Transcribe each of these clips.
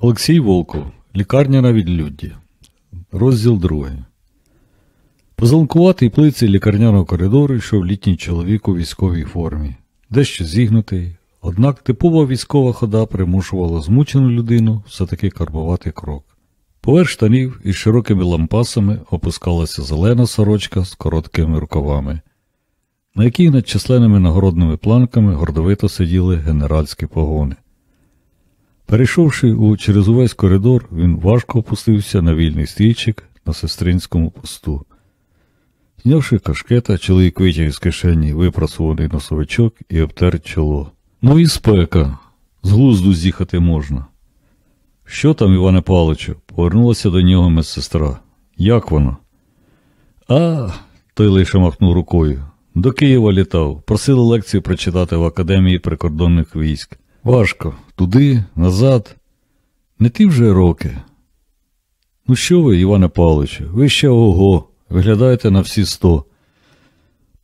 Олексій Волков. Лікарня на відлюдді. Розділ другий. По зеленкуватій плиці лікарняного коридору йшов літній чоловік у військовій формі, дещо зігнутий, однак типова військова хода примушувала змучену людину все-таки карбувати крок. Поверх штанів із широкими лампасами опускалася зелена сорочка з короткими рукавами, на якій над численними нагородними планками гордовито сиділи генеральські погони. Перейшовши у через увесь коридор, він важко опустився на вільний стільчик на сестринському посту. Знявши кашкета, чоловік витяг з кишені випрацьований носовичок і обтер чоло. Ну і спека. З глузду з'їхати можна. Що там, Іване Павловичу? Повернулася до нього медсестра. Як воно? А, той лише махнув рукою. До Києва літав. Просили лекцію прочитати в Академії прикордонних військ. Важко. Туди, назад. Не ті вже роки. Ну що ви, Іване Павловичу, ви ще ого, виглядаєте на всі сто.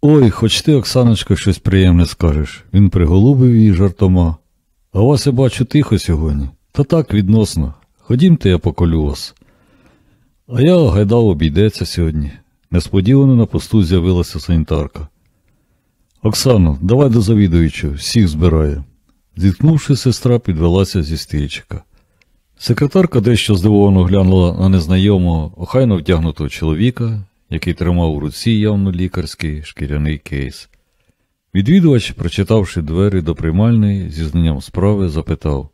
Ой, хоч ти, Оксаночко, щось приємне скажеш. Він приголубив її жартома. А вас я бачу тихо сьогодні. Та так відносно. Ходімте, я поколю вас. А я гайдав обійдеться сьогодні. Несподівано на посту з'явилася санітарка. Оксано, давай до завідуючого, всіх збирає. Зіткнувши, сестра підвелася зі стільчика. Секретарка дещо здивовано глянула на незнайомого, охайно вдягнутого чоловіка, який тримав у руці явно лікарський шкіряний кейс. Відвідувач, прочитавши двері до приймальної, зі знанням справи, запитав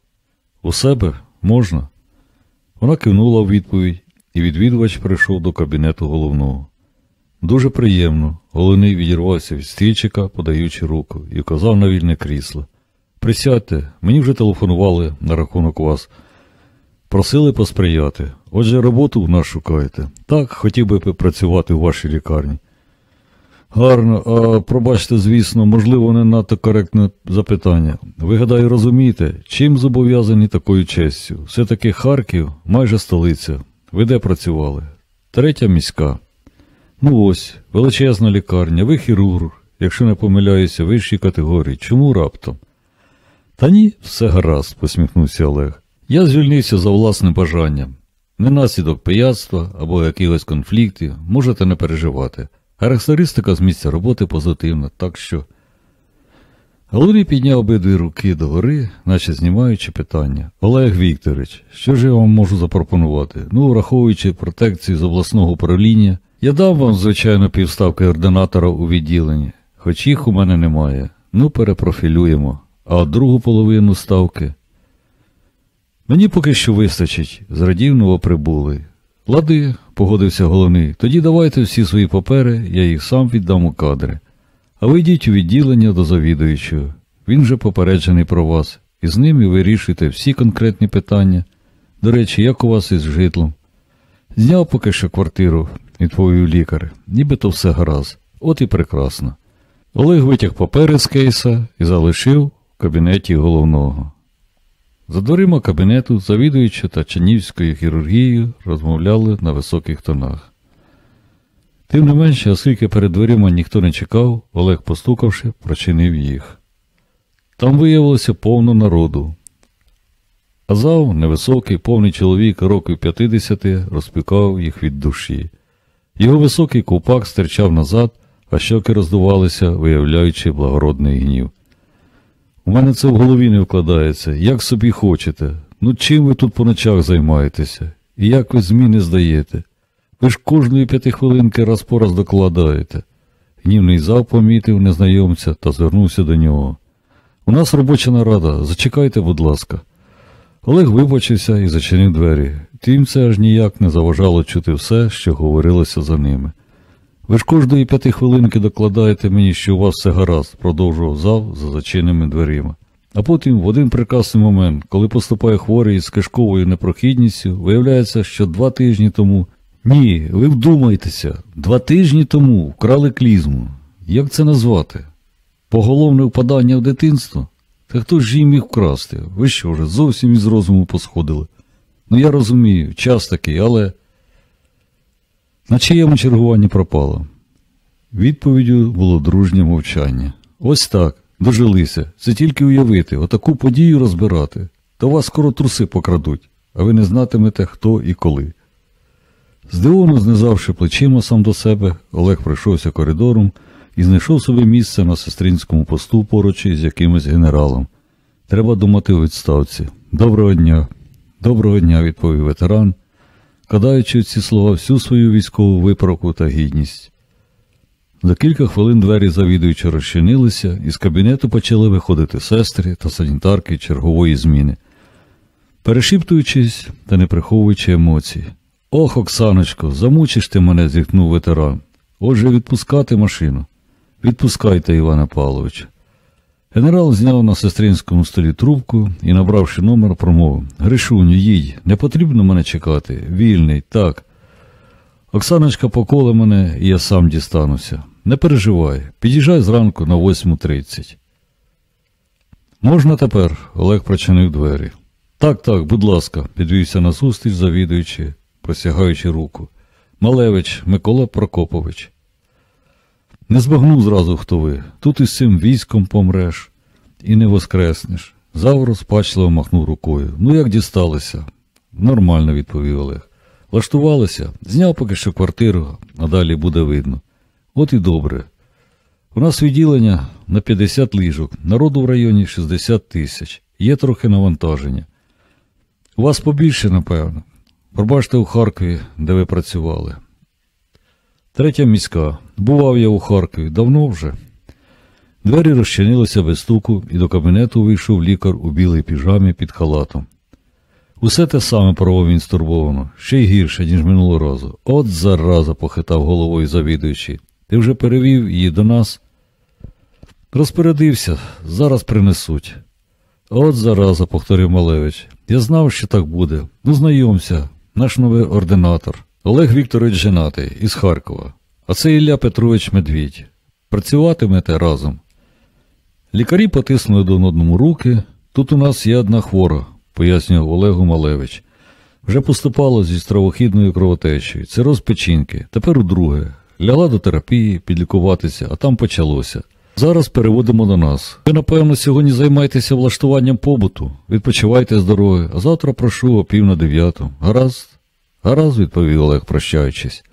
У себе можна? Вона кивнула у відповідь, і відвідувач прийшов до кабінету головного. Дуже приємно, головний відірвався від стільчика, подаючи руку, і вказав на вільне крісло. Присядьте, мені вже телефонували на рахунок вас. Просили посприяти. Отже, роботу в нас шукаєте. Так, хотів би працювати у вашій лікарні. Гарно, а пробачте, звісно, можливо, не надто коректне запитання. Ви, гадаю, розумієте, чим зобов'язані такою честю? Все-таки Харків, майже столиця. Ви де працювали? Третя міська. Ну ось, величезна лікарня, ви хірург, якщо не помиляюся, вищій категорії. Чому раптом? Та ні, все гаразд, посміхнувся Олег. Я звільнився за власним бажанням. Не наслідок пияцтва або якихось конфліктів, можете не переживати. Характеристика з місця роботи позитивна, так що. Галурій підняв обидві руки догори, наче знімаючи питання. Олег Вікторович, що ж я вам можу запропонувати? Ну, враховуючи протекцію з обласного управління, я дам вам, звичайно, півставки ординатора у відділенні, хоч їх у мене немає. Ну, перепрофілюємо. А другу половину ставки. Мені поки що вистачить, зрадів новоприбулий. Лади, погодився головний, тоді давайте всі свої папери, я їх сам віддам у кадри. А ви йдіть у відділення до завідуючого. Він вже попереджений про вас, і з ним і вирішуйте всі конкретні питання. До речі, як у вас із житлом? Зняв поки що квартиру, відповів лікар, нібито все гаразд. От і прекрасно. Олег витяг папери з кейса і залишив кабінеті головного. За дверима кабінету, завідуючи та Чанівською хірургією, розмовляли на високих тонах. Тим не менше, оскільки перед дверима ніхто не чекав, Олег, постукавши, прочинив їх. Там виявилося повно народу. А зал, невисокий, повний чоловік років 50 розпікав їх від душі. Його високий купак стирчав назад, а щоки роздувалися, виявляючи благородний гнів. У мене це в голові не вкладається, як собі хочете. Ну чим ви тут по ночах займаєтеся? І як ви зміни здаєте? Ви ж кожної п'яти хвилинки раз по раз докладаєте. Гнівний зал помітив незнайомця та звернувся до нього. У нас робоча нарада, зачекайте, будь ласка. Олег вибачився і зачинив двері. Тим це аж ніяк не заважало чути все, що говорилося за ними. Ви ж кожної п'яти хвилинки докладаєте мені, що у вас все гаразд, продовжував зал за зачиненими дверима. А потім, в один прекрасний момент, коли поступає хворий із кишковою непрохідністю, виявляється, що два тижні тому. Ні, ви вдумайтеся, два тижні тому вкрали клізму. Як це назвати? Поголовне впадання в дитинство? Та хто ж її міг вкрасти? Ви що вже зовсім із розуму посходили? Ну я розумію, час такий, але. На чиєму чергуванні пропало? Відповіддю було дружнє мовчання. Ось так, дожилися. Це тільки уявити, отаку подію розбирати. Та вас скоро труси покрадуть. а ви не знатимете, хто і коли. Здивовано знизавши плечима сам до себе, Олег пройшовся коридором і знайшов собі місце на сестринському посту поруч із якимось генералом. Треба думати у відставці. Доброго дня. Доброго дня, відповів ветеран, кадаючи в ці слова всю свою військову виправку та гідність. За кілька хвилин двері завідуючи розчинилися, і з кабінету почали виходити сестри та санітарки чергової зміни, перешіптуючись та не приховуючи емоцій. Ох, Оксаночко, замучиш ти мене, зіткнув ветеран. Отже, відпускати машину. Відпускайте, Івана Павловича. Генерал зняв на сестринському столі трубку і, набравши номер, промовив Гришуню, їдь, не потрібно мене чекати. Вільний, так. Оксаночка поколе мене, і я сам дістануся. Не переживай, під'їжджай зранку на 8.30. Можна тепер? Олег прочинив двері. Так, так, будь ласка, підвівся на зустріч, завідуючи, просягаючи руку. Малевич Микола Прокопович. Не збагнув зразу, хто ви. Тут із цим військом помреш і не воскреснеш. Завро спачливо махнув рукою. Ну, як дісталися? Нормально, відповів Олег. Влаштувалися, зняв поки що квартиру, а далі буде видно. От і добре. У нас відділення на 50 ліжок, народу в районі 60 тисяч. Є трохи навантаження. У вас побільше, напевно. Пробачте у Харкові, де ви працювали. Третя міська. Бував я у Харкові, давно вже. Двері розчинилися без стуку, і до кабінету вийшов лікар у білій піжамі під халатом. Усе те саме провов він стурбовано, ще й гірше, ніж минулого разу. От зараза, похитав головою завідуючий. Ти вже перевів її до нас? Розпорядився, зараз принесуть. От зараза, повторив Малевич. Я знав, що так буде. Ну, знайомся, наш новий ординатор. Олег Вікторович женатий із Харкова. А це Ілля Петрович Медвідь. Працюватимете разом. Лікарі потиснули один одному руки. Тут у нас є одна хвора, пояснював Олегу Малевич. Вже поступало зі стравохідною кровотечею. Це розпечінки. Тепер удруге. Лягла до терапії, підлікуватися, а там почалося. Зараз переводимо до нас. Ви, напевно, сьогодні займаєтеся влаштуванням побуту. Відпочивайте з дороги, а завтра прошу о пів на дев'яту. Гаразд? Гаразд, відповів Олег, прощаючись.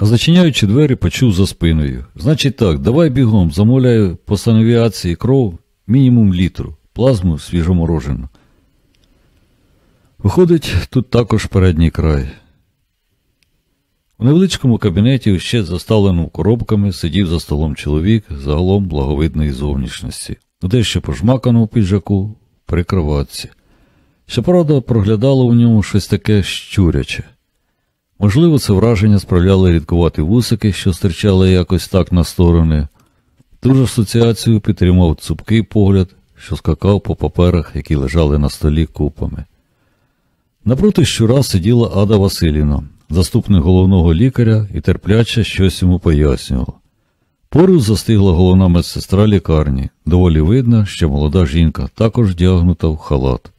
Зачиняючи двері, почув за спиною. Значить так, давай бігом, замовляю по санавіації кров мінімум літру, плазму свіжоморожену. Виходить, тут також передній край. У невеличкому кабінеті, ще заставленому коробками, сидів за столом чоловік загалом благовидної зовнішності, у дещо пожмаканому піджаку при кроватці. Щоправда, проглядало у ньому щось таке щуряче. Можливо, це враження справляли рідкувати вусики, що стирчали якось так на сторони. Ту ж асоціацію підтримав цупкий погляд, що скакав по паперах, які лежали на столі купами. Напроти щура сиділа Ада Васильівна, заступник головного лікаря, і терпляче щось йому пояснювала. Поруч застигла головна медсестра лікарні. Доволі видно, що молода жінка також вдягнута в халат.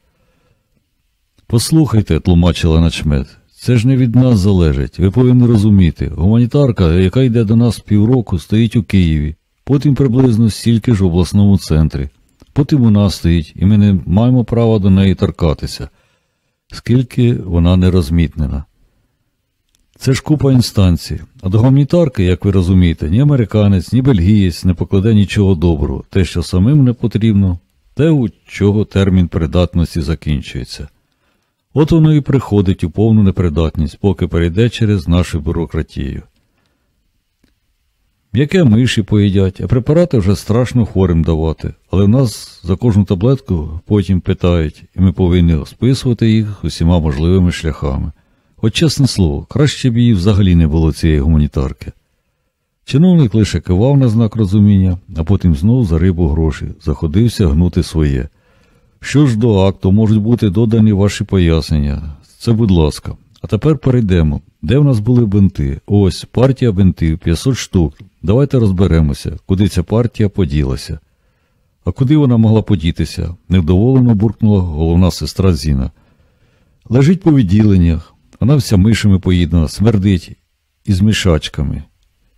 Послухайте, тлумачила начмет, це ж не від нас залежить. Ви повинні розуміти. Гуманітарка, яка йде до нас півроку, стоїть у Києві, потім приблизно стільки ж в обласному центрі. Потім нас стоїть, і ми не маємо права до неї торкатися, скільки вона не розмітнена. Це ж купа інстанцій. А до гуманітарки, як ви розумієте, ні американець, ні бельгієць не покладе нічого доброго. Те, що самим не потрібно, те, у чого термін придатності закінчується. От воно і приходить у повну непридатність, поки перейде через нашу бюрократію. Яке миші поїдять, а препарати вже страшно хворим давати, але в нас за кожну таблетку потім питають, і ми повинні списувати їх усіма можливими шляхами. От чесне слово, краще б її взагалі не було цієї гуманітарки. Чиновник лише кивав на знак розуміння, а потім знов за рибу гроші, заходився гнути своє. Що ж до акту можуть бути додані ваші пояснення. Це, будь ласка. А тепер перейдемо. Де в нас були бинти? Ось партія бинтів, 500 штук. Давайте розберемося, куди ця партія поділася. А куди вона могла подітися? невдоволено буркнула головна сестра Зіна. Лежить по відділеннях, вона вся мишами поїдена, смердить із мішачками.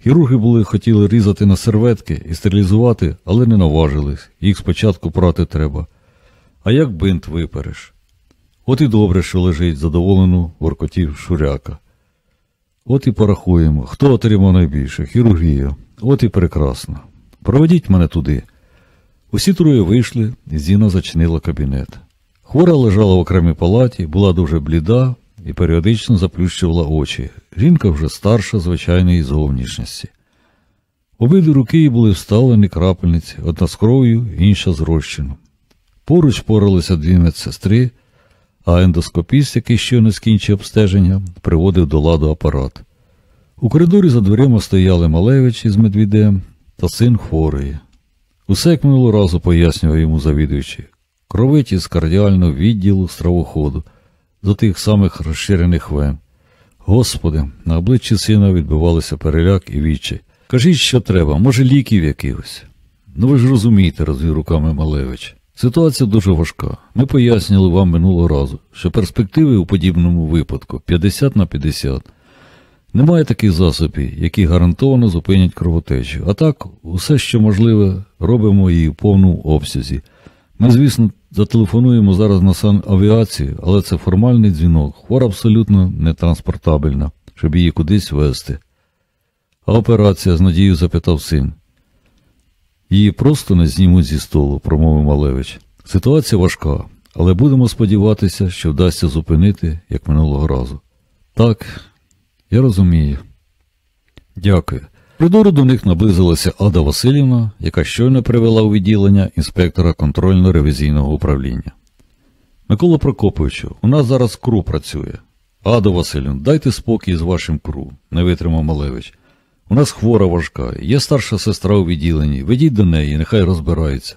Хірурги були хотіли різати на серветки і стерилізувати, але не наважились. Їх спочатку прати треба. А як бинт випереш? От і добре, що лежить, задоволено воркотів Шуряка. От і порахуємо, хто отримав найбільше, хірургія. От і прекрасно. Проведіть мене туди. Усі троє вийшли, і Зіна зачинила кабінет. Хвора лежала в окремій палаті, була дуже бліда і періодично заплющувала очі. Жінка вже старша звичайної зовнішності. Обидві руки її були вставлені крапельниці, одна з кров'ю, інша з розчином. Поруч поралися дві медсестри, а ендоскопіст, який щойно скінчив обстеження, приводив до ладу апарат. У коридорі за дверима стояли Малевич із Медвідем та син хворої. Усе як минулого разу пояснював йому завідуючий. Кровиті з кардіального відділу стравоходу, з тих самих розширених вен. Господи, на обличчі сина відбивалися переляк і відчай. Кажіть, що треба, може, ліків якихось. Ну ви ж розумієте, розвів руками Малевич. Ситуація дуже важка. Ми пояснювали вам минулого разу, що перспективи у подібному випадку 50 на 50. Немає таких засобів, які гарантовано зупинять кровотечу. А так, усе, що можливе, робимо її в повному обсязі. Ми, звісно, зателефонуємо зараз на санавіацію, але це формальний дзвінок, хвора абсолютно нетранспортабельна, щоб її кудись везти. А операція з надією запитав син. Її просто не знімуть зі столу, промовив Малевич. Ситуація важка, але будемо сподіватися, що вдасться зупинити, як минулого разу. Так, я розумію. Дякую. В коридору до них наблизилася Ада Васильівна, яка щойно привела у відділення інспектора контрольно-ревізійного управління. Микола Прокоповичу, у нас зараз кру працює. Ада Васильівна, дайте спокій з вашим кру, не витримав Малевич. У нас хвора важка, є старша сестра у відділенні, ведіть до неї, нехай розбирається.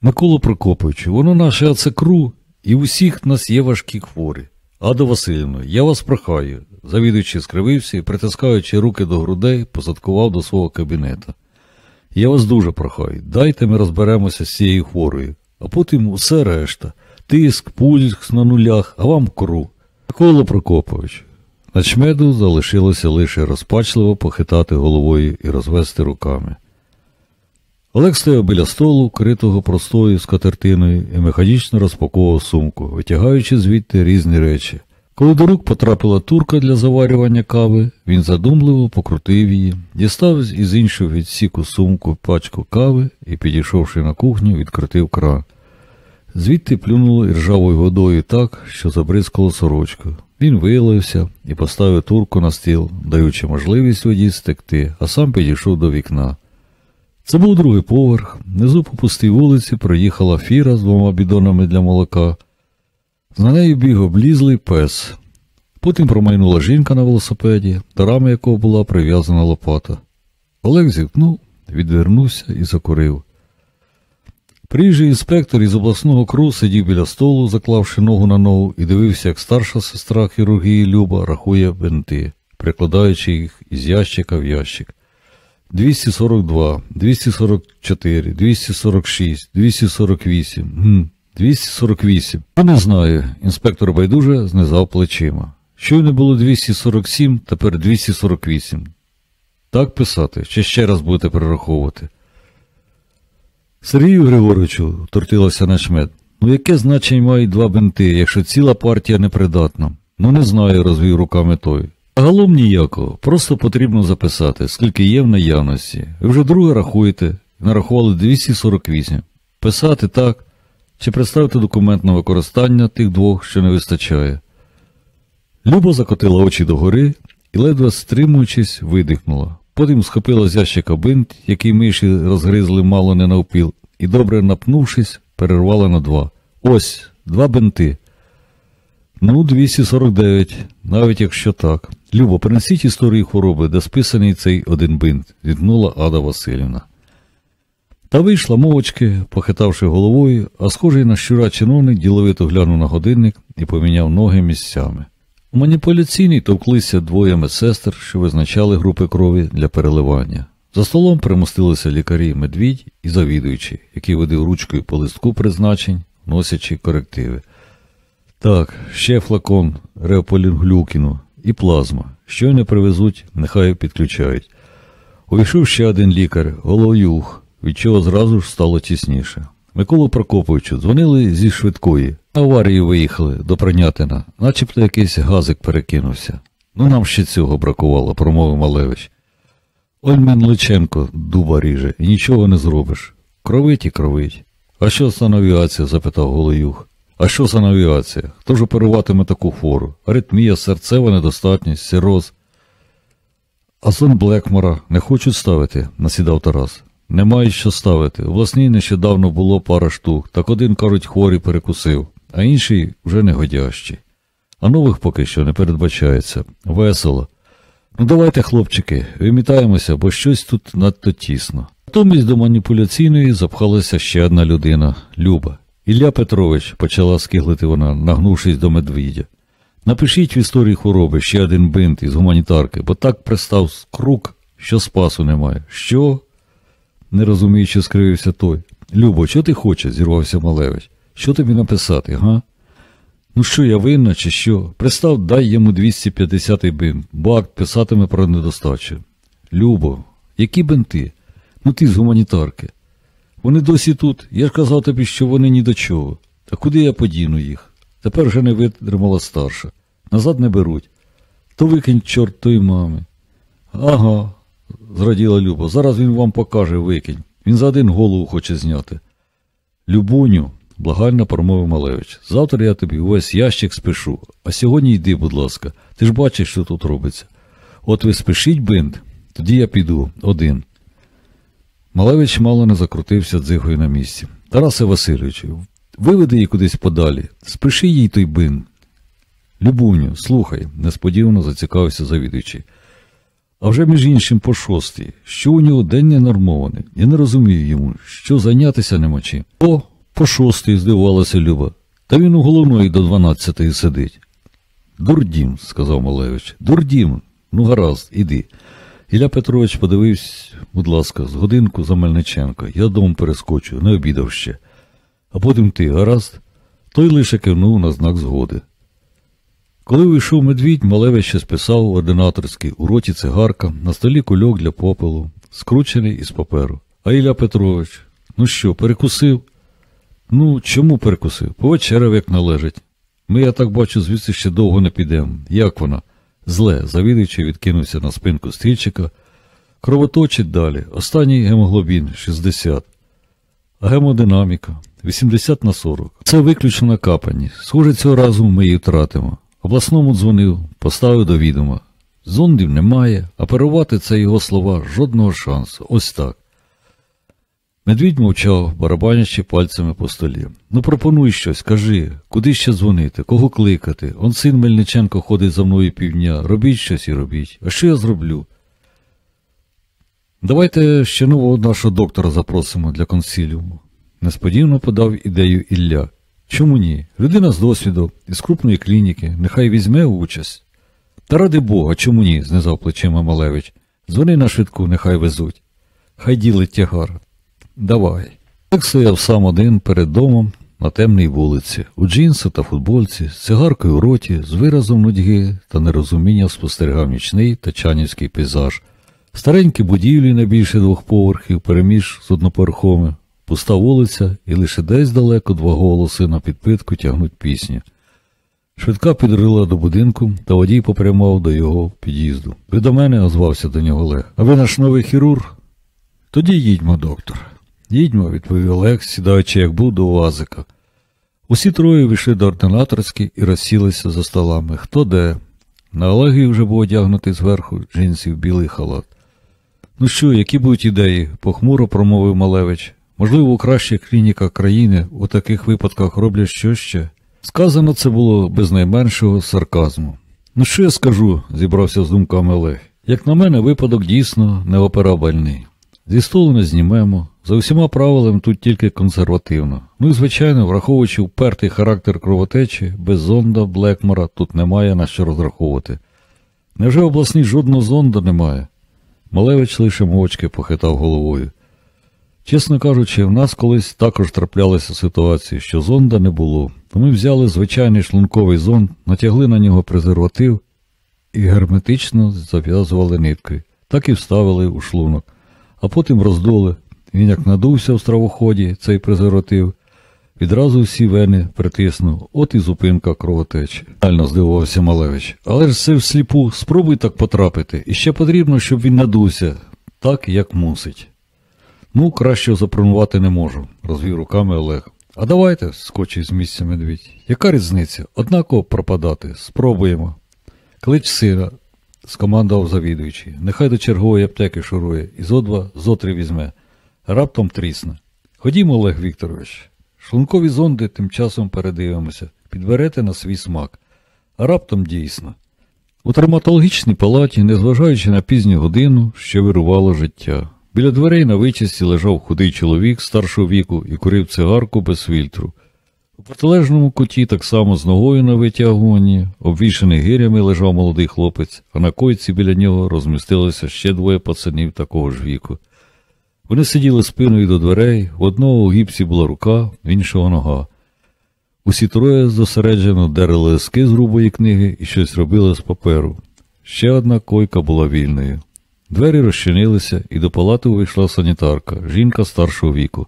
Микола Прокоповичу, воно наше ацекру, і у всіх нас є важкі хворі. Ада Васильівна, я вас прохаю, завідуючи скривився і, притискаючи руки до грудей, позадкував до свого кабінета. Я вас дуже прохаю, дайте ми розберемося з цією хворою, а потім усе решта. Тиск, пульс на нулях, а вам кру. Микола Прокопович, Начмеду залишилося лише розпачливо похитати головою і розвести руками. Олег стояв біля столу, критого простою скатертиною, і механічно розпаковував сумку, витягаючи звідти різні речі. Коли до рук потрапила турка для заварювання кави, він задумливо покрутив її, дістав із іншого відсіку сумку пачку кави і, підійшовши на кухню, відкрутив кран. Звідти плюнуло іржавою водою так, що забризкало сорочку. Він виявився і поставив турку на стіл, даючи можливість воді стекти, а сам підійшов до вікна. Це був другий поверх, внизу по пустій вулиці проїхала фіра з двома бідонами для молока. За нею біг облізлий пес. Потім промайнула жінка на велосипеді, до рами якого була прив'язана лопата. Олег зіткнув, відвернувся і закурив. Приїжджий інспектор із обласного КРУ сидів біля столу, заклавши ногу на ногу, і дивився, як старша сестра хірургії Люба рахує бинти, прикладаючи їх із ящика в ящик. 242, 244, 246, 248, гм, 248. Я не знаю. Інспектор байдуже знизав плечима. Щойно було 247, тепер 248. Так писати, чи ще раз будете перераховувати? Сергію Григоровичу, тортилося начмет, ну яке значення мають два бинти, якщо ціла партія непридатна? Ну не знаю, розвів руками той. Загалом ніякого, просто потрібно записати, скільки є в наявності. Ви вже друге рахуєте, нарахували 248. Писати так, чи представити документ на використання тих двох, що не вистачає. Люба закотила очі догори і, ледве стримуючись, видихнула. Потім схопила з ящика бинт, який миші розгризли мало не навпіл, і, добре напнувшись, перервала на два. Ось, два бинти. Ну, 249, навіть якщо так. Любо, принесіть історію хвороби, де списаний цей один бинт, зіткнула Ада Васильівна. Та вийшла мовочки, похитавши головою, а схожий на щура чиновник діловито глянув на годинник і поміняв ноги місцями. У маніпуляційній товклися двоє медсестер, що визначали групи крові для переливання. За столом примостилися лікарі медвідь і завідуючий, який водив ручкою по листку призначень, носячи корективи. Так, ще флакон реополінглюкіну і плазма. Що не привезуть, нехай підключають. Увійшов ще один лікар, голов'юх, від чого зразу ж стало тісніше. Миколу Прокоповичу дзвонили зі швидкої. На аварію виїхали до Прийнятина, начебто якийсь газик перекинувся. Ну нам ще цього бракувало, промовив Малевич. Ольмен Личенко дуба ріже, і нічого не зробиш. Кровить і кровить. А що за навігація? запитав Голоюх. А що за навігація? Хто ж оперуватиме таку фору? Аритмія, серцева недостатність, сироз. А сон Блекмора не хочуть ставити, насідав Тарас. Немає що ставити. У власній нещодавно було пара штук, так один, кажуть, хворий перекусив, а інший вже негодящий. А нових поки що не передбачається. Весело. Ну давайте, хлопчики, вимітаємося, бо щось тут надто тісно. Натомість до маніпуляційної запхалася ще одна людина Люба. Ілля Петрович, почала скиглити вона, нагнувшись до медвідя. Напишіть в історії хвороби ще один бинт із гуманітарки, бо так пристав круг, що спасу немає. Що? не розуміючи, скривився той. Любо, що ти хочеш? зірвався Малевич. Що тобі написати, га? Ну що, я винна, чи що? Пристав, дай йому 250-й бинт, бо акт писатиме про недостачу. Любо, які бинти? Ну ти з гуманітарки. Вони досі тут. Я ж казав тобі, що вони ні до чого. А куди я подіну їх? Тепер вже не витримала старша. Назад не беруть. То викинь чорт той мами. Ага, зраділа Люба. Зараз він вам покаже викинь. Він за один голову хоче зняти. Любуню, благально промовив Малевич. Завтра я тобі увесь ящик спишу, а сьогодні йди, будь ласка. Ти ж бачиш, що тут робиться. От ви спишіть бинт, тоді я піду один. Малевич мало не закрутився дзигою на місці. Тарасе Васильовичу, виведи її кудись подалі, спиши їй той бин. Любуню, слухай, несподівано зацікавився завідуючий. А вже між іншим по шостій, що у нього день не нормований. Я не розумію йому, що зайнятися нема чим. О, по шостій, здивувалася Люба. Та він у головної до дванадцятої сидить. Дурдім, сказав Малевич. Дурдім. Ну, гаразд, іди. Ілля Петрович подивився, будь ласка, з годинку за Мельниченка. Я дом перескочу, не обідав ще. А потім ти, гаразд? Той лише кивнув на знак згоди. Коли вийшов медвідь, Малевич ще списав ординаторський, у роті цигарка, на столі кульок для попелу, скручений із паперу. А Ілля Петрович, ну що, перекусив? Ну, чому перекусив? Повечеряв, як належить. Ми, я так бачу, звідси ще довго не підемо. Як вона? Зле, завідуючи, відкинувся на спинку стрільчика. Кровоточить далі. Останній гемоглобін 60. А гемодинаміка 80 на 40. Це виключно на капані. Схоже, цього разу ми її втратимо. Обласному дзвонив, поставив до відома. Зондів немає, а перервати це його слова жодного шансу. Ось так. Медвідь мовчав, барабанячи пальцями по столі. Ну пропонуй щось, кажи, куди ще дзвонити, кого кликати? Он син Мельниченко ходить за мною півдня. Робіть щось і робіть. А що я зроблю? Давайте ще нового нашого доктора запросимо для консиліуму. Несподівано подав ідею Ілля. Чому ні? Людина з досвіду, із крупної клініки, нехай візьме участь. Та ради Бога, чому ні? знизав плечима Малевич. Дзвони на швидку, нехай везуть. Хай ділить тягар. Давай. Так стояв сам один перед домом на темній вулиці, у джинсу та футболці, з цигаркою в роті, з виразом нудьги та нерозуміння спостерігав нічний тачанівський пейзаж. Старенькі будівлі на більше двох поверхів, переміж з одноповерховими, пуста вулиця і лише десь далеко два голоси на підпитку тягнуть пісню. Швидка підрила до будинку, та водій попрямував до його під'їзду. Ви до мене озвався до нього Олег. А ви наш новий хірург? Тоді їдьмо, доктор. Їдьмо, відповів Олег, сідаючи, як був до УАЗика. Усі троє вийшли до ординаторськи і розсілися за столами. Хто де? На Олегі вже був одягнутий зверху джинсів білий халат. Ну що, які будуть ідеї? похмуро промовив Малевич. Можливо, у кращих клініках країни у таких випадках роблять що ще? Сказано це було без найменшого сарказму. Ну що я скажу, зібрався з думками Олег. Як на мене, випадок дійсно неоперабельний. Зі столу не знімемо. За усіма правилами тут тільки консервативно. Ну і, звичайно, враховуючи впертий характер кровотечі, без зонда Блекмора тут немає на що розраховувати. Невже обласній жодного зонда немає? Малевич лише мовчки похитав головою. Чесно кажучи, в нас колись також траплялися ситуації, що зонда не було, то ми взяли звичайний шлунковий зонд, натягли на нього презерватив і герметично зав'язували ниткою, так і вставили у шлунок, а потім роздули. Він як надувся в стравоході, цей презерватив, Відразу всі вени притиснув, от і зупинка кровотечі. Реально здивувався Малевич. Але ж це всліпу, спробуй так потрапити. І ще потрібно, щоб він надувся, так як мусить. Ну, краще запронувати не можу, розвів руками Олег. А давайте, скочив з місця медвідь. Яка різниця? Однаково пропадати. Спробуємо. Клич сина, скомандував завідуючий. Нехай до чергової аптеки шурує, і зо два, зо три візьме. Раптом трісне. Ходімо, Олег Вікторович. Шлункові зонди тим часом передивимося, підберете на свій смак. А раптом дійсно. У травматологічній палаті, незважаючи на пізню годину, ще вирувало життя. Біля дверей на вичисті лежав худий чоловік старшого віку і курив цигарку без фільтру. У протилежному куті, так само з ногою на витягуванні, обвішаний гирями лежав молодий хлопець, а на койці біля нього розмістилося ще двоє пацанів такого ж віку. Вони сиділи спиною до дверей, в одного у гіпсі була рука, в іншого нога. Усі троє зосереджено дерли лиски з грубої книги і щось робили з паперу. Ще одна койка була вільною. Двері розчинилися, і до палати увійшла санітарка, жінка старшого віку.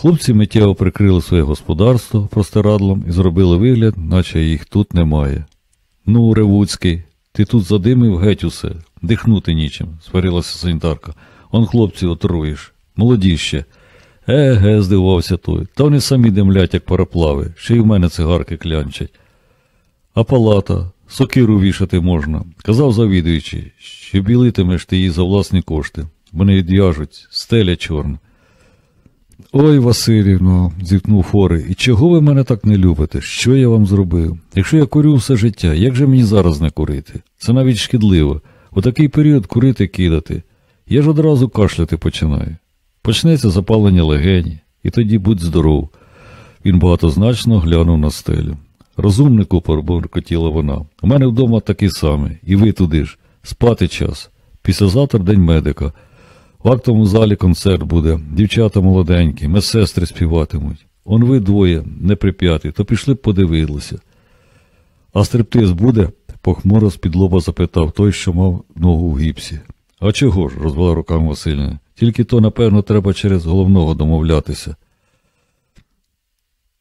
Хлопці миттєво прикрили своє господарство простирадлом і зробили вигляд, наче їх тут немає. Ну, Ревуцький, ти тут задимив геть усе, дихнути нічим, сварилася санітарка. Он хлопці отруєш. Молоді ще. Еге, здивувався той. Та вони самі димлять, як пароплави, ще й в мене цигарки клянчать. А палата, сокиру вішати можна, казав завідуючий, що білитимеш ти її за власні кошти. Вони відв'яжуть, стеля чорна. Ой, Васильівно, зіткнув Фори, і чого ви мене так не любите? Що я вам зробив? Якщо я курю все життя, як же мені зараз не курити? Це навіть шкідливо. У такий період курити кидати. Я ж одразу кашляти починаю. Почнеться запалення легені, і тоді будь здоров. Він багатозначно глянув на стелю. Розумнику, пробуркотіла вона. У мене вдома такий самий, і ви туди ж. Спати час. Післязавтра день медика. В актовому залі концерт буде, дівчата молоденькі, медсестри співатимуть. Он ви двоє, не прип'яті, то пішли б подивилися. А стриптиз буде? похмуро з-під лоба запитав той, що мав ногу в гіпсі. А чого ж? розвела руками Васильна. Тільки то, напевно, треба через головного домовлятися.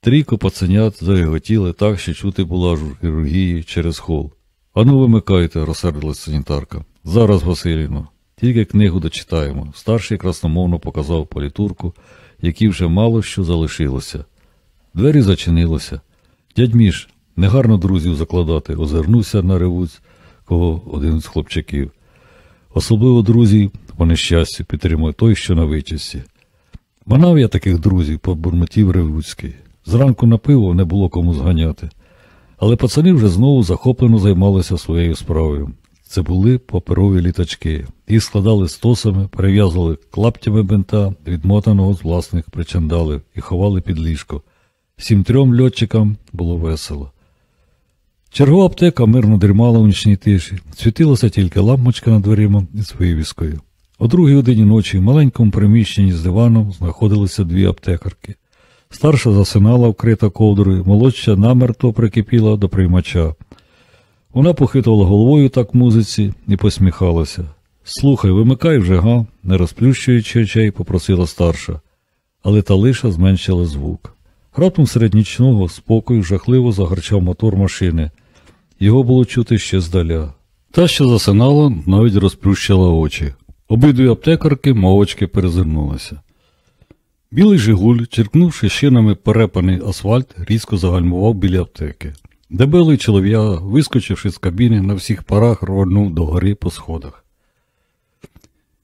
Трійко пацанят зареготіли так, що чути була ж хірургії через хол. Ану, вимикайте, розсердилась санітарка. Зараз, Василіно, тільки книгу дочитаємо. Старший красномовно показав політурку, якій вже мало що залишилося. Двері зачинилося. Дядь Міш, негарно друзів закладати, озирнувся на ревуць, кого один з хлопчаків. Особливо друзі, по нещастю, підтримує той, що на вичисті. Манав я таких друзів, побурмотів Ревуцький. Зранку на пиво не було кому зганяти. Але пацани вже знову захоплено займалися своєю справою. Це були паперові літачки. Їх складали стосами, перев'язували клаптями бинта, відмотаного з власних причандалів, і ховали під ліжко. Всім трьом льотчикам було весело. Чергова аптека мирно дрімала у нічній тиші, світилася тільки лампочка над дверима із вивіскою. О другій годині ночі в маленькому приміщенні з диваном знаходилися дві аптекарки. Старша засинала вкрита ковдрою, молодша намертво прикипіла до приймача. Вона похитувала головою так музиці і посміхалася. Слухай, вимикай вже, га, не розплющуючи очей, попросила старша, але та лиша зменшила звук. Раптом серед нічного спокою жахливо загарчав мотор машини. Його було чути ще здаля. Та, що засинала, навіть розплющила очі. Обидві аптекарки мовочки перезирнулися. Білий Жигуль, черкнувши шинами перепаний асфальт, різко загальмував біля аптеки. Дебелий чолов'яга, вискочивши з кабіни, на всіх парах рванув до гори по сходах.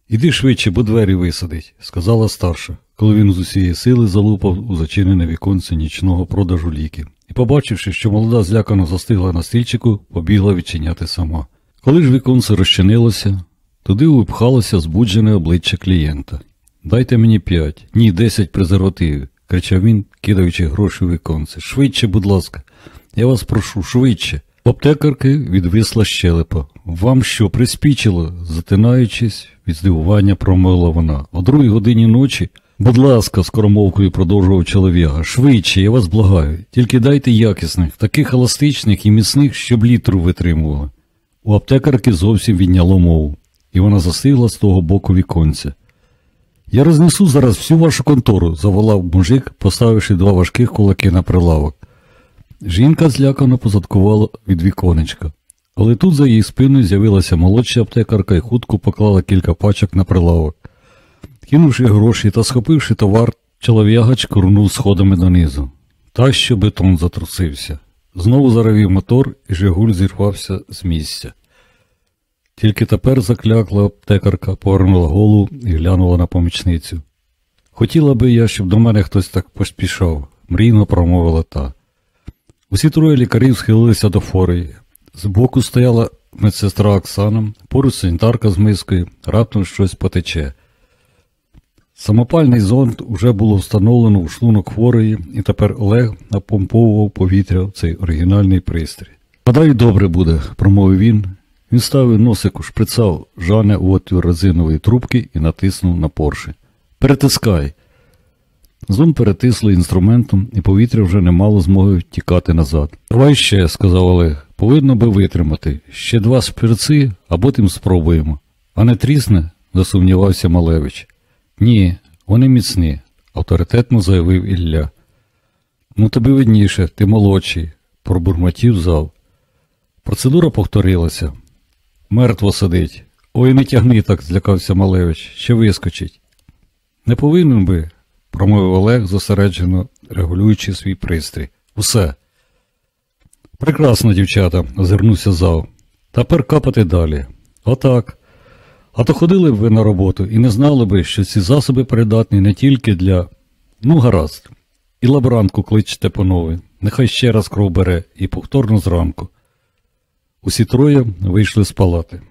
Іди швидше, бо двері висадить, сказала старша, коли він з усієї сили залупав у зачинене віконце нічного продажу ліків, і, побачивши, що молода злякано застигла на стільчику, побігла відчиняти сама. Коли ж віконце розчинилося, туди увипхалося збуджене обличчя клієнта. Дайте мені п'ять, ні, десять презервативів, кричав він, кидаючи гроші у віконце. Швидше, будь ласка, я вас прошу, швидше. Аптекарки відвисла щелепа. Вам що, приспічило? затинаючись, від здивування промовила вона. О другій годині ночі. Будь ласка, скоромовкою продовжував чоловіка. Швидше, я вас благаю. Тільки дайте якісних, таких еластичних і міцних, щоб літру витримували. У аптекарки зовсім відняло мову, і вона застигла з того боку віконця. Я рознесу зараз всю вашу контору, заволав мужик, поставивши два важких кулаки на прилавок. Жінка злякано позадкувала від віконечка. Але тут за її спиною з'явилася молодша аптекарка і хутко поклала кілька пачок на прилавок. Кинувши гроші та схопивши товар, чолов'ягач курнув сходами донизу. Так що бетон затрусився. Знову заравів мотор, і Жигуль зірвався з місця. Тільки тепер заклякла аптекарка, повернула голову і глянула на помічницю. Хотіла би я, щоб до мене хтось так поспішав, мрійно промовила та. Усі троє лікарів схилилися до фори. Збоку стояла медсестра Оксана, поруч санітарка з мискою, раптом щось потече. Самопальний зонд уже було встановлено в шлунок хворої, і тепер Олег напомповував повітря в цей оригінальний пристрій. Гадаю, добре буде, промовив він. Він ставив носик у шприцав Жане у отвір резинової трубки і натиснув на поршень. Перетискай. Зон перетисло інструментом, і повітря вже не мало змоги втікати назад. Давай ще, сказав Олег, повинно би витримати. Ще два шприци, а потім спробуємо. А не трісне? засумнівався Малевич. Ні, вони міцні, авторитетно заявив Ілля. Ну, тобі видніше, ти молодший, пробурмотів зал. Процедура повторилася. Мертво сидить. Ой, не тягни так, злякався Малевич, ще вискочить. Не повинен би, промовив Олег, зосереджено регулюючи свій пристрій. Усе. Прекрасно, дівчата, озирнувся зал. Тепер капати далі. Отак. А то ходили б ви на роботу і не знали би, що ці засоби придатні не тільки для. Ну, гаразд. І лаборантку кличте панове, нехай ще раз кров бере і повторно зранку. Усі троє вийшли з палати.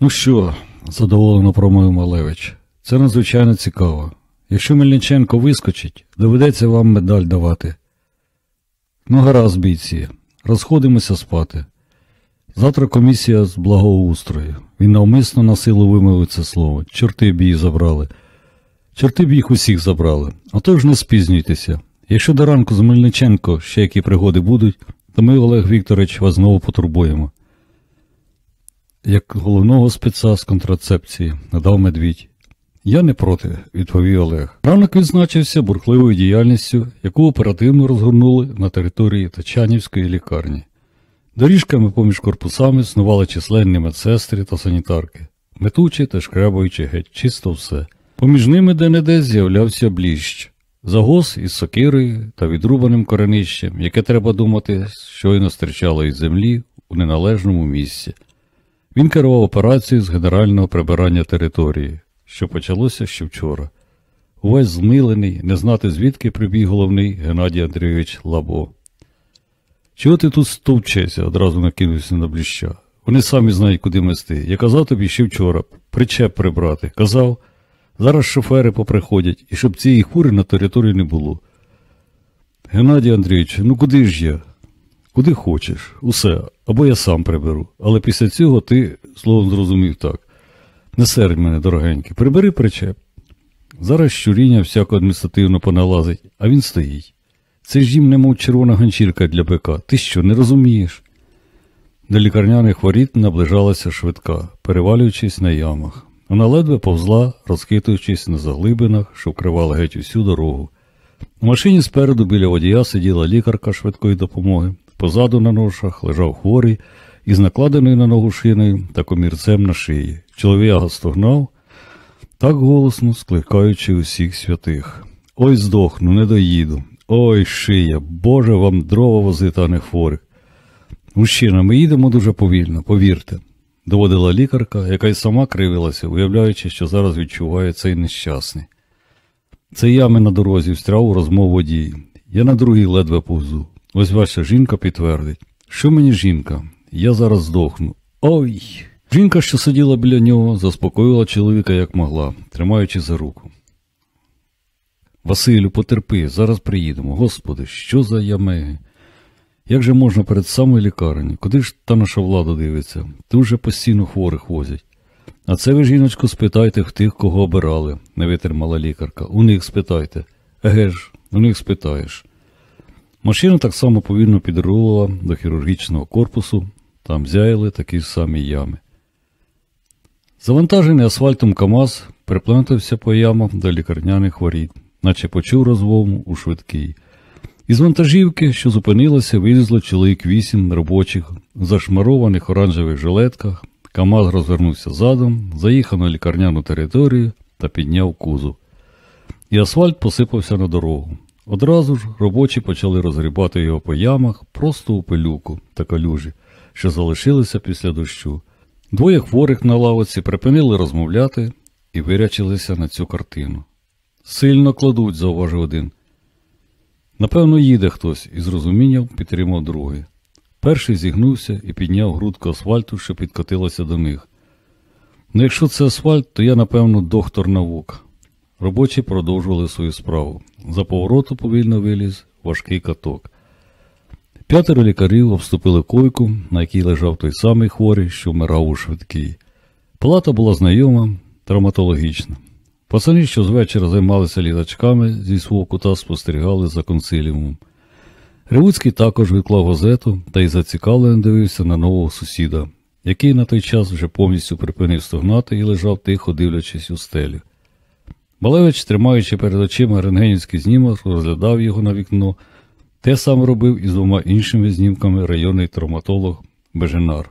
Ну що, задоволено промовив Малевич, це надзвичайно цікаво. Якщо Мельниченко вискочить, доведеться вам медаль давати. Ну, гаразд, бійці, розходимося спати. Завтра комісія з благоустрою. Він навмисно на силу вимовив це слово. Чорти б її забрали. Чорти б їх усіх забрали. Отож не спізнюйтеся. Якщо до ранку з Мельниченко ще які пригоди будуть, то ми, Олег Вікторович, вас знову потурбуємо. Як головного спеца з контрацепції надав медвідь. Я не проти, відповів Олег. Ранок відзначився бурхливою діяльністю, яку оперативно розгорнули на території Тачанівської лікарні. Доріжками поміж корпусами снували численні медсестри та санітарки, метучи та шкрябаючи геть чисто все. Поміж ними де-не-де з'являвся бліщ, загос із сокирою та відрубаним коренищем, яке треба думати, щойно стирчало із землі у неналежному місці. Він керував операцією з генерального прибирання території, що почалося ще вчора. Увесь змилений, не знати звідки прибіг головний Геннадій Андрійович Лабо. Чого ти тут стовчешся? одразу накинувся на бліща. Вони самі знають, куди мести. Я казав тобі ще вчора, причеп прибрати. Казав, зараз шофери поприходять, і щоб цієї хури на території не було. Геннадій Андрійович, ну куди ж я? Куди хочеш, усе, або я сам приберу. Але після цього ти, словом, зрозумів так. Не сердь мене, дорогенький, прибери причеп. Зараз щуріння всяко адміністративно поналазить, а він стоїть. Це ж їм немов червона ганчірка для бика. Ти що, не розумієш? До лікарняних воріт наближалася швидка, перевалюючись на ямах. Вона ледве повзла, розхитуючись на заглибинах, що вкривали геть усю дорогу. У машині спереду біля водія сиділа лікарка швидкої допомоги. Позаду на ношах лежав хворий із накладеною на ногу шиною та комірцем на шиї. Чолов'яга стогнав, так голосно скликаючи усіх святих. Ой, здохну, не доїду. Ой, шия, Боже вам дрова возити, а не хворих. Мужчина, ми їдемо дуже повільно, повірте, доводила лікарка, яка й сама кривилася, уявляючи, що зараз відчуває цей нещасний. Це ями на дорозі встряв у розмову водій. Я на другій ледве повзу. Ось ваша жінка підтвердить. Що мені жінка? Я зараз здохну. Ой. Жінка, що сиділа біля нього, заспокоїла чоловіка як могла, тримаючи за руку. Василю, потерпи, зараз приїдемо. Господи, що за ямеги? Як же можна перед самою лікарні? Куди ж та наша влада дивиться? Тут вже постійно хворих возять. А це ви, жіночку, спитайте в тих, кого обирали, не витримала лікарка. У них спитайте. Еге ж, у них спитаєш. Машина так само повільно підрулила до хірургічного корпусу, там зяяли такі ж самі ями. Завантажений асфальтом КАМАЗ приплентався по ямам до лікарняних воріт, наче почув розмову у швидкій. Із вантажівки, що зупинилося, вилізло чоловік вісім робочих, в зашмарованих оранжевих жилетках. КАМАЗ розвернувся задом, заїхав на лікарняну територію та підняв кузов. І асфальт посипався на дорогу. Одразу ж робочі почали розгрібати його по ямах просто у пилюку та калюжі, що залишилися після дощу. Двоє хворих на лавоці припинили розмовляти і вирячилися на цю картину. Сильно кладуть, зауважив один. Напевно, їде хтось і з розумінням підтримав другий. Перший зігнувся і підняв грудку асфальту, що підкотилася до них. Ну, якщо це асфальт, то я, напевно, доктор наук. Робочі продовжували свою справу. За повороту повільно виліз важкий каток. П'ятеро лікарів обступили койку, на якій лежав той самий хворий, що вмирав у швидкій. Палата була знайома, травматологічна. Пацани, що з вечора займалися літачками, зі свого кута спостерігали за консиліумом. Ревуцький також відклав газету та й зацікавлено дивився на нового сусіда, який на той час вже повністю припинив стогнати і лежав тихо дивлячись у стелю. Малевич, тримаючи перед очима рентгенівський знімок, розглядав його на вікно. Те саме робив і з двома іншими знімками районний травматолог Беженар.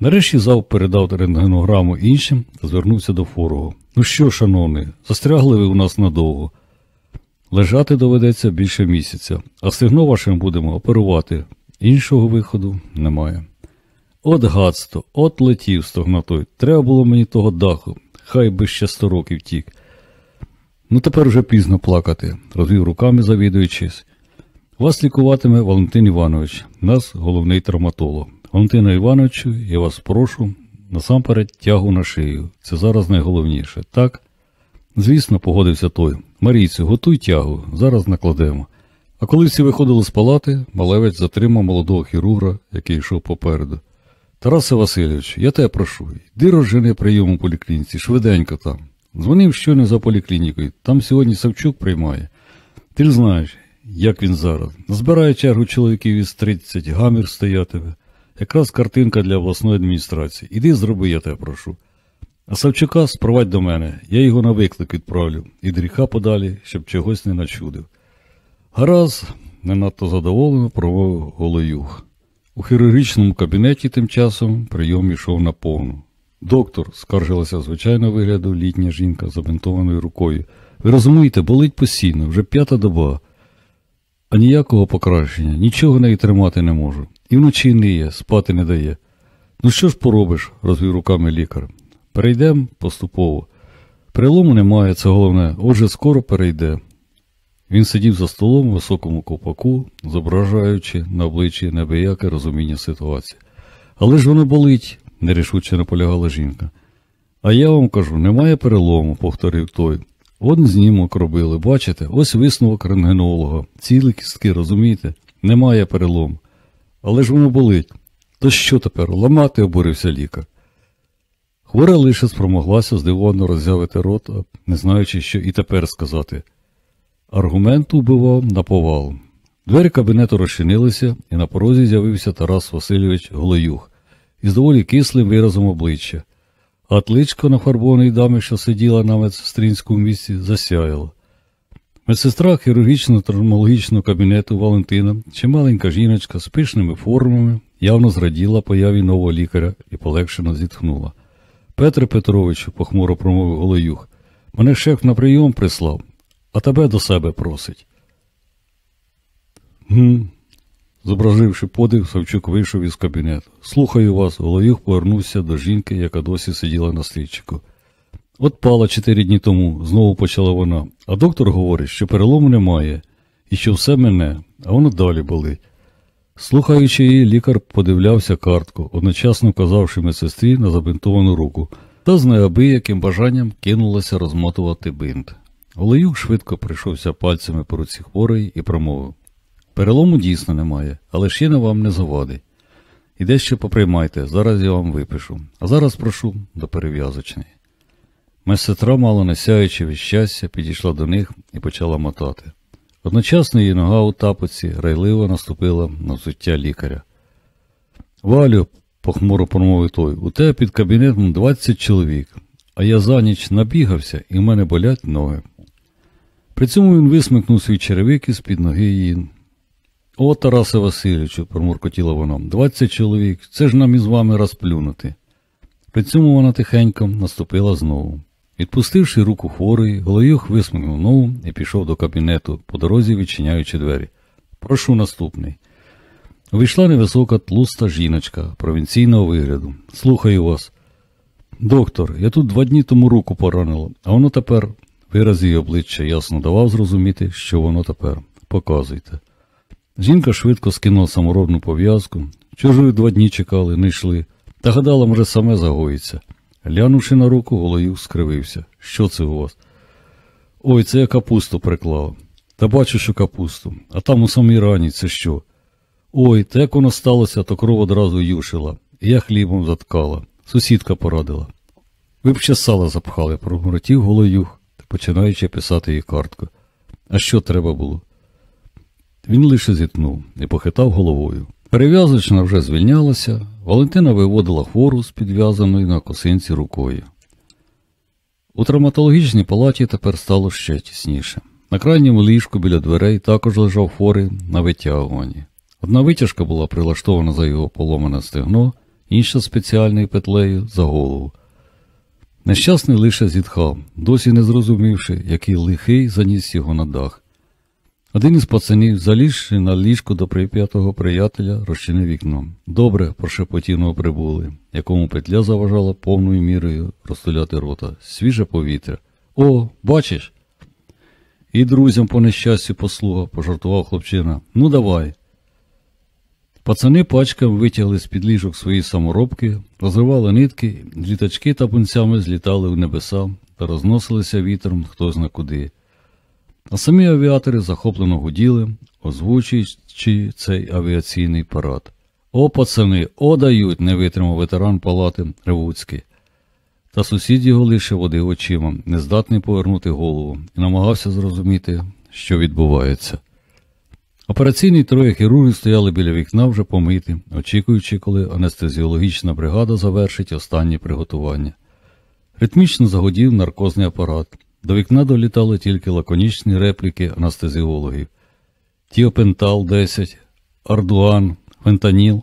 Нарешті зав передав рентгенограму іншим та звернувся до форого. Ну що, шановний, застрягли ви у нас надовго. Лежати доведеться більше місяця, а стегно вашим будемо оперувати. Іншого виходу немає. От гадство, от летів стогна той. Треба було мені того даху, хай би ще сто років тік. Ну тепер вже пізно плакати, розвів руками завідуючись. Вас лікуватиме Валентин Іванович, нас головний травматолог. Валентина Івановичу, я вас прошу, насамперед тягу на шию. Це зараз найголовніше, так? Звісно, погодився той. Марійцю, готуй тягу, зараз накладемо. А коли всі виходили з палати, Малевець затримав молодого хірурга, який йшов попереду. Тарасе Васильович, я тебе прошу, йди розжени прийом у поліклініці, швиденько там. Дзвонив щойно за поліклінікою, там сьогодні Савчук приймає. Ти ж знаєш, як він зараз. Збирає чергу чоловіків із 30, гамір стоятиме. Якраз картинка для обласної адміністрації. Іди зроби, я тебе прошу. А Савчука спровадь до мене, я його на виклик відправлю, і гріха подалі, щоб чогось не начудив. Гаразд, не надто задоволено промовив Голоюх. У хірургічному кабінеті тим часом прийом йшов на повну. Доктор, скаржилася звичайно вигляду літня жінка з забинтованою рукою. Ви розумієте, болить постійно, вже п'ята доба. А ніякого покращення, нічого неї тримати не можу. І вночі не є, спати не дає. Ну що ж поробиш, розвів руками лікар. Перейдемо поступово. Перелому немає, це головне, отже, скоро перейде. Він сидів за столом у високому ковпаку, зображаючи на обличчі небияке розуміння ситуації. Але ж воно болить, нерішуче наполягала жінка. А я вам кажу, немає перелому, повторив той. От знімок робили, бачите, ось висновок рентгенолога. Цілі кістки, розумієте? Немає перелому. Але ж воно болить. То що тепер? Ламати обурився лікар. Хвора лише спромоглася здивовано роззявити рота, не знаючи, що і тепер сказати. Аргумент убивав на повал. Двері кабінету розчинилися, і на порозі з'явився Тарас Васильович Голоюх із доволі кислим виразом обличчя. А на фарбованій дамі, що сиділа на медсестринському місці, засяяло. Медсестра хірургічно-травмологічного кабінету Валентина, чималенька жіночка з пишними формами, явно зраділа появі нового лікаря і полегшено зітхнула. Петре Петровичу, похмуро промовив Голоюх, мене шеф на прийом прислав, а тебе до себе просить. Гм. Зображивши подив, Савчук вийшов із кабінету. Слухаю вас, Голоюх повернувся до жінки, яка досі сиділа на слідчику. От пала чотири дні тому, знову почала вона, а доктор говорить, що перелому немає, і що все мене, а воно далі болить. Слухаючи її, лікар подивлявся картку, одночасно вказавши медсестрі на забинтовану руку, та з неабияким бажанням кинулася розмотувати бинт. Олеюк швидко прийшовся пальцями по руці хворої і промовив Перелому дійсно немає, але шина вам не завадить. І дещо поприймайте, зараз я вам випишу. А зараз прошу до перев'язочної. Медсестра, мало не сяючи від щастя, підійшла до них і почала мотати. Одночасно її нога у тапоці райливо наступила на взуття лікаря. Валю, похмуро промовив той. У тебе під кабінетом 20 чоловік, а я за ніч набігався і в мене болять ноги. При цьому він висмикнув свій черевик із під ноги її. О, Тарасе Васильовичу, промуркотіла вона, 20 чоловік, це ж нам із вами розплюнути. При цьому вона тихенько наступила знову. Відпустивши руку хворої, Голоюх висмикнув ногу і пішов до кабінету, по дорозі відчиняючи двері. Прошу наступний. Увійшла невисока тлуста жіночка провінційного вигляду. Слухаю вас. Доктор, я тут два дні тому руку поранила, а воно тепер, вираз її обличчя ясно давав зрозуміти, що воно тепер. Показуйте. Жінка швидко скинула саморобну пов'язку. Чужої два дні чекали, не йшли. Та гадала, може, саме загоїться. Глянувши на руку, Голоюх скривився. Що це у вас? Ой, це я капусту приклав. Та бачу, що капусту. А там у самій рані це що? Ой, та як воно сталося, то кров одразу юшила. І я хлібом заткала. Сусідка порадила. Ви б ще сала запхали, проморотів Голоюх, починаючи писати їй картку. А що треба було? Він лише зітхнув і похитав головою. Перев'язочна вже звільнялася, Валентина виводила хвору з підв'язаною на косинці рукою. У травматологічній палаті тепер стало ще тісніше. На крайньому ліжку біля дверей також лежав хворий на витягуванні. Одна витяжка була прилаштована за його поломане стегно, інша спеціальною петлею за голову. Нещасний лише зітхав, досі не зрозумівши, який лихий заніс його на дах. Один із пацанів, залізши на ліжко до прип'ятого приятеля, розчинив вікно. Добре, прошепотівно прибули, якому петля заважала повною мірою розтуляти рота. Свіже повітря. О, бачиш? І друзям по нещастю послуга, пожартував хлопчина. Ну, давай. Пацани пачками витягли з під ліжок свої саморобки, розривали нитки, літачки та пунцями злітали в небеса та розносилися вітром хто зна куди. А самі авіатори захоплено гуділи, озвучуючи цей авіаційний парад. О, пацани, о, не витримав ветеран палати Ревуцький. Та сусід його лише водив очима, нездатний повернути голову, і намагався зрозуміти, що відбувається. Операційні троє хірургів стояли біля вікна вже помиті, очікуючи, коли анестезіологічна бригада завершить останні приготування. Ритмічно загодів наркозний апарат. До вікна долітали тільки лаконічні репліки анестезіологів. Тіопентал 10, Ардуан, Фентаніл.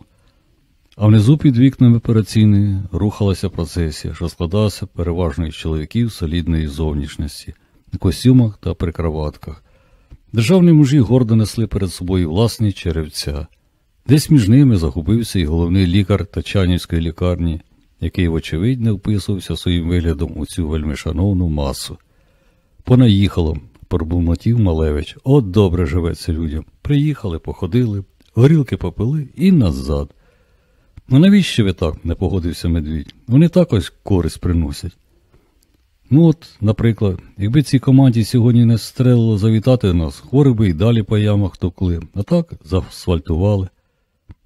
А внизу під вікнами операційної рухалася процесія, що складалася переважно із чоловіків солідної зовнішності, в костюмах та прикроватках. Державні мужі гордо несли перед собою власні черевця. Десь між ними загубився і головний лікар Тачанівської лікарні, який, вочевидь, не вписувався своїм виглядом у цю вельми шановну масу. Понаїхало, пробурмотів Малевич. От добре живеться людям. Приїхали, походили, горілки попили і назад. Ну навіщо ви так? не погодився медвідь. Вони також користь приносять. Ну от, наприклад, якби цій команді сьогодні не стрелило завітати нас, хворі би й далі по ямах токли, а так заасфальтували.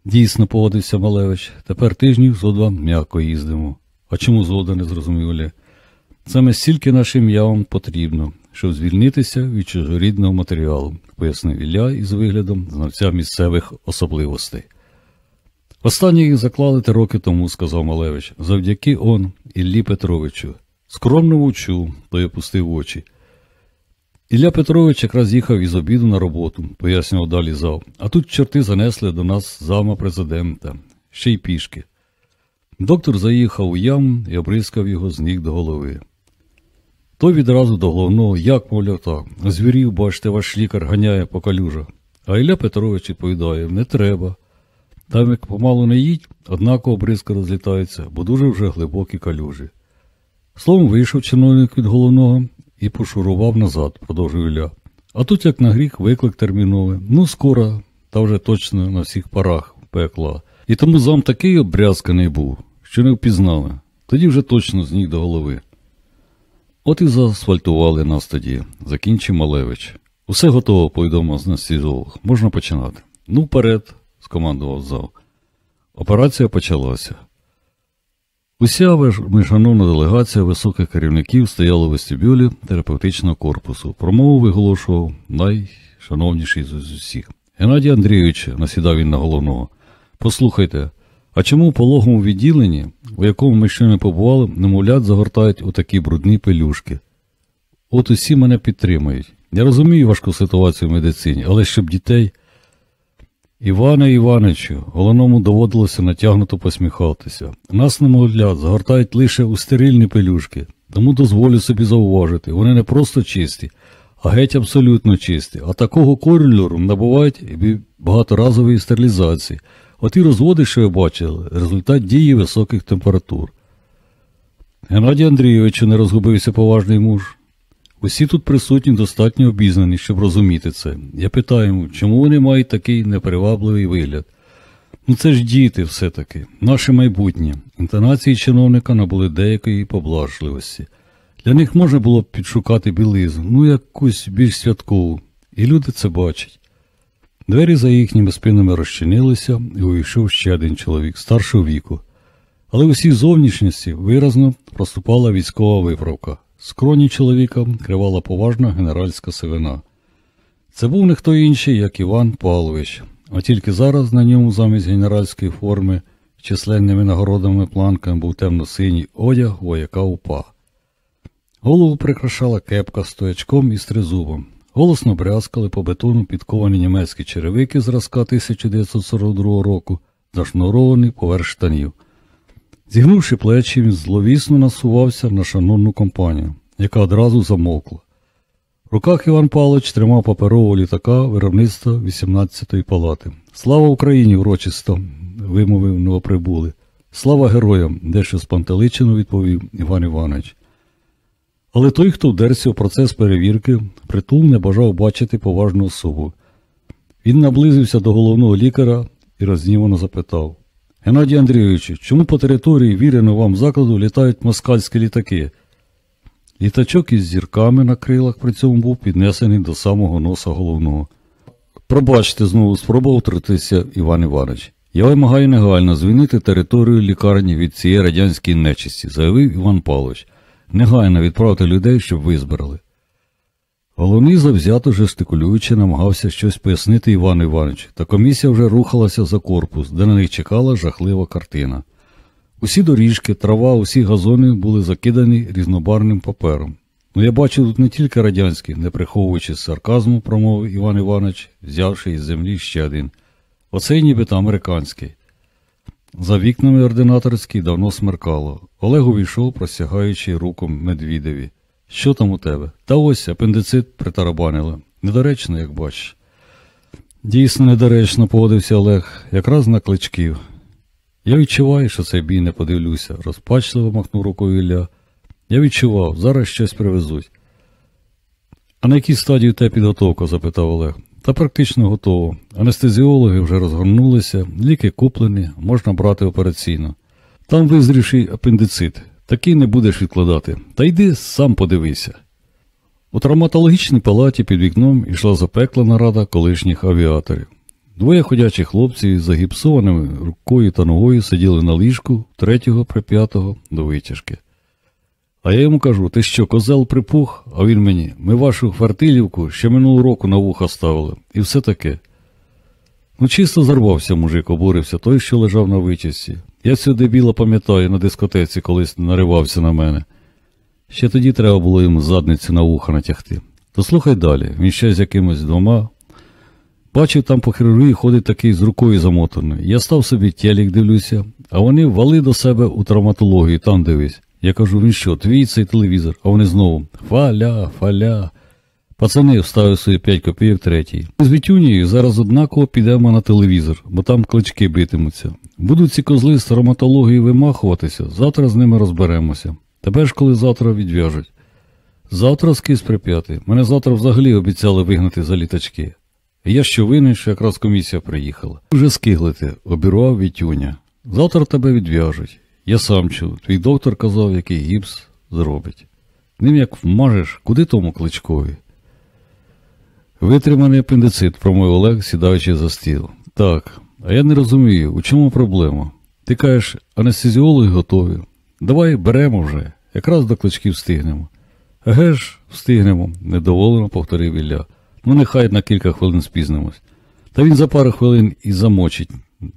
Дійсно, погодився Малевич, тепер тижнів зо два м'яко їздимо. А чому згода не зрозумів Олег? Саме стільки нашим явам потрібно, щоб звільнитися від чужорідного матеріалу, пояснив Ілля із виглядом знавця місцевих особливостей. Останні їх заклали три роки тому, сказав Малевич, завдяки он Іллі Петровичу. Скромно вучу, той опустив очі. Ілля Петрович якраз їхав із обіду на роботу, пояснював далі зав. А тут чорти занесли до нас зама президента, ще й пішки. Доктор заїхав у яму і обрискав його з ніг до голови. Той відразу до головного, як, мовляв, так, звірів, бачите, ваш лікар ганяє по калюжах. А Ілля Петрович відповідає, не треба. Там як помалу не їдь, однаково бризка розлітаються, бо дуже вже глибокі калюжі. Словом, вийшов чиновник від головного і пошурував назад, продовжив Ілля. А тут, як на гріх, виклик терміновий. Ну, скоро, та вже точно на всіх парах пекла. І тому зам такий обрязканий був, що не впізнали. Тоді вже точно з ніг до голови. От і заасфальтували нас тоді, закінчив Малевич. Усе готово, повідомив знастізолог. Можна починати. Ну, вперед, скомандував зал. Операція почалася. Уся міжнародна делегація високих керівників стояла у вестибюлі терапевтичного корпусу. Промову виголошував найшановніший з усіх. Геннадій Андрійович, насідав він на головного. Послухайте, А чому у пологовому відділенні, у якому ми ще не побували, немовлят загортають у такі брудні пелюшки? От усі мене підтримують. Я розумію важку ситуацію в медицині, але щоб дітей. Іване Івановичу, головному доводилося натягнуто посміхатися. Нас, немовлят, загортають лише у стерильні пелюшки, тому дозволю собі зауважити, вони не просто чисті, а геть абсолютно чисті, а такого кольору набувають і багаторазової стерилізації. От і розводи, що ви бачили, результат дії високих температур. Геннадій Андрійовичу не розгубився поважний муж. Усі тут присутні достатньо обізнані, щоб розуміти це. Я питаю, чому вони мають такий непривабливий вигляд? Ну це ж діти все-таки, наше майбутнє. Інтонації чиновника набули деякої поблажливості. Для них можна було б підшукати білизну, ну якусь більш святкову, і люди це бачать. Двері за їхніми спинами розчинилися, і увійшов ще один чоловік старшого віку. Але усій зовнішності виразно проступала військова виправка. Скроні чоловіка кривала поважна генеральська сивина. Це був не хто інший, як Іван Павлович, а тільки зараз на ньому замість генеральської форми численними нагородами планками був темно-синій одяг вояка УПА. Голову прикрашала кепка з тоячком і з тризубом. Голосно брязкали по бетону підковані німецькі черевики зразка 1942 року, зашнурований поверх штанів. Зігнувши плечі, він зловісно насувався на шановну компанію, яка одразу замовкла. В руках Іван Павлович тримав паперового літака виробництва 18-ї палати. Слава Україні, урочисто, вимовив новоприбули. Слава героям, дещо спантеличено відповів Іван Іванович. Але той, хто вдерся в процес перевірки, притул не бажав бачити поважну особу. Він наблизився до головного лікаря і рознівано запитав Геннадій Андрійович, чому по території віреного вам закладу літають москальські літаки? Літачок із зірками на крилах при цьому був піднесений до самого носа головного. Пробачте, знову спробував втрутитися Іван Іванович. Я вимагаю негайно звільнити територію лікарні від цієї радянської нечисті, заявив Іван Павлович. Негайно відправити людей, щоб визбирали. Головний завзято жестикулюючи, намагався щось пояснити Івану Івановичу, та комісія вже рухалася за корпус, де на них чекала жахлива картина. Усі доріжки, трава, усі газони були закидані різнобарним папером. Ну я бачу тут не тільки радянські, не приховуючи сарказму, промовив Іван Іванович, взявши із землі ще один. Оцей нібито американський. За вікнами ординаторській давно смеркало. Олег увійшов, простягаючи руку Медвідеві. Що там у тебе? Та ось апендицит притарабанили. Недоречно, як бачиш. Дійсно, недоречно, погодився Олег, якраз на кличків. Я відчуваю, що цей бій не подивлюся, розпачливо махнув рукою Ілля. Я відчував, зараз щось привезуть. А на якій стадії тебе підготовка? запитав Олег. Та практично готово. Анестезіологи вже розгорнулися, ліки куплені, можна брати операційно. Там визрівший апендицит. Такий не будеш відкладати. Та йди сам подивися. У травматологічній палаті під вікном йшла запекла нарада колишніх авіаторів. Двоє ходячих хлопців із загіпсованими рукою та ногою сиділи на ліжку третього прип'ятого до витяжки. А я йому кажу, ти що, козел припух? А він мені, ми вашу фартилівку ще минулого року на вуха ставили, і все таке. Ну, чисто зарвався мужик, обурився той, що лежав на витязці. Я цього дебіла пам'ятаю на дискотеці, колись наривався на мене. Ще тоді треба було йому задницю на вуха натягти. То слухай далі, він ще з якимось двома. Бачив, там по хірургії ходить такий з рукою замотаною. Я став собі телік дивлюся, а вони вали до себе у травматологію, там дивись. Я кажу, він що, твій цей телевізор, а вони знову фаля, фаля. Пацани вставив свої п'ять копійок третій. З Вітюнією зараз однаково підемо на телевізор, бо там клички битимуться. Будуть ці козли з травматології вимахуватися, завтра з ними розберемося. Тебе ж коли завтра відв'яжуть. Завтра скис прип'ятий. Мене завтра взагалі обіцяли вигнати за літачки. Я що винен, що якраз комісія приїхала. Вже скиглити, обірвав Вітюня. Завтра тебе відв'яжуть. Я сам чув, твій доктор казав, який гіпс зробить. Ним як вмажеш, куди тому кличкові? Витриманий апендицит, промовив Олег, сідаючи за стіл. Так, а я не розумію, у чому проблема? Ти кажеш, анестезіологи готові. Давай беремо вже, якраз до кличків встигнемо. Еге ж, встигнемо, недоволено повторив Ілля. Ну, нехай на кілька хвилин спізнимось. Та він за пару хвилин і замочить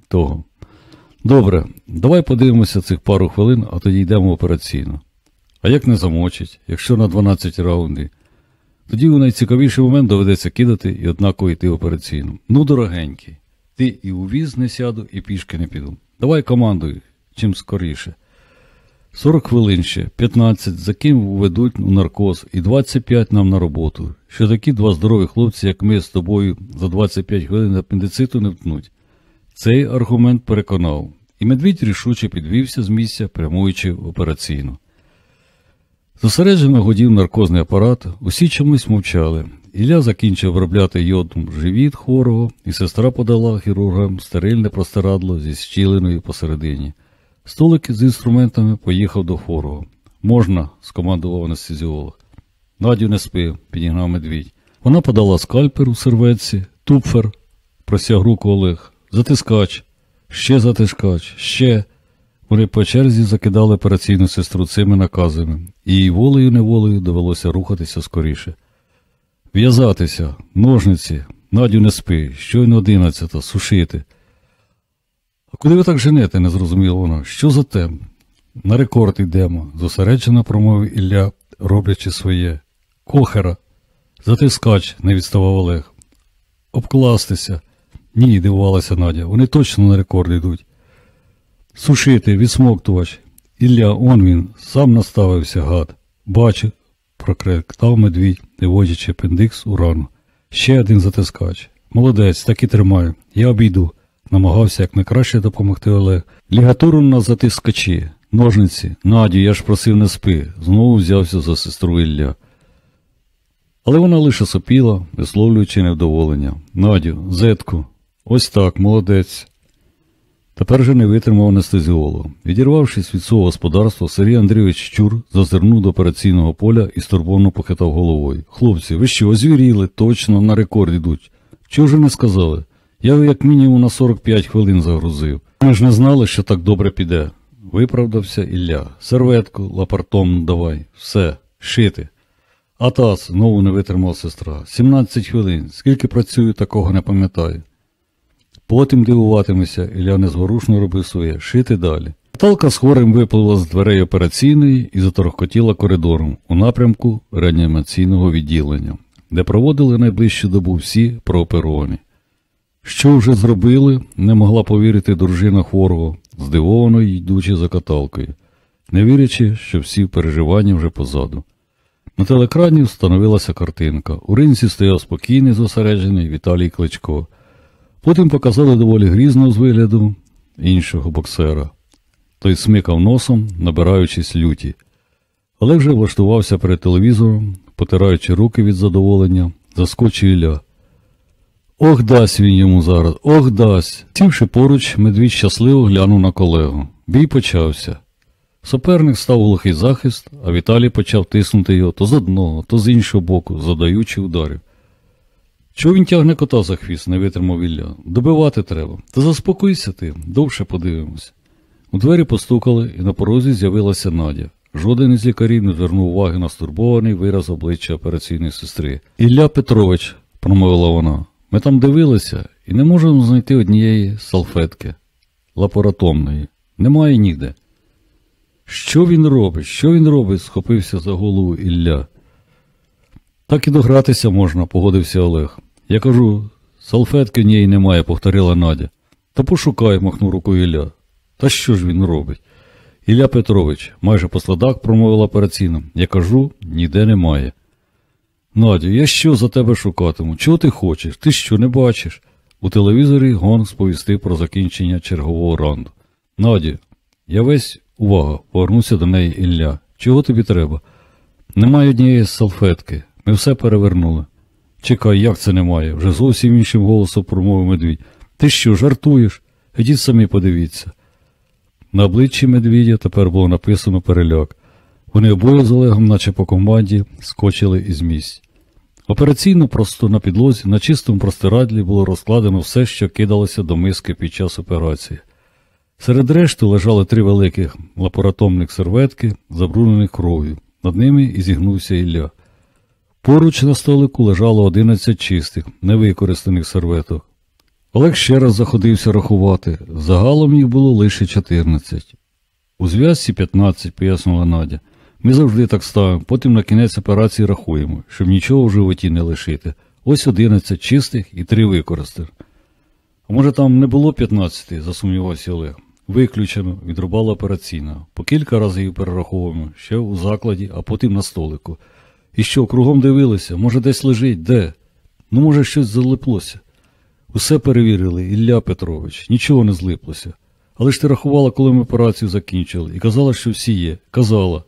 того. Добре, давай подивимося цих пару хвилин, а тоді йдемо в операційну. А як не замочить, якщо на 12 раунди? Тоді у найцікавіший момент доведеться кидати і однаково йти в операційну. Ну, дорогенький, ти і у віз не сяду, і пішки не піду. Давай командуй, чим скоріше. 40 хвилин ще, 15, за ким введуть у наркоз, і 25 нам на роботу. Що такі два здорові хлопці, як ми з тобою, за 25 хвилин апендициту не втнуть. Цей аргумент переконав, і медвідь рішуче підвівся з місця, прямуючи в операційну. Зосереджено годів наркозний апарат, усі чомусь мовчали. Ілля закінчив виробляти йодом живіт хворого, і сестра подала хірургам стерильне простирадло зі щіленою посередині. Столик з інструментами поїхав до хворого. Можна, скомандував анестезіолог. Надю не спи, підігнав медвідь. Вона подала скальпер у серветці, тупфер, просяг руку Олег, затискач, ще затискач, ще. Вони по черзі закидали операційну сестру цими наказами, і їй волею неволею довелося рухатися скоріше. В'язатися, ножниці, Надю не спи, щойно одинадцята, сушити. А куди ви так женете, не зрозуміла вона. Що за тем? На рекорд йдемо, зосереджено промовив Ілля, роблячи своє. Кохера. Затискач, не відставав Олег. Обкластися. Ні, дивувалася Надя. Вони точно на рекорд йдуть. Сушити, відсмоктувач. Ілля, он він, сам наставився, гад. Бачу, прокректав медвідь, виводячи апендикс у рану. Ще один затискач. Молодець, так і тримаю. Я обійду. Намагався якнайкраще допомогти Олег. Лігатуру на затискачі, ножниці, Надю, я ж просив не спи. Знову взявся за сестру Ілля. Але вона лише сопіла, висловлюючи невдоволення. Надю, зетку, ось так, молодець. Тепер же не витримав анестезіолог. Відірвавшись від свого господарства, Сергій Андрійович Чур зазирнув до операційного поля і стурбовно похитав головою. Хлопці, ви що, озвіріли, точно на рекорд йдуть. Чого ж не сказали? Я як мінімум на 45 хвилин загрузив. Ми ж не знали, що так добре піде. Виправдався Ілля. Серветку, лапартом давай, все, шити. Атас, знову не витримала сестра. 17 хвилин. Скільки працюю, такого не пам'ятаю. Потім дивуватимеся, Ілля незворушно робив своє, шити далі. Наталка з хворим випливла з дверей операційної і заторохкотіла коридором у напрямку реанімаційного відділення, де проводили найближчу добу всі прооперовані. Що вже зробили, не могла повірити дружина хворого, здивовано йдучи за каталкою, не вірячи, що всі переживання вже позаду. На телекрані встановилася картинка. У ринці стояв спокійний, зосереджений Віталій Кличко. Потім показали доволі грізно з вигляду іншого боксера. Той смикав носом, набираючись люті. Але вже влаштувався перед телевізором, потираючи руки від задоволення, заскочив Ілля. Ох, дасть він йому зараз, ох дасть. Сівши поруч, медвідь щасливо глянув на колегу. Бій почався. Суперник став глухий захист, а Віталій почав тиснути його то з одного, то з іншого боку, задаючи ударів. Чого він тягне кота за хвіст, не витримав Ілля. Добивати треба. Та заспокойся ти, довше подивимось. У двері постукали, і на порозі з'явилася Надя. Жоден із лікарів не звернув уваги на стурбований вираз обличчя операційної сестри. Ілля Петрович, промовила вона, ми там дивилися і не можемо знайти однієї салфетки лапаратомної. Немає ніде. Що він робить? Що він робить? схопився за голову Ілля. Так і догратися можна, погодився Олег. Я кажу, салфетки в ній немає, повторила Надя. Та пошукай, махнув рукою Ілля. Та що ж він робить? Ілля Петрович, майже по сладах промовила операційно. Я кажу, ніде немає. Надю, я що за тебе шукатиму? Чого ти хочеш? Ти що не бачиш? У телевізорі Гон сповістив про закінчення чергового раунду. Надю, я весь увага, повернувся до неї Ілля. Чого тобі треба? Немає однієї салфетки. Ми все перевернули. Чекай, як це немає? вже зовсім іншим голосом промовив медвідь. Ти що, жартуєш? Ідіть самі подивіться. На обличчі медвідя тепер було написано переляк. Вони обоє з Олегом, наче по команді, скочили із місць. Операційно просто на підлозі, на чистому простирадлі було розкладено все, що кидалося до миски під час операції. Серед решти лежали три великих лапаратомних серветки, забруднених кров'ю. Над ними і зігнувся Ілля. Поруч на столику лежало одинадцять чистих, невикористаних серветок. Олег ще раз заходився рахувати. Загалом їх було лише 14. У зв'язці 15, пояснила Надя. Ми завжди так ставимо, потім на кінець операції рахуємо, щоб нічого в животі не лишити. Ось 11 чистих і 3 використав. А може там не було 15, засумнівався Олег. Виключено, відрубала операційна. По кілька разів перераховуємо, ще у закладі, а потім на столику. І що, кругом дивилися, може десь лежить, де? Ну, може, щось залиплося. Усе перевірили, Ілля Петрович, нічого не злиплося. Але ж ти рахувала, коли ми операцію закінчили, і казала, що всі є. Казала.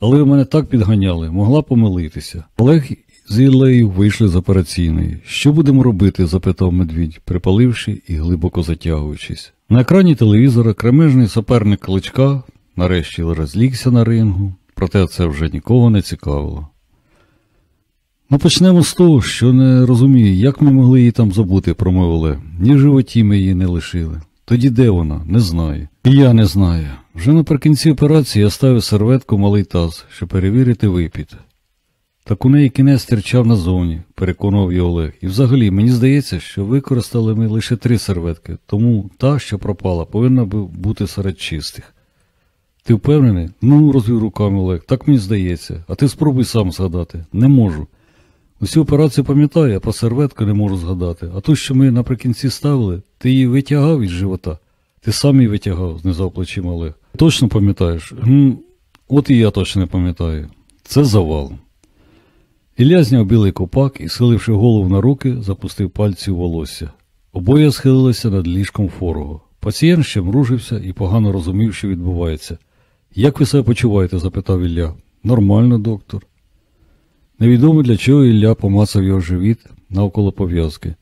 Але ви мене так підганяли, могла помилитися. Олег з Іллею вийшли з операційної. Що будемо робити? запитав медвідь, припаливши і глибоко затягуючись. На екрані телевізора кремежний суперник Кличка нарешті розлігся на рингу, проте це вже нікого не цікавило. Ну, почнемо з того, що не розумію, як ми могли її там забути, промовили. Ні животі ми її не лишили. Тоді де вона? Не знаю. І я не знаю. Вже наприкінці операції я ставив серветку малий таз, щоб перевірити випіт. Так у неї кінець стирчав назовні, переконував його Олег. І взагалі мені здається, що використали ми лише три серветки, тому та, що пропала, повинна бути серед чистих. Ти впевнений? Ну, розвів руками Олег, так мені здається, а ти спробуй сам згадати. Не можу. Усю операцію пам'ятаю, а про серветку не можу згадати. А ту, що ми наприкінці ставили, ти її витягав із живота. Ти сам її витягав, знизав плечима Олег. Точно пам'ятаєш? Гм, От і я точно не пам'ятаю. Це завал. Ілля зняв білий копак і, схиливши голову на руки, запустив пальці у волосся. Обоє схилилися над ліжком форого. Пацієнт ще мружився і погано розумів, що відбувається. Як ви себе почуваєте? запитав Ілля. Нормально, доктор. Невідомо для чого Ілля помацав його живіт навколо пов'язки.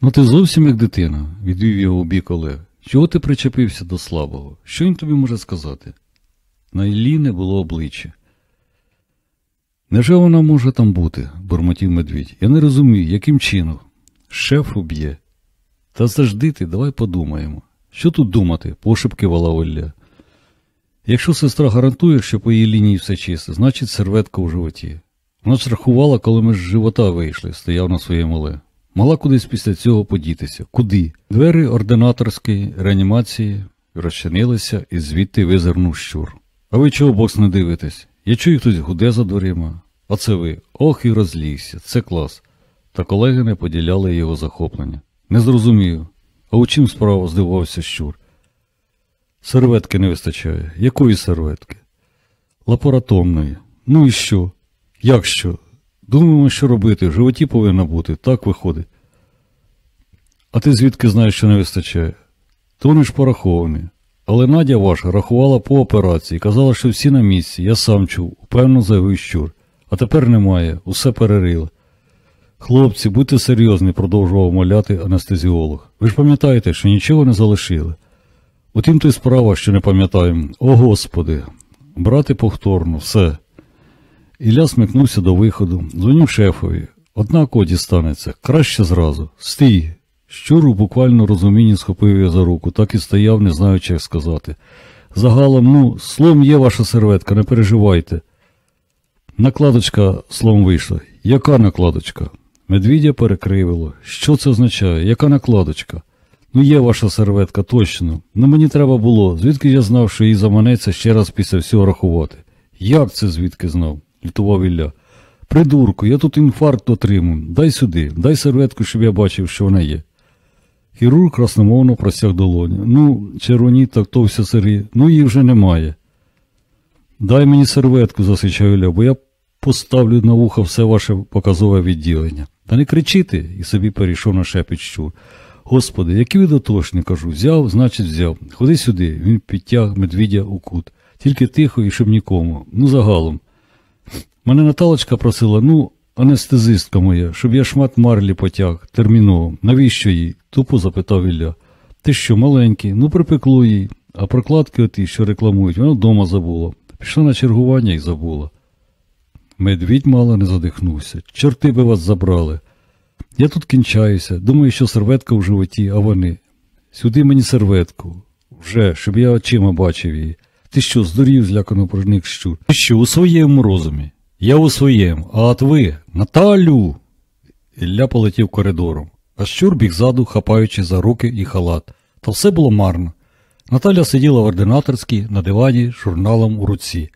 Ну, ти зовсім як дитина, відвів його у бік Олег. Чого ти причепився до слабого? Що він тобі може сказати? На Іллі не було обличчя. Невже вона може там бути? бурмотів медвідь. Я не розумію, яким чином. Шеф уб'є. Та завжди ти, давай подумаємо. Що тут думати? пошепки вала Олля. Якщо сестра гарантує, що по її лінії все чисто, значить серветка у животі. Вона рахувала, коли ми з живота вийшли, стояв на своєму ле. Могла кудись після цього подітися. Куди? Двері ординаторської реанімації розчинилися і звідти визирнув щур. А ви чого бокс не дивитесь? Я чую, хтось гуде за дверима. А це ви. Ох і розлігся, це клас. Та колеги не поділяли його захоплення. Не зрозумію. А у чим справа здивувався щур? Серветки не вистачає. Якої серветки? Лапаратомної. Ну і що? Як що? Думаємо, що робити, в животі повинна бути, так виходить. А ти звідки знаєш, що не вистачає? То вони ж пораховані. Але Надя ваша рахувала по операції, казала, що всі на місці, я сам чув, певно, заявив щур. А тепер немає, усе перерили. Хлопці, будьте серйозні, продовжував моляти анестезіолог. Ви ж пам'ятаєте, що нічого не залишили. Утім, то й справа, що не пам'ятаємо. О Господи, брати повторно, все. Ілля смикнувся до виходу, дзвонив шефові. Однаково дістанеться, краще зразу. Стій. Щур у буквально розумінні схопив його за руку, так і стояв, не знаючи, як сказати. Загалом, ну, слом є ваша серветка, не переживайте. Накладочка слом вийшла. Яка накладочка? Медвідя перекривило. Що це означає? Яка накладочка? Ну, є ваша серветка, точно. Ну мені треба було. Звідки я знав, що їй заманеться ще раз після всього рахувати? Як це звідки знав? Лютував Ілля. Придурку, я тут інфаркт отримую. Дай сюди, дай серветку, щоб я бачив, що вона є. Хірург красномовно простяг долоні. Ну, червоні, так то все Сергій, ну її вже немає. Дай мені серветку, засичав Ілля, бо я поставлю на вухо все ваше показове відділення. Та не кричити, і собі перейшов на шепіт. Господи, який ви дотошні, кажу, взяв, значить, взяв. Ходи сюди, він підтяг медвідя у кут. Тільки тихо і щоб нікому. Ну, загалом. Мене Наталочка просила, ну, анестезистка моя, щоб я шмат марлі потяг, терміново. Навіщо їй? тупо запитав Ілля. Ти що, маленький? Ну, припекло їй. А прокладки оті, що рекламують, вона вдома забула. Пішла на чергування і забула. Медвідь мало не задихнувся. Чорти би вас забрали. Я тут кінчаюся, думаю, що серветка в животі, а вони. Сюди мені серветку. Вже, щоб я очима бачив її. Ти що, здурів, злякано проник щур? Ти що, у своєму розумі? Я у своєму, а от ви, Наталю. Ілля полетів коридором. а щур біг ззаду, хапаючи за руки і халат. Та все було марно. Наталя сиділа в ординаторській на дивані з журналом у руці.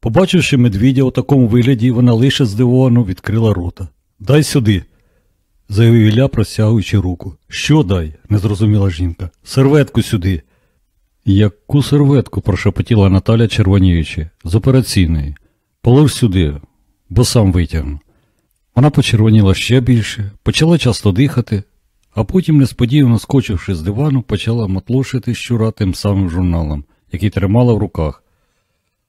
Побачивши медвідя у такому вигляді, вона лише здивовано відкрила рота. Дай сюди, заявив Ілля, простягуючи руку. Що дай? не зрозуміла жінка. Серветку сюди. Яку серветку? прошепотіла Наталя, червоніючи. З операційної. Полож сюди, бо сам витягну. Вона почервоніла ще більше, почала часто дихати, а потім, несподівано скочивши з дивану, почала матлошити щура тим самим журналом, який тримала в руках.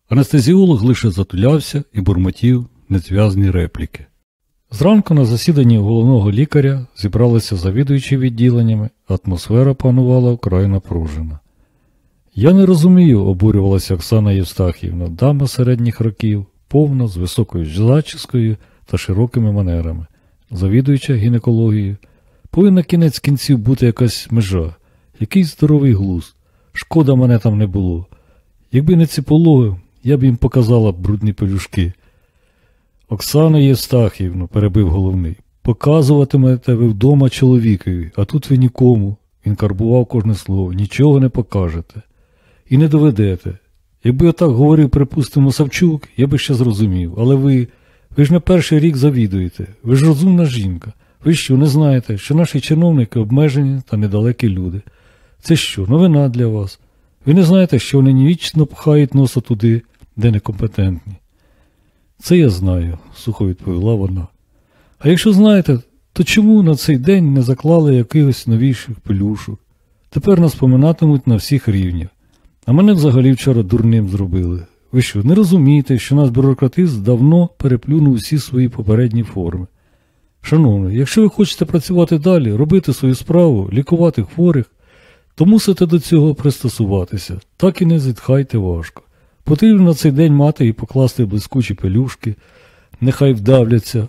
Анестезіолог лише затулявся і бурмотів незв'язні репліки. Зранку на засіданні головного лікаря зібралися завідуючі відділеннями, атмосфера панувала вкрай напружена. Я не розумію, обурювалася Оксана Євстахівна, дама середніх років, повна, з високою зачіскою та широкими манерами, завідуюча гінекологією. Повинна кінець кінців бути якась межа, якийсь здоровий глуз. Шкода мене там не було. Якби не ці пологи, я б їм показала брудні пелюшки. Оксана Євстахівна, перебив головний, показуватимете ви вдома чоловікові, а тут ви нікому. Він карбував кожне слово, нічого не покажете. І не доведете. Якби отак говорив, припустимо, Савчук, я би ще зрозумів. Але ви, ви ж не перший рік завідуєте, ви ж розумна жінка. Ви що, не знаєте, що наші чиновники обмежені та недалекі люди? Це що, новина для вас? Ви не знаєте, що вони нівічно пхають носа туди, де некомпетентні. Це я знаю, сухо відповіла вона. А якщо знаєте, то чому на цей день не заклали якихось новіших пелюшок? Тепер нас поминатимуть на всіх рівнях. А мене взагалі вчора дурним зробили. Ви що, не розумієте, що наш бюрократизм давно переплюнув усі свої попередні форми? Шановні, якщо ви хочете працювати далі, робити свою справу, лікувати хворих, то мусите до цього пристосуватися, так і не зітхайте важко. Потрібно на цей день мати і покласти блискучі пелюшки, нехай вдавляться.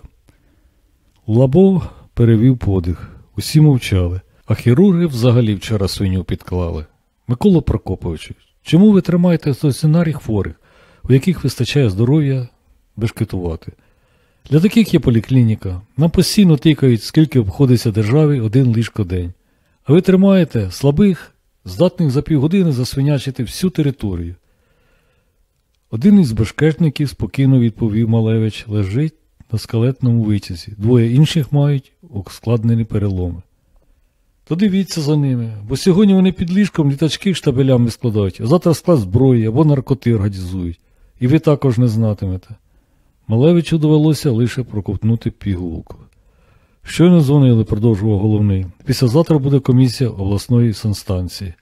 Лабо перевів подих. Усі мовчали, а хірурги взагалі вчора свиню підклали. Микола Прокоповичу, чому ви тримаєте стаціонарі хворих, у яких вистачає здоров'я бешкетувати? Для таких є поліклініка. Нам постійно тикають, скільки обходиться державі один ліжко день. А ви тримаєте слабих, здатних за півгодини засвинячити всю територію. Один із бешкетників спокійно відповів Малевич, лежить на скелетному витязі. Двоє інших мають ускладнені переломи. То дивіться за ними, бо сьогодні вони під ліжком літачки штабелями складають, а завтра склад зброї або наркоти організують. І ви також не знатимете. Малевичу довелося лише проковтнути пігулку. Щойно дзвонили, продовжував головний. Післязавтра буде комісія обласної санстанції.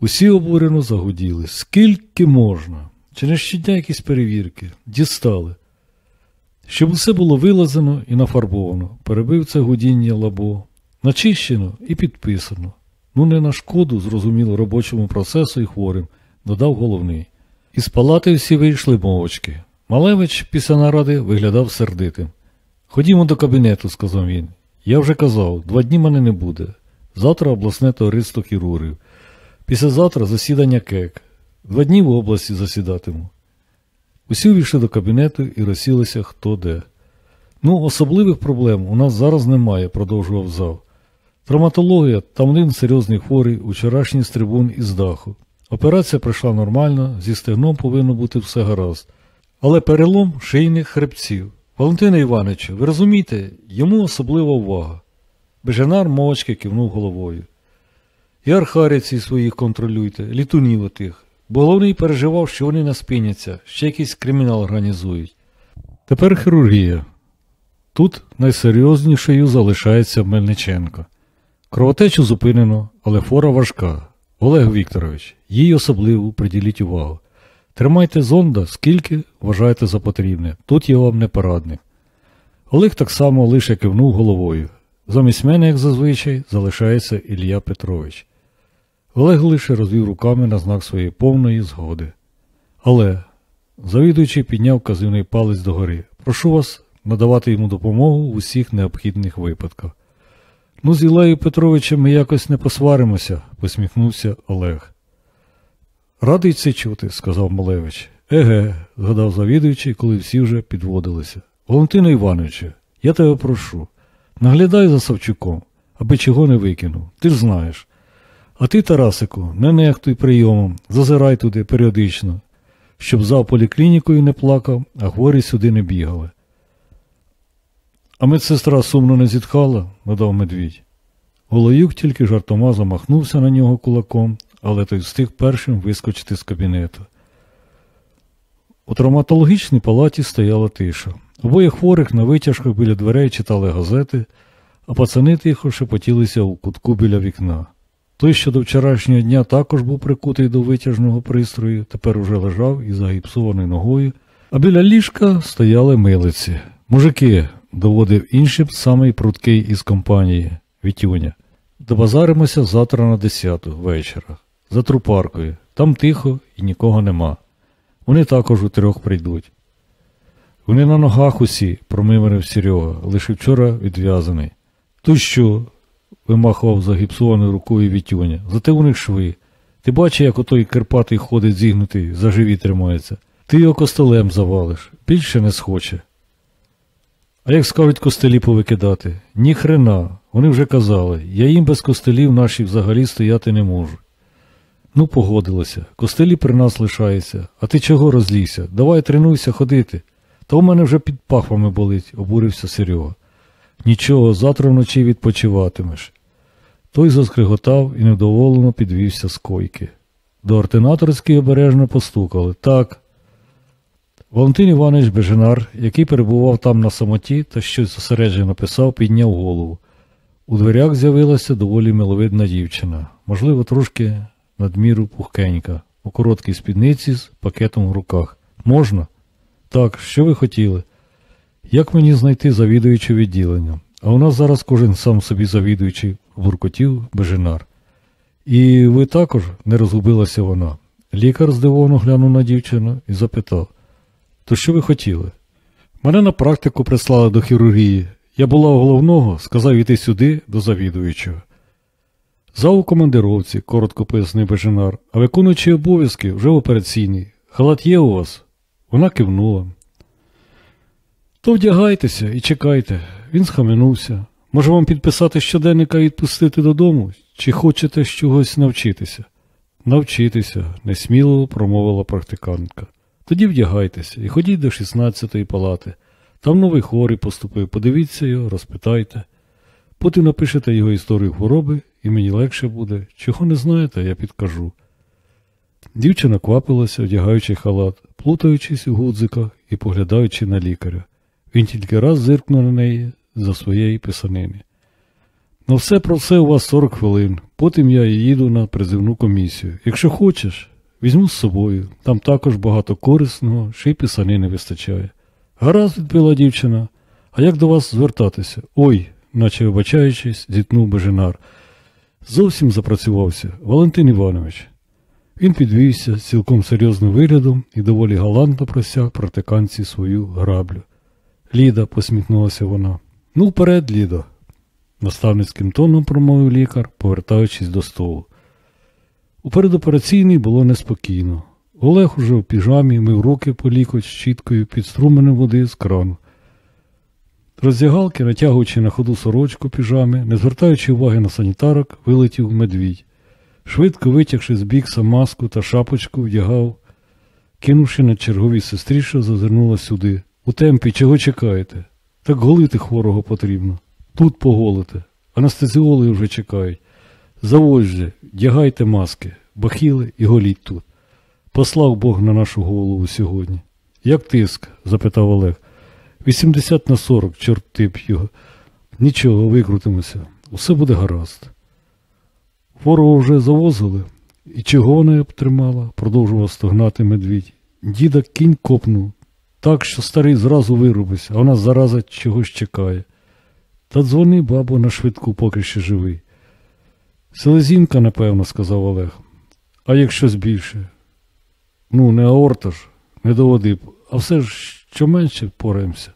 Усі обурено загуділи. Скільки можна? Не щодня якісь перевірки? Дістали. Щоб усе було вилазено і нафарбовано, перебив це гудіння лабо, начищено і підписано. Ну не на шкоду, зрозуміло, робочому процесу і хворим, додав головний. Із палати всі вийшли мовочки. Малевич після наради виглядав сердитим. Ходімо до кабінету, сказав він. Я вже казав, два дні мене не буде. Завтра обласне товариство хірургів. Післязавтра засідання КЕК. Два дні в області засідатиму. Усі увійшли до кабінету і розсілися хто де. Ну, особливих проблем у нас зараз немає, продовжував зав. Травматологія, там один серйозний хворий, учорашній стрибун із даху. Операція пройшла нормально, зі стегном повинно бути все гаразд. Але перелом шийних хребців. Валентина Івановичу, ви розумієте, йому особлива увага. Беженар мовчки кивнув головою. І архаріці своїх контролюйте, літунів отих, бо головний переживав, що вони не спиняться, ще якийсь кримінал організують. Тепер хірургія. Тут найсерйознішою залишається Мельниченко. Кровотечу зупинено, але фора важка. Олег Вікторович, їй особливо приділіть увагу. Тримайте зонда, скільки вважаєте за потрібне, тут я вам не порадник. Олег так само лише кивнув головою. Замість мене, як зазвичай, залишається Ілля Петрович. Олег лише розвів руками на знак своєї повної згоди. Але, завідуючий підняв казивний палець догори. Прошу вас надавати йому допомогу в усіх необхідних випадках. Ну, з Ілею Петровичем ми якось не посваримося, посміхнувся Олег. Радий це чути, сказав Малевич. Еге, згадав завідуючий, коли всі вже підводилися. Валентино Івановичу, я тебе прошу, наглядай за Савчуком. аби чого не викинув. Ти ж знаєш. А ти, Тарасику, не нехтуй прийомом, зазирай туди періодично, щоб за поліклінікою не плакав, а хворі сюди не бігали. А медсестра сумно не зітхала, надав медвідь. Голоюк тільки жартома замахнувся на нього кулаком, але той встиг першим вискочити з кабінету. У травматологічній палаті стояла тиша. Обоє хворих на витяжках біля дверей читали газети, а пацани тихо шепотілися у кутку біля вікна. Той, що до вчорашнього дня також був прикутий до витяжного пристрою, тепер уже лежав із загіпсованою ногою, а біля ліжка стояли милиці. Мужики, доводив іншим самий пруткий із компанії Вітюня. Добазаримося завтра на десяту вечора. За трупаркою. Там тихо і нікого нема. Вони також у трьох прийдуть. Вони на ногах усі, промимирив Серега, лише вчора відв'язаний. То що? вимахував загіпсованою рукою Вітюня. Зате у них шви. Ти бачиш, як отой Карпатий ходить зігнутий, за живі тримається. Ти його костелем завалиш, більше не схоче. А як скажуть костелі повикидати? Ні хрена, вони вже казали, я їм без костелів наші взагалі стояти не можу. Ну, погодилося, костелі при нас лишаються, а ти чого розлійся? Давай тренуйся ходити. Та у мене вже під пахвами болить, обурився Серега. Нічого, завтра вночі відпочиватимеш. Той заскриготав і невдоволено підвівся з койки. До ординаторської обережно постукали. Так. Валентин Іванович Беженар, який перебував там на самоті та щось зосереджено писав, підняв голову. У дверях з'явилася доволі миловидна дівчина, можливо, трошки надміру пухкенька, у короткій спідниці з пакетом в руках. Можна? Так, що ви хотіли? Як мені знайти завідуючу відділення? А у нас зараз кожен сам собі завідуючий, буркотів Беженар. І ви також не розгубилася вона. Лікар здивовано глянув на дівчину і запитав То що ви хотіли? Мене на практику прислали до хірургії. Я була у головного, сказав іти сюди до завідуючого. Зав у командировці, коротко пояснив Беженар, а виконуючий обов'язки вже в операційній. Халат є у вас? Вона кивнула. То вдягайтеся і чекайте. Він схаменувся. Може вам підписати щоденника і відпустити додому, чи хочете чогось навчитися? Навчитися, несміливо промовила практикантка. Тоді вдягайтеся і ходіть до 16-ї палати. Там новий хворий поступив, подивіться його, розпитайте. Потім напишете його історію хвороби, і мені легше буде. Чого не знаєте, я підкажу. Дівчина квапилася, одягаючи халат, плутаючись у гудзиках і поглядаючи на лікаря. Він тільки раз зиркнув на неї за своєї писанини. На все про все у вас 40 хвилин, потім я їду на призивну комісію. Якщо хочеш, візьму з собою, там також багато корисного, ще й писанини вистачає. Гаразд, відповіла дівчина, а як до вас звертатися? Ой, наче вибачаючись, зітнув Беженар. Зовсім запрацювався, Валентин Іванович. Він підвівся з цілком серйозним виглядом і доволі галантно просяг практиканці свою граблю. Ліда, посміхнулася вона. Ну, вперед, Лідо, наставницьким тоном промовив лікар, повертаючись до столу. У передопераційній було неспокійно. Олег уже в піжамі мив руки по лікоть щіткою під струменем води з крану. Роздягалки, натягуючи на ходу сорочку піжами, не звертаючи уваги на санітарок, вилетів медвідь. Швидко витягши з бікса маску та шапочку, вдягав, кинувши на черговій сестрі, що зазирнула сюди. У темпі чого чекаєте? Так голити хворого потрібно. Тут поголите. Анестезіологи вже чекають. Заводьте, вдягайте маски, бахіли і голіть тут. Послав Бог на нашу голову сьогодні. Як тиск? запитав Олег. 80 на 40, чорти б його. Нічого, викрутимося. Усе буде гаразд. Хворого вже завозили. І чого вона обтримала? продовжував стогнати медвідь. Діда кінь копнув. Так, що старий зразу вирубився, а вона зараза чогось чекає. Та дзвони, бабо, на швидку, поки ще живий. Селезінка, напевно, сказав Олег. А як щось більше? Ну, не аорта ж, не доводи б, а все ж що менше пораємося.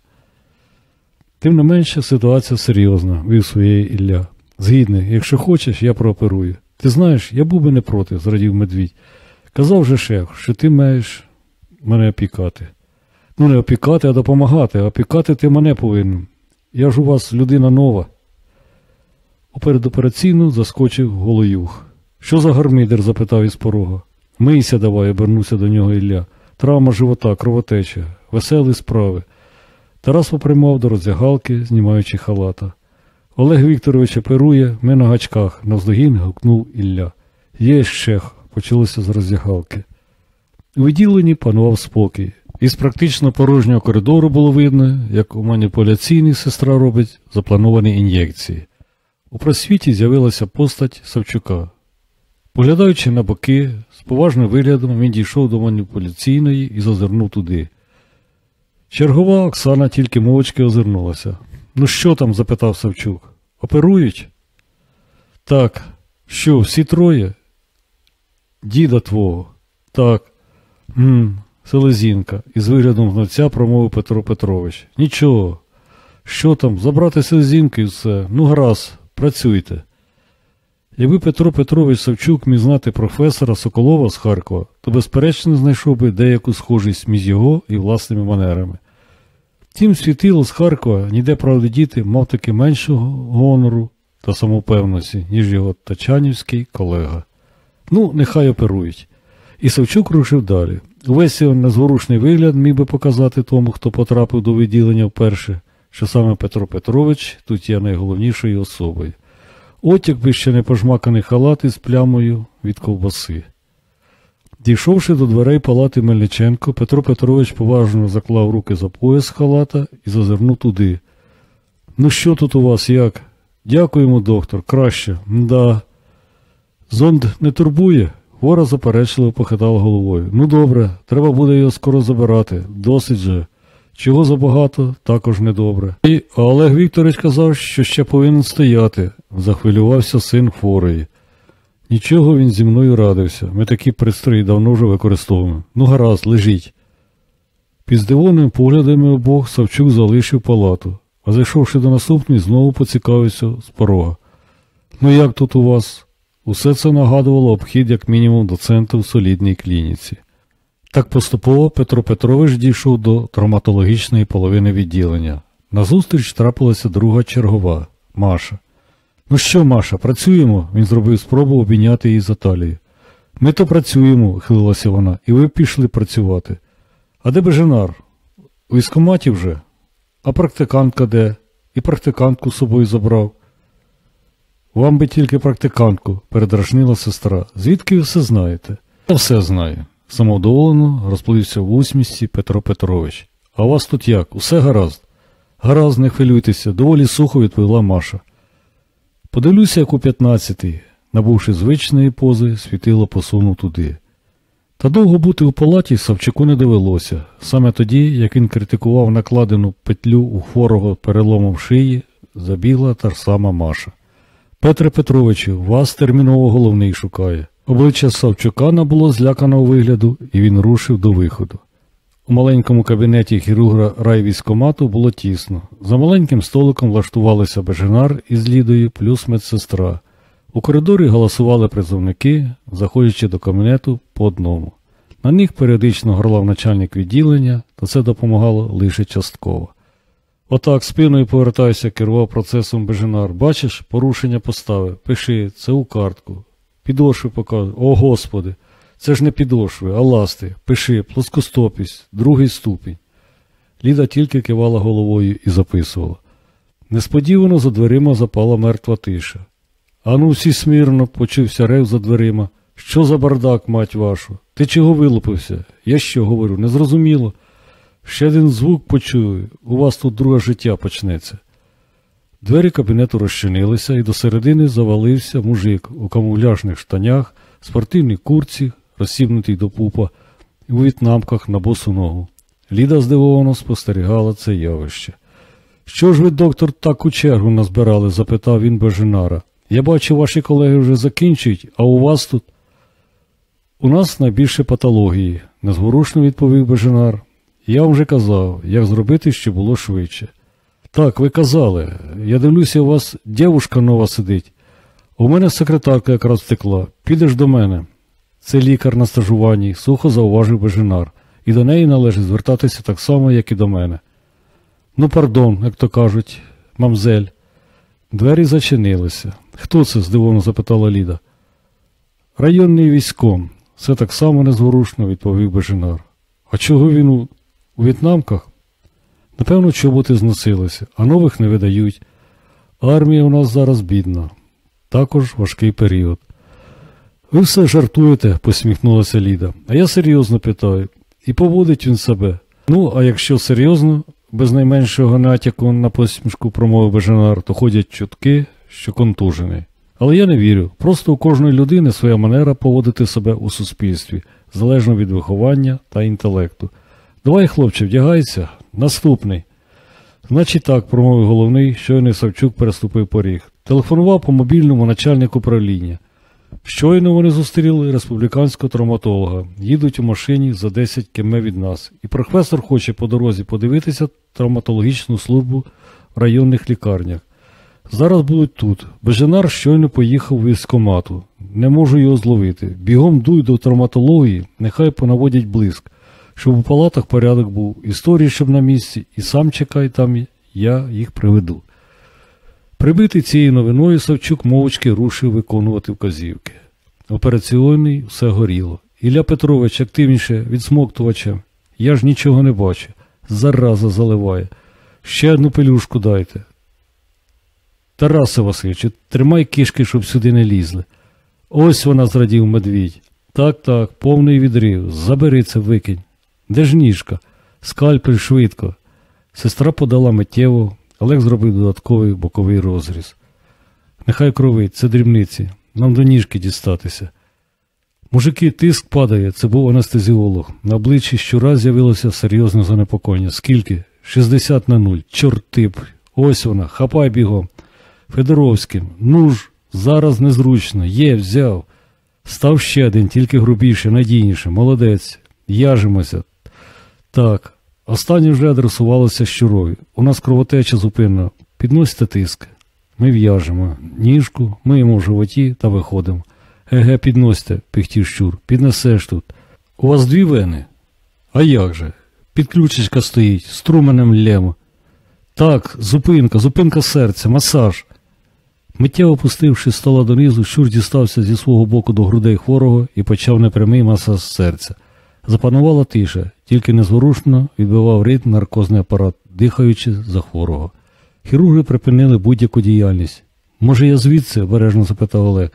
Тим не менше, ситуація серйозна, вів своєї Ілля. Згідний, якщо хочеш, я прооперую. Ти знаєш, я був би не проти, зрадів медвідь. Казав же шеф, що ти маєш мене опікати. Ну, не опікати, а допомагати. Опікати ти мене повинен. Я ж у вас людина нова. У передопераційну заскочив голоюх. Що за гармидер? запитав із порога. Мийся давай, обернувся до нього Ілля. Травма живота, кровотеча, веселі справи. Тарас попрямав до роздягалки, знімаючи халата. Олег Вікторович оперує, ми на гачках, навздогін гукнув Ілля. Є шех, почалося з роздягалки. У відділенні панував спокій. Із практично порожнього коридору було видно, як у маніпуляційній сестра робить заплановані ін'єкції. У просвіті з'явилася постать Савчука. Поглядаючи на боки, з поважним виглядом він дійшов до маніпуляційної і зазирнув туди. Чергова Оксана тільки мовчки озирнулася. Ну що там? запитав Савчук. Оперують? Так. Що, всі троє? Діда твого. Так. Гм, Селезінка. Із виглядом гновця промовив Петро Петрович. Нічого. Що там, забрати селезінки і все. Ну, гаразд, працюйте. Якби Петро Петрович Савчук міг знати професора Соколова з Харкова, то безперечно знайшов би деяку схожість між його і власними манерами. Тім світило з Харкова, ніде правди діти, мав таки меншого гонору та самопевності, ніж його тачанівський колега. Ну, нехай оперують. І Савчук рушив далі. Увесь його незворушний вигляд міг би показати тому, хто потрапив до відділення вперше, що саме Петро Петрович тут є найголовнішою особою. От якби ще не пожмаканий халат із плямою від ковбаси. Дійшовши до дверей палати Мельниченко, Петро Петрович поважно заклав руки за пояс халата і зазирнув туди. Ну що тут у вас як? Дякуємо, доктор, краще. Да. Зонд не турбує? Вора заперечливо похитала головою. Ну добре, треба буде його скоро забирати. Досить же. Чого забагато, також недобре. І Олег Вікторович казав, що ще повинен стояти, захвилювався син хворої. Нічого він зі мною радився. Ми такі пристрої давно вже використовуємо. Ну, гаразд, лежіть. Під поглядами обох Савчук залишив палату, а зайшовши до наступної, знову поцікавився з порога. Ну як тут у вас? Усе це нагадувало обхід, як мінімум, до центру в солідній клініці. Так поступово Петро Петрович дійшов до травматологічної половини відділення. Назустріч трапилася друга чергова Маша. Ну що, Маша, працюємо? Він зробив спробу обійняти її за талію. Ми то працюємо, хилилася вона, і ви пішли працювати. А де Беженар? У військоматі вже? А практикантка де? І практикантку з собою забрав. Вам би тільки практикантку, передражнила сестра. Звідки ви все знаєте? Я все знаю. Самовдоволено розплився в усмісті Петро Петрович. А вас тут як? Усе гаразд? Гаразд, не хвилюйтеся, доволі сухо відповіла Маша. Подивлюся, як у п'ятнадцятий, набувши звичної пози, світило посунув туди. Та довго бути у палаті Савчику не довелося. Саме тоді, як він критикував накладену петлю у хворого переломом шиї, забігла та ж сама Маша. Петре Петровичу, вас терміново головний шукає. Обличчя Савчука набуло зляканого вигляду, і він рушив до виходу. У маленькому кабінеті хірурга райвійськомату було тісно. За маленьким столиком влаштувалися Беженар із Лідою плюс медсестра. У коридорі голосували призовники, заходячи до кабінету по одному. На них періодично горлав начальник відділення, та це допомагало лише частково. Отак спиною повертаюся, керував процесом Беженар. Бачиш, порушення поставив. Пиши, це у картку. Підошви показує. О, Господи! Це ж не підошви, а ласти. Пиши, плоскостопість, другий ступінь. Ліда тільки кивала головою і записувала. Несподівано за дверима запала мертва тиша. Ану, всі смірно, почувся рев за дверима. Що за бардак, мать вашу? Ти чого вилупився? Я що говорю, незрозуміло. Ще один звук почую, у вас тут друге життя почнеться. Двері кабінету розчинилися, і до середини завалився мужик у камуфляжних штанях, спортивній курці, розсібнутий до пупа, у вітнамках на босу ногу. Ліда здивовано спостерігала це явище. Що ж ви, доктор, так у чергу назбирали? запитав він Бежинара. Я бачу, ваші колеги вже закінчують, а у вас тут. У нас найбільше патології, незворушно відповів Бежинар. Я вам вже казав, як зробити, щоб було швидше. Так, ви казали. Я дивлюся, у вас дівушка нова сидить. У мене секретарка якраз втекла. Підеш до мене. Це лікар на стажуванні, сухо зауважив Бежинар, і до неї належить звертатися так само, як і до мене. Ну, пардон, як то кажуть, мамзель. Двері зачинилися. Хто це? здивовано запитала Ліда. Районний військом. Це так само незворушно, відповів Бежинар. А чого він у в'єтнамках? Напевно, чоботи зносилися, а нових не видають. Армія у нас зараз бідна. Також важкий період. Ви все жартуєте, посміхнулася Ліда. А я серйозно питаю. І поводить він себе. Ну, а якщо серйозно, без найменшого натяку на посмішку промовив Бежанар, то ходять чутки, що контужений. Але я не вірю. Просто у кожної людини своя манера поводити себе у суспільстві, залежно від виховання та інтелекту. Давай, хлопче, вдягайся. Наступний. Значить так, промовив головний, щойно Савчук переступив поріг. Телефонував по мобільному начальник управління. Щойно вони зустріли республіканського травматолога, їдуть у машині за 10 км від нас, і професор хоче по дорозі подивитися травматологічну службу в районних лікарнях. Зараз будуть тут. Беженар щойно поїхав у військомату. Не можу його зловити. Бігом дуй до травматології, нехай понаводять блиск, щоб у палатах порядок був, історії, щоб на місці, і сам чекай там, я їх приведу. Прибитий цією новиною Савчук мовчки рушив виконувати вказівки. Операційний все горіло. Ілля Петрович активніше відсмоктувачем. Я ж нічого не бачу. Зараза заливає. Ще одну пелюшку дайте. Тарасе Васильовичу, тримай кишки, щоб сюди не лізли. Ось вона зрадів медвідь. Так, так, повний відрив. Забери це викинь. Де ж ніжка? Скальпель швидко. Сестра подала миттєво, Олег зробив додатковий боковий розріз. Нехай кровить, це дрібниці. Нам до ніжки дістатися. Мужики, тиск падає, це був анестезіолог. На обличчі щораз з'явилося серйозне занепокоєння. Скільки? 60 на 0. Чорти б. Ось вона, хапай бігом. Федоровським. Ну ж, зараз незручно. Є, взяв. Став ще один, тільки грубіше, надійніше. Молодець. Яжимося. Так. Останнє вже адресувалося щурові. У нас кровотеча зупинена. Підносьте тиск. Ми в'яжемо ніжку, миємо в животі та виходимо. Еге, підносьте, пихтів щур, піднесеш тут. У вас дві вени? А як же? Підключечка стоїть, струменем лємо. Так, зупинка, зупинка серця, масаж. Миттєво опустивши стола донизу, щур дістався зі свого боку до грудей хворого і почав непрямий масаж серця. Запанувала тиша, тільки незворушно відбивав ритм наркозний апарат, дихаючи за хворого. Хірурги припинили будь-яку діяльність. Може, я звідси? обережно запитав Олег.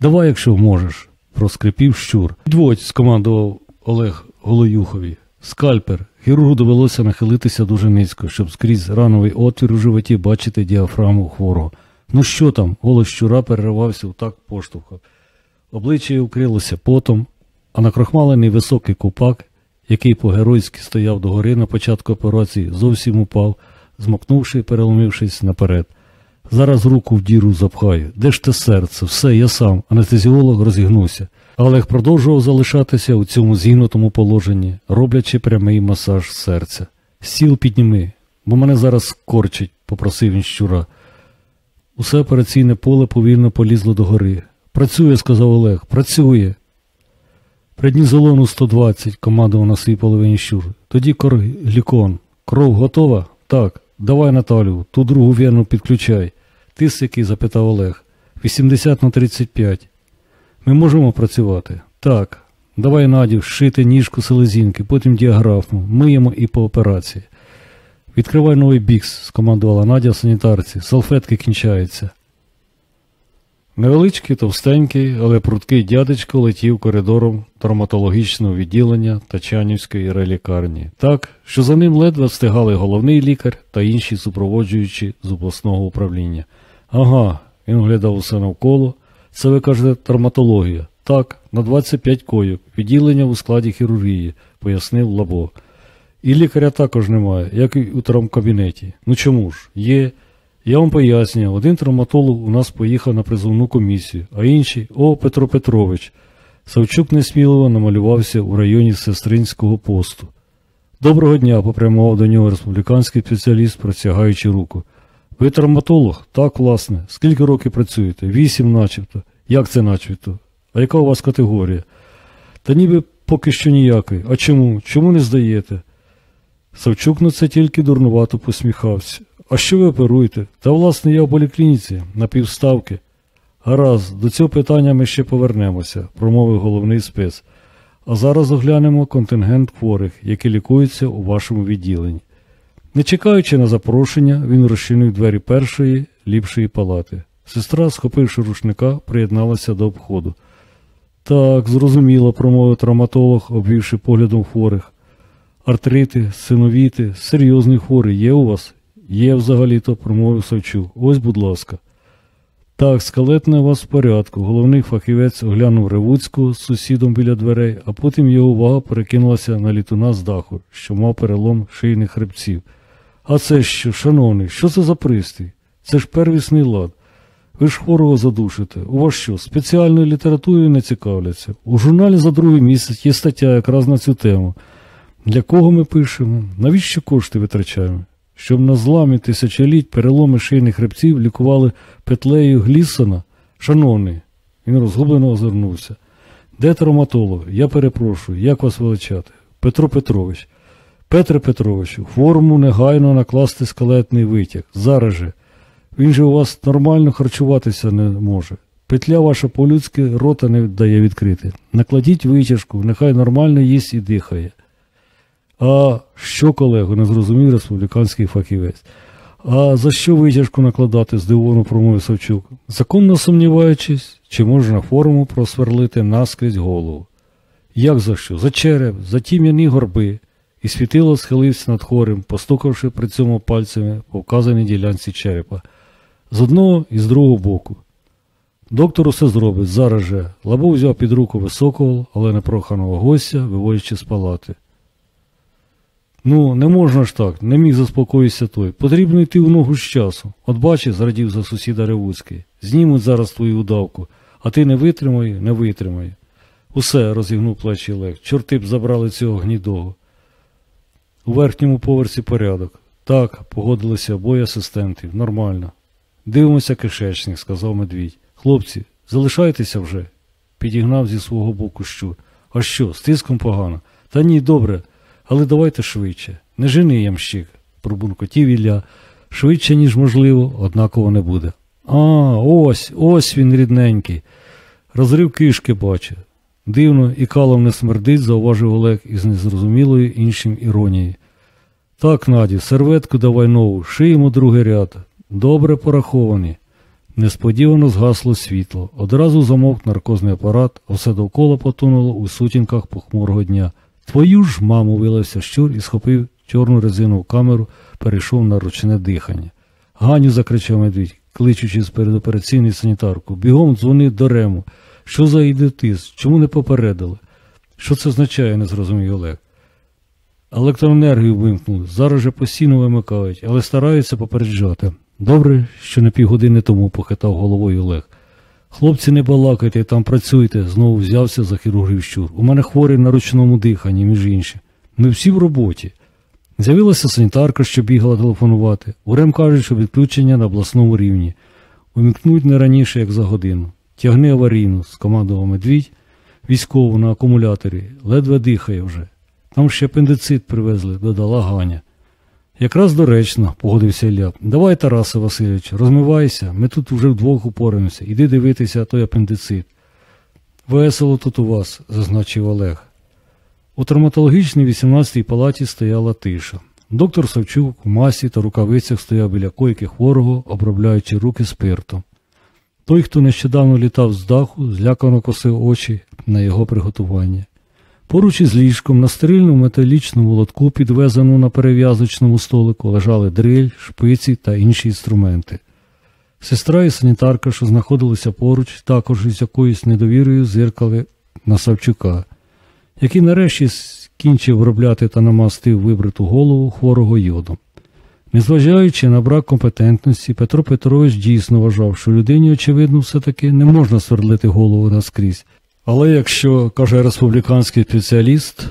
Давай, якщо можеш, проскрипів щур. Підводь, скомандував Олег Голоюхові. Скальпер. Хірургу довелося нахилитися дуже низько, щоб скрізь рановий отвір у животі бачити діафраму хворого. Ну що там? Голос щура переривався в так поштовхом. Обличчя укрилося потом, а накрохмалений високий купак, який по-геройськи стояв догори на початку операції, зовсім упав, змокнувши і переломившись наперед. Зараз руку в діру запхаю. Де ж те серце? Все, я сам. Анестезіолог розігнувся. Олег продовжував залишатися у цьому зігнутому положенні, роблячи прямий масаж серця. Сіл підніми, бо мене зараз корчить, попросив він щура. Усе операційне поле повільно полізло догори. Працює, сказав Олег, працює. Преднізолону 120, командував на своїй половині щур. Тоді корглікон. Кров готова? Так. Давай, Наталю, ту другу вену підключай. Тиск який? запитав Олег. 80 на 35. Ми можемо працювати? Так. Давай, Надю, шити ніжку селезінки, потім діаграфму. Миємо і по операції. Відкривай новий бікс, скомандувала Надя в санітарці. Салфетки кінчаються. Невеличкий, товстенький, але пруткий дядечко летів коридором травматологічного відділення Тачанівської релікарні, так, що за ним ледве встигали головний лікар та інші супроводжуючі з обласного управління. Ага, він оглядав усе навколо. Це ви кажете травматологія. Так, на 25 койок, відділення у складі хірургії, пояснив Лабо. І лікаря також немає, як і у травмкабінеті. Ну чому ж? Є. Я вам пояснюю, один травматолог у нас поїхав на призовну комісію, а інший о Петро Петрович. Савчук несміливо намалювався у районі сестринського посту. Доброго дня, попрямував до нього республіканський спеціаліст, протягаючи руку. Ви травматолог? Так, власне. Скільки років працюєте? Вісім начебто. Як це начебто? А яка у вас категорія? Та ніби поки що ніякої. А чому? Чому не здаєте? Савчук на це тільки дурнувато посміхався. А що ви оперуєте? Та власне я в поліклініці, на півставки. Гаразд, до цього питання ми ще повернемося, промовив головний спец. А зараз оглянемо контингент хворих, які лікуються у вашому відділенні. Не чекаючи на запрошення, він розчинив двері першої, ліпшої палати. Сестра, схопивши рушника, приєдналася до обходу. Так, зрозуміло, промовив травматолог, обвівши поглядом хворих. Артрити, синовіти, серйозний хворий є у вас? Є взагалі-то, промовив Савчук. Ось, будь ласка. Так, скелетне у вас в порядку. Головний фахівець оглянув Ревуцького з сусідом біля дверей, а потім його увага перекинулася на літуна з даху, що мав перелом шийних хребців. А це що, шановний, що це за пристрій? Це ж первісний лад. Ви ж хворого задушите. У вас що, спеціальною літературою не цікавляться? У журналі за другий місяць є стаття якраз на цю тему. Для кого ми пишемо? Навіщо кошти витрачаємо? Щоб на зламі тисячоліть переломи шийних хребців лікували петлею Гліссона? Шановний, він розгублено озирнувся. Де травматолог? Я перепрошую, як вас величати? Петро Петрович. Петре Петровичу, хворому негайно накласти скелетний витяг. Зараз же. Він же у вас нормально харчуватися не може. Петля ваша по-людськи рота не дає відкрити. Накладіть витяжку, нехай нормально їсть і дихає. А що, колего, не зрозумів республіканський фахівець. А за що витяжку накладати? здивовано промовив Савчук. Законно сумніваючись, чи можна форму просверлити наскрізь голову. Як за що? За череп, за тім'яні горби. І світило схилився над хворим, постукавши при цьому пальцями по вказаній ділянці черепа. З одного і з другого боку. Доктор усе зробить зараз же. Лабо взяв під руку високого, але непроханого гостя, виводячи з палати. Ну, не можна ж так, не міг заспокоїтися той. Потрібно йти в ногу з часу. От бачиш, зрадів за сусіда Ревуцький. Знімуть зараз твою удавку, а ти не витримай, не витримай. Усе, розігнув плечі Олег. Чорти б забрали цього гнідого. У верхньому поверсі порядок. Так, погодилися обоє асистентів. Нормально. Дивимося кишечник, сказав медвідь. Хлопці, залишайтеся вже. Підігнав зі свого боку щур. А що, з тиском погано? Та ні, добре, але давайте швидше. Не жени ямщик, пробуркотів Ілля. Швидше, ніж можливо, однаково не буде. А, ось, ось він рідненький. Розрив кишки бачить. Дивно і калом не смердить, зауважив Олег із незрозумілою іншим іронією. Так, Надю, серветку давай нову, шиємо другий ряд. Добре пораховані. Несподівано згасло світло. Одразу замовк наркозний апарат, а все довкола потонуло у сутінках похмурого дня. Твою ж, маму, вилився щур і схопив чорну резинову камеру, перейшов на ручне дихання. Ганю, закричав медвідь, кличучи з передопераційної санітарку. Бігом дзвони до рему. Що за ідіотизм? Чому не попередили? Що це означає, не зрозумів Олег. Електроенергію вимкнули, зараз же постійно вимикають, але стараються попереджати. Добре, що не півгодини тому похитав головою Олег. Хлопці, не балакайте, там працюйте, знову взявся за хірургів щур. У мене хворий на ручному диханні, між іншим. Ми всі в роботі. З'явилася санітарка, що бігала телефонувати. Урем кажуть, що відключення на обласному рівні. Умікнуть не раніше, як за годину. Тягни аварійну, скомандував медвідь, військову на акумуляторі, ледве дихає вже. Там ще апендицит привезли, додала Ганя. Якраз доречно, погодився Ілля. Давай, Тарасе Васильович, розмивайся, ми тут вже вдвох упораємося. Іди дивитися той апендицит. Весело тут у вас, зазначив Олег. У травматологічній 18-й палаті стояла тиша. Доктор Савчук у масі та рукавицях стояв біля койки хворого, обробляючи руки спиртом. Той, хто нещодавно літав з даху, злякано косив очі на його приготування. Поруч із ліжком на стерильному металічному лотку, підвезеному на перев'язочному столику, лежали дриль, шпиці та інші інструменти. Сестра і санітарка, що знаходилися поруч, також із якоюсь недовірою зиркали на Савчука, який нарешті скінчив виробляти та намастив вибриту голову хворого йодом. Незважаючи на брак компетентності, Петро Петрович дійсно вважав, що людині, очевидно, все-таки не можна свердлити голову наскрізь. Але якщо, каже республіканський спеціаліст,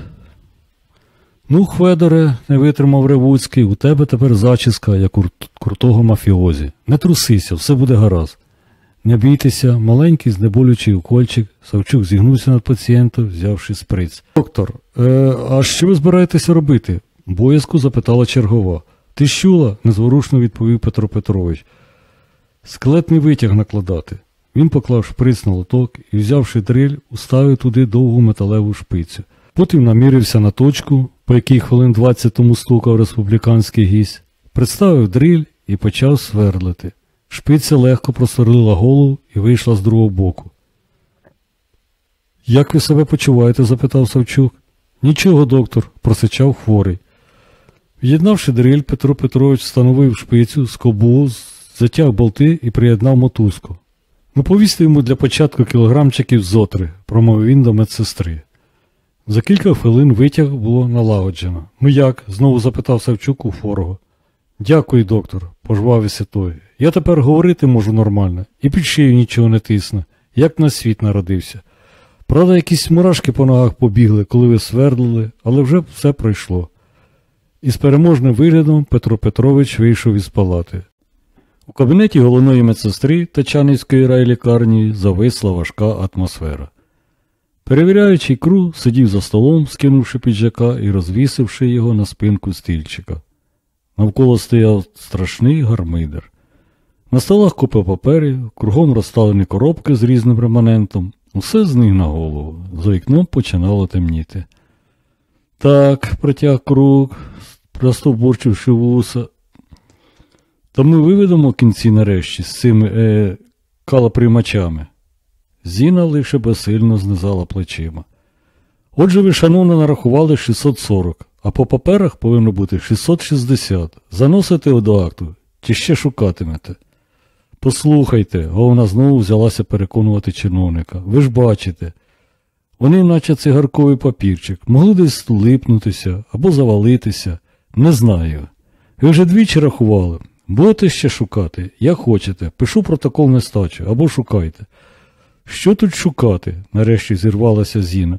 ну, Хведоре, не витримав Ревуцький, у тебе тепер зачіска, як у крутого мафіозі. Не трусися, все буде гаразд. Не бійтеся, маленький знеболючий укольчик, Савчук зігнувся над пацієнтом, взявши сприц. Доктор, е, а що ви збираєтеся робити? боязко запитала чергова. Ти ж чула? незворушно відповів Петро Петрович. Скелетний витяг накладати. Він поклав шприц на лоток і, взявши дриль, уставив туди довгу металеву шпицю. Потім намірився на точку, по якій хвилин 20 тому стукав республіканський гість, представив дриль і почав свердлити. Шпиця легко просверлила голову і вийшла з другого боку. Як ви себе почуваєте? запитав Савчук. Нічого, доктор, просичав хворий. Від'єднавши дриль, Петро Петрович встановив шпицю, скобу, затяг болти і приєднав мотузку. Ну, повісти йому для початку кілограмчиків зотри, промовив він до медсестри. За кілька хвилин витяг було налагоджено. Ну як? знову запитав Савчук у форого. Дякую, доктор, пожвавився той. Я тепер говорити можу нормально, і під шию нічого не тисне, як на світ народився. Правда, якісь мурашки по ногах побігли, коли ви свердлили, але вже все пройшло. Із переможним виглядом Петро Петрович вийшов із палати. У кабінеті головної медсестри Тачанівської райлікарні зависла важка атмосфера. Перевіряючий кру сидів за столом, скинувши піджака і розвісивши його на спинку стільчика. Навколо стояв страшний гармидер. На столах купа паперів, кругом розставлені коробки з різним реманентом, усе з них на голову. За вікном починало темніти. Так, протяг круг, простовбурчивши вуса. Та ми виведемо кінці нарешті з цими е, калоприймачами. Зіна лише безсильно знизала плечима. Отже, ви, шановно, нарахували 640, а по паперах повинно бути 660. Заносите до акту чи ще шукатимете? Послухайте, вона знову взялася переконувати чиновника. Ви ж бачите, вони, наче цигарковий папірчик, могли десь липнутися або завалитися. Не знаю. Ви вже двічі рахували. Будете ще шукати, як хочете, пишу протокол нестачі або шукайте. Що тут шукати? нарешті зірвалася Зіна.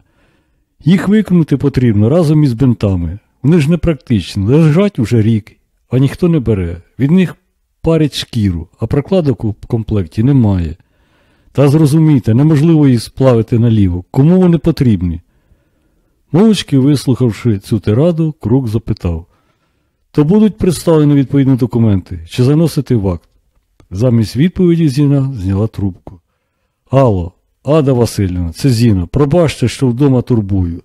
Їх викинути потрібно разом із бинтами. Вони ж непрактичні, лежать уже рік, а ніхто не бере. Від них парять шкіру, а прокладок у комплекті немає. Та зрозумійте, неможливо їх сплавити наліво. Кому вони потрібні? Мовчки вислухавши цю тираду, круг запитав то будуть представлені відповідні документи чи заносити в акт. Замість відповіді Зіна зняла трубку. Алло, Ада Васильівна, це Зіна. Пробачте, що вдома турбую.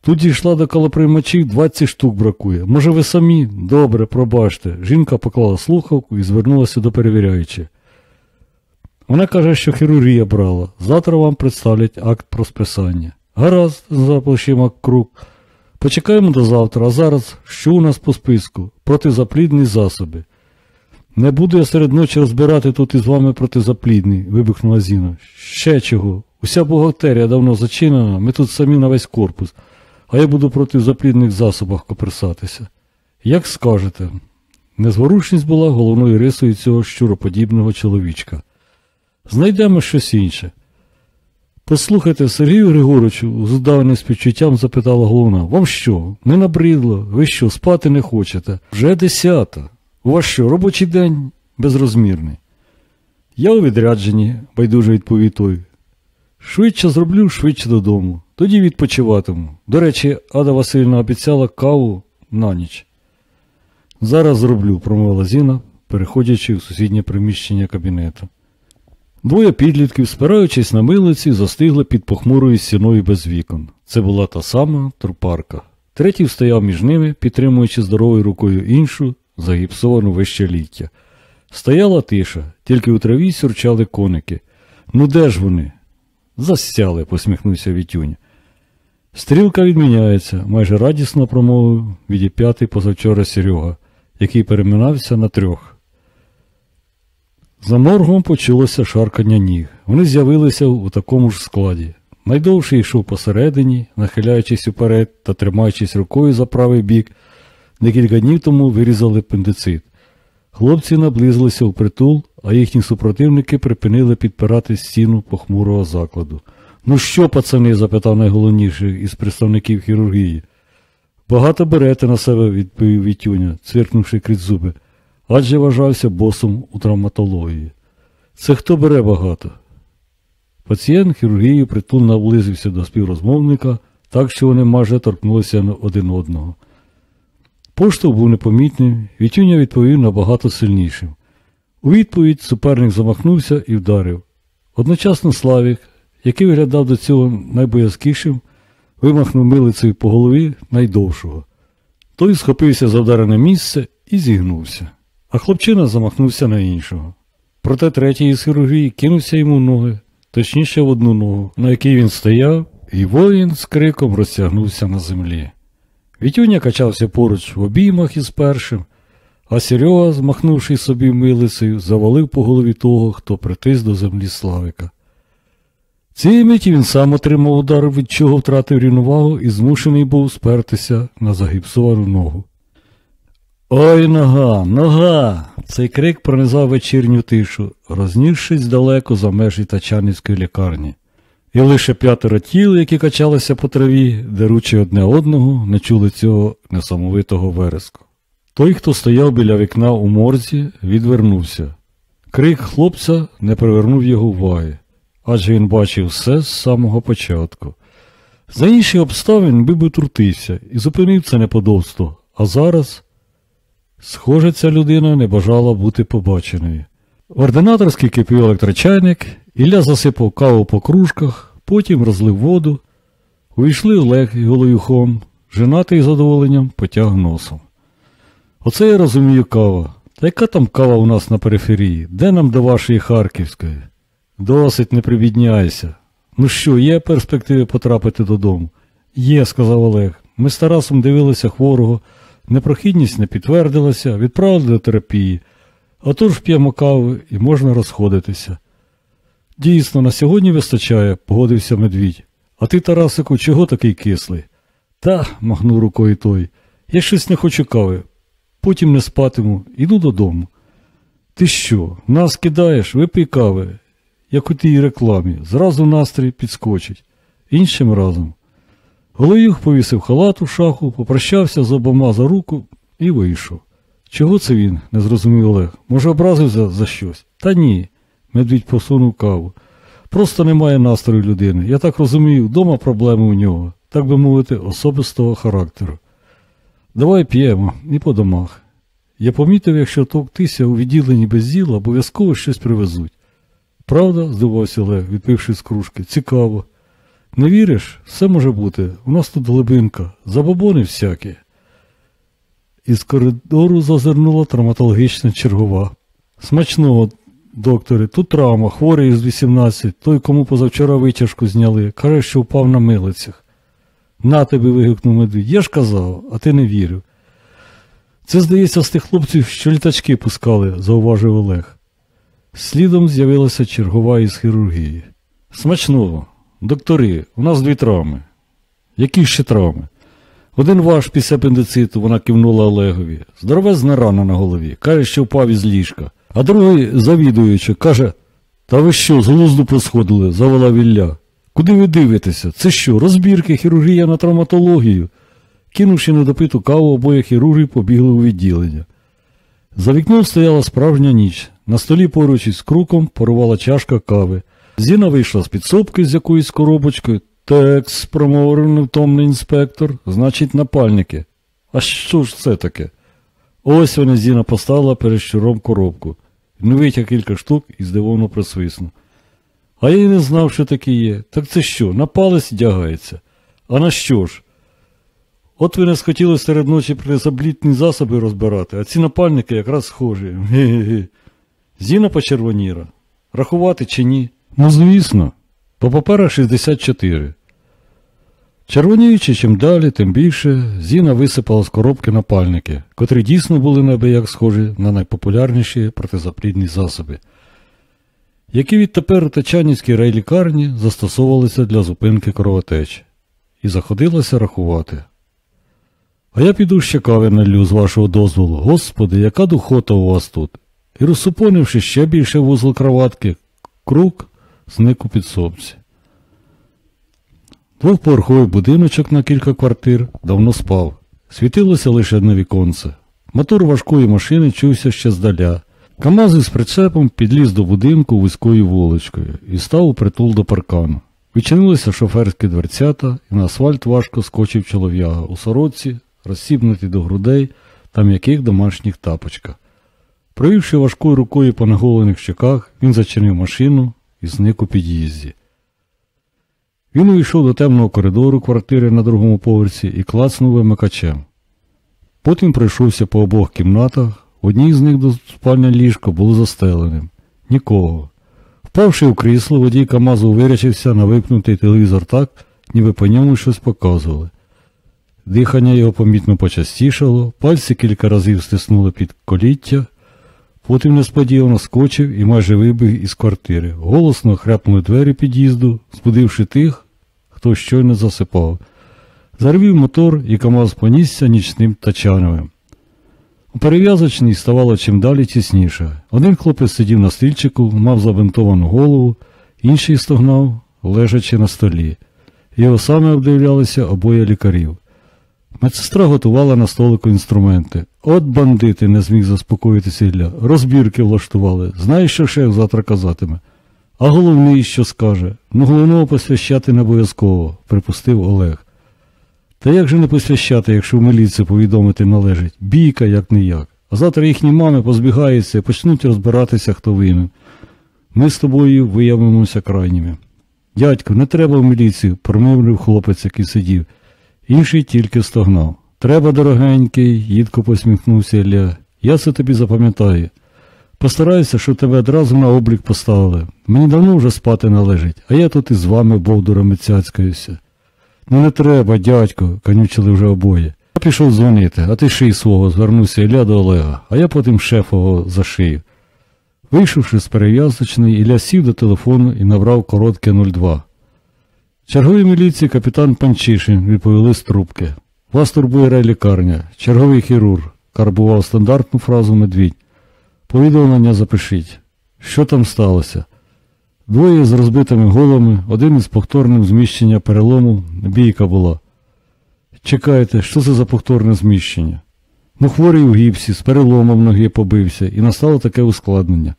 Тут дійшла до колоприймачів 20 штук бракує. Може, ви самі? Добре, пробачте. Жінка поклала слухавку і звернулася до перевіряючи. Вона каже, що хірургія брала. Завтра вам представлять акт про списання. Гаразд, за плечима круг. Почекаємо до завтра, а зараз що у нас по списку? Протизаплідні засоби. Не буду я серед ночі розбирати тут із вами протизаплідні, вибухнула Зіна. Ще чого. Уся бухгалтерія давно зачинена, ми тут самі на весь корпус, а я буду проти заплідних засобах коперсатися. Як скажете. Незворушність була головною рисою цього щуроподібного чоловічка. Знайдемо щось інше. Послухайте, Сергію Григоровичу, з удаваним співчуттям запитала головна, вам що, не набридло? Ви що, спати не хочете? Вже десята. У вас що, робочий день безрозмірний? Я у відрядженні, байдуже відповів той. Швидше зроблю, швидше додому. Тоді відпочиватиму. До речі, Ада Васильівна обіцяла каву на ніч. Зараз зроблю, промовила Зіна, переходячи в сусіднє приміщення кабінету. Двоє підлітків, спираючись на милиці, застигли під похмурою стіною без вікон. Це була та сама трупарка. Третій стояв між ними, підтримуючи здоровою рукою іншу, загіпсовану вище ліття. Стояла тиша, тільки у траві сюрчали коники. Ну де ж вони? Засяли, посміхнувся Вітюнь. Стрілка відміняється, майже радісно промовив відіп'ятий позавчора Серега, який переминався на трьох. За моргом почулося шаркання ніг. Вони з'явилися у такому ж складі. Найдовший йшов посередині, нахиляючись уперед та тримаючись рукою за правий бік, декілька днів тому вирізали пендицит. Хлопці наблизилися у притул, а їхні супротивники припинили підпирати стіну похмурого закладу. Ну що, пацани? запитав найголовніший із представників хірургії. Багато берете на себе, відповів Вітюня, цвиркнувши крізь зуби адже вважався босом у травматології. Це хто бере багато? Пацієнт хірургії притул наблизився до співрозмовника, так що вони майже торкнулися один одного. Поштовх був непомітним, Вітюня відповів набагато сильнішим. У відповідь суперник замахнувся і вдарив. Одночасно Славік, який виглядав до цього найбоязкішим, вимахнув милицею по голові найдовшого. Той схопився за вдарене місце і зігнувся, а хлопчина замахнувся на іншого. Проте третій із хірургії кинувся йому в ноги, точніше в одну ногу, на якій він стояв, і воїн з криком розтягнувся на землі. Вітюня качався поруч в обіймах із першим, а Серега, змахнувши собі милицею, завалив по голові того, хто притис до землі Славика. Цієї миті він сам отримав удар, від чого втратив рівновагу і змушений був спертися на загіпсовану ногу. Ой, нога, нога! Цей крик пронизав вечірню тишу, рознісшись далеко за межі Тачанівської лікарні. І лише п'ятеро тіл, які качалися по траві, деручи одне одного, не чули цього несамовитого вереску. Той, хто стояв біля вікна у морзі, відвернувся. Крик хлопця не привернув його уваги, адже він бачив все з самого початку. За інші обставин би би трутився і зупинив це неподобство, а зараз, схоже, ця людина не бажала бути побаченою. В ординаторський кипів електрочайник, Ілля засипав каву по кружках, потім розлив воду. Увійшли Олег і Голоюхом, женатий задоволенням потяг носом. Оце я розумію кава. Та яка там кава у нас на периферії? Де нам до вашої Харківської? Досить не прибідняйся. Ну що, є перспективи потрапити додому? Є, сказав Олег. Ми з Тарасом дивилися хворого, непрохідність не підтвердилася, відправили до терапії. Отож п'ємо каву і можна розходитися. Дійсно, на сьогодні вистачає, погодився медвідь. А ти, Тарасику, чого такий кислий? Та, махнув рукою той, я щось не хочу кави. Потім не спатиму, іду додому. Ти що, нас кидаєш, випий кави, як у тій рекламі, зразу настрій підскочить. Іншим разом. Голоюх повісив халат у шаху, попрощався з обома за руку і вийшов. Чого це він? не зрозумів Олег. Може, образився за щось? Та ні. Медвідь посунув каву. Просто немає настрою людини. Я так розумію, вдома проблеми у нього, так би мовити, особистого характеру. Давай п'ємо і по домах. Я помітив, якщо товктися у відділенні без діла, обов'язково щось привезуть. Правда, здивався Олег, відпивши з кружки. Цікаво. Не віриш? Все може бути. У нас тут глибинка, забобони всякі. Із коридору зазирнула травматологічна чергова. Смачного, докторе, тут травма, хворий із 18, той, кому позавчора витяжку зняли, каже, що впав на милицях. На тебе. вигукнув медвідь. Я ж казав, а ти не вірив. Це, здається, з тих хлопців, що літачки пускали, зауважив Олег. Слідом з'явилася чергова із хірургії. Смачного. Доктори, у нас дві травми. Які ще травми? Один ваш після апендициту, вона кивнула Олегові. Здоровезна рана на голові. Каже, що впав із ліжка. А другий, завідуючи, каже, та ви що, з глузду посходили, завела Вілля. Куди ви дивитеся? Це що, розбірки, хірургія на травматологію? Кинувши недопиту каву, обоє хірургів побігли у відділення. За вікном стояла справжня ніч. На столі поруч із круком порувала чашка кави. Зіна вийшла з підсобки з якоюсь коробочкою. Текс, промовив невтомний інспектор, значить, напальники. А що ж це таке? Ось вона Зіна поставила перед щуром коробку. Не витяг кілька штук і здивовано присвиснув. А я й не знав, що таке є. Так це що, на палець дягається? А на що ж? От ви не схотіли серед ночі призаблітні засоби розбирати, а ці напальники якраз схожі. Ге-ге-ге. Зіна почервоніра. Рахувати чи ні? Ну, звісно, по паперах 64. Червоніючи чим далі, тим більше, Зіна висипала з коробки напальники, котрі дійсно були неабияк схожі на найпопулярніші протизаплідні засоби, які відтепер у Тачанівській райлікарні застосовувалися для зупинки кровотеч, і заходилося рахувати. А я піду ще кави налю з вашого дозволу. Господи, яка духота у вас тут. І розсупонивши ще більше вузол кроватки, круг зник у підсобці. Двохповерховий будиночок на кілька квартир давно спав. Світилося лише одне віконце. Мотор важкої машини чувся ще здаля. Камаз із прицепом підліз до будинку вузькою вуличкою і став у притул до паркану. Відчинилися шоферські дверцята, і на асфальт важко скочив чолов'яга у сорочці, розсібнутий до грудей та м'яких домашніх тапочках. Провівши важкою рукою по наголених щоках, він зачинив машину і зник у під'їзді. Він увійшов до темного коридору квартири на другому поверсі і клацнув вимикачем. Потім пройшовся по обох кімнатах, в одній з них до спальне ліжко було застеленим. Нікого. Впавши у крісло, водій Камазу вирячився на випнутий телевізор так, ніби по ньому щось показували. Дихання його помітно почастішало, пальці кілька разів стиснули під коліття, потім несподівано скочив і майже вибіг із квартири. Голосно хряпнули двері під'їзду, збудивши тих, хто щойно засипав. Зарвів мотор і КамАЗ понісся нічним тачановим. У перев'язочній ставало чим далі тісніше. Один хлопець сидів на стільчику, мав забинтовану голову, інший стогнав, лежачи на столі. Його саме обдивлялися обоє лікарів. Медсестра готувала на столику інструменти. От бандити, не зміг заспокоїтися Ілля. Розбірки влаштували. Знаєш, що шеф завтра казатиме? А головний що скаже? Ну, головного посвящати не обов'язково, припустив Олег. Та як же не посвящати, якщо в міліцію повідомити належить? Бійка, як не як. А завтра їхні мами позбігаються і почнуть розбиратися, хто винен. Ми з тобою виявимося крайніми. Дядько, не треба в міліцію, промовив хлопець, який сидів. Інший тільки стогнав. Треба, дорогенький, їдко посміхнувся Ілля. Я це тобі запам'ятаю. Постараюся, щоб тебе одразу на облік поставили. Мені давно вже спати належить, а я тут із вами бовдурами цяцькаюся. Ну не треба, дядько, конючили вже обоє. Я пішов дзвонити, а ти ший свого, звернувся Ілля до Олега, а я потім шефового зашив. Вийшовши з перев'язочної, Ілля сів до телефону і набрав коротке 02. Черговий міліції капітан Панчишин відповіли з трубки. Вас турбує райлікарня. Черговий хірург. Карбував стандартну фразу медвідь. Повідомлення запишіть. Що там сталося? Двоє з розбитими головами, один із повторним зміщення перелому, бійка була. Чекайте, що це за повторне зміщення? Ну, хворий у гіпсі, з переломом ноги побився, і настало таке ускладнення.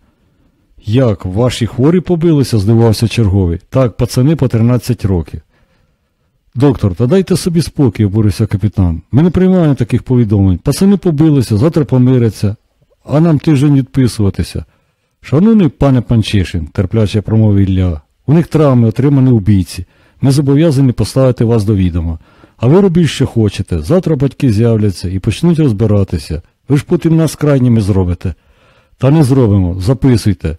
Як, ваші хворі побилися? здивався черговий. Так, пацани по 13 років. Доктор, та дайте собі спокій, обурився капітан. Ми не приймаємо таких повідомлень. Пацани побилися, завтра помиряться, а нам тиждень відписуватися. Шановний пане Панчишин, терпляче промовив Ілля, у них травми отримані у бійці. Ми зобов'язані поставити вас до відома. А ви робіть, що хочете. Завтра батьки з'являться і почнуть розбиратися. Ви ж потім нас крайніми зробите. Та не зробимо, записуйте.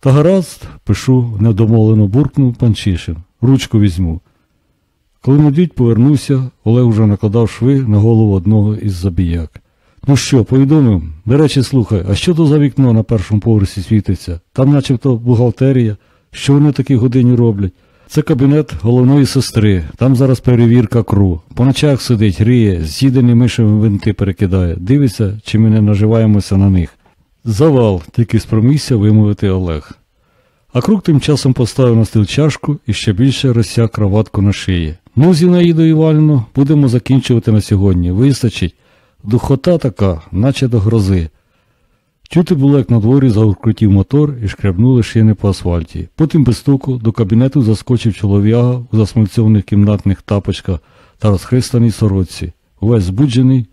Та гаразд, пишу, недомолено буркнув Панчишин. Ручку візьму. Коли медвідь повернувся, Олег уже накладав шви на голову одного із забіяк. Ну що, повідомив? До речі, слухай, а що то за вікно на першому поверсі світиться? Там начебто бухгалтерія. Що вони такі годині роблять? Це кабінет головної сестри. Там зараз перевірка кру. По ночах сидить, гріє, з'їдені мишами винти перекидає. Дивиться, чи ми не наживаємося на них. Завал, тільки спромігся вимовити Олег. А круг тим часом поставив на стіл чашку і ще більше розсяг кроватку на шиї. Ну, Зінаїдо Іванівно, будемо закінчувати на сьогодні. Вистачить. Духота така, наче до грози. Чути було, як на дворі загуркотів мотор і шкрябнули шини по асфальті. Потім без стуку до кабінету заскочив чолов'яга у засмальцьованих кімнатних тапочках та розхристаній сорочці. Увесь збуджений,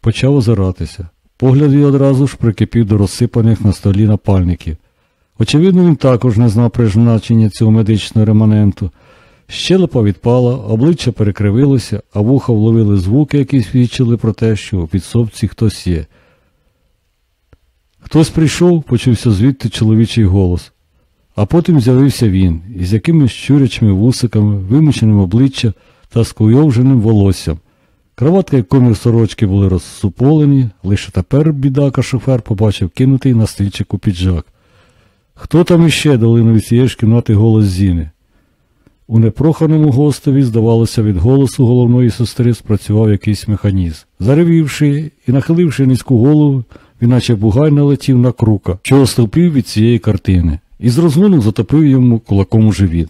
почав озиратися. Погляд її одразу ж прикипів до розсипаних на столі напальників. Очевидно, він також не знав призначення цього медичного реманенту. Щелепа відпала, обличчя перекривилося, а вуха вловили звуки, які свідчили про те, що у підсобці хтось є. Хтось прийшов, почувся звідти чоловічий голос. А потім з'явився він, із якимись щурячими вусиками, вимученим обличчя та скуйовженим волоссям. Краватка і комір сорочки були розсуполені, лише тепер бідака шофер побачив кинутий на стільчику піджак. Хто там іще долинув від цієї ж кімнати голос Зіни? У непроханому гостеві, здавалося, від голосу головної сестри спрацював якийсь механізм. Заревівши і нахиливши низьку голову, він наче бугай налетів на крука, що остовпів від цієї картини, і з розгону затопив йому кулаком у живіт.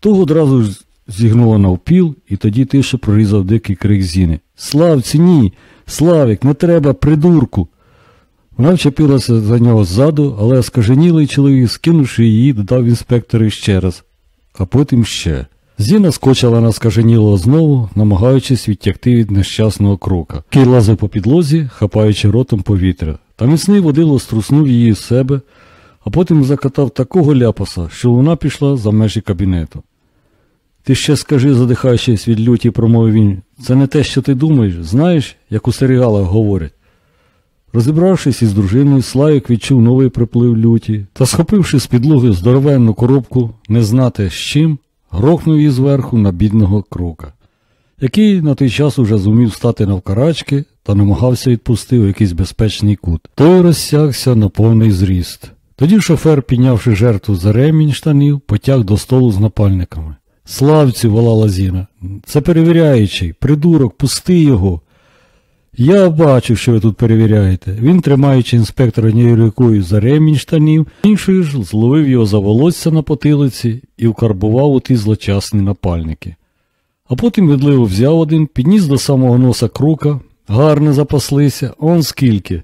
Того одразу ж зігнуло навпіл, і тоді тише прорізав дикий крик Зіни. Славці, ні! Славік, не треба, придурку! Вона вчепилася за нього ззаду, але оскаженілий чоловік, скинувши її, додав інспектор ще раз, а потім ще. Зіна скочила на скаженілого знову, намагаючись відтягти від нещасного крока. Кий лазив по підлозі, хапаючи ротом повітря. Та міцний водило струснув її з себе, а потім закатав такого ляпаса, що луна пішла за межі кабінету. Ти ще скажи, задихаючись від люті, промовив він, це не те, що ти думаєш, знаєш, як у серіалах говорять. Розібравшись із дружиною, Славік відчув новий приплив люті та, схопивши з підлоги здоровенну коробку, не знати з чим, грохнув її зверху на бідного крока, який на той час уже зумів стати навкарачки та намагався відпусти у якийсь безпечний кут. Той розсягся на повний зріст. Тоді шофер, піднявши жертву за ремінь штанів, потяг до столу з напальниками. Славцю, волала Зіна, це перевіряючий, придурок, пусти його. Я бачу, що ви тут перевіряєте. Він, тримаючи інспектора однією за ремінь штанів, іншою ж зловив його за волосся на потилиці і вкарбував у ті злочасні напальники. А потім відливо взяв один, підніс до самого носа крука, гарно запаслися, он скільки.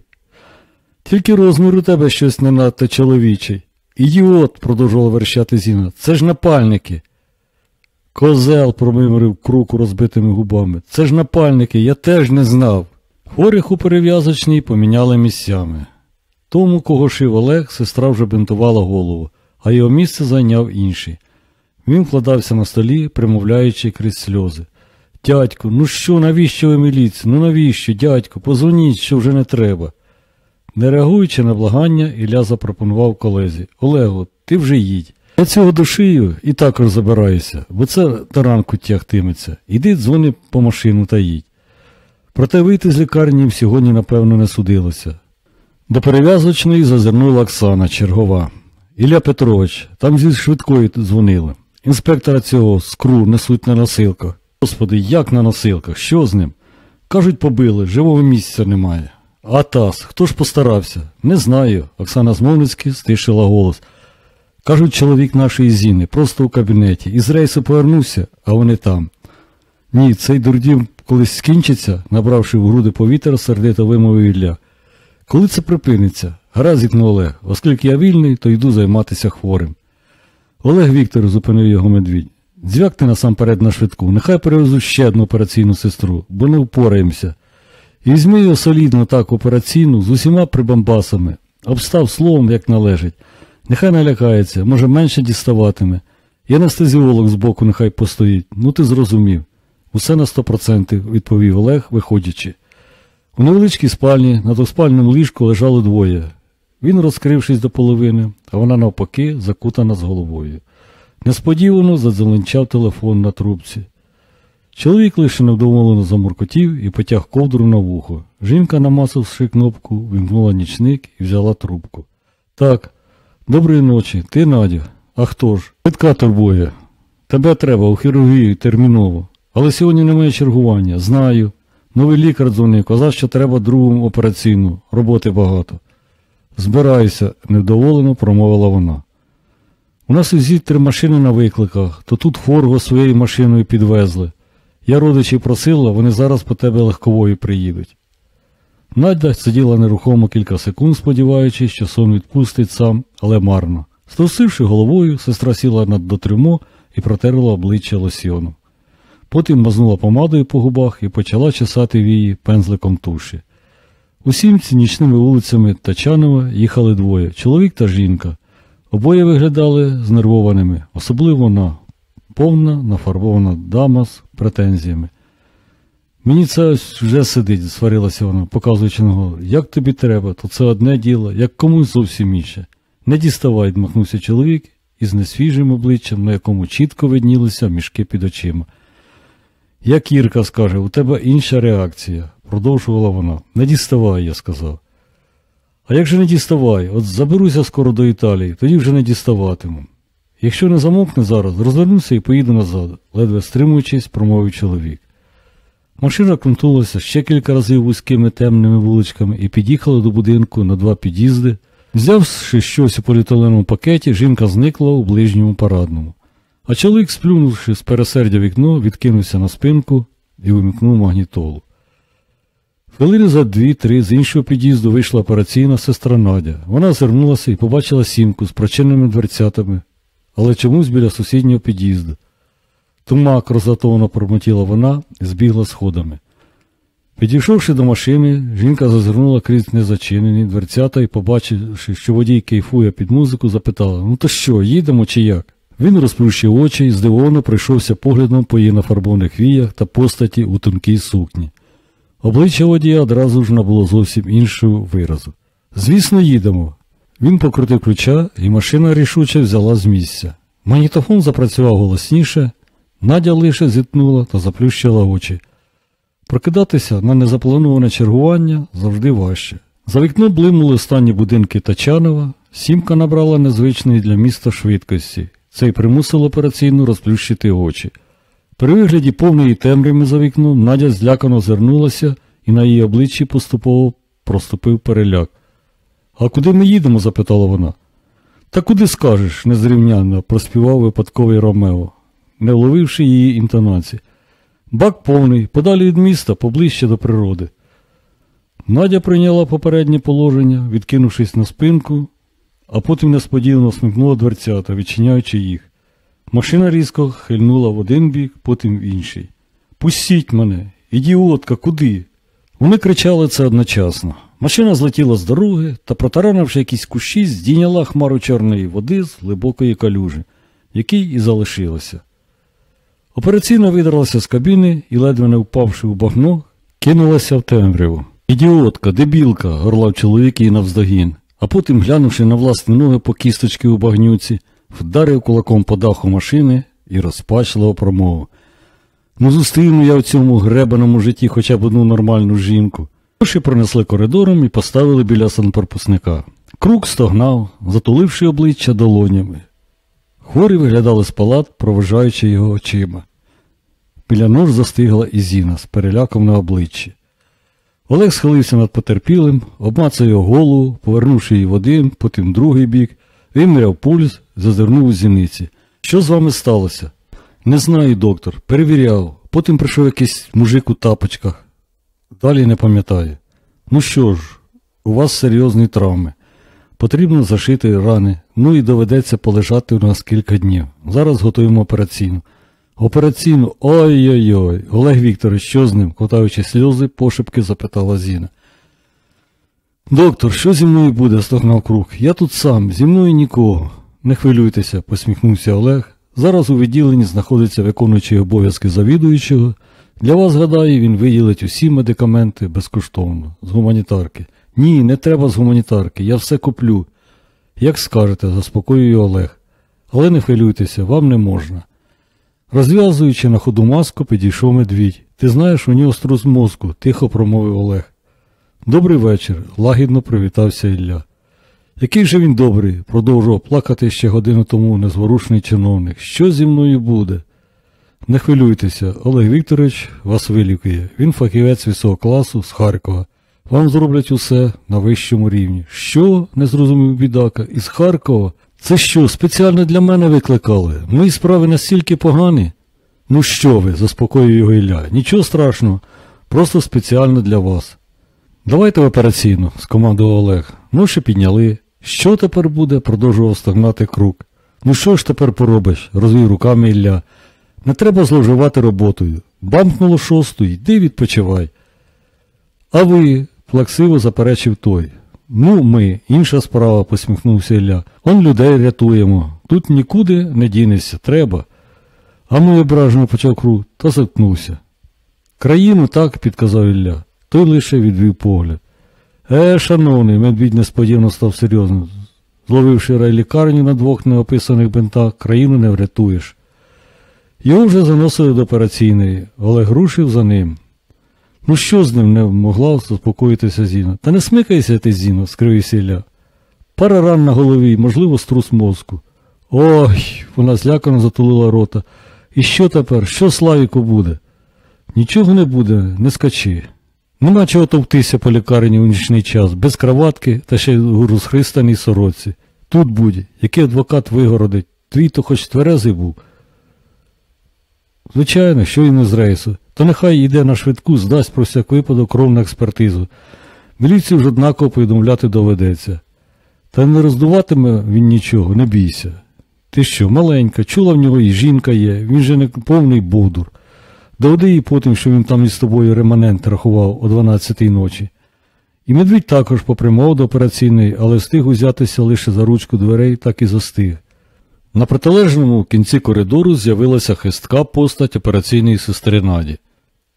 Тільки розмір у тебе щось не надто чоловічий. Ідіот, продовжувала верщати Зіна, це ж напальники. Козел, промимрив круку розбитими губами. Це ж напальники, я теж не знав. Хворих у перев'язочній поміняли місцями. Тому, кого шив Олег, сестра вже бинтувала голову, а його місце зайняв інший. Він вкладався на столі, примовляючи крізь сльози. Дядьку, ну що, навіщо ви міліцію? Ну навіщо, дядьку, позвоніть, що вже не треба. Не реагуючи на благання, Ілля запропонував колезі. Олегу, ти вже їдь. Я цього душию і також забираюся, бо це до ранку тягтиметься. Іди дзвони по машину та їдь. Проте вийти з лікарні їм сьогодні, напевно, не судилося. До перев'язочної зазирнула Оксана чергова. Ілля Петрович, там зі швидкої дзвонили. Інспектора цього скру несуть на носилках. Господи, як на носилках? Що з ним? Кажуть, побили, живого місця немає. А таз, хто ж постарався? Не знаю. Оксана Змовницьки стишила голос. Кажуть, чоловік нашої Зіни, просто у кабінеті. Із рейсу повернувся, а вони там. Ні, цей дурдім колись скінчиться, набравши в груди повітря, сердито вимовив Ілля. Коли це припиниться? Гаразд зіткнув Олег, оскільки я вільний, то йду займатися хворим. Олег Віктор зупинив його медвідь. Дзвякти насамперед на швидку, нехай перевезуть ще одну операційну сестру, бо не впораємося. І візьми його солідно так операційну з усіма прибамбасами, обстав словом, як належить. Нехай налякається, може менше діставатиме. І анестезіолог збоку нехай постоїть. Ну ти зрозумів. Усе на сто процентів, відповів Олег, виходячи. У невеличкій спальні на двоспальному ліжку лежало двоє. Він, розкрившись до половини, а вона навпаки закутана з головою. Несподівано задзеленчав телефон на трубці. Чоловік лише невдоволено замуркотів і потяг ковдру на вухо. Жінка, намасивши кнопку, вимкнула нічник і взяла трубку. Так, доброї ночі, ти Надя. А хто ж? Швидка турбує. Тебе треба у хірургію терміново. Але сьогодні немає чергування, знаю. Новий лікар дзвонив, казав, що треба другу операційну, роботи багато. Збирайся, невдоволено промовила вона. У нас узі три машини на викликах, то тут Форго своєю машиною підвезли. Я родичів просила, вони зараз по тебе легковою приїдуть. Надя сиділа нерухомо кілька секунд, сподіваючись, що сон відпустить сам, але марно. Струсивши головою, сестра сіла над дотримо і протерла обличчя лосьйоном. Потім мазнула помадою по губах і почала чесати вії пензликом туші. Усім ці нічними вулицями Тачанова їхали двоє чоловік та жінка. Обоє виглядали знервованими, особливо вона, повна, нафарбована дама з претензіями. Мені це вже сидить, сварилася вона, показуючи на голову. Як тобі треба, то це одне діло, як комусь зовсім інше. Не діставай, дмахнувся чоловік із несвіжим обличчям, на якому чітко виднілися мішки під очима. Як Ірка скаже, у тебе інша реакція, продовжувала вона. Не діставай, я сказав. А як же не діставай? От заберуся скоро до Італії, тоді вже не діставатиму. Якщо не замовкне зараз, розвернуся і поїду назад, ледве стримуючись, промовив чоловік. Машина крутнулася ще кілька разів вузькими темними вуличками і під'їхала до будинку на два під'їзди. Взявши щось у поліетиленовому пакеті, жінка зникла у ближньому парадному. А чоловік, сплюнувши з пересердя вікно, відкинувся на спинку і вимикнув магнітолу. Хвилини за дві-три з іншого під'їзду вийшла операційна сестра Надя. Вона звернулася і побачила сімку з прочинними дверцятами, але чомусь біля сусіднього під'їзду. Тумак розготовано промотіла вона і збігла сходами. Підійшовши до машини, жінка зазирнула крізь незачинені дверцята і, побачивши, що водій кайфує під музику, запитала Ну то що, їдемо чи як? Він розплющив очі і здивовано пройшовся поглядом по її нафарбованих віях та постаті у тонкій сукні. Обличчя водія одразу ж набуло зовсім іншого виразу. Звісно, їдемо. Він покрутив ключа, і машина рішуче взяла з місця. Магнітофон запрацював голосніше, Надя лише зітнула та заплющила очі. Прокидатися на незаплановане чергування завжди важче. За вікном блимнули останні будинки Тачанова, сімка набрала незвичної для міста швидкості. Це й примусило операційну розплющити очі. При вигляді повної темряви за вікном Надя злякано зернулася і на її обличчі поступово проступив переляк. А куди ми їдемо? запитала вона. Та куди скажеш, незрівнянно проспівав випадковий Ромео, не вловивши її інтонації. Бак повний, подалі від міста, поближче до природи. Надя прийняла попереднє положення, відкинувшись на спинку, а потім несподівано смикнула дверцята, відчиняючи їх. Машина різко хильнула в один бік, потім в інший. Пустіть мене, ідіотка, куди? Вони кричали це одночасно. Машина злетіла з дороги та, протаранивши якісь кущі, здійняла хмару чорної води з глибокої калюжі, якій і залишилася. Операційно видралася з кабіни і, ледве не впавши у багно, кинулася в темряву. Ідіотка, дебілка, горлав чоловік їй навздогін, а потім, глянувши на власні ноги по кісточки у багнюці, вдарив кулаком по даху машини і розпачливо промовив. Ну, зустріну я в цьому гребаному житті хоча б одну нормальну жінку. Гроші пронесли коридором і поставили біля санпропускника. Крук стогнав, затуливши обличчя долонями. Хворі виглядали з палат, проважаючи його очима. Біля нож застигла і Зіна з переляком на обличчі. Олег схилився над потерпілим, обмацав його голову, повернувши її в один, потім другий бік, виміряв пульс, зазирнув у зіниці. Що з вами сталося? Не знаю, доктор. Перевіряв. Потім прийшов якийсь мужик у тапочках. Далі не пам'ятаю. Ну що ж, у вас серйозні травми. Потрібно зашити рани, ну і доведеться полежати у нас кілька днів. Зараз готуємо операційну. Операційну, ой-ой-ой. Олег Вікторович, що з ним? Котаючи сльози, пошепки запитала Зіна. Доктор, що зі мною буде? стогнав круг. Я тут сам, зі мною нікого. Не хвилюйтеся, посміхнувся Олег. Зараз у відділенні знаходиться виконуючий обов'язки завідуючого. Для вас, гадаю, він виділить усі медикаменти безкоштовно, з гуманітарки. Ні, не треба з гуманітарки, я все куплю. Як скажете, заспокоює Олег. Але не хвилюйтеся, вам не можна. Розв'язуючи на ходу маску, підійшов медвідь. Ти знаєш, у нього струс мозку, тихо промовив Олег. Добрий вечір, лагідно привітався Ілля. Який же він добрий, продовжував плакати ще годину тому незворушний чиновник. Що зі мною буде? Не хвилюйтеся, Олег Вікторович вас вилікує. Він фахівець високого класу з Харкова. Вам зроблять усе на вищому рівні. Що? не зрозумів бідака. Із Харкова? Це що, спеціально для мене викликали? Мої справи настільки погані? Ну що ви, заспокоює його Ілля. Нічого страшного, просто спеціально для вас. Давайте в операційну, скомандував Олег. Ну, ще підняли. Що тепер буде? продовжував стогнати круг. Ну що ж тепер поробиш? розвів руками Ілля. Не треба зловживати роботою. Бамкнуло шосту, йди відпочивай. А ви, плаксиво заперечив той. Ну, ми, інша справа, посміхнувся Ілля. Он людей рятуємо. Тут нікуди не дінешся, треба. А ми ображено почав круг та заткнувся. Країну так, підказав Ілля. Той лише відвів погляд. Е, шановний, медвідь несподівано став серйозним. Зловивши райлікарню на двох неописаних бинтах, країну не врятуєш. Його вже заносили до операційної, Олег рушив за ним. Ну що з ним не могла заспокоїтися Зіна? Та не смикайся ти, Зіно, скривився Ілля. Пара ран на голові, можливо, струс мозку. Ой, вона злякано затулила рота. І що тепер? Що Славіку буде? Нічого не буде, не скачи. Нема чого товктися по лікарні у нічний час, без краватки та ще й розхристаній сороці. Тут будь, який адвокат вигородить, твій то хоч тверезий був. Звичайно, що й не з рейсу. Та нехай йде на швидку, здасть про всяк випадок кров на експертизу. Міліцію ж однаково повідомляти доведеться. Та не роздуватиме він нічого, не бійся. Ти що, маленька, чула в нього і жінка є, він же не повний бодур. Доведи їй потім, що він там із тобою реманент рахував о 12-й ночі. І медвідь також попрямував до операційної, але встиг узятися лише за ручку дверей, так і застиг. На протилежному кінці коридору з'явилася хистка постать операційної сестри Наді.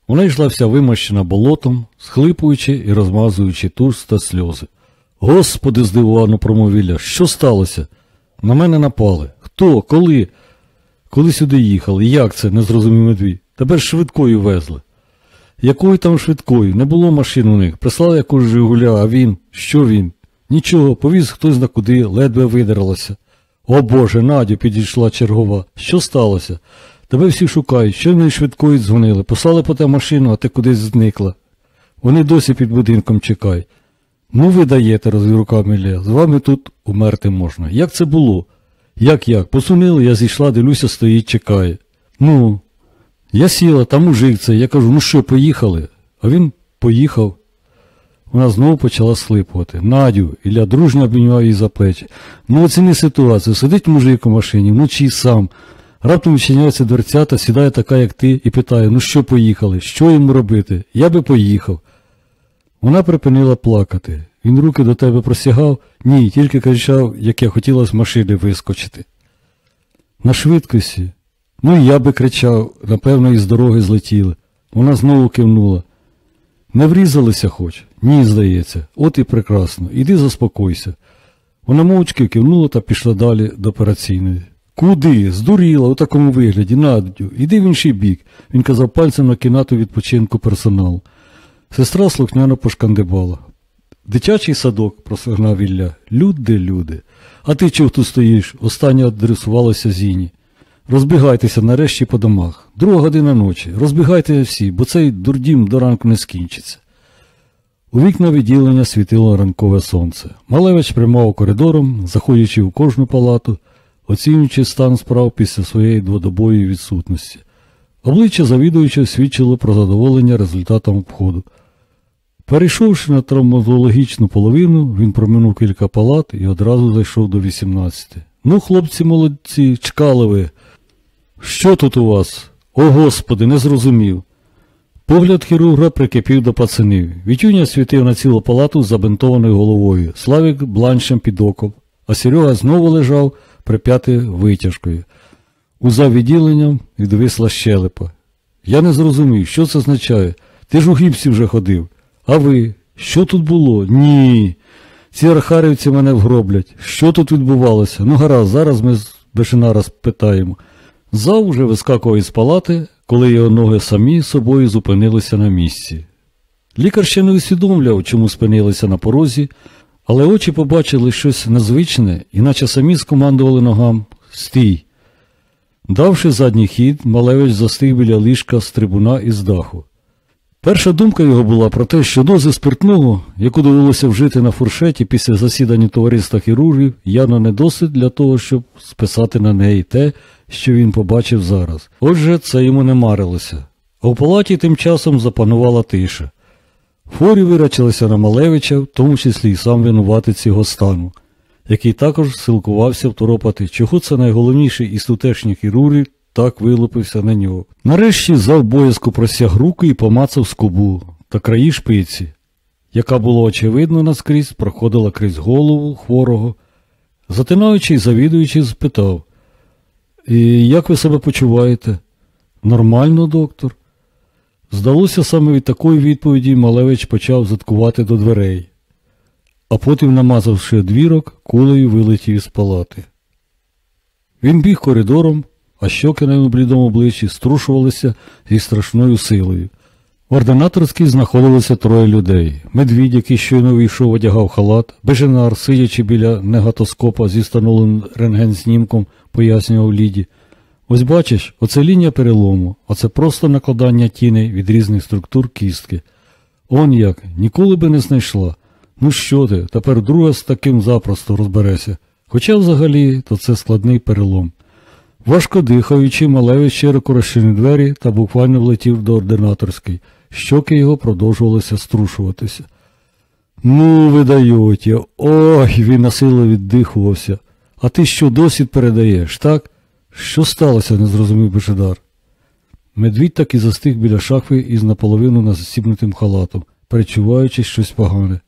Вона йшла вся вимощена болотом, схлипуючи і розмазуючи туш та сльози. Господи, здивовано промовив Ілля, що сталося? На мене напали. Хто? Коли? Коли сюди їхали? Як це? не зрозумів медвідь. Тебе ж швидкою везли. Якою там швидкою? Не було машин у них. Прислали якусь Жигуля, а він? Що він? Нічого, повіз хтось на куди, ледве видерлося. О Боже, Надю, підійшла чергова. Що сталося? Тебе всі шукають, що вони швидкою дзвонили, послали по те машину, а ти кудись зникла. Вони досі під будинком чекають. Ну, ви даєте, розвів руками Ілля, з вами тут умерти можна. Як це було? Як як? Посунили, я зійшла, дивлюся, стоїть, чекає. Ну, я сіла, там мужик це, я кажу, ну що, поїхали? А він поїхав. Вона знову почала слипувати. Надю, Ілля дружньо обійняв її за плечі. Ну оціни ситуацію, сидить мужик у машині, вночі сам. Раптом відчиняється дверцята, сідає така, як ти, і питає, ну що поїхали, що йому робити? Я би поїхав. Вона припинила плакати. Він руки до тебе просягав, ні, тільки кричав, як я хотіла з машини вискочити. На швидкості. Ну і я би кричав, напевно, із дороги злетіли. Вона знову кивнула. Не врізалися хоч? Ні, здається. От і прекрасно. Іди заспокойся. Вона мовчки кивнула та пішла далі до операційної. Куди? Здуріла у такому вигляді, Надю, іди в інший бік. Він казав пальцем на кімнату відпочинку персоналу. Сестра слухняно пошкандибала. Дитячий садок, просигнав Ілля. Люди, люди. А ти чого тут стоїш? Останнє адресувалося Зіні. Розбігайтеся нарешті по домах. Друга година ночі. Розбігайте всі, бо цей дурдім до ранку не скінчиться. У вікна відділення світило ранкове сонце. Малевич прямував коридором, заходячи в кожну палату, оцінюючи стан справ після своєї дводобової відсутності. Обличчя завідуючого свідчило про задоволення результатом обходу. Перейшовши на травматологічну половину, він проминув кілька палат і одразу зайшов до 18. Ну, хлопці молодці, чкали ви. Що тут у вас? О господи, не зрозумів. Погляд хірурга прикипів до пацанів. Вітюня світив на цілу палату з забинтованою головою, Славік бланшем під оком, а Серега знову лежав, прип'ятий витяжкою. Узав відділенням відвисла щелепа. Я не зрозумів, що це означає. Ти ж у гіпсі вже ходив. А ви? Що тут було? Ні. Ці архарівці мене вгроблять. Що тут відбувалося? Ну гаразд, зараз ми з Бешинара спитаємо. Зав уже вискакував із палати, коли його ноги самі собою зупинилися на місці. Лікар ще не усвідомляв, чому спинилися на порозі, але очі побачили щось незвичне, іначе самі скомандували ногам Стій. Давши задній хід, Малевич застиг біля ліжка з трибуна із даху. Перша думка його була про те, що дози спиртного, яку довелося вжити на фуршеті після засідання товариства хірургів, явно не досить для того, щоб списати на неї те, що він побачив зараз. Отже, це йому не марилося. А в палаті тим часом запанувала тиша. Форі вирачилися на Малевича, в тому числі й сам винуватець його стану, який також силкувався второпати, чого це найголовніший із тутешніх хірургів так вилупився на нього. Нарешті зав боязку просяг руки і помацав скобу та краї шпиці, яка було очевидно наскрізь, проходила крізь голову хворого. Затинаючи й завідуючи, спитав І як ви себе почуваєте? Нормально, доктор. Здалося, саме від такої відповіді Малевич почав заткувати до дверей, а потім, намазавши двірок, кулею вилетів із палати. Він біг коридором, а щоки на його блідому обличчі струшувалися зі страшною силою. В ординаторській знаходилося троє людей. Медвідь, який щойно вийшов, одягав халат, беженар, сидячи біля негатоскопа зі встановленим рентген-знімком, пояснював Ліді. Ось бачиш, оце лінія перелому, оце просто накладання тіней від різних структур кістки. Он як, ніколи би не знайшла. Ну що ти, тепер друга з таким запросто розбереся. Хоча взагалі то це складний перелом. Важко дихаючи, Малевич широко розчинив двері та буквально влетів до ординаторської. Щоки його продовжувалися струшуватися. Ну, ви даєте. Ой, він насилу віддихувався. А ти що досвід передаєш, так? Що сталося, не зрозумів Бешедар. Медвідь так і застиг біля шахви із наполовину назасібнутим халатом, перечуваючи щось погане.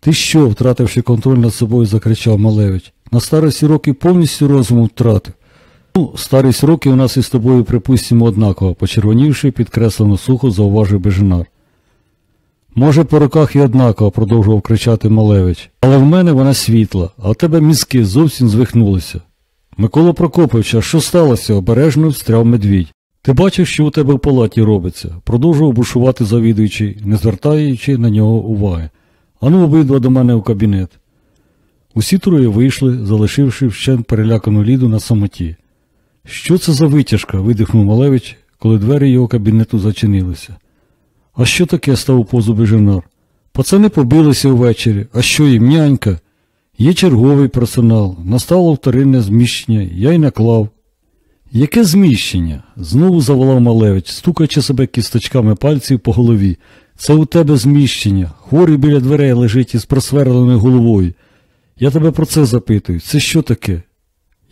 Ти що, втративши контроль над собою, закричав Малевич. На старості років повністю розуму втратив. Ну, старість років у нас із тобою, припустимо, однаково, почервонівши, підкреслено сухо, зауважив Бежинар. Може, по руках і однаково, продовжував кричати Малевич, але в мене вона світла, а в тебе мізки зовсім звихнулися. Микола Прокопович, а що сталося? обережно встряв медвідь. Ти бачив, що у тебе в палаті робиться, продовжував бушувати завідуючий, не звертаючи на нього уваги. Ану обидва до мене в кабінет. Усі троє вийшли, залишивши вщент перелякану ліду на самоті. Що це за витяжка? видихнув Малевич, коли двері його кабінету зачинилися. А що таке став у позу Бежинар? Пацани побилися увечері, а що їм, нянька? Є черговий персонал, настало вторинне зміщення, я й наклав. Яке зміщення? знову заволав Малевич, стукаючи себе кісточками пальців по голові. Це у тебе зміщення. Хворий біля дверей лежить із просверленою головою. Я тебе про це запитую. Це що таке?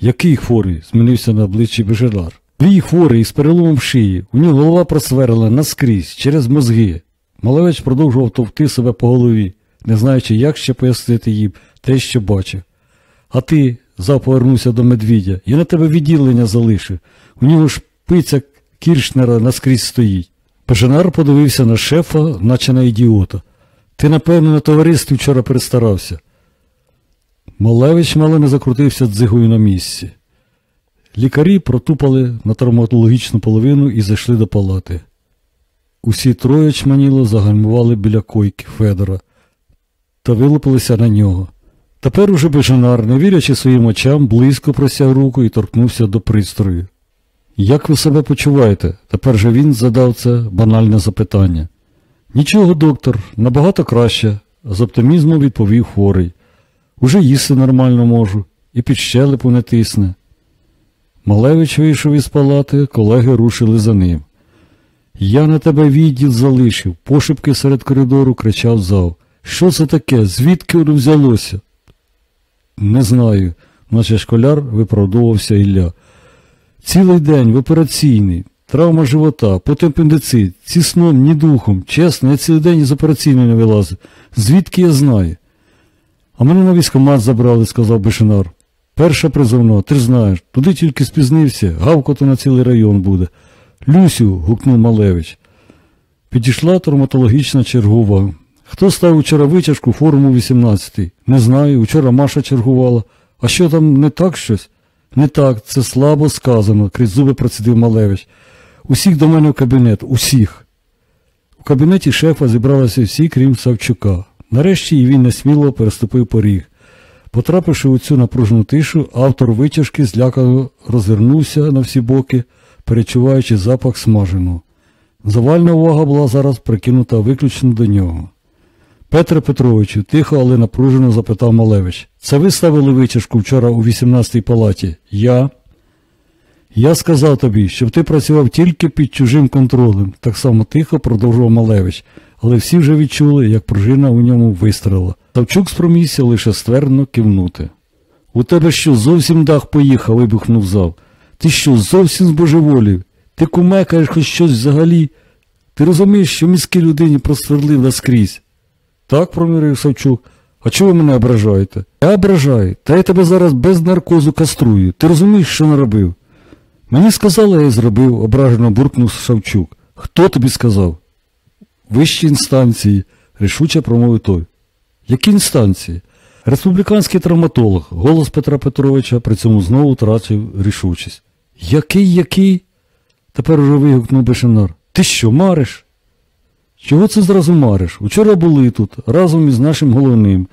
Який хворий? змінився на обличчі Бежелар. Твій хворий із переломом шиї. У нього голова просверлена наскрізь, через мозги. Малевич продовжував товкти себе по голові, не знаючи, як ще пояснити їм те, що бачив. А ти, зав повернувся до медвідя, я на тебе відділення залишив. У нього ж пиця Кіршнера наскрізь стоїть. Пеженар подивився на шефа, наче на ідіота. Ти, напевно, на товаристві вчора перестарався. Малевич мало не закрутився дзигою на місці. Лікарі протупали на травматологічну половину і зайшли до палати. Усі троє чманіло загальмували біля койки Федора та вилупилися на нього. Тепер уже Бежанар, не вірячи своїм очам, близько просяг руку і торкнувся до пристрою. Як ви себе почуваєте? Тепер же він задав це банальне запитання. Нічого, доктор, набагато краще, з оптимізмом відповів хворий. Уже їсти нормально можу, і під щелепу не тисне. Малевич вийшов із палати, колеги рушили за ним. Я на тебе відділ залишив, пошепки серед коридору кричав зав. Що це таке? Звідки воно взялося? Не знаю, наче школяр виправдовувався Ілля. Цілий день в операційний, травма живота, потім апендицит, ці сном, ні духом. Чесно, я цілий день із операційної не вилазив. Звідки я знаю? А мене на військомат забрали, сказав Бешинар. Перша призовно, ти знаєш, туди тільки спізнився, гавкото на цілий район буде. Люсю, гукнув Малевич. Підійшла травматологічна чергова. Хто став вчора витяжку форму 18 Не знаю, вчора Маша чергувала. А що там не так щось? Не так, це слабо сказано, крізь зуби процідив Малевич. Усіх до мене в кабінет, усіх. У кабінеті шефа зібралися всі, крім Савчука. Нарешті і він несміло переступив поріг. Потрапивши у цю напружену тишу, автор витяжки злякано розвернувся на всі боки, перечуваючи запах смаженого. Завальна увага була зараз прикинута виключно до нього. Петре Петровичу, тихо, але напружено запитав Малевич. Це ви ставили витяжку вчора у 18-й палаті? Я. Я сказав тобі, щоб ти працював тільки під чужим контролем, так само тихо продовжував Малевич, але всі вже відчули, як пружина у ньому вистрелила. Савчук спромігся лише ствердно кивнути. У тебе що, зовсім дах поїхав, вибухнув зав. Ти що, зовсім збожеволів? Ти кумекаєш хоч щось взагалі? Ти розумієш, що міській людині просверлив наскрізь? Так, промірив Савчук. А чого ви мене ображаєте? Я ображаю, та я тебе зараз без наркозу каструю. Ти розумієш, що наробив? Мені сказали, я зробив, ображено буркнув Савчук. Хто тобі сказав? Вищі інстанції, рішуче промовив той. Які інстанції? Республіканський травматолог, голос Петра Петровича при цьому знову втратив рішучість. Який, який? Тепер уже вигукнув Бешенар. Ти що, мариш? Чого це зразу мариш? Учора були тут, разом із нашим головним.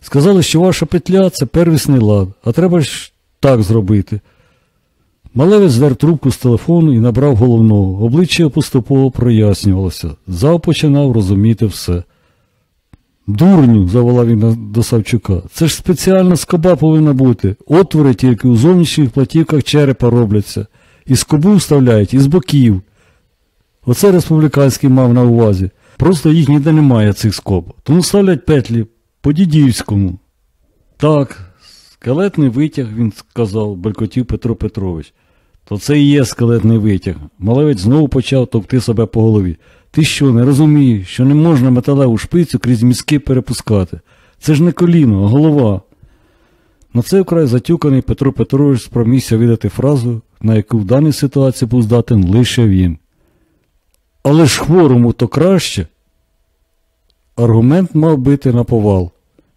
Сказали, що ваша петля це первісний лад, а треба ж так зробити. Малевець здер трубку з телефону і набрав головного. Обличчя поступово прояснювалося. Зав починав розуміти все. Дурню, заволав він до Савчука. Це ж спеціальна скоба повинна бути. Отвори тільки у зовнішніх платівках черепа робляться. І скобу вставляють, і з боків. Оце республіканський мав на увазі. Просто їх ніде немає, цих скоб. Тому ставлять петлі по дідівському. Так, скелетний витяг, він сказав, белькотів Петро Петрович. То це і є скелетний витяг. Малевець знову почав товкти себе по голові. Ти що, не розумієш, що не можна металеву шпицю крізь мізки перепускати? Це ж не коліно, а голова. На це вкрай затюканий Петро Петрович спромігся видати фразу, на яку в даній ситуації був здатен лише він. Але ж хворому то краще. Аргумент мав бити на повал.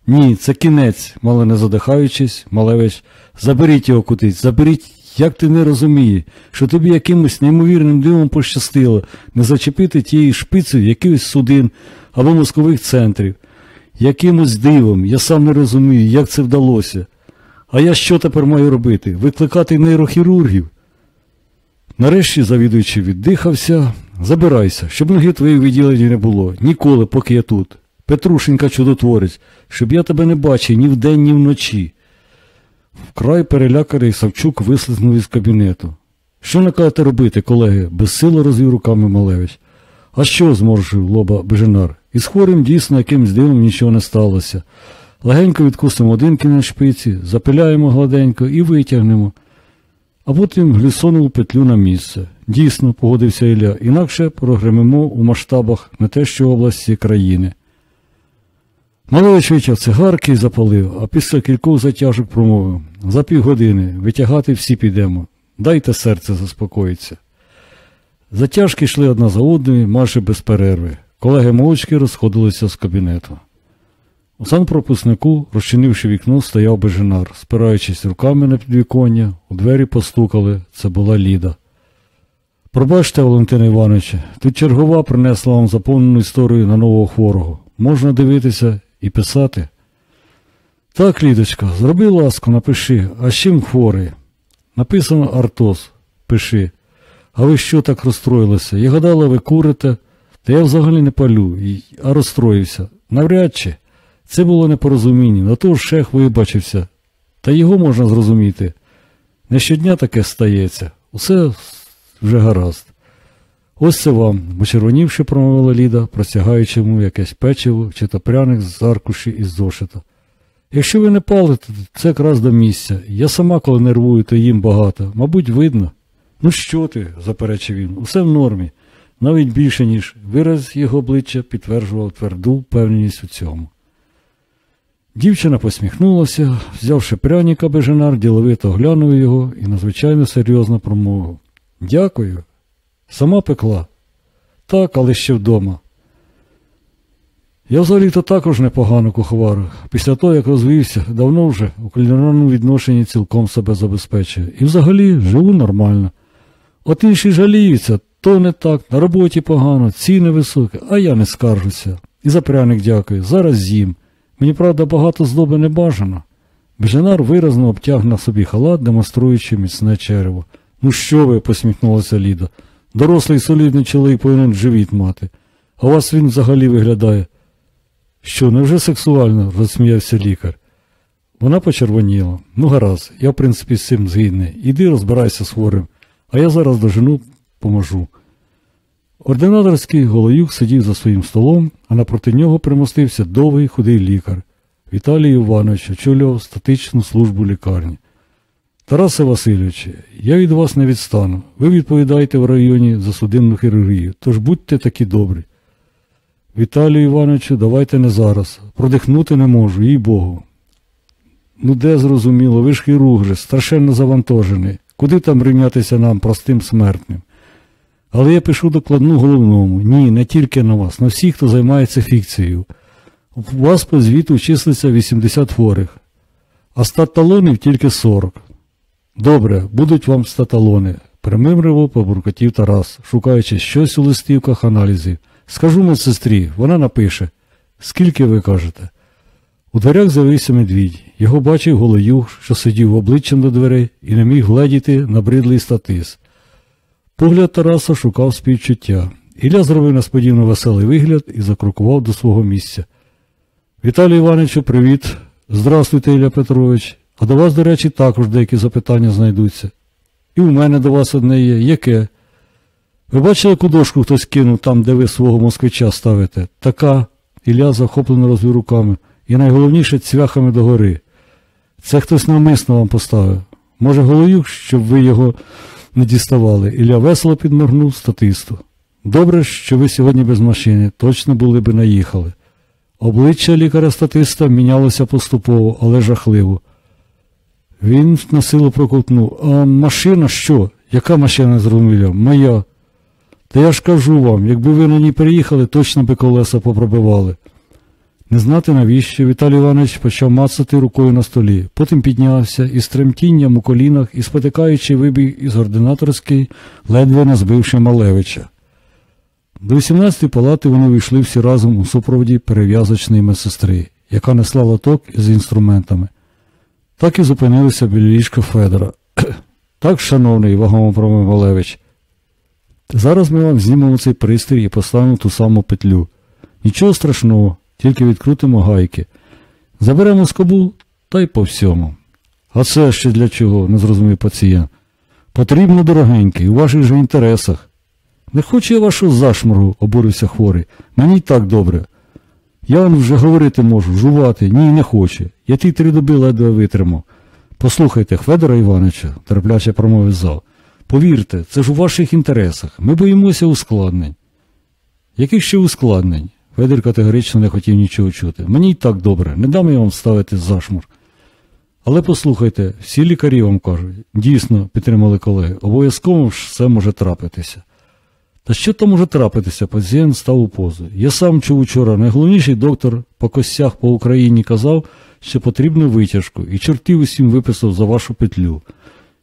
Ні, це кінець, мало не задихаючись, Малевич. Заберіть його кудись, заберіть, як ти не розумієш, що тобі якимось неймовірним дивом пощастило не зачепити тією шпицею якихось судин або мозкових центрів. Якимось дивом, я сам не розумію, як це вдалося. А я що тепер маю робити? Викликати нейрохірургів? Нарешті завідуючий віддихався. Забирайся, щоб ноги твоєї відділені не було. Ніколи, поки я тут. Петрушенька чудотворець, щоб я тебе не бачив ні вдень, ні вночі. Вкрай переляканий Савчук вислизнув із кабінету. Що накажете робити, колеги? безсило розвів руками Малевич. А що? зморшив лоба Беженар. Із хворим дійсно якимсь дивом нічого не сталося. Легенько відкусимо один кінець шпиці, запиляємо гладенько і витягнемо. А потім глісонову петлю на місце. Дійсно, погодився Ілля, інакше прогремимо у масштабах не те, що області країни. Малевич витяг цигарки і запалив, а після кількох затяжок промовив за півгодини витягати всі підемо. Дайте серце заспокоїться. Затяжки йшли одна за одною, майже без перерви. Колеги мовчки розходилися з кабінету. У санпропускнику, розчинивши вікно, стояв Беженар, спираючись руками на підвіконня, у двері постукали. Це була Ліда. Пробачте, Валентина Івановича, тут чергова принесла вам заповнену історію на нового хворого. Можна дивитися і писати. Так, Лідочка, зроби ласку, напиши, а з чим хворий? Написано Артоз, пиши. А ви що так розстроїлися? Я гадала, ви курите, та я взагалі не палю, а розстроївся. Навряд чи. Це було непорозуміння, на то ж шех вибачився. Та його можна зрозуміти. Не щодня таке стається. Усе вже гаразд. Ось вам, почервонівши, промовила Ліда, простягаючи йому якесь печиво чи то пряник з аркуші із зошита. Якщо ви не палите, це якраз до місця. Я сама, коли нервую, то їм багато. Мабуть, видно. Ну що ти, заперечив він, усе в нормі, навіть більше, ніж вираз його обличчя підтверджував тверду впевненість у цьому. Дівчина посміхнулася, взявши пряника беженар, діловито глянув його і надзвичайно серйозно промовив. Дякую. Сама пекла. Так, але ще вдома. Я взагалі-то також непогано куховар. Після того, як розвівся, давно вже у кулінарному відношенні цілком себе забезпечує. І взагалі живу нормально. От інші жаліються, то не так, на роботі погано, ціни високі, а я не скаржуся. І за пряник дякую, зараз з'їм. Мені, правда, багато здоби не бажано. Беженар виразно обтяг на собі халат, демонструючи міцне черево. Ну що ви, посміхнулася Ліда. Дорослий солідний чоловік повинен живіт мати. А у вас він взагалі виглядає. Що, невже сексуально? розсміявся лікар. Вона почервоніла. Ну, гаразд, я в принципі з цим згідний. Іди розбирайся з хворим, а я зараз дожену поможу. Ординаторський голоюк сидів за своїм столом, а напроти нього примостився довгий худий лікар. Віталій Іванович очолював статичну службу лікарні. Тарасе Васильовичу, я від вас не відстану. Ви відповідаєте в районі за судинну хірургію, тож будьте такі добрі. Віталію Івановичу, давайте не зараз. Продихнути не можу, їй Богу. Ну де зрозуміло, ви ж хірург же, страшенно завантажений. Куди там рівнятися нам, простим смертним? Але я пишу докладну головному. Ні, не тільки на вас, на всіх, хто займається фікцією. У вас по звіту числиться 80 хворих, а стат-талонів тільки 40. Добре, будуть вам статалони. Примимриво побуркотів Тарас, шукаючи щось у листівках аналізів. Скажу медсестрі, вона напише. Скільки ви кажете? У дверях з'явився медвідь. Його бачив голоюг, що сидів обличчям до дверей і не міг гледіти набридлий статис. Погляд Тараса шукав співчуття. Ілля зробив несподівано веселий вигляд і закрокував до свого місця. Віталій Івановичу, привіт. Здравствуйте, Ілля Петрович. А до вас, до речі, також деякі запитання знайдуться. І у мене до вас одне є. Яке? Ви бачили, яку дошку хтось кинув там, де ви свого москвича ставите? Така. Ілля захоплено розвів руками. І найголовніше цвяхами догори. Це хтось навмисно вам поставив. Може, голоюк, щоб ви його не діставали. Ілля весело підморгнув статисту. Добре, що ви сьогодні без машини, точно були би наїхали. Обличчя лікаря-статиста мінялося поступово, але жахливо. Він на силу проковтнув. А машина що? Яка машина не зрозуміла? Моя. Та я ж кажу вам, якби ви на ній приїхали, точно би колеса попробивали. Не знати навіщо, Віталій Іванович почав мацати рукою на столі, потім піднявся і з тремтінням у колінах і спотикаючи вибіг із ординаторської, ледве не збивши Малевича. До 18-ї палати вони вийшли всі разом у супроводі перев'язочної медсестри, яка несла лоток із інструментами. Так і зупинилися біля ліжка Федора. так, шановний вагомо промив Зараз ми вам знімемо цей пристрій і поставимо ту саму петлю. Нічого страшного, тільки відкрутимо гайки. Заберемо скобу та й по всьому. А це ще для чого? не зрозумів пацієнт. Потрібно дорогенький, у ваших же інтересах. Не хочу я вашого зашморгу, обурився хворий. Мені й так добре. Я вам вже говорити можу, жувати, ні, не хоче. Я ті три доби ледве витримав. Послухайте, Федора Івановича, терпляче промовив зал. Повірте, це ж у ваших інтересах. Ми боїмося ускладнень. Яких ще ускладнень? Федір категорично не хотів нічого чути. Мені й так добре, не дам я вам ставити зашмур. Але послухайте, всі лікарі вам кажуть, дійсно, підтримали колеги, обов'язково ж все може трапитися. Та що там може трапитися? Пацієнт став у позу. Я сам чув учора, найголовніший доктор по костях по Україні казав, що потрібно витяжку, і чортів усім виписав за вашу петлю.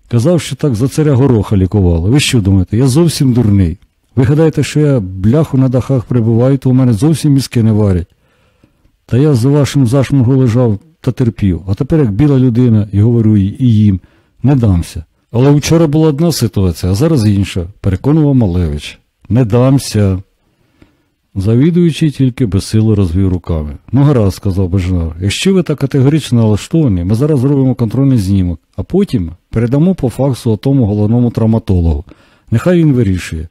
Казав, що так за царя гороха лікували. Ви що думаєте, я зовсім дурний. Ви гадаєте, що я бляху на дахах прибуваю, то у мене зовсім мізки не варять. Та я за вашим зашмугу лежав та терпів, а тепер як біла людина, і говорю і їм, не дамся. Але вчора була одна ситуація, а зараз інша, переконував Малевич. Не дамся. Завідуючий тільки безсило розвів руками. Ну, гаразд, сказав Бежнар, якщо ви так категорично налаштовані, ми зараз зробимо контрольний знімок, а потім передамо по факсу тому головному травматологу. Нехай він вирішує.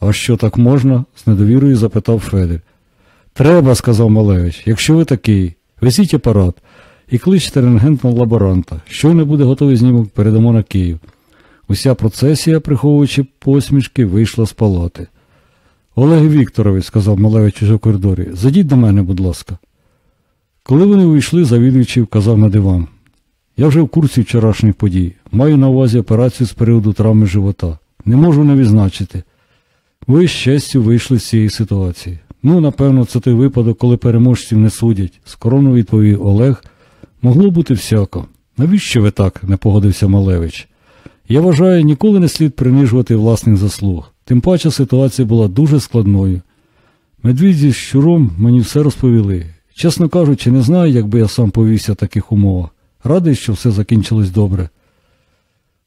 А що так можна? з недовірою запитав Федір. Треба, сказав Малевич, якщо ви такий, везіть апарат і кличте рентгентного лаборанта. Що не буде готовий знімок, передамо на Київ. Уся процесія, приховуючи посмішки, вийшла з палати. Олег Вікторович, сказав Малевич уже в коридорі, зайдіть до мене, будь ласка. Коли вони вийшли, завідуючий вказав на диван. Я вже в курсі вчорашніх подій. Маю на увазі операцію з періоду травми живота. Не можу не відзначити. Ви з честю вийшли з цієї ситуації. Ну, напевно, це той випадок, коли переможців не судять, скромно відповів Олег. Могло бути всяко. Навіщо ви так? не погодився Малевич. Я вважаю, ніколи не слід принижувати власних заслуг. Тим паче ситуація була дуже складною. Медвідь зі щуром мені все розповіли. Чесно кажучи, не знаю, як би я сам повівся в таких умовах. Радий, що все закінчилось добре.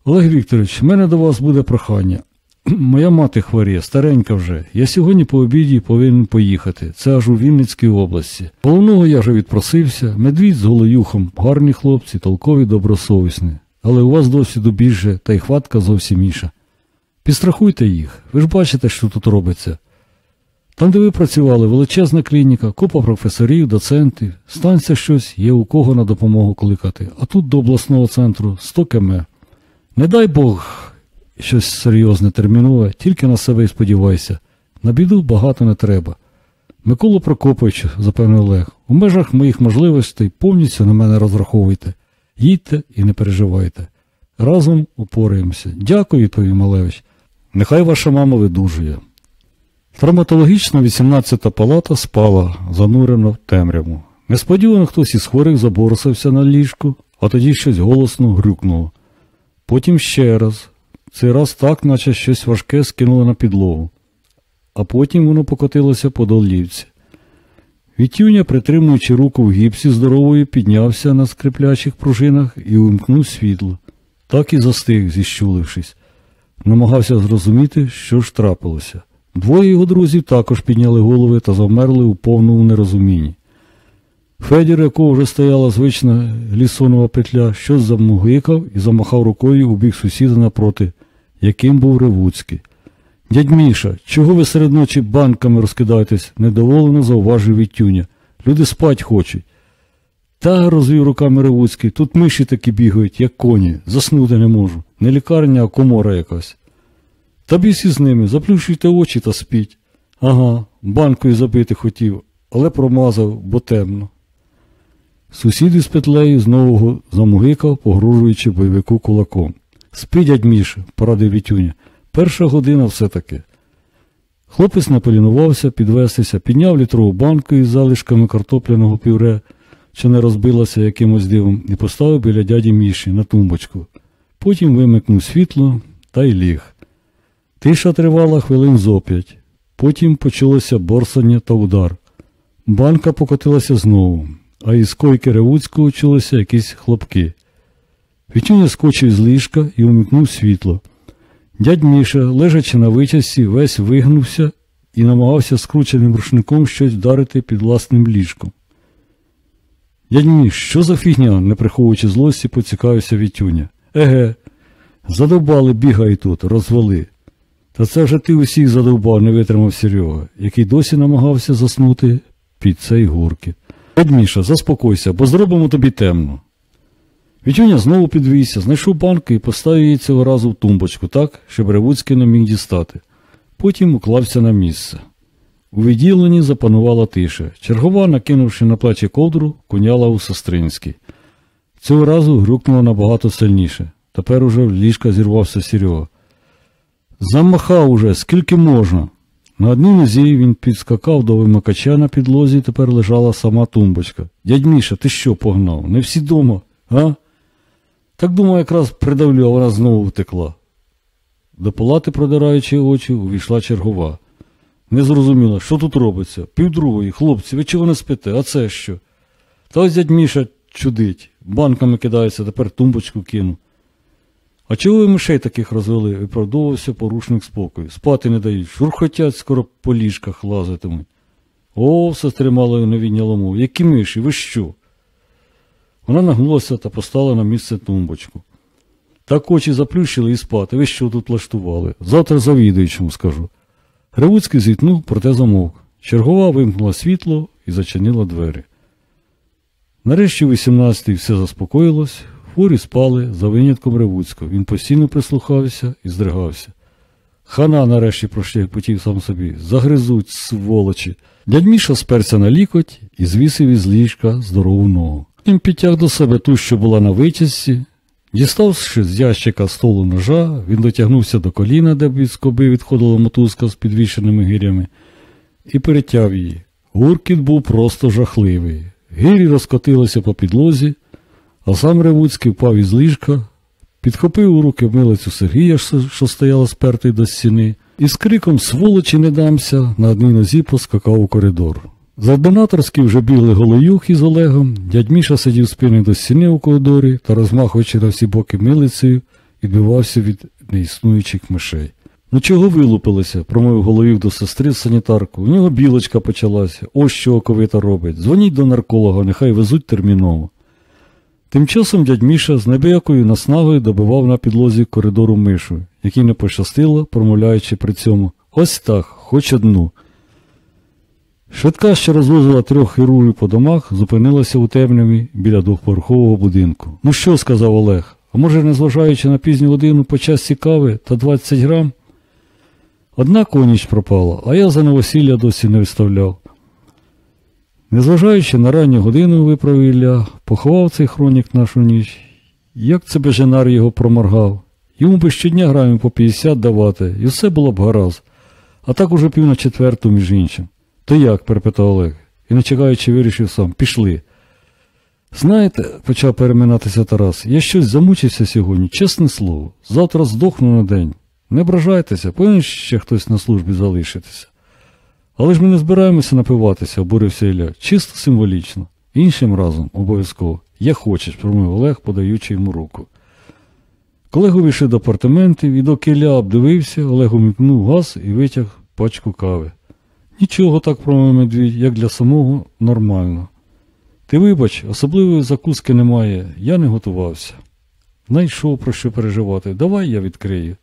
Олег Вікторович, в мене до вас буде прохання. Моя мати хворіє, старенька вже. Я сьогодні по обіді повинен поїхати. Це аж у Вінницькій області. Головного я вже відпросився. Медвідь з голоюхом, гарні хлопці, толкові, добросовісні. Але у вас досвіду більше, та й хватка зовсім інша. Підстрахуйте їх, ви ж бачите, що тут робиться. Там, де ви працювали, величезна клініка, купа професорів, доцентів, станція щось, є у кого на допомогу кликати, а тут до обласного центру 100 км. Не дай Бог щось серйозне термінове, тільки на себе і сподівайся. На біду багато не треба. Миколу Прокоповичу, запевнив Олег, у межах моїх можливостей повністю на мене розраховуйте. Їдьте і не переживайте. Разом упораємося. Дякую, відповів Малевич. Нехай ваша мама видужує. Травматологічна 18-та палата спала, занурена в темряву. Несподівано хтось із хворих заборсався на ліжку, а тоді щось голосно грюкнуло. Потім ще раз. Цей раз так, наче щось важке скинуло на підлогу, а потім воно покотилося по долівці. Вітюня, притримуючи руку в гіпсі здоровою, піднявся на скриплячих пружинах і увімкнув світло. Так і застиг, зіщулившись. Намагався зрозуміти, що ж трапилося. Двоє його друзів також підняли голови та завмерли у повному нерозумінні. Федір, якого вже стояла звична лісонова петля, щось замугикав і замахав рукою у бік сусіда напроти, яким був Ревуцький. Дядь Міша, чого ви серед ночі банками розкидаєтесь? недоволено зауважив Вітюня. Люди спать хочуть. Та, розвів руками Ревуцький, тут миші такі бігають, як коні, заснути не можу. Не лікарня, а комора якась. Та біс із ними, заплющуйте очі та спіть. Ага, банкою забити хотів, але промазав, бо темно. Сусід із петлею знову замугикав, погрожуючи бойовику кулаком. Спи, дядь Міш, порадив Вітюня. Перша година все-таки. Хлопець не полінувався підвестися, підняв літрову банку із залишками картопляного пюре, що не розбилося якимось дивом, і поставив біля дяді Міші на тумбочку. Потім вимикнув світло та й ліг. Тиша тривала хвилин зоп'ять. Потім почалося борсання та удар. Банка покотилася знову, а із койки Ревуцького чулися якісь хлопки. Вітюня скочив з ліжка і умікнув світло. Дядь Міша, лежачи на витязці, весь вигнувся і намагався скрученим рушником щось вдарити під власним ліжком. Дядь Міш, що за фігня, не приховуючи злості, поцікавився Вітюня. Еге, задовбали, бігай тут, розвали. Та це вже ти усіх задовбав, не витримав Серега, який досі намагався заснути під цей гурки. Дядь Міша, заспокойся, бо зробимо тобі темно. Вітюня знову підвівся, знайшов банку і поставив її цього разу в тумбочку так, щоб Ревуцький не міг дістати. Потім уклався на місце. У відділенні запанувала тиша. Чергова, накинувши на плечі ковдру, куняла у сестринській. Цього разу грюкнуло набагато сильніше. Тепер уже в ліжка зірвався Серега. Замахав уже, скільки можна. На одній нозі він підскакав до вимикача на підлозі, тепер лежала сама тумбочка. Дядь Міша, ти що погнав? Не всі дома, а? Так думаю, якраз придавлю, а вона знову втекла. До палати, продираючи очі, увійшла чергова. Не зрозуміла, що тут робиться. Півдругої, хлопці, ви чого не спите? А це що? Та ось дядь Міша чудить, банками кидається, тепер тумбочку кину. А чого ви мишей таких розвели? виправдовувався порушник спокою. Спати не дають, шурхотять, скоро по ліжках лазитимуть. О, все стримало не відняло мову. Які миші, ви що? Вона нагнулася та постала на місце тумбочку. Так очі заплющили і спати. Ви що тут влаштували? Завтра завідуючому скажу. Гривуцький зітнув, проте замовк. Чергова вимкнула світло і зачинила двері. Нарешті, у 18-й все заспокоїлось, хворі спали за винятком Ревуцького. Він постійно прислухався і здригався. Хана нарешті прошепотів сам собі. Загризуть, сволочі. Дядь Міша сперся на лікоть і звісив із ліжка здорову ногу. Він підтяг до себе ту, що була на витязці. Діставши з ящика столу ножа, він дотягнувся до коліна, де від скоби відходила мотузка з підвішеними гирями, і перетяв її. Гуркіт був просто жахливий. Гирі розкотилися по підлозі, а сам Ревуцький впав із ліжка, підхопив у руки милицю Сергія, що стояла спертий до стіни, і з криком сволочі не дамся на одній нозі поскакав у коридор. За ординаторськи вже бігли Голоюх із Олегом, дядь Міша сидів спиною до стіни у коридорі та, розмахуючи на всі боки милицею, відбивався від неіснуючих мишей. Ну чого вилупилися? промовив Голоюх до сестри з санітарку. У нього білочка почалася. Ось що оковита робить. Дзвоніть до нарколога, нехай везуть терміново. Тим часом дядь Міша з небиякою наснагою добивав на підлозі коридору мишу, який не пощастило, промовляючи при цьому ось так, хоч одну. Швидка, що розвозила трьох хірургів по домах, зупинилася у темряві біля двохповерхового будинку. Ну що, сказав Олег, а може, незважаючи на пізню годину по часі кави та 20 грам? Одна коніч пропала, а я за новосілля досі не виставляв. Незважаючи на ранню годину виправив Ілля, поховав цей хронік нашу ніч. Як це беженар його проморгав? Йому би щодня грамів по 50 давати, і все було б гаразд. А так уже пів на четверту, між іншим. То як? перепитав Олег, і, не чекаючи, вирішив сам. Пішли. Знаєте, почав переминатися Тарас, я щось замучився сьогодні, чесне слово. Завтра здохну на день. Не ображайтеся, повинен ще хтось на службі залишитися. Але ж ми не збираємося напиватися, обурився Ілля. Чисто символічно. Іншим разом, обов'язково. Я хочеш, промовив Олег, подаючи йому руку. Колегу вийшли до апартаментів і доки Ілля обдивився, Олег умікнув газ і витяг пачку кави. Нічого так промовив медвідь, як для самого нормально. Ти вибач, особливої закуски немає, я не готувався. Найшов про що переживати. Давай я відкрию.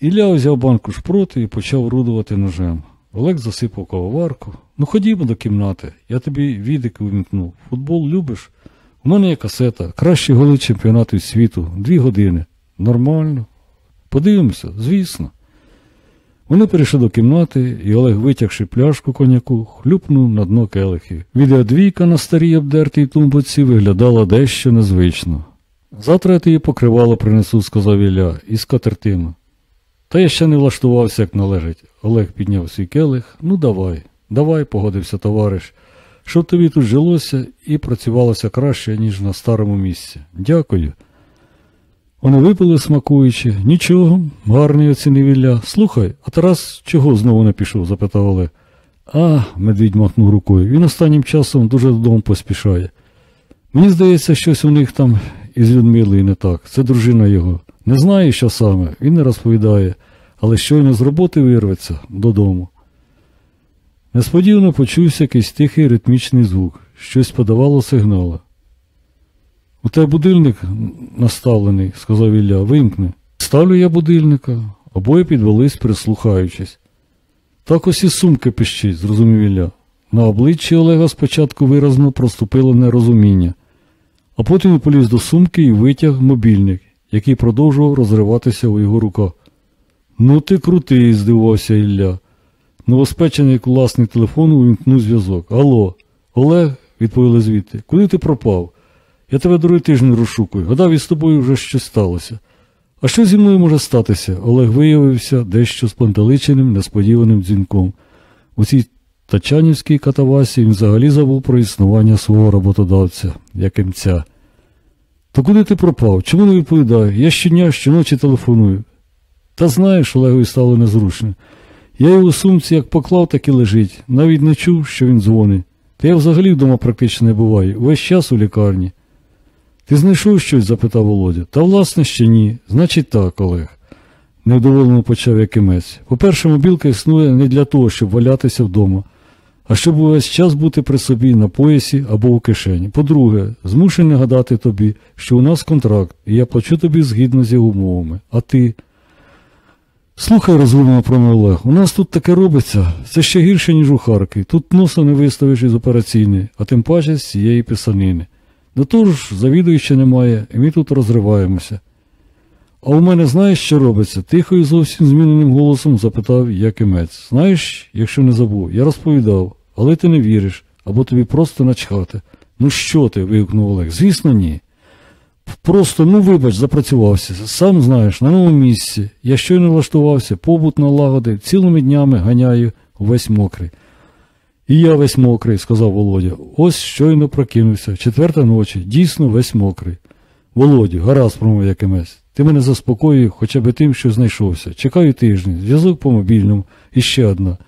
Ілля взяв банку шпроти і почав рудувати ножем. Олег засипав кавоварку. Ну ходімо до кімнати, я тобі відик вимкнув. Футбол любиш? У мене є касета. Кращі голи чемпіонату світу. Дві години. Нормально. Подивимося, звісно. Вони перейшли до кімнати, і Олег, витягши пляшку коньяку, хлюпнув на дно келихи. Відеодвійка на старій обдертій тумбоці виглядала дещо незвично. Завтра я тобі покривало принесу, сказав Ілля, і скатертину. Та я ще не влаштувався, як належить. Олег підняв свій келих. Ну, давай, давай, погодився товариш, щоб тобі тут жилося і працювалося краще, ніж на старому місці. Дякую. Вони випили, смакуючи. Нічого, гарний оцінив Ілля. Слухай, а Тарас чого знову не пішов? запитав Олег. А, медвідь махнув рукою. Він останнім часом дуже додому поспішає. Мені здається, щось у них там із Людмилою не так. Це дружина його. Не знаю, що саме, він не розповідає, але щойно з роботи вирветься додому. Несподівано почувся якийсь тихий ритмічний звук, щось подавало сигнали. У тебе будильник наставлений, сказав Ілля, вимкни. Ставлю я будильника, обоє підвелись, прислухаючись. Так ось і сумки пищить, зрозумів Ілля. На обличчі Олега спочатку виразно проступило нерозуміння, а потім поліз до сумки і витяг мобільник, який продовжував розриватися у його руках. Ну ти крутий, здивувався Ілля. Новоспечений власний телефон увімкнув зв'язок. Алло, Олег, відповіли звідти, куди ти пропав? Я тебе другий тиждень розшукую. Гадав, із тобою вже щось сталося. А що зі мною може статися? Олег виявився дещо спантеличеним, несподіваним дзвінком. У цій тачанівській катавасі він взагалі забув про існування свого роботодавця, якимця. То куди ти пропав? Чому не відповідаю? Я щодня, щоночі телефоную. Та знаєш, Олегові стало незручно. Я його сумці як поклав, так і лежить. Навіть не чув, що він дзвонить. Та я взагалі вдома практично не буваю. Увесь час у лікарні. Ти знайшов щось? запитав Володя. Та власне ще ні. Значить так, Олег. Невдоволено почав Якимець. По-перше, мобілка існує не для того, щоб валятися вдома, а щоб увесь час бути при собі на поясі або у кишені. По-друге, змушений нагадати тобі, що у нас контракт, і я плачу тобі згідно з його умовами. А ти. Слухай, розгублено промив Олег, у нас тут таке робиться. Це ще гірше, ніж у Харкові. Тут носа не виставиш із операційної, а тим паче з цієї писанини. До того ж, завідуюча немає, і ми тут розриваємося. А у мене знаєш, що робиться? Тихо і зовсім зміненим голосом запитав Якимець. Знаєш, якщо не забув, я розповідав, але ти не віриш, або тобі просто начхати. Ну що ти? вигукнув Олег. Звісно, ні. Просто, ну вибач, запрацювався. Сам знаєш, на новому місці. Я щойно влаштувався, побут налагодив, цілими днями ганяю увесь мокрий. І я весь мокрий, сказав Володя. Ось щойно прокинувся. Четверта ночі, дійсно весь мокрий. Володю, гаразд, промов якимось. Ти мене заспокоюй хоча б тим, що знайшовся. Чекаю тиждень, зв'язок по мобільному. І ще одна.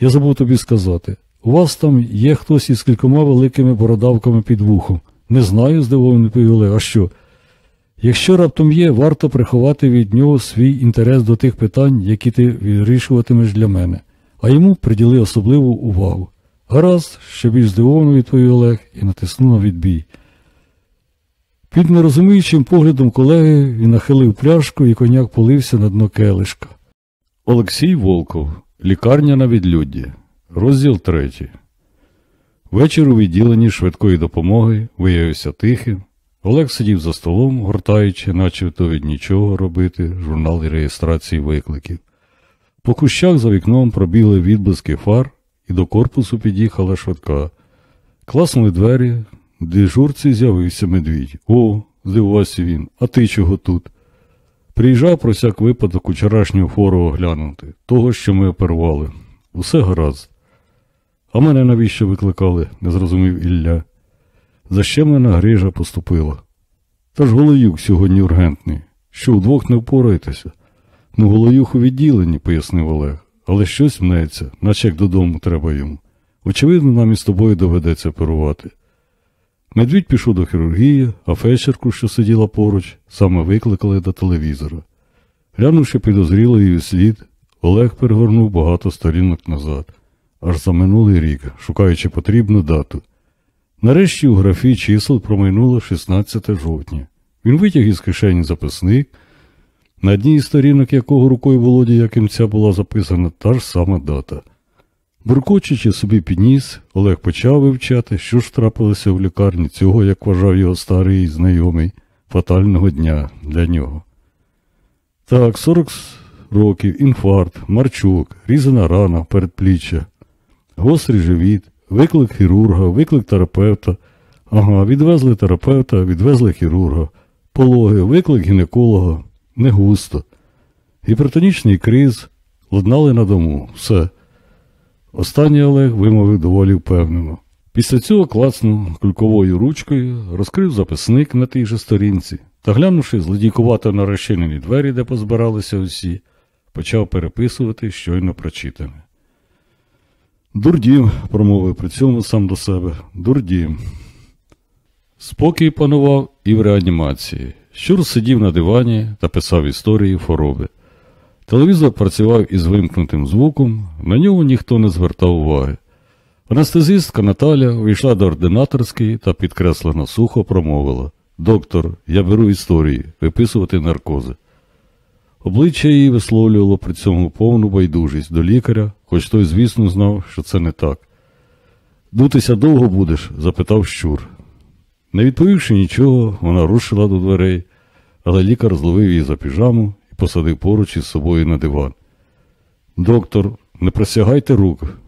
Я забув тобі сказати. У вас там є хтось із кількома великими бородавками під вухом. Не знаю, здивовано відповів Олег. А що? Якщо раптом є, варто приховати від нього свій інтерес до тих питань, які ти вирішуватимеш для мене, а йому приділи особливу увагу. Гаразд, ще більш здивовано відповів Олег і натиснув на відбій. Під нерозуміючим поглядом колеги він нахилив пляшку і коняк полився на дно келишка. Олексій Волков. Лікарня на відлюдді. Розділ третій. Вечір у відділенні швидкої допомоги виявився тихим. Олег сидів за столом, гортаючи, начебто від нічого робити, журнал реєстрації викликів. По кущах за вікном пробігли відблиски фар, і до корпусу під'їхала швидка. Класнули двері, в дежурці з'явився медвідь. О, здивувався він, а ти чого тут? Приїжджав про всяк випадок учорашнього фору оглянути, того, що ми оперували. Усе гаразд. А мене навіщо викликали? не зрозумів Ілля. Защемлена грижа поступила. Та ж голоюк сьогодні ургентний. Що вдвох не впораєтеся? Ну, голоюх у відділенні, пояснив Олег, але щось мнеться, наче як додому треба йому. Очевидно, нам із тобою доведеться оперувати. Медвідь пішов до хірургії, а фельдшерку, що сиділа поруч, саме викликали до телевізора. Глянувши підозріло її слід, Олег перегорнув багато сторінок назад, аж за минулий рік, шукаючи потрібну дату. Нарешті у графі чисел промайнуло 16 жовтня. Він витяг із кишені записник, на одній із сторінок якого рукою Володі Якимця була записана та ж сама дата. Буркочучи собі підніс, Олег почав вивчати, що ж трапилося в лікарні цього, як вважав його старий знайомий, фатального дня для нього. Так, 40 років, інфаркт, марчук, різана рана, передпліччя, гострий живіт, виклик хірурга, виклик терапевта. Ага, відвезли терапевта, відвезли хірурга, пологи, виклик гінеколога, не густо. Гіпертонічний криз, ладнали на дому, все. Останній Олег вимовив доволі впевнено. Після цього клацнув кульковою ручкою, розкрив записник на тій же сторінці та, глянувши злодійкувато на розчинені двері, де позбиралися усі, почав переписувати щойно прочитане. Дурдім, промовив при цьому сам до себе. Дурдім. Спокій панував і в реанімації. Щур сидів на дивані та писав історії хвороби. Телевізор працював із вимкнутим звуком, на нього ніхто не звертав уваги. Анестезистка Наталя вийшла до ординаторської та підкреслено сухо промовила Доктор, я беру історії, виписувати наркози. Обличчя її висловлювало при цьому повну байдужість до лікаря, хоч той, звісно, знав, що це не так. Дутися довго будеш? запитав щур. Не відповівши нічого, вона рушила до дверей, але лікар зловив її за піжаму і посадив поруч із собою на диван. Доктор, не просягайте рук.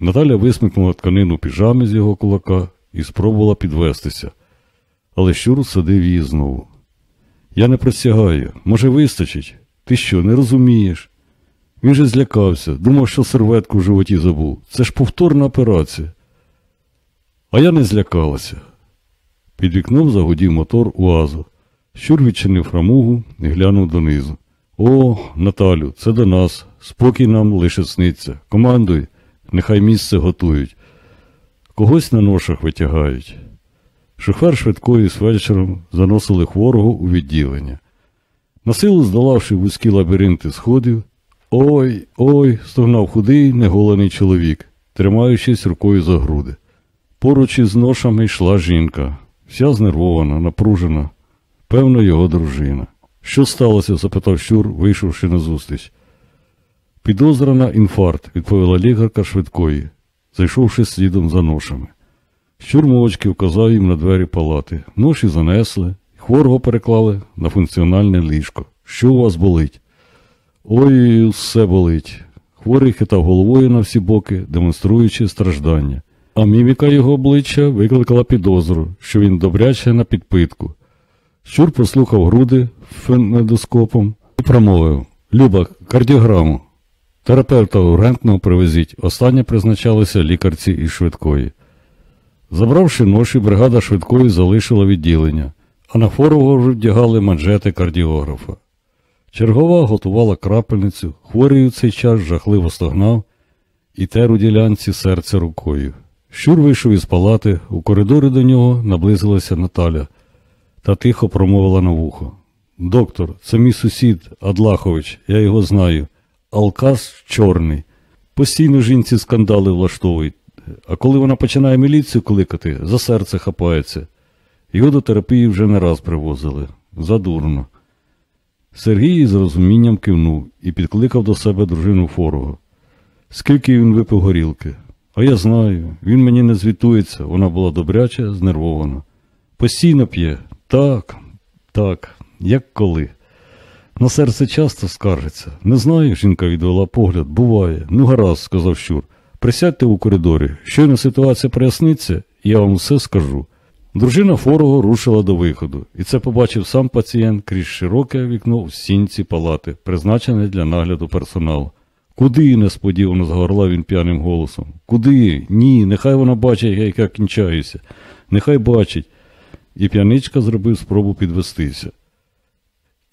Наталя висмикнула тканину піжами з його кулака і спробувала підвестися, але щур садив її знову. Я не просягаю, може, вистачить? Ти що, не розумієш? Він же злякався, думав, що серветку в животі забув. Це ж повторна операція. А я не злякалася. Під вікном загудів мотор УАЗу. Щур відчинив фрамугу і глянув донизу. О, Наталю, це до нас. Спокій нам лише сниться. Командуй, нехай місце готують. Когось на ношах витягають. Шофер швидкою з вечором заносили хворого у відділення. Насилу здолавши вузькі лабіринти сходів, ой, ой, стогнав худий, неголений чоловік, тримаючись рукою за груди. Поруч із ношами йшла жінка, вся знервована, напружена, певно, його дружина. Що сталося? запитав Щур, вийшовши назустріч. Підозрана інфаркт, відповіла лікарка швидкої, зайшовши слідом за ношами. Щур мовчки вказав їм на двері палати. Ноші занесли, хворого переклали на функціональне ліжко. Що у вас болить? Ой, все болить. Хворий хитав головою на всі боки, демонструючи страждання. А міміка його обличчя викликала підозру, що він добряче на підпитку. Щур прослухав груди фенедоскопом і промовив Люба, кардіограму. Терапевта ургентного привезіть. Останнє призначалося лікарці із швидкої. Забравши ноші, бригада швидкої залишила відділення, а на вже вдягали манжети кардіографа. Чергова готувала крапельницю, хворий у цей час жахливо стогнав і тер у ділянці серця рукою. Щур вийшов із палати, у коридорі до нього наблизилася Наталя та тихо промовила на вухо. Доктор, це мій сусід Адлахович, я його знаю. Алкас чорний. Постійно жінці скандали влаштовують. А коли вона починає міліцію кликати, за серце хапається. Його до терапії вже не раз привозили. Задурно. Сергій з розумінням кивнув і підкликав до себе дружину Форого. Скільки він випив горілки? А я знаю, він мені не звітується, вона була добряча, знервована. Постійно п'є. Так, так, як коли. На серце часто скаржиться. Не знаю, жінка відвела погляд. Буває. Ну, гаразд, сказав Щур. Присядьте у коридорі. Щойно ситуація проясниться, я вам все скажу. Дружина Форого рушила до виходу, і це побачив сам пацієнт крізь широке вікно в стінці палати, призначене для нагляду персоналу. Куди? несподівано згорла він п'яним голосом. Куди? Ні, нехай вона бачить, як я кінчаюся. Нехай бачить. І п'яничка зробив спробу підвестися.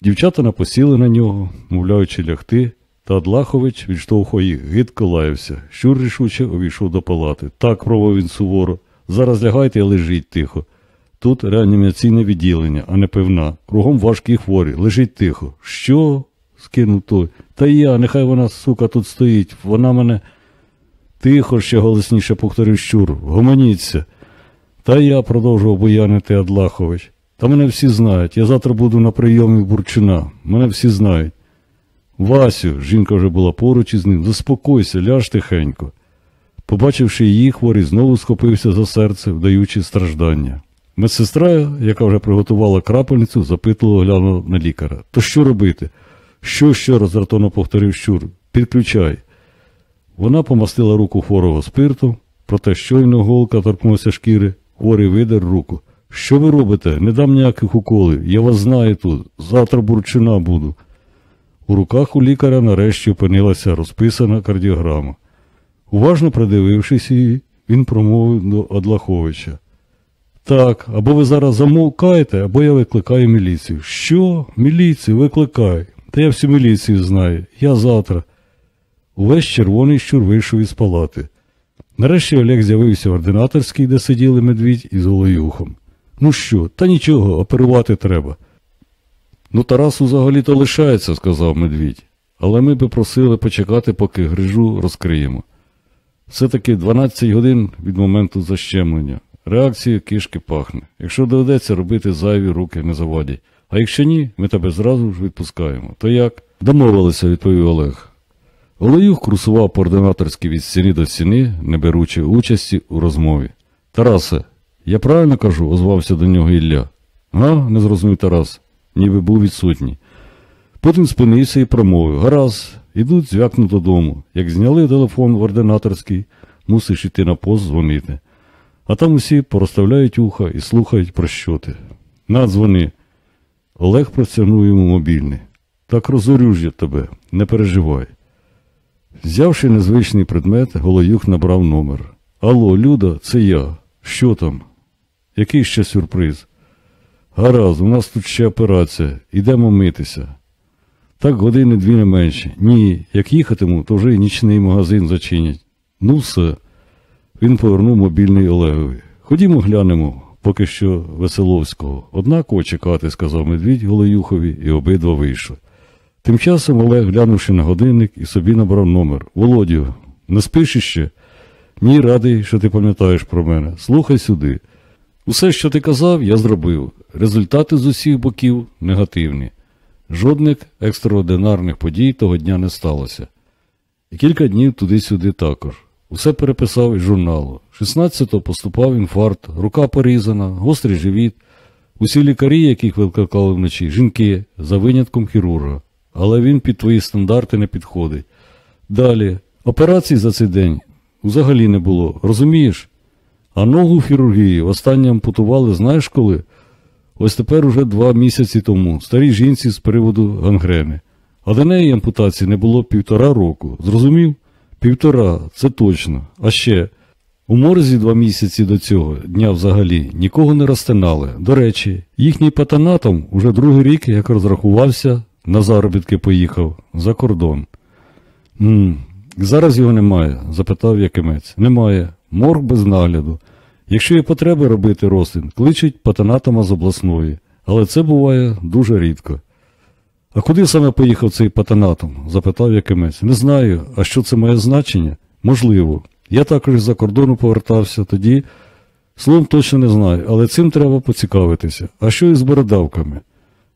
Дівчата напосіли на нього, мовляючи лягти, та Адлахович відштовхував їх, гидко лаявся. Щур рішуче увійшов до палати. Так, пробував він суворо. Зараз лягайте і лежіть тихо. Тут реанімаційне відділення, а не пивна. Кругом важкі хворі. Лежіть тихо. Що? скинув той. Та я, нехай вона, сука, тут стоїть. Вона мене. Тихо, ще голосніше повторив щур. Гомоніться. Та я продовжував буянити Адлахович. Та мене всі знають. Я завтра буду на прийомі Бурчина. Мене всі знають. Васю, жінка вже була поруч із ним, заспокойся, ляж тихенько. Побачивши її, хворий знову схопився за серце, вдаючи страждання. Медсестра, яка вже приготувала крапельницю, запитливо глянула на лікаря. То що робити? Що ще раз раптовно повторив щур. Підключай. Вона помастила руку хворого спиртом, проте щойно голка торкнулася шкіри, хворий видер руку. Що ви робите? Не дам ніяких уколів. Я вас знаю тут. Завтра бурчина буду. У руках у лікаря нарешті опинилася розписана кардіограма. Уважно придивившись її, він промовив до Адлаховича. Так, або ви зараз замовкаєте, або я викликаю міліцію. Що? Міліцію, викликай. Та я всю міліцію знаю. Я завтра. Увесь червоний щур вийшов із палати. Нарешті Олег з'явився в ординаторській, де сиділи медвідь із Голоюхом. Ну що, та нічого, оперувати треба. Ну, Тарасу взагалі-то лишається, сказав медвідь. Але ми би просили почекати, поки грижу розкриємо. Все-таки 12 годин від моменту защемлення. Реакцією кишки пахне. Якщо доведеться робити зайві руки не завадять. А якщо ні, ми тебе зразу ж відпускаємо. То як? Домовилися, відповів Олег. Олеюх крусував по ординаторськи від стіни до стіни, не беручи участі у розмові. Тарасе, я правильно кажу, озвався до нього Ілля. Га? не зрозумів Тарас, ніби був відсутній. Потім спинився і промовив Гаразд, ідуть звякнуть додому. Як зняли телефон в ординаторський, мусиш іти на пост дзвонити. А там усі порозставляють уха і слухають про що ти. На, дзвони. Олег простягнув йому мобільний. Так розорю ж я тебе, не переживай. Взявши незвичний предмет, Голоюх набрав номер. Алло, Люда, це я. Що там? Який ще сюрприз? Гаразд, у нас тут ще операція. Ідемо митися. Так години дві не менше. Ні, як їхатиму, то вже й нічний магазин зачинять. Ну все. Він повернув мобільний Олегові. Ходімо глянемо, поки що Веселовського. Однаково чекати, сказав медвідь Голоюхові, і обидва вийшли. Тим часом Олег, глянувши на годинник, і собі набрав номер. Володю, не спиш іще? Ні, радий, що ти пам'ятаєш про мене. Слухай сюди. Усе, що ти казав, я зробив. Результати з усіх боків негативні. Жодних екстраординарних подій того дня не сталося. І кілька днів туди-сюди також. Усе переписав із журналу. 16-го поступав інфаркт, рука порізана, гострий живіт. Усі лікарі, яких викликали вночі, жінки, за винятком хірурга. Але він під твої стандарти не підходить. Далі, операцій за цей день взагалі не було, розумієш? А ногу в хірургії останнє ампутували, знаєш коли? Ось тепер уже два місяці тому, старій жінці з приводу гангрени. А до неї ампутації не було півтора року. Зрозумів? Півтора, це точно. А ще, у морзі два місяці до цього дня взагалі нікого не розтинали. До речі, їхній патанатом уже другий рік, як розрахувався, на заробітки поїхав за кордон. «М, Зараз його немає, запитав Якимець. Немає. Морг без нагляду. Якщо є потреба робити розтин, кличуть патанатома з обласної, але це буває дуже рідко. А куди саме поїхав цей патанатом? запитав Якимець. Не знаю, а що це має значення? Можливо. Я також за кордону повертався тоді. Словом точно не знаю, але цим треба поцікавитися. А що із бородавками?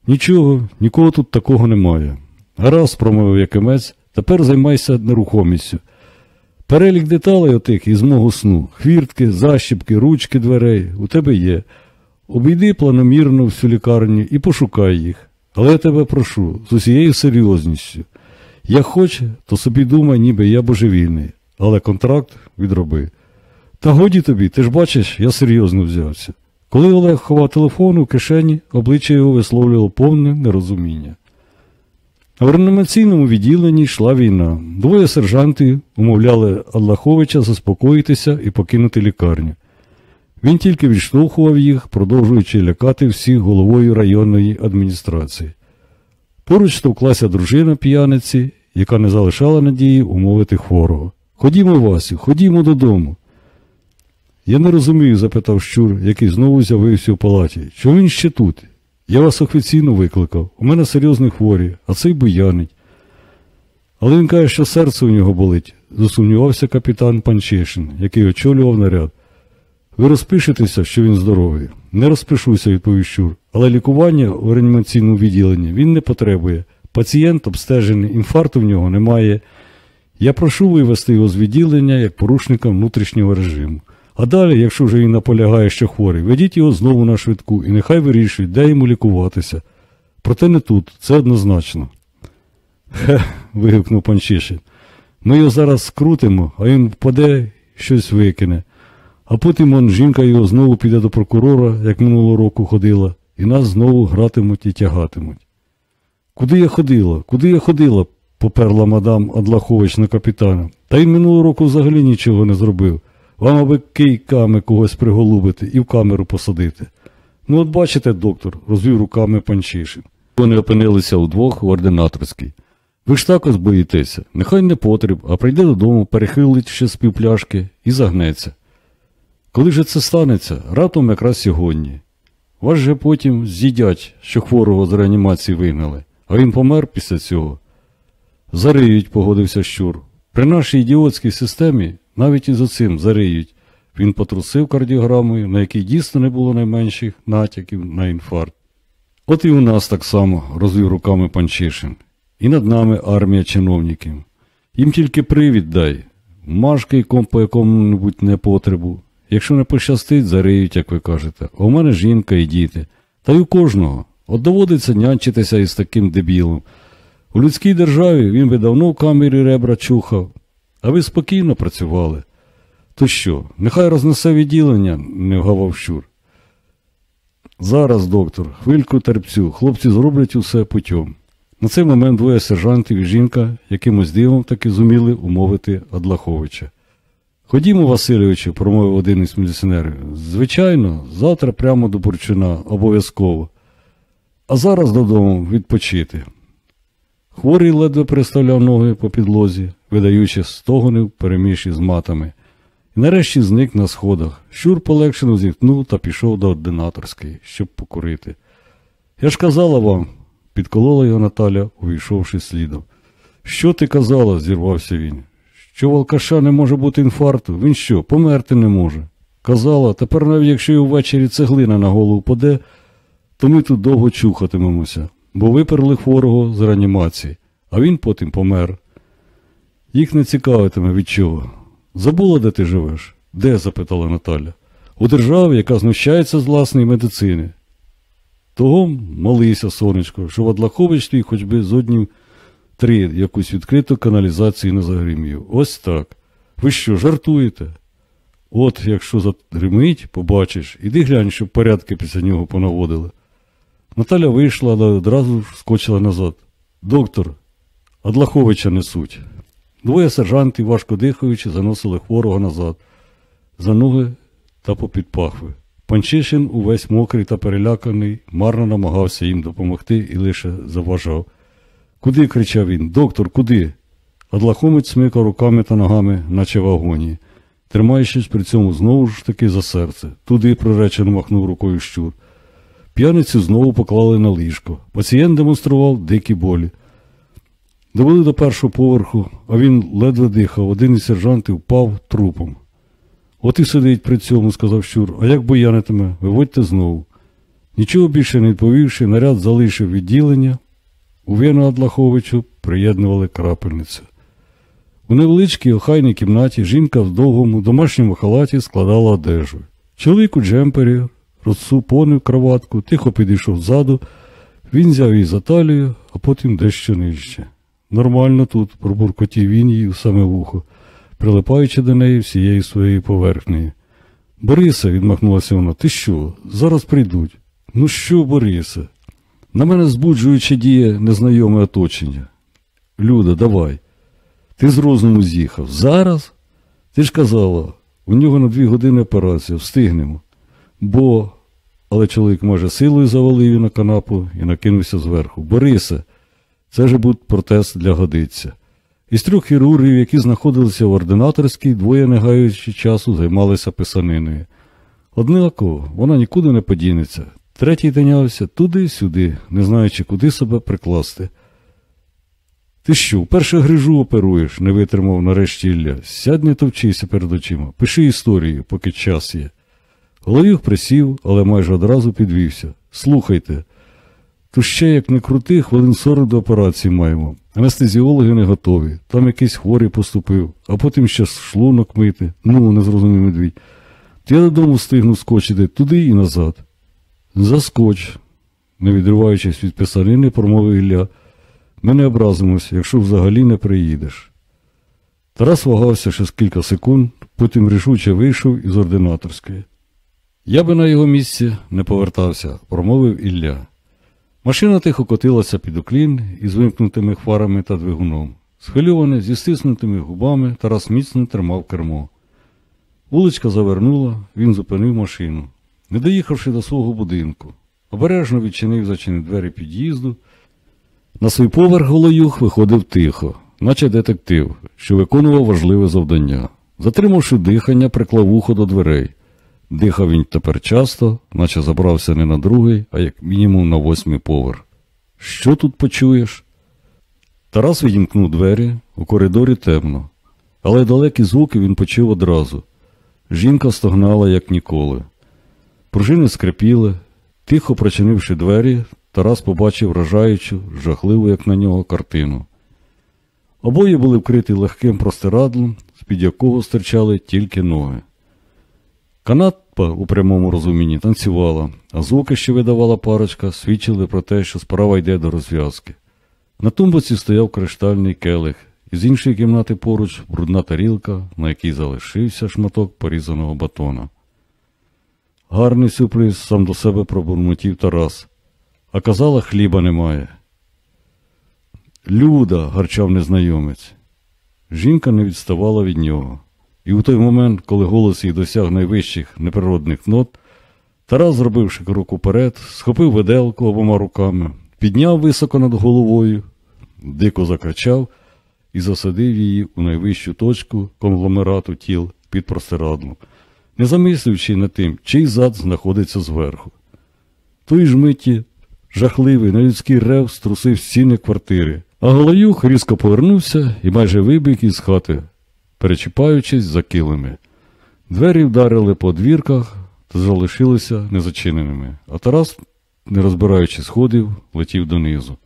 Нічого, нікого тут такого немає. Гаразд, промовив Якимець, тепер займайся нерухомістю. Перелік деталей отих із мого сну, хвіртки, защіпки, ручки дверей у тебе є. Обійди планомірно всю лікарню і пошукай їх. Але я тебе прошу з усією серйозністю. Як хоче, то собі думай, ніби я божевільний, але контракт відроби. Та годі тобі, ти ж бачиш, я серйозно взявся. Коли Олег ховав телефон у кишені, обличчя його висловлювало повне нерозуміння. В реанімаційному відділенні йшла війна. Двоє сержантів умовляли Аллаховича заспокоїтися і покинути лікарню. Він тільки відштовхував їх, продовжуючи лякати всіх головою районної адміністрації. Поруч товклася дружина п'яниці, яка не залишала надії умовити хворого. Ходімо, Васю, ходімо додому. Я не розумію, запитав щур, який знову з'явився в палаті. Чому він ще тут? Я вас офіційно викликав. У мене серйозні хворі, а цей буянить. Але він каже, що серце у нього болить, засумнівався капітан Панчишин, який очолював наряд. Ви розпишетеся, що він здоровий. Не розпишуся, відповів щур. Але лікування у реанімаційному відділенні він не потребує. Пацієнт обстежений, інфаркту в нього немає. Я прошу вивести його з відділення як порушника внутрішнього режиму. А далі, якщо вже він наполягає, що хворий, ведіть його знову на швидку і нехай вирішують, де йому лікуватися. Проте не тут, це однозначно. Хе, вигукнув Панчишин. Ми його зараз скрутимо, а він впаде, щось викине. А потім он жінка його знову піде до прокурора, як минулого року ходила, і нас знову гратимуть і тягатимуть. Куди я ходила? Куди я ходила? поперла мадам Адлахович на капітана. Та й минулого року взагалі нічого не зробив. Вам аби кийками когось приголубити і в камеру посадити. Ну от бачите, доктор, розвів руками Панчишин. Вони опинилися удвох в ординаторській. Ви ж також боїтеся, нехай не потріб, а прийде додому, перехилить ще з півпляшки і загнеться. Коли же це станеться, раптом якраз сьогодні. Вас же потім з'їдять, що хворого з реанімації вигнали, а він помер після цього. Зариють, погодився щур. При нашій ідіотській системі навіть із оцим зариють. Він потрусив кардіограмою, на якій дійсно не було найменших натяків на інфаркт. От і у нас так само, розвів руками Панчишин. І над нами армія чиновників. Їм тільки привід дай, машкайком по якому-небудь непотребу. Якщо не пощастить, зариють, як ви кажете. У мене жінка і діти. Та й у кожного. От доводиться нянчитися із таким дебілом. У людській державі він би давно в камері ребра чухав, а ви спокійно працювали. То що, нехай рознесе відділення, не вгавав щур. Зараз, доктор, хвильку терпцю, хлопці зроблять усе путем. На цей момент двоє сержантів і жінка якимось дивом таки зуміли умовити Адлаховича. Ходімо, Васильовичу, промовив один із міліціонерів. Звичайно, завтра прямо до Бурчина, обов'язково. А зараз додому відпочити. Хворий ледве переставляв ноги по підлозі, видаючи стогони в переміші з матами. І нарешті зник на сходах. Щур полегшено зіткнув та пішов до ординаторської, щоб покурити. Я ж казала вам, підколола його Наталя, увійшовши слідом. Що ти казала? зірвався він. Що в алкаша не може бути інфаркту? Він що, померти не може? Казала, тепер навіть якщо й увечері цеглина на голову паде, то ми тут довго чухатимемося, бо виперли хворого з реанімації, а він потім помер. Їх не цікавитиме від чого. Забула, де ти живеш? Де? запитала Наталя. У державі, яка знущається з власної медицини. Того молися, сонечко, що в Адлахович твій хоч би з однім три якусь відкриту каналізацію не загримів. Ось так. Ви що, жартуєте? От, якщо загримить, побачиш, іди глянь, щоб порядки після нього понаводили. Наталя вийшла, але одразу ж скочила назад. Доктор, Адлаховича несуть. Двоє сержантів, важко дихаючи, заносили хворого назад, за ноги та попід пахви. Панчишин, увесь мокрий та переляканий, марно намагався їм допомогти і лише заважав. Куди? кричав він. Доктор, куди? Адлахомець смикав руками та ногами, наче в агонії, тримаючись при цьому знову ж таки за серце. Туди приречено махнув рукою щур. П'яницю знову поклали на ліжко. Пацієнт демонстрував дикі болі. Довели до першого поверху, а він ледве дихав, один із сержантів впав трупом. От і сидить при цьому, сказав щур, а як боянитиме, виводьте знову. Нічого більше не відповівши, наряд залишив відділення. У Вену Адлаховичу приєднували крапельницю. У невеличкій охайній кімнаті жінка в довгому домашньому халаті складала одежу. Чоловік у джемпері розсупонив кроватку, тихо підійшов ззаду, він взяв її за талію, а потім дещо нижче. Нормально тут, пробуркотів він їй у саме вухо, прилипаючи до неї всією своєю поверхнею. Борисе, відмахнулася вона, ти що? Зараз прийдуть. Ну що, Борисе? На мене збуджуючи діє незнайоме оточення. Люда, давай. Ти з розуму з'їхав. Зараз? Ти ж казала, у нього на дві години операція, встигнемо. Бо. Але чоловік майже силою завалив її на канапу і накинувся зверху. Борисе, це ж був протест для годиться. Із трьох хірургів, які знаходилися в ординаторській, двоє, не гаючи часу, займалися писаниною. Однаково, вона нікуди не подінеться. Третій тинявся туди-сюди, не знаючи, куди себе прикласти. Ти що, вперше грижу оперуєш, не витримав нарешті Ілля. Сядь не товчися перед очима, пиши історію, поки час є. Головюк присів, але майже одразу підвівся. Слухайте. То ще, як не крути, хвилин 40 до операції маємо. Анестезіологи не готові. Там якийсь хворий поступив, а потім ще шлунок мити. Ну, не зрозумів медвідь. То я додому встигну скочити туди і назад. Заскоч, не відриваючись від писанини, промовив Ілля. Ми не образимося, якщо взагалі не приїдеш. Тарас вагався ще кілька секунд, потім рішуче вийшов із ординаторської. Я би на його місці не повертався, промовив Ілля. Машина тихо котилася під уклін із вимкнутими фарами та двигуном. Схвильований, зі стиснутими губами, Тарас міцно тримав кермо. Вуличка завернула, він зупинив машину. Не доїхавши до свого будинку, обережно відчинив зачинив двері під'їзду. На свій поверх Голоюх виходив тихо, наче детектив, що виконував важливе завдання. Затримавши дихання, приклав ухо до дверей. Дихав він тепер часто, наче забрався не на другий, а як мінімум на восьмий поверх. Що тут почуєш? Тарас відімкнув двері, у коридорі темно, але далекі звуки він почув одразу. Жінка стогнала, як ніколи. Пружини скрипіли, тихо прочинивши двері, Тарас побачив вражаючу, жахливу, як на нього, картину. Обоє були вкриті легким простирадлом, з-під якого стирчали тільки ноги. Канапа у прямому розумінні танцювала, а звуки, що видавала парочка, свідчили про те, що справа йде до розв'язки. На тумбоці стояв криштальний келих, і з іншої кімнати поруч брудна тарілка, на якій залишився шматок порізаного батона. Гарний сюрприз сам до себе пробурмотів Тарас, а казала, хліба немає. Люда, гарчав незнайомець. Жінка не відставала від нього. І у той момент, коли голос їх досяг найвищих неприродних нот, Тарас, зробивши крок уперед, схопив виделку обома руками, підняв високо над головою, дико закричав і засадив її у найвищу точку конгломерату тіл під простирадлом, не замислюючи над тим, чий зад знаходиться зверху. Той ж миті жахливий нелюдський рев струсив стіни квартири, а Голоюх різко повернувся і майже вибіг із хати, перечіпаючись за килими. Двері вдарили по двірках та залишилися незачиненими, а Тарас, не розбираючи сходів, летів донизу.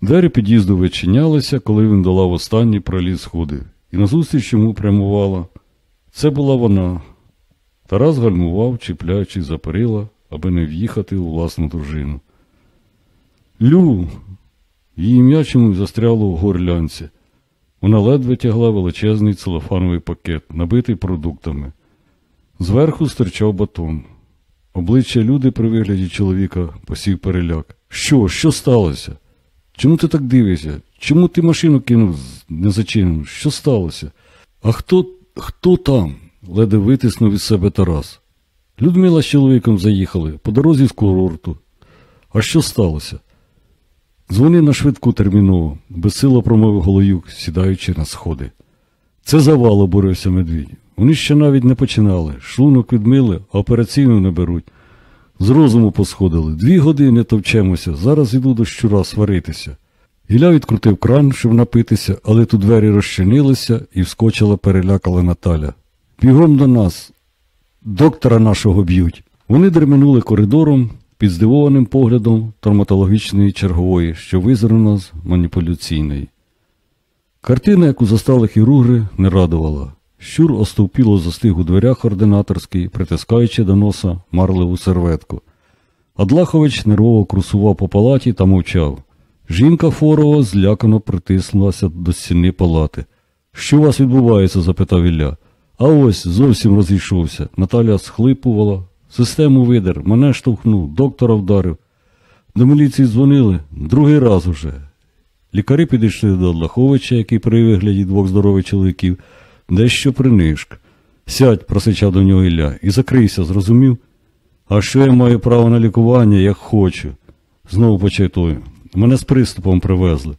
Двері під'їзду вичинялися, коли він долав останній проліз сходи, і назустріч йому прямувала. Це була вона. Тарас гальмував, чіпляючись за перила, аби не в'їхати у власну дружину. Лю. Її ім'я застряло в горлянці. Вона ледве тягла величезний целофановий пакет, набитий продуктами. Зверху стирчав батон. Обличчя люди при вигляді чоловіка посів переляк. Що? Що сталося? Чому ти так дивишся? Чому ти машину кинув незачинену? Що сталося? А хто хто там? ледве витиснув із себе Тарас. Людмила з чоловіком заїхали по дорозі з курорту. А що сталося? Дзвони на швидку терміново, безсило промовив Голоюк, сідаючи на сходи. Це завал обурився медвідь. Вони ще навіть не починали. Шлунок відмили, а операційну не беруть. З розуму посходили. Дві години товчемося, зараз іду до щура сваритися. Гіля відкрутив кран, щоб напитися, але тут двері розчинилися і вскочила перелякала Наталя. Бігом до нас. Доктора нашого б'ють. Вони дерменули коридором під здивованим поглядом травматологічної чергової, що визирнула з маніпуляційної. Картина, яку застали хірурги, не радувала. Щур остовпіло застиг у дверях ординаторський, притискаючи до носа марливу серветку. Адлахович нервово крусував по палаті та мовчав. Жінка Форова злякано притиснулася до стіни палати. Що у вас відбувається? запитав Ілля. А ось зовсім розійшовся. Наталя схлипувала. Систему видер, мене штовхнув, доктора вдарив. До міліції дзвонили другий раз уже. Лікарі підійшли до Адлаховича, який при вигляді двох здорових чоловіків, дещо принишк. Сядь, просичав до нього Ілля, і закрийся, зрозумів? А що я маю право на лікування, як хочу? Знову почав той. Мене з приступом привезли.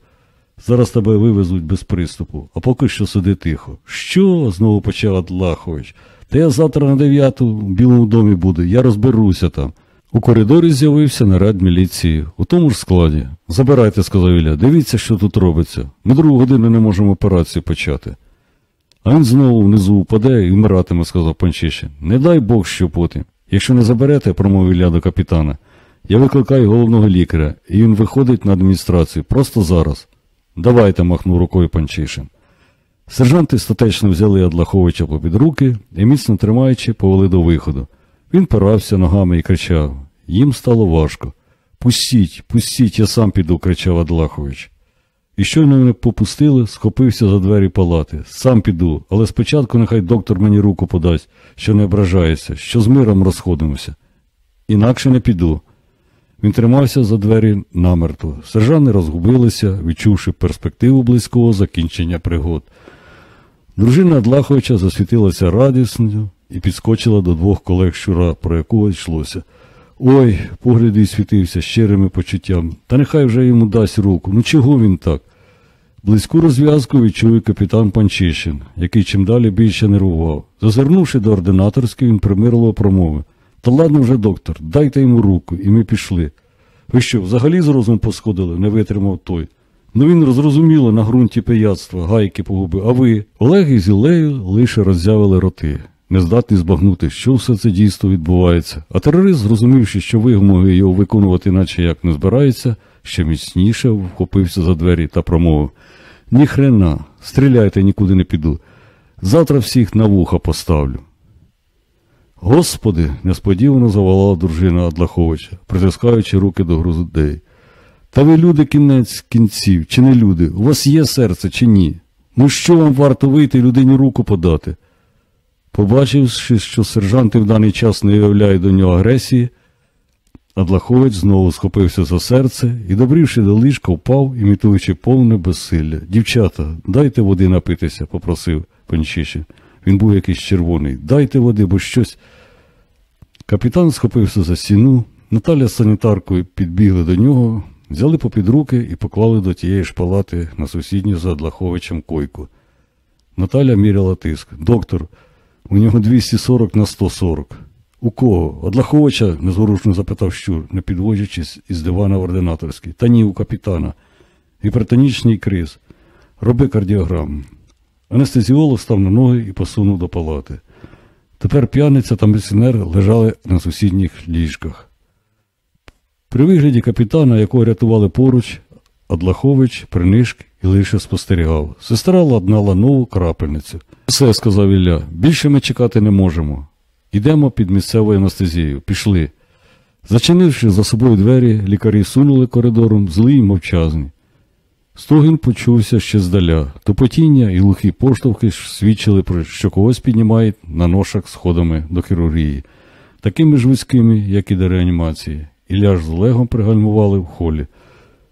Зараз тебе вивезуть без приступу, а поки що сиди тихо. Що? знову почав Адлахович. Та я завтра на дев'яту в Білому домі буду, я розберуся там. У коридорі з'явився наряд міліції, у тому ж складі. Забирайте, сказав Ілля, дивіться, що тут робиться. Ми другу годину не можемо операцію почати. А він знову внизу впаде і вмиратиме, сказав Панчишин. Не дай Бог, що потім. Якщо не заберете, промовив Ілля до капітана, я викликаю головного лікаря, і він виходить на адміністрацію просто зараз. Давайте, махнув рукою Панчишин. Сержанти статечно взяли Адлаховича попід руки і, міцно тримаючи, повели до виходу. Він порався ногами і кричав. Їм стало важко. Пустіть, пустіть, я сам піду, кричав Адлахович. І щойно мене попустили, схопився за двері палати. Сам піду, але спочатку нехай доктор мені руку подасть, що не ображається, що з миром розходимося. Інакше не піду. Він тримався за двері намертво. Сержани розгубилися, відчувши перспективу близького закінчення пригод. Дружина Адлаховича засвітилася радісною і підскочила до двох колег щура, про якого йшлося. Ой, погляд їй світився щирими почуттям. Та нехай вже йому дасть руку. Ну чого він так? Близьку розв'язку відчув і капітан Панчишин, який чим далі більше нервував. Зазирнувши до ординаторської, він примирливо промовив. Та ладно вже, доктор, дайте йому руку, і ми пішли. Ви що, взагалі з розуму посходили, не витримав той. Ну він зрозуміло на ґрунті пияцтва, гайки погубив, а ви, Олег із Ілею, лише роззявили роти, не здатні збагнути, що все це дійство відбувається. А терорист, зрозумівши, що вимоги його виконувати, наче як не збирається, ще міцніше вхопився за двері та промовив Ні хрена, стріляйте, нікуди не піду. Завтра всіх на вуха поставлю. Господи, несподівано заволала дружина Адлаховича, притискаючи руки до грудей. Та ви люди кінець кінців, чи не люди? У вас є серце, чи ні? Ну що вам варто вийти і людині руку подати? Побачивши, що сержанти в даний час не виявляють до нього агресії, Адлахович знову схопився за серце і, добрівши до ліжка, впав, імітуючи повне безсилля. Дівчата, дайте води напитися, попросив Панчишин. Він був якийсь червоний. Дайте води, бо щось. Капітан схопився за стіну, Наталя з санітаркою підбігли до нього, взяли попід руки і поклали до тієї ж палати на сусідню за Адлаховичем койку. Наталя міряла тиск. Доктор, у нього 240 на 140. У кого? Адлаховича? незворушно запитав щур, не підводячись із дивана в ординаторський. Та ні, у капітана. Гіпертонічний криз. Роби кардіограму. Анестезіолог став на ноги і посунув до палати. Тепер п'яниця та місіонер лежали на сусідніх ліжках. При вигляді капітана, якого рятували поруч, Адлахович принишк і лише спостерігав. Сестра ладнала нову крапельницю. Все, сказав Ілля, більше ми чекати не можемо. Йдемо під місцевою анестезією. Пішли. Зачинивши за собою двері, лікарі сунули коридором, злі й мовчазні. Стогін почувся ще здаля. Топотіння і глухі поштовхи свідчили про що когось піднімають на ношах сходами до хірургії, такими ж вузькими, як і до реанімації. Ілля ж з Олегом пригальмували в холі.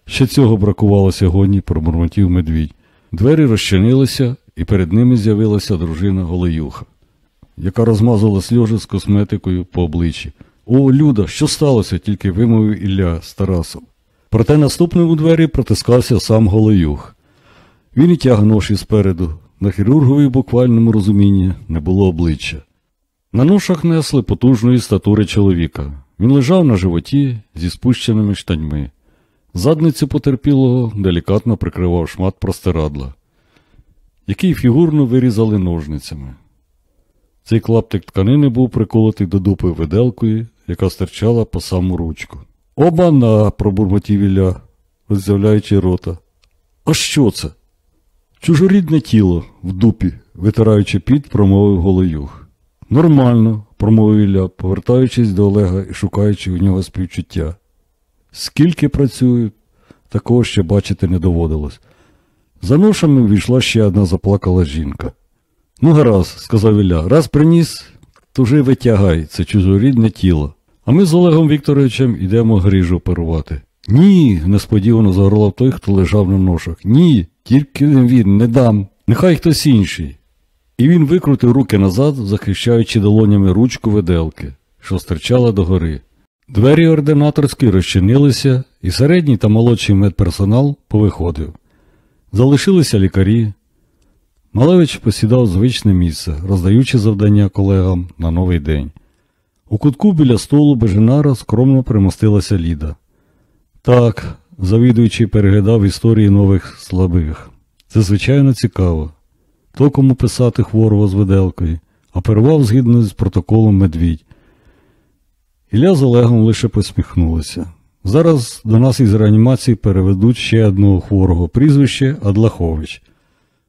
Ще цього бракувало сьогодні, пробурмотів медвідь. Двері розчинилися, і перед ними з'явилася дружина Голеюха, яка розмазала сльози з косметикою по обличчі. О, Люда, що сталося? тільки вимовив Ілля з Тарасом. Проте наступним у двері протискався сам Голоюх. Він і тяг ноші спереду. На хірургові в буквальному розумінні не було обличчя. На ношах несли потужної статури чоловіка. Він лежав на животі зі спущеними штаньми. Задницю потерпілого делікатно прикривав шмат простирадла, який фігурно вирізали ножницями. Цей клаптик тканини був приколотий до дупи виделкою, яка стирчала по саму ручку. Обана, пробурмотів Ілля, роззявляючи рота. А що це? Чужорідне тіло в дупі, витираючи під, промовив Голоюх. Нормально, промовив Ілля, повертаючись до Олега і шукаючи у нього співчуття. Скільки працюю, такого ще бачити не доводилось. За ношами війшла ще одна заплакала жінка. Ну, гаразд, сказав Ілля, раз приніс, то вже витягай, це чужорідне тіло. А ми з Олегом Вікторовичем йдемо грижу оперувати. Ні, несподівано загорлав той, хто лежав на ношах. Ні, тільки він, не дам. Нехай хтось інший. І він викрутив руки назад, захищаючи долонями ручку виделки, що стирчала догори. Двері ординаторської розчинилися, і середній та молодший медперсонал повиходив. Залишилися лікарі. Малевич посідав звичне місце, роздаючи завдання колегам на новий день. У кутку біля столу Бежинара скромно примостилася Ліда. Так, завідуючий переглядав історії нових слабих. Це звичайно цікаво. То кому писати хворого з виделкою, оперував згідно з протоколом медвідь. Ілля з Олегом лише посміхнулися. Зараз до нас із реанімації переведуть ще одного хворого прізвище Адлахович.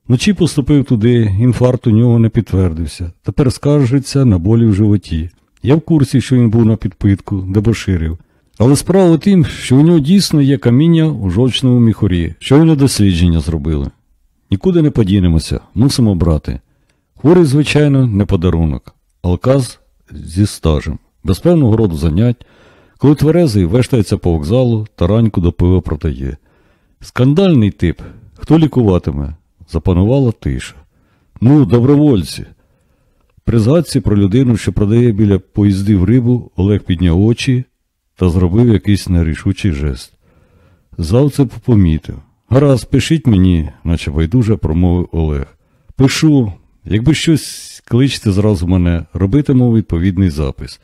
Вночі поступив туди, інфаркт у нього не підтвердився. Тепер скаржиться на болі в животі. Я в курсі, що він був на підпитку, дебоширив. Але справа у тім, що у нього дійсно є каміння у жовчному міхурі, що вони дослідження зробили. Нікуди не подінемося, мусимо брати. Хворий, звичайно, не подарунок, алказ зі стажем, без певного роду занять, коли тверезий вештається по вокзалу та раньку до пива продає. Скандальний тип, хто лікуватиме? Запанувала тиша. Ну, добровольці. При згадці про людину, що продає біля поїздів рибу, Олег підняв очі та зробив якийсь нерішучий жест. Зав це помітив. Гаразд, пишіть мені, наче байдуже промовив Олег. Пишу, якби щось кличте зразу мене, робитиму відповідний запис.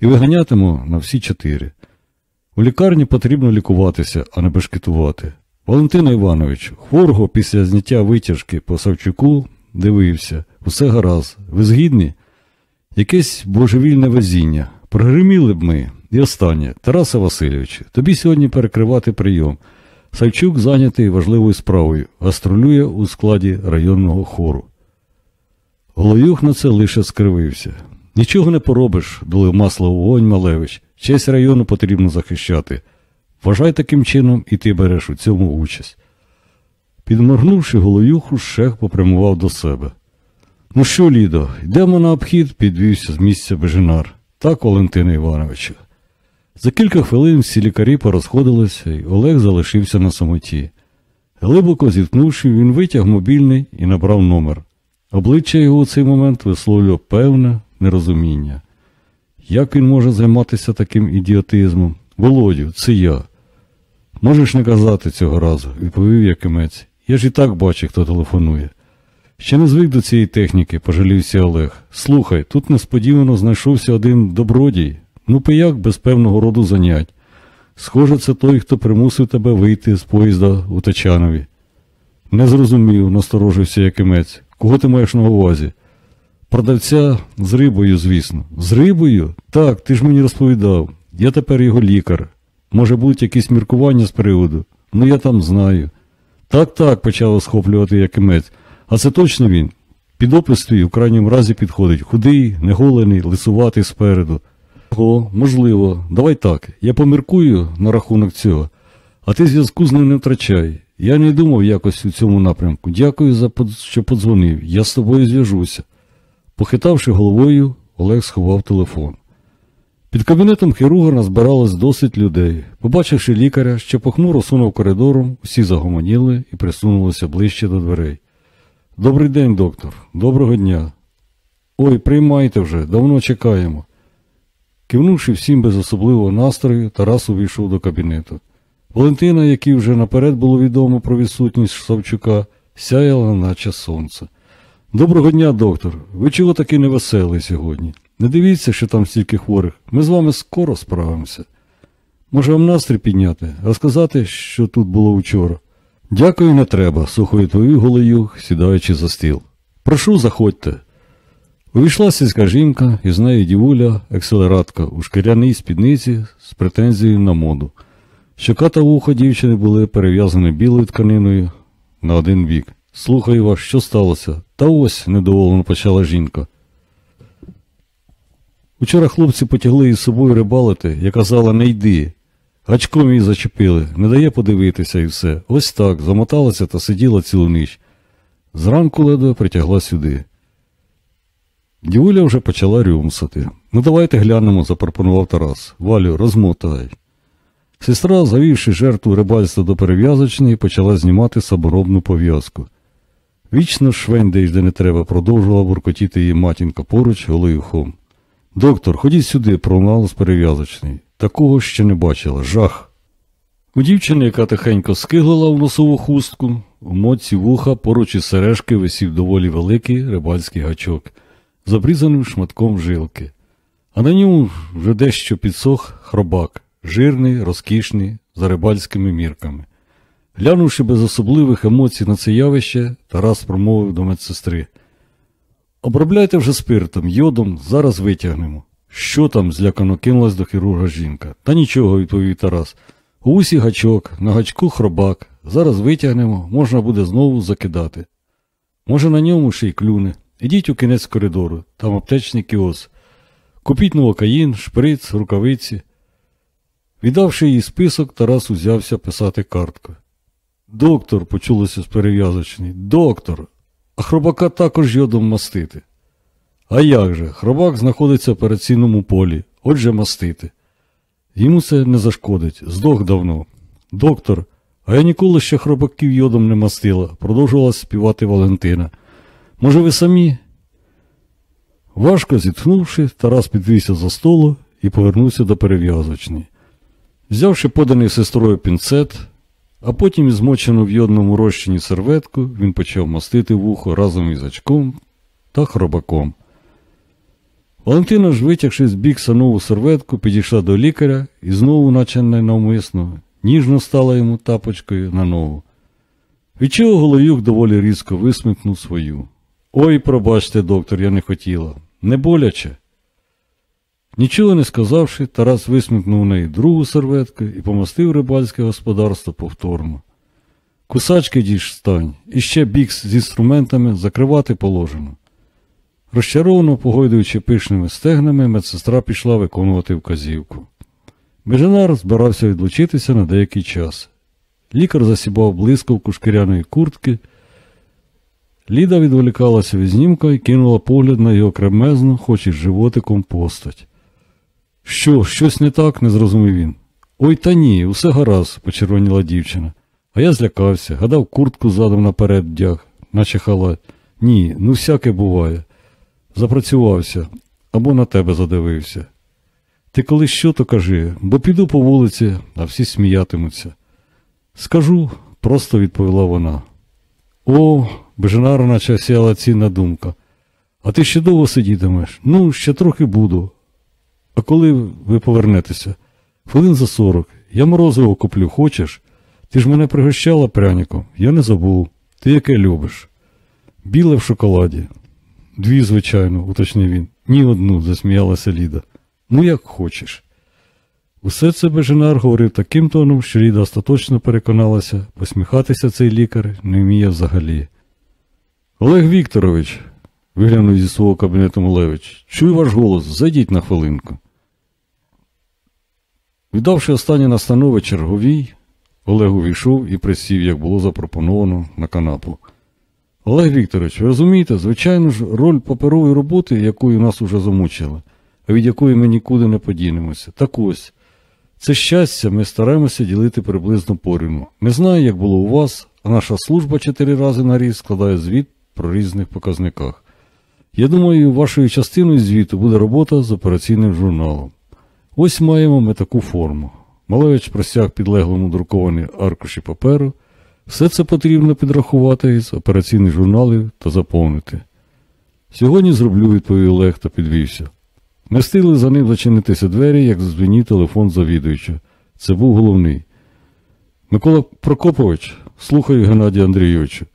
І виганятиму на всі чотири. У лікарні потрібно лікуватися, а не бешкетувати. Валентина Іванович, хворого після зняття витяжки по Савчуку дивився. Усе гаразд. Ви згідні? Якесь божевільне везіння. Прогриміли б ми. І останнє. Тарасе Васильович, тобі сьогодні перекривати прийом. Савчук зайнятий важливою справою, гастролює у складі районного хору. Головюх на це лише скривився. Нічого не поробиш, долив масло вогонь Малевич. Честь району потрібно захищати. Вважай таким чином, і ти береш у цьому участь. Підморгнувши головюху, шех попрямував до себе. Ну що, Лідо, йдемо на обхід, підвівся з місця Бежинар. Так, Валентина Івановичу. За кілька хвилин всі лікарі порозходилися, і Олег залишився на самоті. Глибоко зіткнувши, він витяг мобільний і набрав номер. Обличчя його у цей момент висловлював певне нерозуміння. Як він може займатися таким ідіотизмом? Володю, це я. Можеш не казати цього разу, відповів Якимець. Я ж і так бачу, хто телефонує. Ще не звик до цієї техніки, пожалівся Олег. Слухай, тут несподівано знайшовся один добродій, ну пияк без певного роду занять. Схоже, це той, хто примусив тебе вийти з поїзда у Тачанові. Не зрозумів, насторожився Якимець. Кого ти маєш на увазі? Продавця з рибою, звісно. З рибою? Так, ти ж мені розповідав. Я тепер його лікар. Може будуть якісь міркування з приводу? Ну я там знаю. Так, так, почав схоплювати Якимець. А це точно він? Під опис твій в крайньому разі підходить. Худий, неголений, лисуватий спереду. О, можливо, давай так. Я поміркую на рахунок цього, а ти зв'язку з ним не втрачай. Я не думав якось у цьому напрямку. Дякую за що подзвонив. Я з тобою зв'яжуся. Похитавши головою, Олег сховав телефон. Під кабінетом хірурга назбиралось досить людей. Побачивши лікаря, що похмуро сунув коридором, всі загомоніли і присунулися ближче до дверей. Добрий день, доктор. Доброго дня. Ой, приймайте вже, давно чекаємо. Кивнувши всім без особливого настрою, Тарас увійшов до кабінету. Валентина, якій вже наперед було відомо про відсутність Савчука, сяяла, наче сонце. Доброго дня, доктор. Ви чого такий невеселий сьогодні? Не дивіться, що там стільки хворих. Ми з вами скоро справимося. Може вам настрій підняти, розказати, що тут було вчора. Дякую, не треба, сухо відповів Голоюх, сідаючи за стіл. Прошу, заходьте. Увійшла сільська жінка, і з нею дівуля, екселератка у шкіряній спідниці з претензією на моду. Щока та вухо дівчини були перев'язані білою тканиною на один бік. Слухаю вас, що сталося? Та ось, недоволено почала жінка. Учора хлопці потягли із собою рибалити, я казала, не йди. Гачком її зачепили, не дає подивитися і все. Ось так, замоталася та сиділа цілу ніч. Зранку ледве притягла сюди. Дівуля вже почала рюмсати. Ну давайте глянемо, запропонував Тарас. Валю, розмотай. Сестра, завівши жертву рибальства до перев'язочної, почала знімати саморобну пов'язку. Вічно швендеєш, де не треба, продовжувала буркотіти її матінка поруч голоюхом. Доктор, ходіть сюди, пролунало з перев'язочної. Такого ще не бачила. Жах. У дівчини, яка тихенько скиглила в носову хустку, у моці вуха поруч із сережки висів доволі великий рибальський гачок, з обрізаним шматком жилки. А на ньому вже дещо підсох хробак, жирний, розкішний, за рибальськими мірками. Глянувши без особливих емоцій на це явище, Тарас промовив до медсестри. Обробляйте вже спиртом, йодом, зараз витягнемо. Що там? злякано кинулась до хірурга жінка. Та нічого, відповів Тарас. У усі гачок, на гачку хробак. Зараз витягнемо, можна буде знову закидати. Може, на ньому ще й клюне. Ідіть у кінець коридору, там аптечний кіос. Купіть новокаїн, шприц, рукавиці. Віддавши їй список, Тарас узявся писати картку. Доктор, почулося з перев'язочний. Доктор. А хробака також йодом мастити. А як же? Хробак знаходиться в операційному полі, отже мастити. Йому це не зашкодить, здох давно. Доктор, а я ніколи ще хробаків йодом не мастила, продовжувала співати Валентина. Може, ви самі? Важко зітхнувши, Тарас підвівся за столу і повернувся до перев'язочної. Взявши поданий сестрою пінцет, а потім із змочену в йодному розчині серветку, він почав мастити вухо разом із очком та хробаком. Валентина ж, витягши з бікса нову серветку, підійшла до лікаря і знову, наче навмисно, ніжно стала йому тапочкою на ногу. Від чого Головюк доволі різко висмикнув свою. Ой, пробачте, доктор, я не хотіла. Не боляче. Нічого не сказавши, Тарас висмикнув неї другу серветку і помастив рибальське господарство повторно. Кусачки дістань, і ще бікс з інструментами закривати положено. Розчаровано погойдуючи пишними стегнами, медсестра пішла виконувати вказівку. Бежанар збирався відлучитися на деякий час. Лікар засібав блискавку шкіряної куртки. Ліда відволікалася від знімка і кинула погляд на його кремезну, хоч і животиком постать. Що, щось не так? не зрозумів він. Ой та ні, усе гаразд, почервоніла дівчина. А я злякався, гадав куртку задом наперед вдяг, наче халат. Ні, ну всяке буває. Запрацювався або на тебе задивився. Ти коли що, то кажи, бо піду по вулиці, а всі сміятимуться. Скажу, просто відповіла вона. О, Беженара наче сяла цінна думка. А ти ще довго сидітимеш? Ну, ще трохи буду. А коли ви повернетеся? Хвилин за сорок. Я морозиво куплю, хочеш? Ти ж мене пригощала пряником, я не забув. Ти яке любиш? Біле в шоколаді. Дві, звичайно, уточнив він. Ні одну, засміялася Ліда. Ну, як хочеш. Усе це Беженар говорив таким тоном, що Ліда остаточно переконалася, посміхатися цей лікар не вміє взагалі. Олег Вікторович, виглянув зі свого кабінету Малевич, чую ваш голос, зайдіть на хвилинку. Віддавши останні настанови черговій, Олег увійшов і присів, як було запропоновано, на канапу. Олег Вікторович, ви розумієте, звичайно ж, роль паперової роботи, якою нас уже замучили, а від якої ми нікуди не подінемося. Так ось, це щастя ми стараємося ділити приблизно порівну. Не знаю, як було у вас, а наша служба чотири рази на рік складає звіт про різних показниках. Я думаю, вашою частиною звіту буде робота з операційним журналом. Ось маємо ми таку форму. Малевич просяг підлеглому друковані аркуші паперу. Все це потрібно підрахувати із операційних журналів та заповнити. Сьогодні зроблю, відповів Олег та підвівся. Не встигли за ним зачинитися двері, як зазвенів телефон завідуюча. Це був головний. Микола Прокопович, слухаю Геннадія Андрійовичу.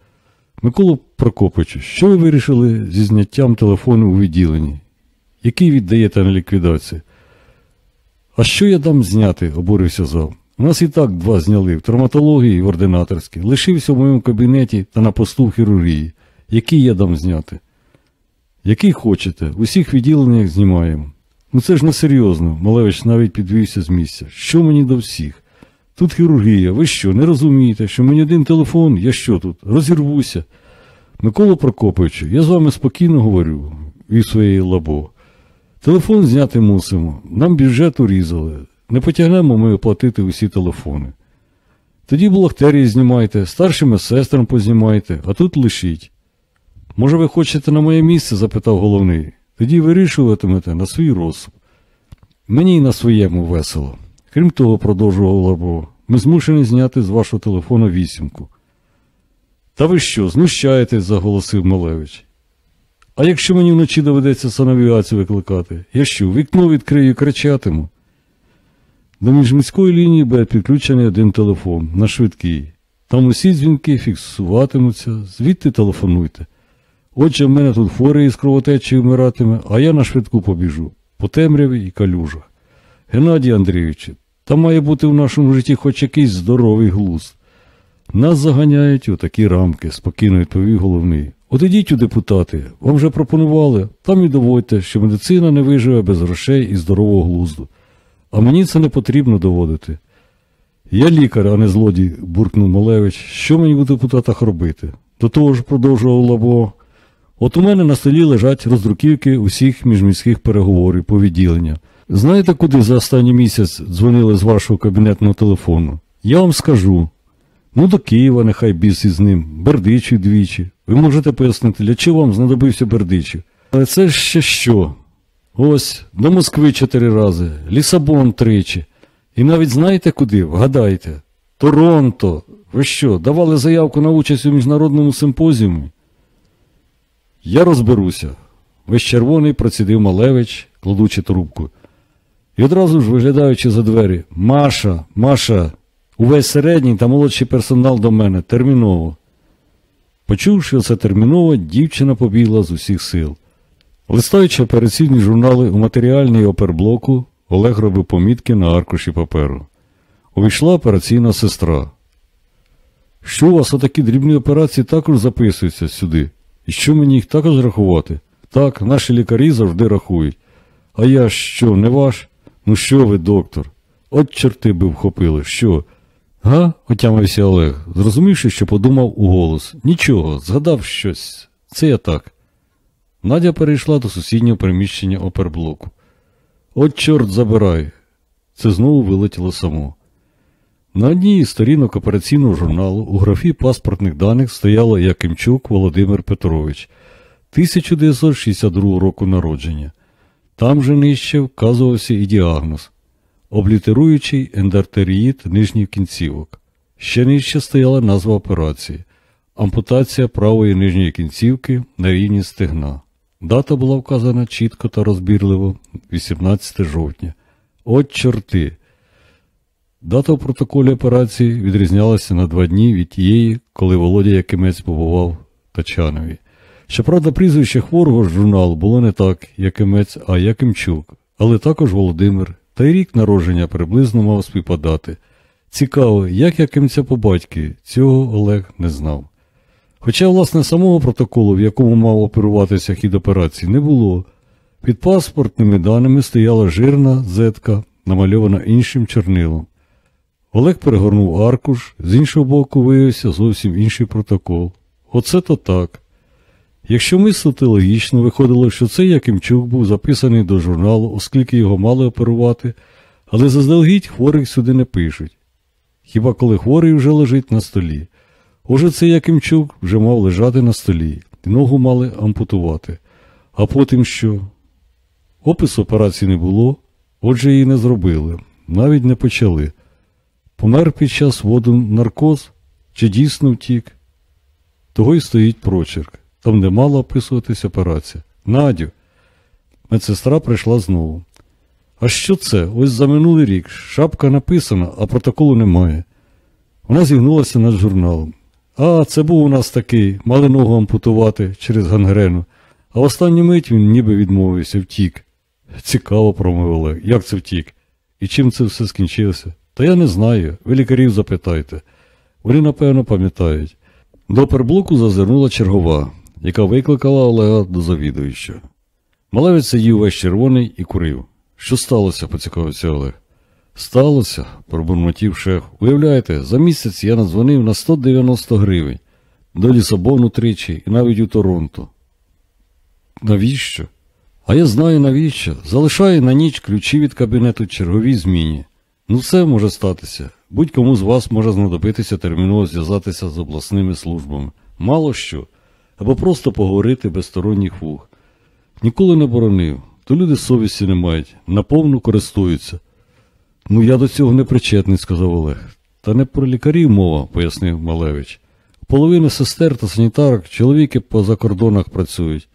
Микола Прокоповичу, що ви вирішили зі зняттям телефону у відділенні? Який віддаєте на ліквідацію? А що я дам зняти? обурився зал. У нас і так два зняли в травматології і в ординаторській. Лишився в моєму кабінеті та на посту в хірургії. Який я дам зняти? Який хочете, в усіх відділеннях знімаємо. Ну це ж не серйозно, Малевич навіть підвівся з місця. Що мені до всіх? Тут хірургія, ви що, не розумієте, що мені один телефон, я що тут? Розірвуся. Микола Прокоповичу, я з вами спокійно говорю від своєї лабо. Телефон зняти мусимо, нам бюджет урізали. Не потягнемо ми оплатити усі телефони. Тоді бухгалтерії знімайте, старшими сестрам познімайте, а тут лишіть. Може, ви хочете на моє місце? запитав головний. Тоді вирішуватимете на свій розсуд. Мені й на своєму весело. Крім того, продовжував Лабо, ми змушені зняти з вашого телефону вісімку. Та ви що, знущаєтесь, заголосив Малевич. А якщо мені вночі доведеться санавіацію викликати, я що, вікно відкрию і кричатиму? До міжміської лінії буде підключений один телефон на швидкий. Там усі дзвінки фіксуватимуться, звідти телефонуйте. Отже, в мене тут фори із кровотечі вмиратиме, а я на швидку побіжу, по темряві і калюжах. Геннадій Андрійович, там має бути в нашому житті хоч якийсь здоровий глузд. Нас заганяють у такі рамки, спокійно відповів головний. От ідіть у депутати, вам вже пропонували, там і доводьте, що медицина не виживе без грошей і здорового глузду. А мені це не потрібно доводити. Я лікар, а не злодій, буркнув Малевич. Що мені у депутатах робити? До того ж продовжував Лабо. От у мене на столі лежать роздруківки усіх міжміських переговорів по відділення. Знаєте, куди за останній місяць дзвонили з вашого кабінетного телефону? Я вам скажу. Ну, до Києва нехай біс із ним, Бердичів двічі. Ви можете пояснити, для чого вам знадобився Бердичів? Але це ще що? Ось, до Москви чотири рази, Лісабон тричі. І навіть знаєте куди? Вгадайте. Торонто. Ви що, давали заявку на участь у міжнародному симпозіумі? Я розберуся. Весь червоний процідив Малевич, кладучи трубку. І одразу ж виглядаючи за двері. Маша, Маша, увесь середній та молодший персонал до мене, терміново. Почувши це терміново, дівчина побігла з усіх сил. Листаючи операційні журнали у матеріальній оперблоку, Олег робив помітки на аркуші паперу. Увійшла операційна сестра. Що у вас отакі дрібні операції також записуються сюди? І що мені їх також рахувати? Так, наші лікарі завжди рахують. А я що, не ваш? Ну що ви, доктор? От чорти би вхопили, що? Га? отямився Олег, зрозумівши, що подумав у голос. Нічого, згадав щось. Це я так. Надя перейшла до сусіднього приміщення оперблоку. От чорт забирай. Це знову вилетіло само. На одній із сторінок операційного журналу у графі паспортних даних стояло Якимчук Володимир Петрович, 1962 року народження. Там же нижче вказувався і діагноз облітеруючий ендартеріїд нижніх кінцівок. Ще нижче стояла назва операції ампутація правої нижньої кінцівки на рівні стегна. Дата була вказана чітко та розбірливо 18 жовтня. От чорти. Дата в протоколі операції відрізнялася на два дні від тієї, коли Володя Якимець побував в Тачанові. Щоправда, прізвище хворого ж журналу було не так, Якимець, а Якимчук, але також Володимир, та й рік народження приблизно мав співпадати. Цікаво, як Якимця по батьки, цього Олег не знав. Хоча, власне, самого протоколу, в якому мав оперуватися хід операції, не було. Під паспортними даними стояла жирна зетка, намальована іншим чорнилом. Олег перегорнув аркуш, з іншого боку виявився зовсім інший протокол. Оце то так. Якщо мислити логічно, виходило, що цей Якимчук був записаний до журналу, оскільки його мали оперувати, але заздалегідь хворих сюди не пишуть. Хіба коли хворий вже лежить на столі. Отже, цей Якимчук вже мав лежати на столі, ногу мали ампутувати. А потім що? Опису операції не було, отже її не зробили, навіть не почали. Помер під час воду наркоз чи дійсно втік? Того й стоїть прочерк. Там не мала описуватись операція. Надю. Медсестра прийшла знову. А що це? Ось за минулий рік. Шапка написана, а протоколу немає. Вона зігнулася над журналом. А, це був у нас такий, мали ногу ампутувати через гангрену. А в останню мить він ніби відмовився, втік. Цікаво, промовив Олег. Як це втік? І чим це все скінчилося? Та я не знаю. Ви лікарів запитайте. Вони, напевно, пам'ятають. До перблоку зазирнула чергова, яка викликала Олега до завідуючого. Малевець сидів весь червоний і курив. Що сталося? поцікавився Олег. Сталося, пробурмотів шеф. Уявляєте, за місяць я надзвонив на 190 гривень. До Лісабону тричі і навіть у Торонто. Навіщо? А я знаю навіщо. Залишаю на ніч ключі від кабінету черговій зміні. Ну все може статися. Будь-кому з вас може знадобитися терміново зв'язатися з обласними службами. Мало що. Або просто поговорити без сторонніх вух. Ніколи не боронив, то люди совісті не мають, наповну користуються. Ну, я до цього не причетний, сказав Олег. Та не про лікарів мова, пояснив Малевич. Половина сестер та санітарок чоловіки по закордонах працюють.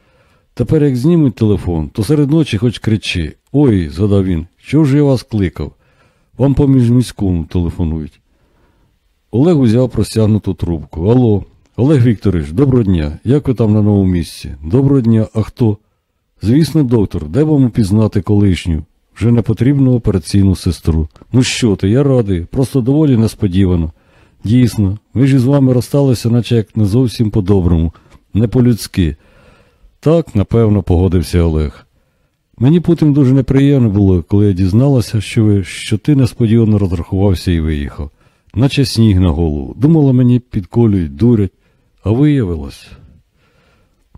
Тепер як знімуть телефон, то серед ночі хоч кричи. Ой, згадав він, що ж я вас кликав? Вам по міжміському телефонують. Олег узяв простягнуту трубку. Алло, Олег Вікторович, доброго дня. Як ви там на новому місці? Доброго дня, а хто? Звісно, доктор, де вам упізнати колишню? Вже не потрібну операційну сестру. Ну що ти, я радий, просто доволі несподівано. Дійсно, ми ж із вами розсталися, наче як не зовсім по-доброму, не по-людськи. Так, напевно, погодився Олег. Мені потім дуже неприємно було, коли я дізналася, що ви, що ти несподівано розрахувався і виїхав. Наче сніг на голову. Думала, мені підколюють, дурять, а виявилось.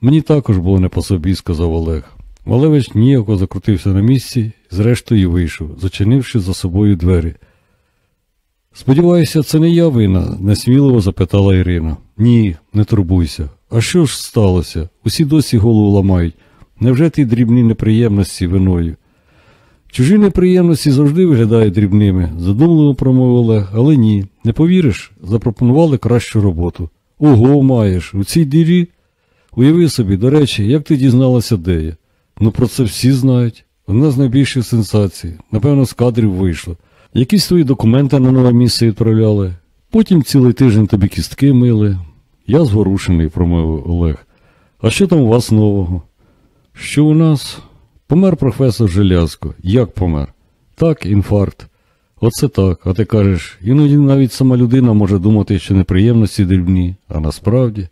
Мені також було не по собі, сказав Олег. Малевич ніяко закрутився на місці, зрештою вийшов, зачинивши за собою двері. Сподіваюся, це не я вина, несміливо запитала Ірина. Ні, не турбуйся. А що ж сталося? Усі досі голову ламають. Невже ті дрібні неприємності виною? Чужі неприємності завжди виглядають дрібними, задумливо промовив Олег, але ні, не повіриш, запропонували кращу роботу. Ого, маєш, у цій дірі? Уяви собі, до речі, як ти дізналася, де я? Ну про це всі знають. Одна з найбільших сенсацій. Напевно, з кадрів вийшло. Якісь твої документи на нове місце відправляли. Потім цілий тиждень тобі кістки мили. Я зворушений, промовив Олег. А що там у вас нового? Що у нас? Помер професор Желязко. Як помер? Так, інфаркт. Оце так. А ти кажеш, іноді навіть сама людина може думати, що неприємності дрібні, а насправді.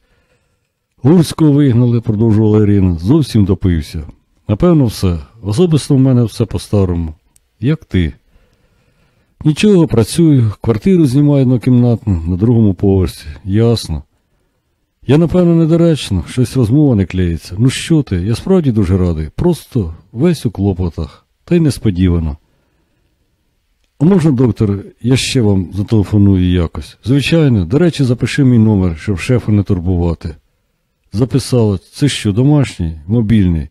Гурського вигнали, продовжувала Ірина, зовсім допився. Напевно, все. Особисто в мене все по-старому. Як ти? Нічого, працюю, квартиру знімаю однокімнатну на другому поверсі. Ясно. Я, напевно, недоречно, щось розмова не клеїться. Ну що ти, я справді дуже радий. Просто весь у клопотах, та й несподівано. А можна, доктор, я ще вам зателефоную якось. Звичайно, до речі, запиши мій номер, щоб шефа не турбувати. Записала, це що, домашній, мобільний?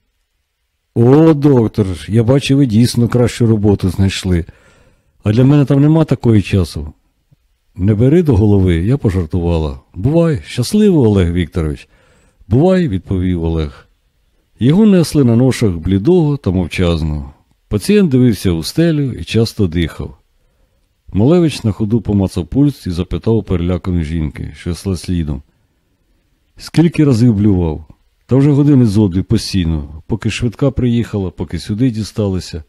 О, доктор, я бачу, ви дійсно кращу роботу знайшли. А для мене там нема такої часу. Не бери до голови, я пожартувала. Бувай, щасливо, Олег Вікторович. Бувай, відповів Олег. Його несли на ношах блідого та мовчазного. Пацієнт дивився у стелю і часто дихав. Малевич на ходу помацав пульс і запитав у переляканої жінки, що йшла слідом. Скільки разів блював? Та вже години зо дві постійно, поки швидка приїхала, поки сюди дісталися.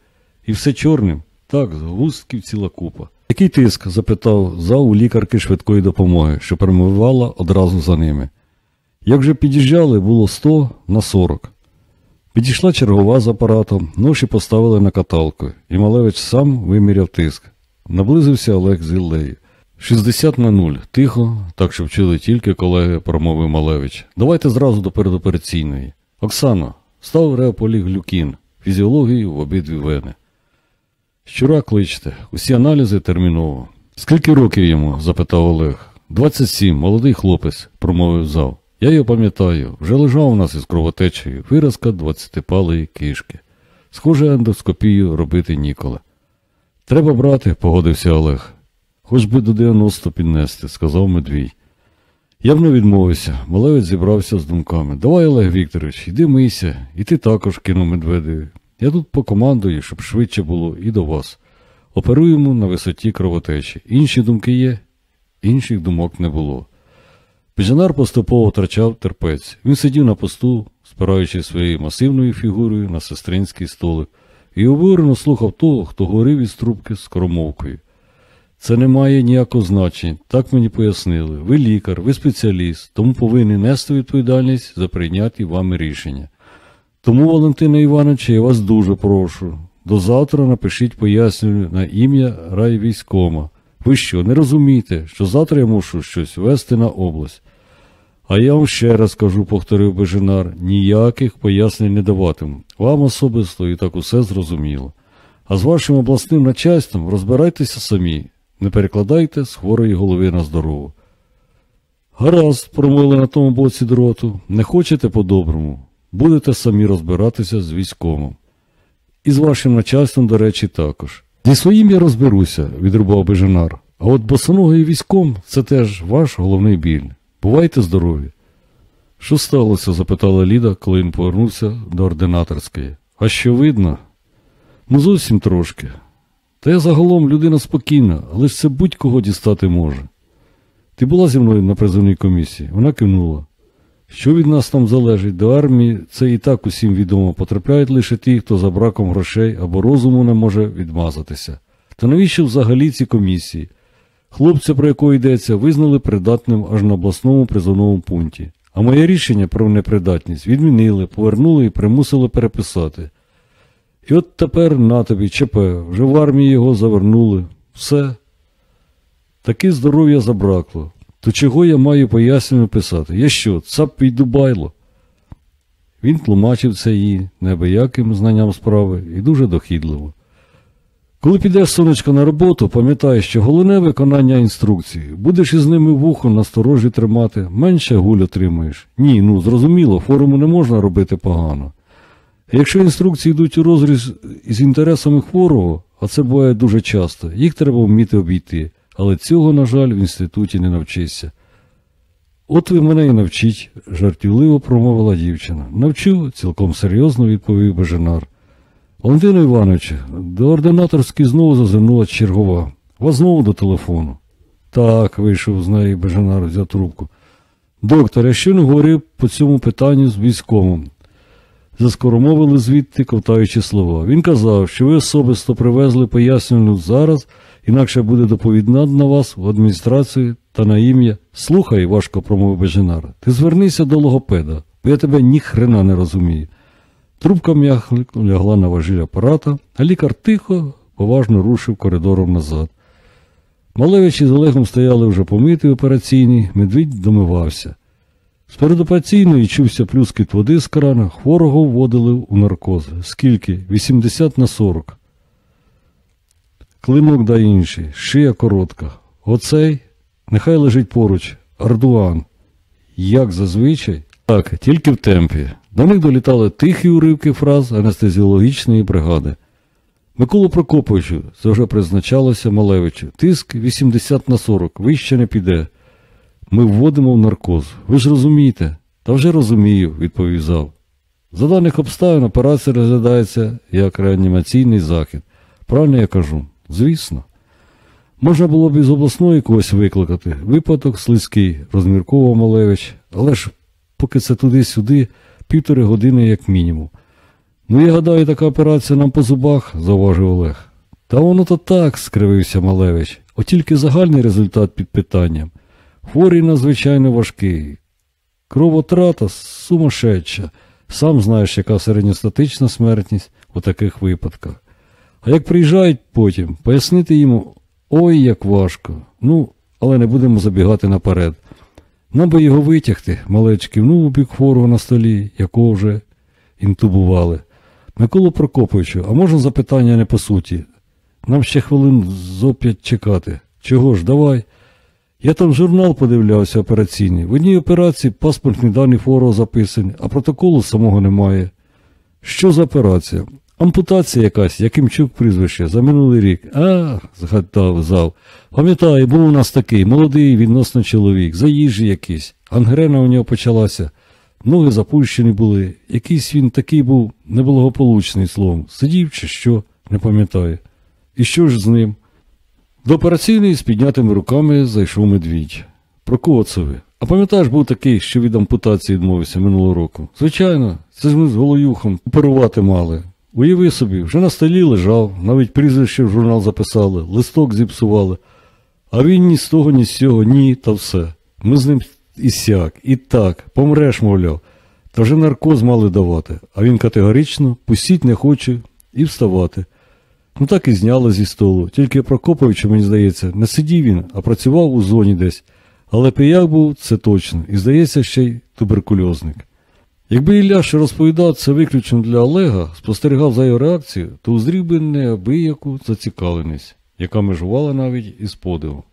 І все чорним, так, з густків ціла купа. Який тиск? запитав зав у лікарки швидкої допомоги, що перемивала одразу за ними. Як вже під'їжджали, було 100 на 40. Підійшла чергова з апаратом, ноші поставили на каталку, і Малевич сам виміряв тиск. Наблизився Олег з Іллею. 60 на 0. Тихо, так що вчили тільки колеги, промовив Малевич. Давайте зразу до передопераційної. Оксано, став реополіглюкін, фізіологію в обидві вени. Щура кличте, усі аналізи терміново. Скільки років йому? запитав Олег. 27, молодий хлопець, промовив зав. Я його пам'ятаю, вже лежав у нас із кровотечею, виразка двадцятипалої кишки. Схоже, ендоскопію робити ніколи. Треба брати, погодився Олег. Хоч би до 90 піднести, сказав Медвій. Я б не відмовився, малевець зібрався з думками. Давай, Олег Вікторович, іди мийся, і ти також кинув медведеві. Я тут покомандую, щоб швидше було і до вас. Оперуємо на висоті кровотечі. Інші думки є, інших думок не було. Піжанар поступово втрачав терпець. Він сидів на посту, спираючись своєю масивною фігурою на сестринський столик, і обурено слухав того, хто говорив із трубки з коромовкою. Це не має ніякого значення, так мені пояснили. Ви лікар, ви спеціаліст, тому повинні нести відповідальність за прийняті вами рішення. Тому, Валентина Івановича, я вас дуже прошу. До завтра напишіть пояснення на ім'я райвійськома. Ви що, не розумієте, що завтра я мушу щось вести на область? А я вам ще раз кажу, повторив Бежинар, ніяких пояснень не даватиму. Вам особисто і так усе зрозуміло. А з вашим обласним начальством розбирайтеся самі, не перекладайте з хворої голови на здорову. Гаразд, промовили на тому боці дроту, не хочете по-доброму, будете самі розбиратися з військовим. І з вашим начальством, до речі, також. Зі своїм я розберуся, відрубав Бежинар. А от босоногий військом це теж ваш головний біль. Бувайте здорові. Що сталося? запитала Ліда, коли він повернувся до ординаторської. А що видно? Ну, зовсім трошки. Та я загалом людина спокійна, але ж це будь-кого дістати може. Ти була зі мною на призовній комісії? Вона кивнула. Що від нас там залежить? До армії це і так усім відомо. Потрапляють лише ті, хто за браком грошей або розуму не може відмазатися. Та навіщо взагалі ці комісії? Хлопця, про якого йдеться, визнали придатним аж на обласному призовному пункті. А моє рішення про непридатність відмінили, повернули і примусили переписати. І от тепер на тобі ЧП, вже в армії його завернули. Все. Таки здоров'я забракло. То чого я маю пояснення писати? Я що, цап і дубайло? Він тлумачив це їй неабияким знанням справи і дуже дохідливо. Коли підеш сонечко на роботу, пам'ятай, що головне виконання інструкції. Будеш із ними вухо насторожі тримати, менше гуль отримаєш. Ні, ну зрозуміло, форуму не можна робити погано. Якщо інструкції йдуть у розріз із інтересами хворого, а це буває дуже часто, їх треба вміти обійти, але цього, на жаль, в інституті не навчишся. От ви мене і навчіть, жартівливо промовила дівчина. Навчу, цілком серйозно відповів Беженар. Валентино Івановичу, до ординаторської знову зазирнула чергова. Вас знову до телефону. Так, вийшов з неї Беженар, взяв трубку. Доктор, я щойно говорив по цьому питанню з військовим. Заскоромовили звідти, ковтаючи слова. Він казав, що ви особисто привезли пояснювальну зараз, інакше буде доповідна на вас в адміністрацію та на ім'я. Слухай, важко промовив Беженар, ти звернися до логопеда, бо я тебе ні хрена не розумію. Трубка м'яко лягла на важіль апарата, а лікар тихо, поважно рушив коридором назад. Малевич із Олегом стояли вже помитий операційній, медвідь домивався. З передопераційної чувся плюскіт води з крана, хворого вводили у наркоз. Скільки? 80 на 40. Климок да інший, шия коротка. Оцей нехай лежить поруч, Ардуан. Як зазвичай? Так, тільки в темпі. До них долітали тихі уривки фраз анестезіологічної бригади. Миколу Прокоповичу, це вже призначалося Малевичу. Тиск 80 на 40, вище не піде. Ми вводимо в наркоз. Ви ж розумієте? Та вже розумію, відповів зав. За даних обставин операція розглядається як реанімаційний захід. Правильно я кажу? Звісно. Можна було б із обласної когось викликати. Випадок слизький, розмірковував Малевич, але ж поки це туди-сюди, півтори години як мінімум. Ну, я гадаю, така операція нам по зубах, зауважив Олег. Та воно то так, скривився Малевич. От тільки загальний результат під питанням. Хворий надзвичайно важкий. Кровотрата сумасшедша. Сам знаєш, яка середньостатична смертність у таких випадках. А як приїжджають потім, пояснити йому ой, як важко. Ну, але не будемо забігати наперед. Нам би його витягти, малеч кивнув у бік хворого на столі, якого вже інтубували. Миколу Прокоповичу, а можна запитання не по суті? Нам ще хвилин зо п'ять чекати. Чого ж, давай. Я там журнал подивлявся операційний. В одній операції паспортні дані хворого записані, а протоколу самого немає. Що за операція? Ампутація якась, Якимчук прізвище, за минулий рік. А, згадав зал. Пам'ятаю, був у нас такий молодий відносно чоловік, заїжджий якийсь. Ангрена у нього почалася. Ноги запущені були. Якийсь він такий був неблагополучний словом. Сидів чи що, не пам'ятаю. І що ж з ним? До операційної з піднятими руками зайшов медвідь. Про кого це ви? А пам'ятаєш, був такий, що від ампутації відмовився минулого року. Звичайно, це ж ми з голоюхом оперувати мали. Уяви собі, вже на столі лежав, навіть прізвище в журнал записали, листок зіпсували. А він ні з того, ні з цього, ні, та все. Ми з ним і сяк, і так, помреш, мовляв. Та вже наркоз мали давати, а він категорично пустіть не хоче і вставати. Ну так і зняли зі столу. Тільки Прокоповичу, мені здається, не сидів він, а працював у зоні десь. Але пияк був, це точно, і здається, ще й туберкульозник. Якби Ілля ще розповідав це виключно для Олега, спостерігав за його реакцією, то узрів би неабияку зацікавленість, яка межувала навіть із подивом.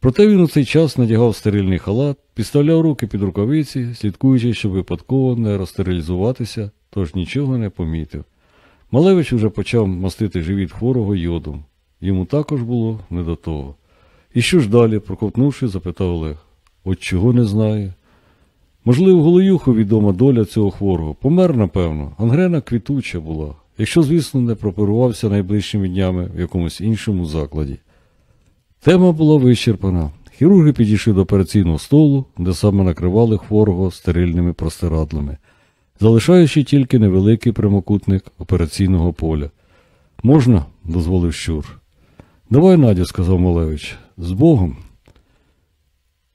Проте він у цей час надягав стерильний халат, підставляв руки під рукавиці, слідкуючи, щоб випадково не розстерилізуватися, тож нічого не помітив. Малевич уже почав мастити живіт хворого йодом. Йому також було не до того. І що ж далі, проковтнувши, запитав Олег. От чого не знає. Можливо, Голоюху відома доля цього хворого. Помер, напевно, ангрена квітуча була, якщо, звісно, не прооперувався найближчими днями в якомусь іншому закладі. Тема була вичерпана. Хірурги підійшли до операційного столу, де саме накривали хворого стерильними простирадлами, залишаючи тільки невеликий прямокутник операційного поля. Можна? дозволив щур. Давай, Надя, сказав Малевич. З Богом.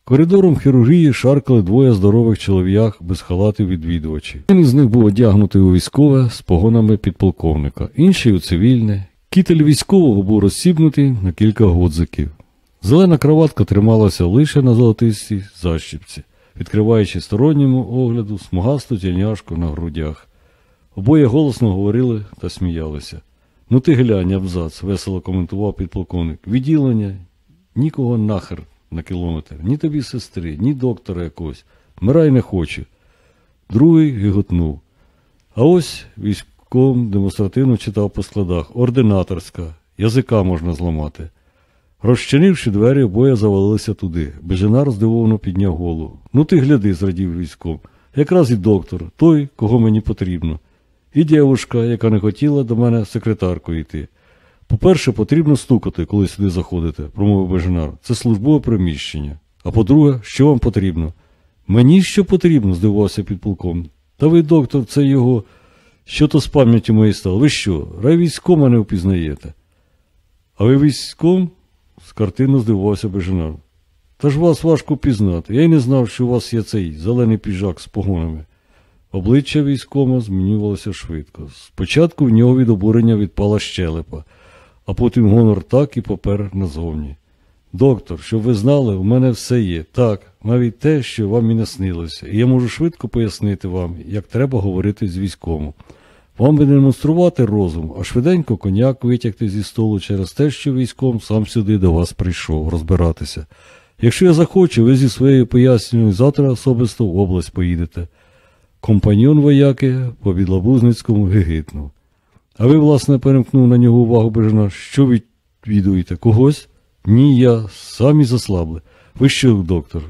Коридором хірургії шаркали двоє здорових чолов'як без халатів відвідувачів. Один із них був одягнутий у військове з погонами підполковника, інший у цивільне. Кітель військового був розсібнутий на кілька годзиків. Зелена кроватка трималася лише на золотистій защіпці, відкриваючи сторонньому огляду смугасту тільняшку на грудях. Обоє голосно говорили та сміялися. Ну ти глянь, абзац, весело коментував підполковник. Відділення нікого нахер на кілометр, ні тобі сестри, ні доктора якогось. Мирай не хочу. Другий гиготнув. А ось військом демонстративно читав по складах. Ординаторська, язика можна зламати. Розчинивши двері, обоє завалилися туди. Беженар здивовано підняв голову. Ну ти гляди, зрадів військом. Якраз і доктор, той, кого мені потрібно. І дівушка, яка не хотіла до мене секретаркою йти. По-перше, потрібно стукати, коли сюди заходите, промовив Беженар. Це службове приміщення. А по-друге, що вам потрібно? Мені що потрібно? здивувався підполком. Та ви, доктор, це його. Що то з пам'яттю моєї стало? Ви що, райвійськома не впізнаєте? А ви військом? з картину здивувався Беженар. Та ж вас важко пізнати. Я й не знав, що у вас є цей зелений піджак з погонами. Обличчя військома змінювалося швидко. Спочатку в нього від обурення відпала щелепа, а потім гонор так і попер назовні. Доктор, щоб ви знали, у мене все є. Так, навіть те, що вам і не снилося. І я можу швидко пояснити вам, як треба говорити з військом. Вам би не демонструвати розум, а швиденько коняк витягти зі столу через те, що військом сам сюди до вас прийшов розбиратися. Якщо я захочу, ви зі своєю поясненням завтра особисто в область поїдете. Компаньон вояки по Бідлобузницькому гигитнув. А ви, власне, перемкнув на нього увагу Бежина. Що ви відуєте? Когось? Ні, я, самі заслабли. Ви що, доктор?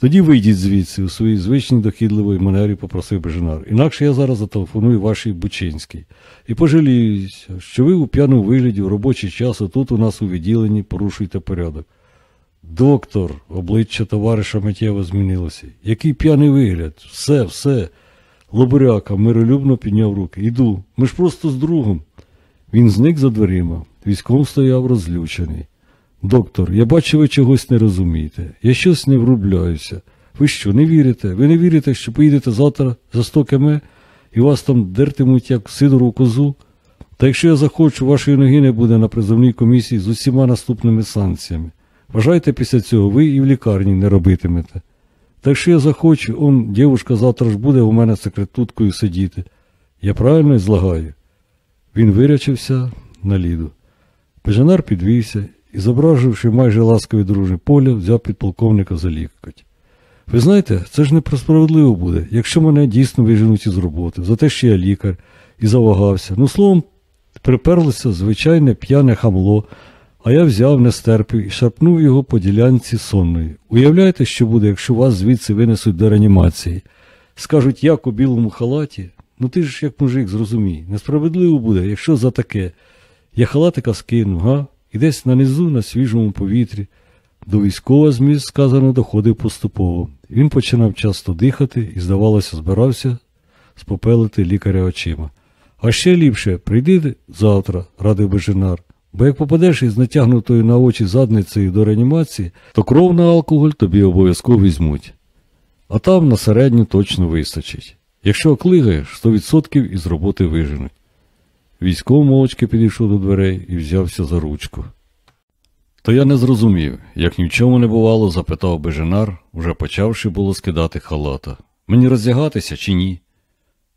Тоді вийдіть звідси у своїй звичній дохідливій манері, попросив Бежинар. Інакше я зараз зателефоную вашій Бучинській. І пожаліюся, що ви у п'яному вигляді в робочий час отут у нас у відділенні порушуєте порядок. Доктор, обличчя товариша миттєво змінилося. Який п'яний вигляд? Все, все. Лобуряка миролюбно підняв руки. Іду. Ми ж просто з другом. Він зник за дверима. Військом стояв розлючений. Доктор, я бачу, ви чогось не розумієте. Я щось не врубляюся. Ви що, не вірите? Ви не вірите, що поїдете завтра за 100 км і вас там дертимуть, як сидору козу? Та якщо я захочу, вашої ноги не буде на призовній комісії з усіма наступними санкціями. Вважайте, після цього ви і в лікарні не робитимете. Та якщо я захочу, он, дівушка завтра ж буде у мене секретуткою сидіти. Я правильно злагаю? Він вирячився на ліду. Пежанар підвівся і, зображивши майже ласкові дружні поля, взяв підполковника за лікоть. Ви знаєте, це ж не справедливо буде, якщо мене дійсно виженуть із роботи, за те, що я лікар, і завагався. Ну, словом, приперлося звичайне п'яне хамло, а я взяв, не стерпів і шарпнув його по ділянці сонної. Уявляєте, що буде, якщо вас звідси винесуть до реанімації? Скажуть, як у білому халаті? Ну ти ж як мужик, зрозумій, несправедливо буде, якщо за таке. Я халатика скину, га? І десь нанизу, на свіжому повітрі. До військова зміст, сказано, доходив поступово. Він починав часто дихати і, здавалося, збирався спопелити лікаря очима. А ще ліпше, прийди завтра, радив Бежинар, бо як попадеш із натягнутою на очі задницею до реанімації, то кров на алкоголь тобі обов'язково візьмуть. А там на середню точно вистачить. Якщо оклигаєш, 100% із роботи виженуть. Військов мовчки підійшов до дверей і взявся за ручку. То я не зрозумів, як ні в чому не бувало, запитав Беженар, уже почавши було скидати халата. Мені роздягатися чи ні?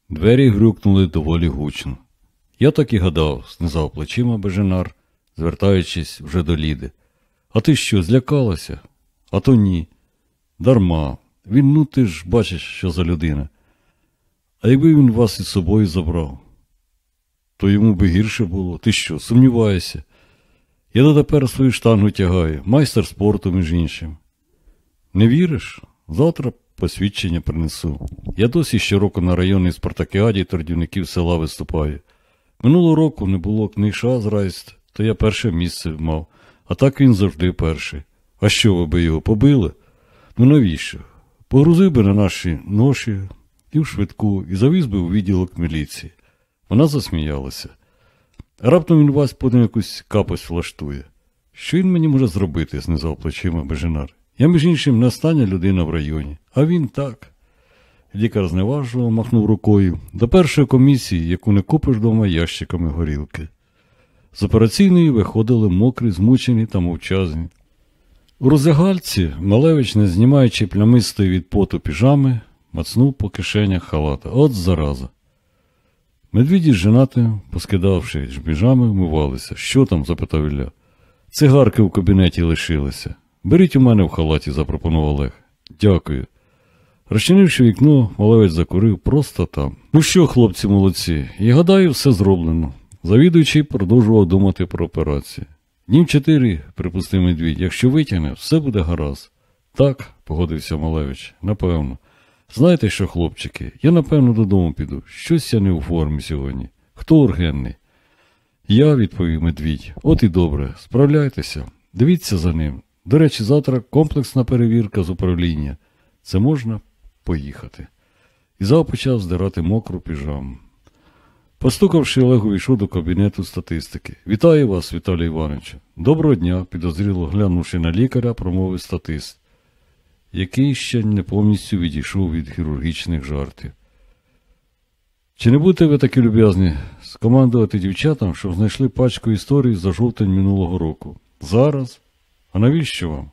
Двері грюкнули доволі гучно. Я так і гадав, знизав плечима Беженар, звертаючись вже до Ліди. А ти що, злякалася? А то ні. Дарма. Він, ну ти ж бачиш, що за людина. А якби він вас із собою забрав, то йому би гірше було. Ти що, сумніваєшся? Я дотепер свою штангу тягаю, майстер спорту, між іншим. Не віриш? Завтра посвідчення принесу. Я досі щороку на районній спартакіаді тордівників села виступаю. Минулого року не було книша з то я перше місце мав, а так він завжди перший. А що ви би його побили? Ну навіщо? Погрузив би на наші ноші і в швидку, і завіз би у відділок міліції. Вона засміялася. Раптом він вас потім якусь капость влаштує. Що він мені може зробити? знизав плечима Беженар. Я, між іншим, не остання людина в районі, а він так. Лікар зневажливо махнув рукою до першої комісії, яку не купиш дома ящиками горілки. З операційної виходили мокрі, змучені та мовчазні. У роздягальці Малевич, не знімаючи плямистої від поту піжами, мацнув по кишенях халата. От зараза. Медвіді з женатим, поскидавши піжами, вмивалися. Що там? запитав Ілля. Цигарки в кабінеті лишилися. Беріть у мене в халаті, запропонував Олег. Дякую. Розчинивши вікно, Малевич закурив просто там. Ну що, хлопці молодці, і гадаю, все зроблено. Завідуючий продовжував думати про операцію. Днів чотири, припустив медвідь, якщо витягне, все буде гаразд. Так, погодився Малевич, напевно. Знаєте що, хлопчики, я напевно додому піду. Щось я не у формі сьогодні. Хто ургенний? Я, відповів медвідь. От і добре, справляйтеся. Дивіться за ним. До речі, завтра комплексна перевірка з управління. Це можна поїхати. Ізав почав здирати мокру піжаму. Постукавши, Олег увійшов до кабінету статистики. Вітаю вас, Віталій Іванович. Доброго дня, підозріло глянувши на лікаря, промовив статист, який ще не повністю відійшов від хірургічних жартів. Чи не будете ви такі люб'язні скомандувати дівчатам, щоб знайшли пачку історій за жовтень минулого року? Зараз? А навіщо вам?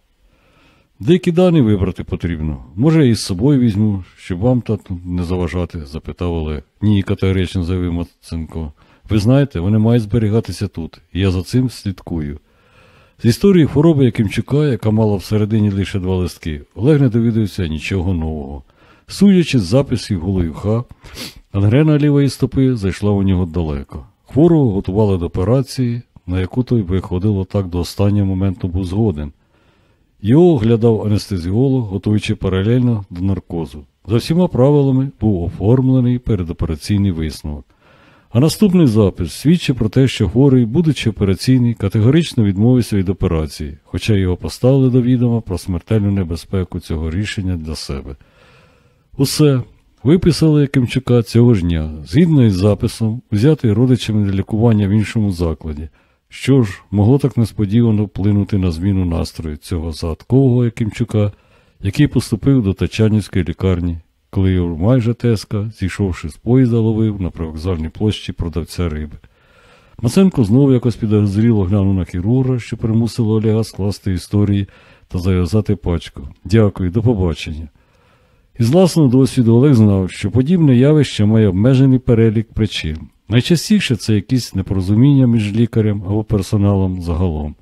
Деякі дані вибрати потрібно. Може, я із собою візьму, щоб вам тут не заважати? запитав Олег. Ні, категорично заявив Маценко. Ви знаєте, вони мають зберігатися тут, і я за цим слідкую. З історії хвороби Якимчука, яка мала всередині лише два листки, Олег не довідався нічого нового. Судячи з записів Голоюха, ангрена лівої стопи зайшла у нього далеко. Хворого готували до операції, на яку той виходило так до останнього моменту був згоден. Його оглядав анестезіолог, готуючи паралельно до наркозу. За всіма правилами був оформлений передопераційний висновок. А наступний запис свідчить про те, що хворий, будучи операційний, категорично відмовився від операції, хоча його поставили до відома про смертельну небезпеку цього рішення для себе. Усе виписали Якимчука цього ж дня, згідно із записом, взятий родичами для лікування в іншому закладі. Що ж, могло так несподівано вплинути на зміну настрою цього загадкового Якимчука, який поступив до Тачанівської лікарні, коли його майже теска, зійшовши з поїзда, ловив на привокзальній площі продавця риби. Маценко знову якось підозріло глянув на хірурга, що примусило Олега скласти історії та зав'язати пачку. Дякую, до побачення. Із власного досвіду Олег знав, що подібне явище має обмежений перелік причин. Найчастіше це якісь непорозуміння між лікарем або персоналом загалом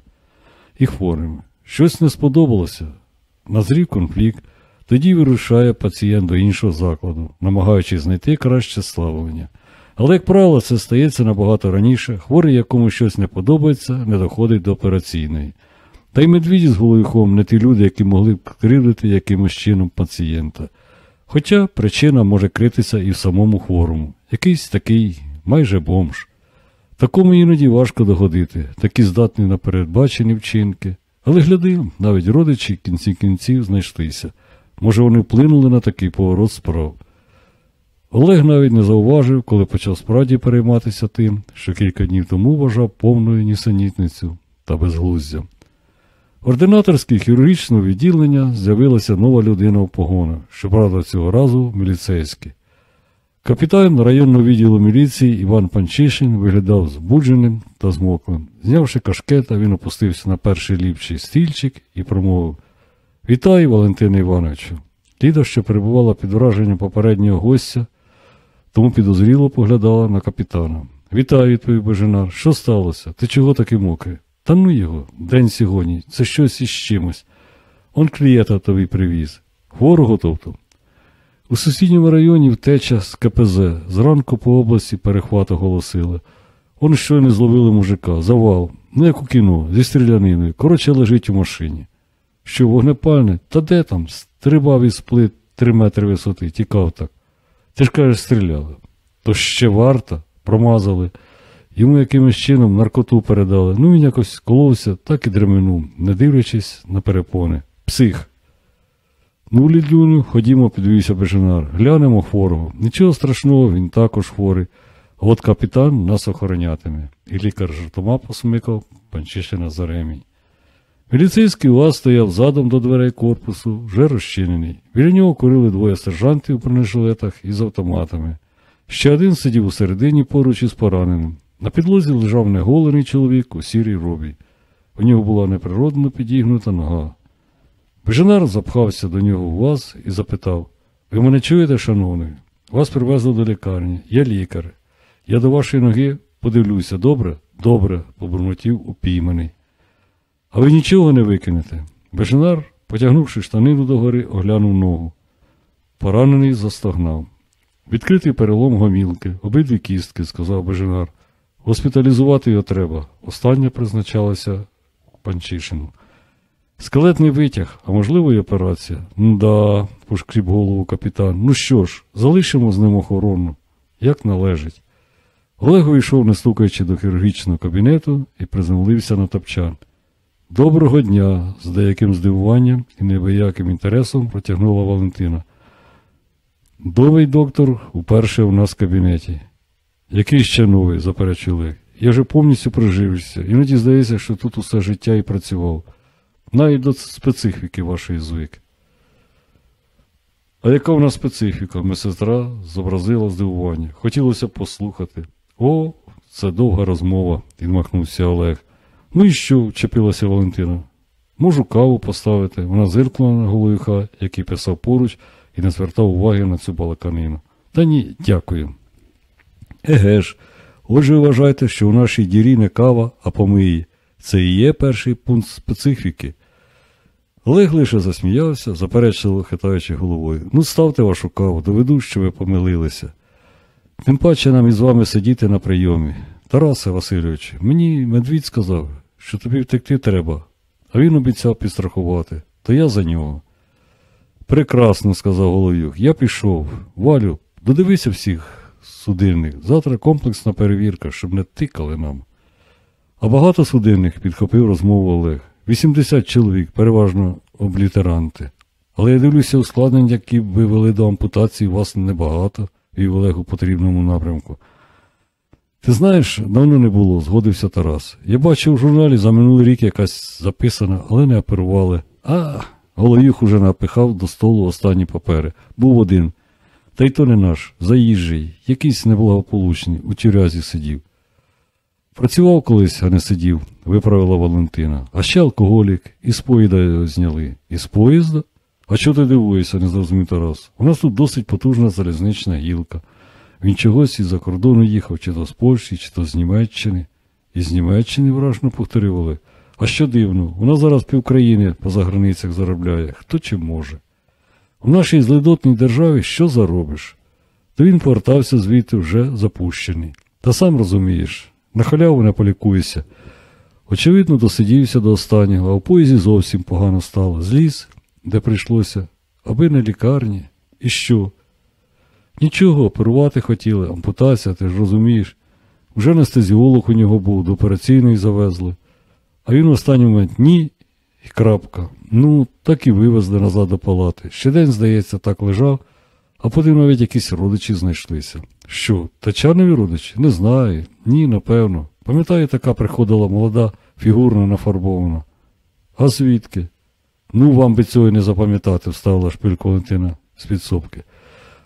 і хворими. Щось не сподобалося. Назрів конфлікт, тоді вирушає пацієнт до іншого закладу, намагаючись знайти краще ставлення. Але, як правило, це стається набагато раніше, хворий, якому щось не подобається, не доходить до операційної. Та й медвіді з Голоюхом не ті люди, які могли б кривдити якимось чином пацієнта. Хоча причина може критися і в самому хворому, якийсь такий майже бомж. Такому іноді важко догодити, такі здатні на передбачені вчинки. Але гляди, навіть родичі кінці кінців знайшлися. Може, вони вплинули на такий поворот справ. Олег навіть не зауважив, коли почав справді перейматися тим, що кілька днів тому вважав повною нісенітницю та безглуздям. Ординаторське хірургічного відділення з'явилася нова людина в погонах, щоправда, цього разу міліцейський. Капітан районного відділу міліції Іван Панчишин виглядав збудженим та змоклим. Знявши кашкета, він опустився на перший ліпший стільчик і промовив Вітаю, Валентине Івановичу. Ліда, що перебувала під враженням попереднього гостя, тому підозріло поглядала на капітана. Вітаю, відповів Бежинар. Що сталося? Ти чого такий мокрий? Та ну його, день сьогодні, це щось із чимось. Он клієнта тобі привіз. Хворого тобто. У сусідньому районі втеча з КПЗ. Зранку по області перехват оголосили. Он щойно зловили мужика, завал, ну як у кіно, зі стріляниною. Коротше, лежить у машині. Що, вогнепальне? Та де там? Стрибав із плит три метри висоти, тікав так. Ти ж кажеш, стріляли. То ще варта, промазали. Йому якимось чином наркоту передали. Ну він якось коловся, так і дременув, не дивлячись на перепони. Псих. Ну, Лідюню, ходімо, підвівся Бежинар. Глянемо хворого. Нічого страшного, він також хворий. От капітан нас охоронятиме. І лікар жартома посмикав Панчишина за ремінь. Міліцейський УАЗ стояв задом до дверей корпусу, вже розчинений. Біля нього курили двоє сержантів у бронежилетах із автоматами. Ще один сидів у середині поруч із пораненим. На підлозі лежав неголений чоловік у сірій робі. У нього була неприродно підігнута нога. Беженар запхався до нього в УАЗ і запитав: Ви мене чуєте, шановний? Вас привезли до лікарні. Я лікар. Я до вашої ноги подивлюся, добре? Добре, побурмотів упійманий. А ви нічого не викинете? Беженар, потягнувши штанину догори, оглянув ногу. Поранений застогнав. Відкритий перелом гомілки, обидві кістки, сказав Беженар. Госпіталізувати його треба. Остання призначалася Панчишину. Скелетний витяг, а можливо і операція. Да, пошкріб голову капітан. Ну що ж, залишимо з ним охорону, як належить. Олег вийшов, не стукаючи до хірургічного кабінету, і приземлився на топчан. Доброго дня, з деяким здивуванням і невияким інтересом протягнула Валентина. Новий доктор уперше у нас в кабінеті. Який ще новий, заперечив Олег. Я вже повністю прожився. Іноді здається, що тут усе життя і працював. Навіть до специфіки вашої звик. А яка в нас специфіка? Медсестра зобразила здивування. Хотілося послухати. О, це довга розмова, відмахнувся Олег. Ну і що? вчепилася Валентина. Можу каву поставити. Вона зиркнула на Голоюха, який писав поруч, і не звертав уваги на цю балаканину. Та ні, дякую. Еге ж, отже вважайте, що у нашій дірі не кава, а помиї. Це і є перший пункт специфіки. Олег лише засміявся, заперечливо хитаючи головою. Ну, ставте вашу каву, доведу, що ви помилилися. Тим паче нам із вами сидіти на прийомі. Тарасе Васильович, мені медвідь сказав, що тобі втекти треба, а він обіцяв підстрахувати, то я за нього. Прекрасно, сказав Головюк. Я пішов. Валю, додивися всіх судинних. Завтра комплексна перевірка, щоб не тикали нам. А багато судинних підхопив розмову Олег. 80 чоловік, переважно облітеранти. Але я дивлюся, ускладнень, які б вели до ампутації, вас небагато, і Олег у потрібному напрямку. Ти знаєш, давно не було, згодився Тарас. Я бачив у журналі за минулий рік якась записана, але не оперували. А, Голоюх уже напихав до столу останні папери. Був один. Та й то не наш, заїжджий, якийсь неблагополучний, у тюрязі сидів. Працював колись, а не сидів, виправила Валентина. А ще алкоголік, із поїзда зняли. Із поїзда? А чого ти дивуєшся, не зрозумів Тарас. У нас тут досить потужна залізнична гілка. Він чогось із-за кордону їхав, чи то з Польщі, чи то з Німеччини. Із Німеччини вражно повторив Олег. А що дивно, у нас зараз півкраїни поза границях заробляє, хто чи може. У нашій злидотній державі що заробиш? То він повертався звідти вже запущений. Та сам розумієш, на халяву не полікуєшся. Очевидно, досидівся до останнього, а в поїзді зовсім погано стало. Зліз, де прийшлося, аби не лікарні. І що? Нічого, оперувати хотіли, ампутація, ти ж розумієш. Вже анестезіолог у нього був, до операційної завезли. А він в останній момент ні і крапка. Ну, так і вивезли назад до палати. Ще день, здається, так лежав, а потім навіть якісь родичі знайшлися. Що, тачанові родичі? Не знаю. Ні, напевно. Пам'ятаю, така приходила молода, фігурна нафарбована. А звідки? Ну, вам би цього не запам'ятати, вставила шпильку Валентина з підсобки.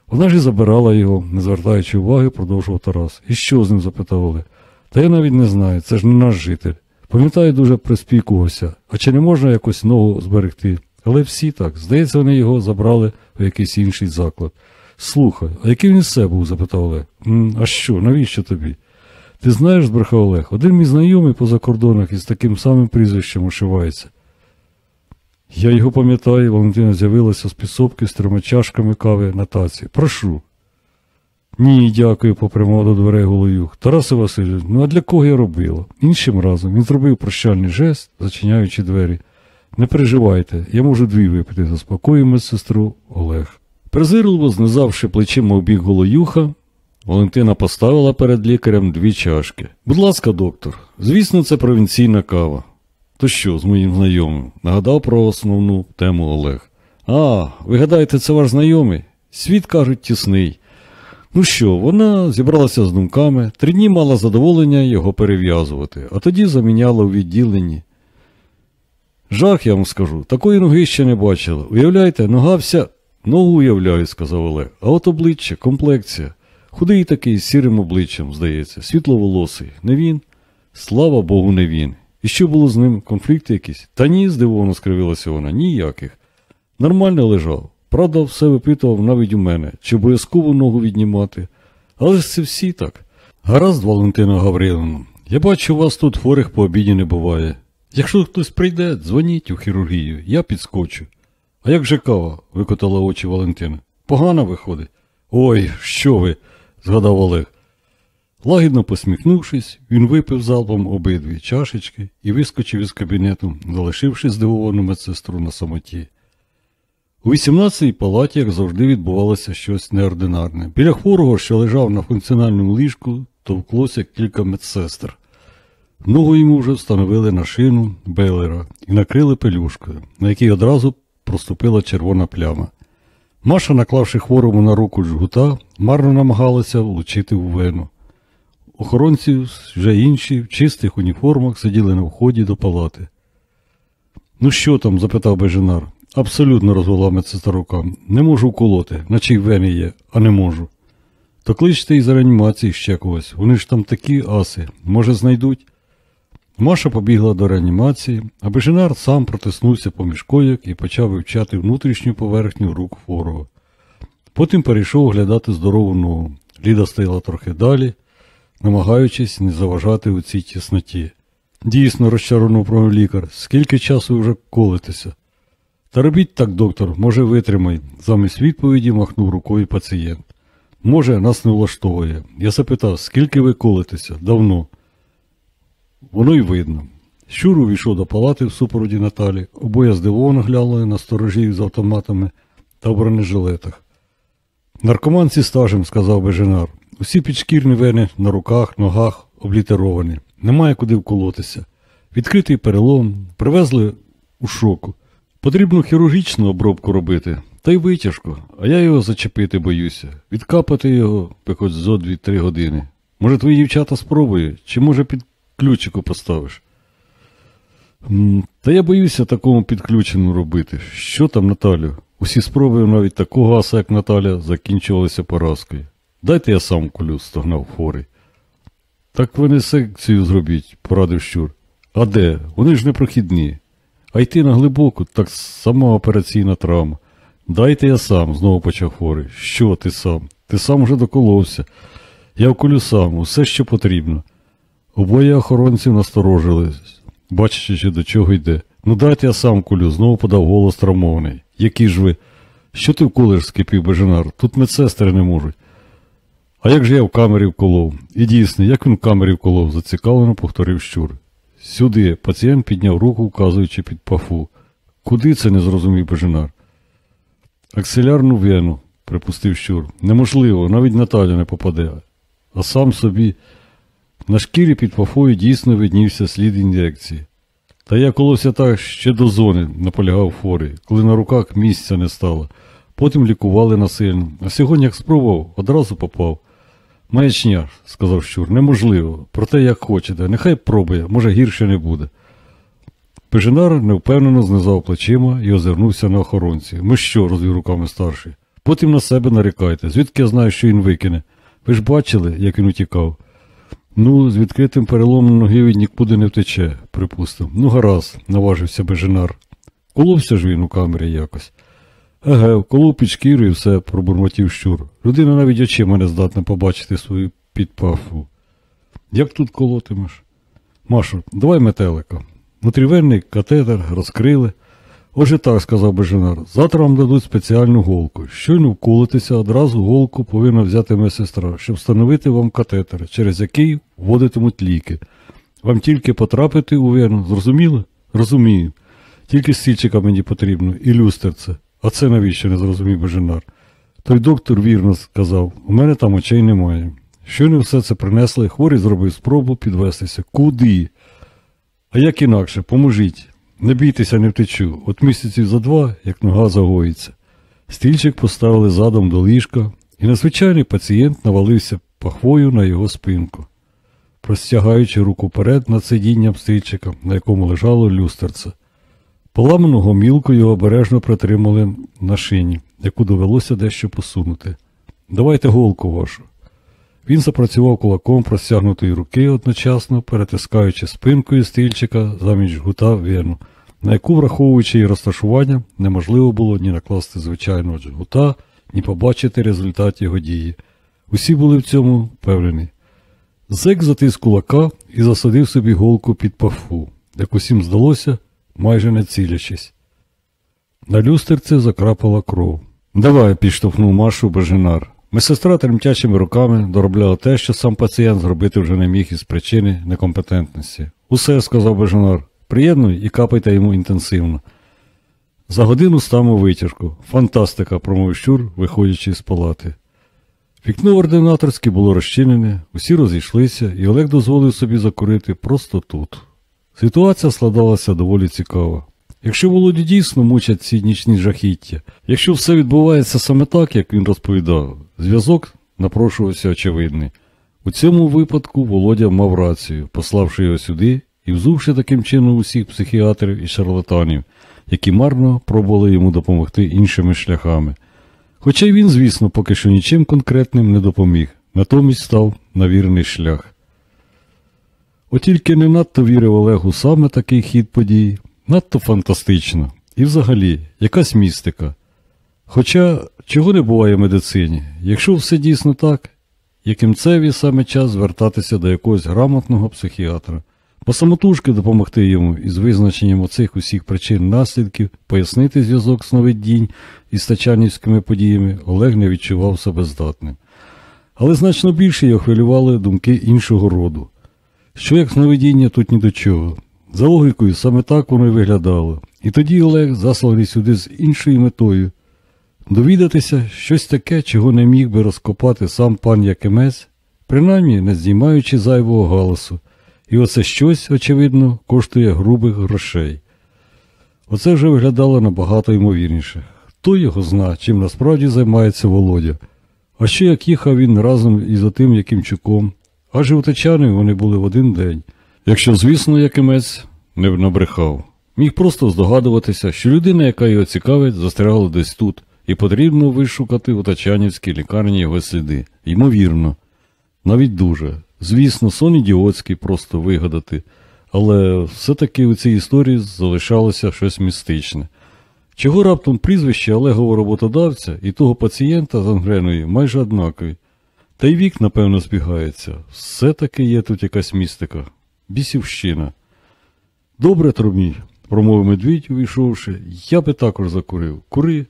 Вона ж і забирала його, не звертаючи уваги, продовжував Тарас. І що з ним? запитав. Та я навіть не знаю, це ж не наш житель. Пам'ятаю, дуже приспікувався, а чи не можна якось ногу зберегти? Але всі так. Здається, вони його забрали в якийсь інший заклад. Слухай, а який він із себе був? запитав Олег. «М, А що, навіщо тобі? Ти знаєш, збрехав Олег, один мій знайомий по закордонах із таким самим прізвищем ушивається. Я його пам'ятаю, Валентина з'явилася з підсобки з трьома чашками кави на таці. Прошу. Ні, дякую, попрямував до дверей Голоюх. Тарасе Васильович, ну а для кого я робила? Іншим разом він зробив прощальний жест, зачиняючи двері. Не переживайте, я можу дві випити, заспокоїв медсестру Олег. Презирливо знизавши плечима в бік Голоюха, Валентина поставила перед лікарем дві чашки. Будь ласка, доктор, звісно, це провінційна кава. То що, з моїм знайомим? Нагадав про основну тему Олег. А, ви гадаєте, це ваш знайомий? Світ, кажуть, тісний. Ну що, вона зібралася з думками, три дні мала задоволення його перев'язувати, а тоді заміняла у відділенні. Жах, я вам скажу, такої ноги ще не бачила. Уявляєте, нога вся. Ногу уявляю, сказав Олег. А от обличчя, комплекція. Худий такий з сірим обличчям, здається, світловолосий. Не він? Слава Богу, не він. І що було з ним? Конфлікти якісь? Та ні, здивовано скривилася вона, ніяких. Нормально лежав. Правда, все випитував навіть у мене, чи обов'язково ногу віднімати. Але ж це всі так. Гаразд, Валентина Гавриловна, я бачу, у вас тут хворих по обіді не буває. Якщо хтось прийде, дзвоніть у хірургію, я підскочу. А як же кава? викотала очі Валентина. Погано виходить. Ой, що ви, згадав Олег. Лагідно посміхнувшись, він випив залпом обидві чашечки і вискочив із кабінету, залишивши здивовану медсестру на самоті. У 18-й палаті, як завжди, відбувалося щось неординарне. Біля хворого, що лежав на функціональному ліжку, товклося кілька медсестер. Ногу йому вже встановили на шину Бейлера і накрили пелюшкою, на якій одразу проступила червона пляма. Маша, наклавши хворому на руку жгута, марно намагалася влучити в вену. Охоронці, вже інші, в чистих уніформах сиділи на вході до палати. Ну що там? запитав Бежинар. Абсолютно розвела медсестра руками. Не можу вколоти, наче й вени є, а не можу. То кличте із реанімації ще когось. Вони ж там такі аси. Може, знайдуть? Маша побігла до реанімації, а Бежинар сам протиснувся поміж койок і почав вивчати внутрішню поверхню рук хворого. Потім перейшов оглядати здорову ногу. Ліда стояла трохи далі, намагаючись не заважати у цій тісноті. Дійсно, розчарував про лікар, скільки часу вже колитеся? Та робіть так, доктор, може, витримай. Замість відповіді махнув рукою пацієнт. Може, нас не влаштовує. Я запитав, скільки ви колитеся? Давно. Воно й видно. Щур увійшов до палати в супроводі Наталі, обоє здивовано глянули на сторожів з автоматами та в бронежилетах. Наркоман зі стажем, сказав Беженар. Усі підшкірні вени на руках, ногах облітеровані. Немає куди вколотися. Відкритий перелом, привезли у шоку. Потрібно хірургічну обробку робити, та й витяжку, а я його зачепити боюся. Відкапати його хоч зо 2-3 години. Може, твої дівчата спробують, чи може під ключику поставиш? Та я боюся такому підключену робити. Що там, Наталю? Усі спроби навіть такого аса, як Наталя, закінчувалися поразкою. Дайте я сам колю, стогнав хворий. Так ви не секцію зробіть, порадив щур. А де? Вони ж не прохідні. А йти на глибоку, так сама операційна травма. Дайте я сам, знову почав хворий. Що ти сам? Ти сам уже доколовся. Я вколю сам, усе, що потрібно. Обоє охоронців насторожились, бачачи, до чого йде. Ну дайте я сам кулю, знову подав голос травмований. Які ж ви? Що ти вколиш, скипів Беженар? Тут медсестри не можуть. А як же я в камері вколов? І дійсно, як він в камері вколов? зацікавлено повторив щур. Сюди пацієнт підняв руку, вказуючи під пафу. Куди це не зрозумів Беженар? Акселярну вену, припустив щур. Неможливо, навіть Наталя не попаде. А сам собі. На шкірі під пафою дійсно виднівся слід ін'єкції. Та я коловся так ще до зони, наполягав хворий, коли на руках місця не стало. Потім лікували насильно. А сьогодні, як спробував, одразу попав. Маячня, сказав щур, неможливо. Проте як хочете, нехай пробує, може гірше не буде. Пежинар невпевнено знизав плечима і озирнувся на охоронці. Ми що, розвів руками старший. Потім на себе нарікайте. Звідки я знаю, що він викине? Ви ж бачили, як він утікав? Ну, з відкритим переломом ноги він нікуди не втече, припустив. Ну, гаразд, наважився Бежинар. Коловся ж він у камері якось. Еге, вколов під шкіру і все, пробурмотів щур. Людина навіть очима не здатна побачити свою підпафу. Як тут колотимеш? Машу, давай метелика. Внутрівенний катетер розкрили. Отже так, сказав Бежинар, завтра вам дадуть спеціальну голку. Щойно вколитися, одразу голку повинна взяти медсестра, щоб встановити вам катетер, через який вводитимуть ліки. Вам тільки потрапити у вену, зрозуміло? Розумію. Тільки стільчика мені потрібно, і люстерце. А це навіщо не зрозумів Бежинар? Той доктор вірно сказав, у мене там очей немає. Щойно все це принесли, хворий зробив спробу підвестися. Куди? А як інакше, поможіть. Не бійтеся, не втечу. От місяців за два, як нога загоїться. Стільчик поставили задом до ліжка, і незвичайний пацієнт навалився пахвою на його спинку, простягаючи руку вперед над сидінням стільчика, на якому лежало люстерце. Поламану гомілку його обережно притримали на шині, яку довелося дещо посунути. Давайте голку вашу. Він запрацював кулаком простягнутої руки одночасно, перетискаючи спинкою стильчика замість жгута вену, на яку, враховуючи її розташування, неможливо було ні накласти звичайного жгута, ні побачити результат його дії. Усі були в цьому впевнені. Зек затис кулака і засадив собі голку під пафу, як усім здалося, майже не цілячись. На люстерце закрапала кров. Давай, підштовхнув Машу Бажинар. Медсестра тремтячими руками доробляла те, що сам пацієнт зробити вже не міг із причини некомпетентності. Усе, сказав Бажинар, приєднуй і капайте йому інтенсивно. За годину ставимо витяжку. Фантастика, промовив щур, виходячи з палати. Вікно ординаторське було розчинене, усі розійшлися, і Олег дозволив собі закурити просто тут. Ситуація складалася доволі цікава. Якщо Володю дійсно мучать ці нічні жахіття, якщо все відбувається саме так, як він розповідав, зв'язок напрошувався очевидний. У цьому випадку Володя мав рацію, пославши його сюди і взувши таким чином усіх психіатрів і шарлатанів, які марно пробували йому допомогти іншими шляхами. Хоча й він, звісно, поки що нічим конкретним не допоміг, натомість став на вірний шлях. От тільки не надто вірив Олегу саме такий хід подій, надто фантастично. І взагалі, якась містика. Хоча чого не буває в медицині, якщо все дійсно так, і кінцеві саме час звертатися до якогось грамотного психіатра, бо самотужки допомогти йому із визначенням оцих усіх причин наслідків, пояснити зв'язок сновидінь із тачанівськими подіями Олег не відчував себе здатним. Але значно більше його хвилювали думки іншого роду. Що як сновидіння тут ні до чого. За логікою, саме так воно й виглядало. І тоді Олег засланий сюди з іншою метою довідатися щось таке, чого не міг би розкопати сам пан Якимець, принаймні не здіймаючи зайвого галасу. І оце щось, очевидно, коштує грубих грошей. Оце вже виглядало набагато ймовірніше. Хто його зна, чим насправді займається Володя. А ще як їхав він разом із отим Якимчуком, адже у Течани вони були в один день. Якщо, звісно, Якимець не набрехав. Міг просто здогадуватися, що людина, яка його цікавить, застрягла десь тут, і потрібно вишукати у Тачанівській лікарні його сліди. Ймовірно. Навіть дуже. Звісно, сон ідіотський просто вигадати, але все-таки у цій історії залишалося щось містичне. Чого раптом прізвище Олегового роботодавця і того пацієнта з ангреною майже однакові. Та й вік, напевно, збігається. Все-таки є тут якась містика. Бісівщина. Добре, Тромій, промовив медвідь, увійшовши, я би також закурив. Кури.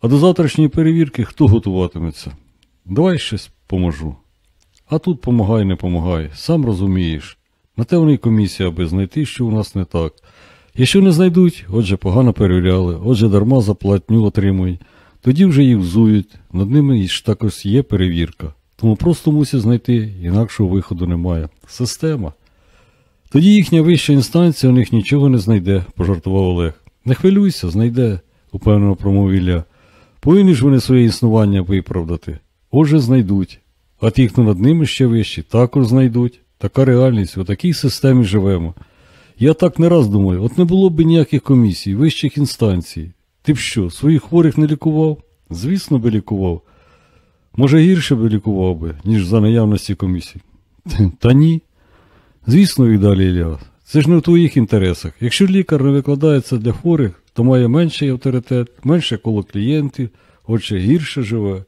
А до завтрашньої перевірки хто готуватиметься? Давай щось поможу. А тут помагай, не помагай, сам розумієш. На те вони комісія, аби знайти, що у нас не так. Якщо не знайдуть, отже погано перевіряли, отже дарма заплатню отримують, тоді вже їх взують, над ними ж також є перевірка. Тому просто мусять знайти, інакшого виходу немає. Система. Тоді їхня вища інстанція у них нічого не знайде, пожартував Олег. Не хвилюйся, знайде, упевнено промовив Ілля. Повинні ж вони своє існування виправдати. Отже, знайдуть. А ті, хто над ними ще вищі, також знайдуть. Така реальність, в такій системі живемо. Я так не раз думаю, от не було б ніяких комісій, вищих інстанцій. Ти б що, своїх хворих не лікував? Звісно, би лікував. Може, гірше би лікував би, ніж за наявності комісій. Та ні. Звісно, і далі Ілля. Це ж не в твоїх інтересах. Якщо лікар не викладається для хворих, то має менший авторитет, менше коло клієнтів, отже гірше живе.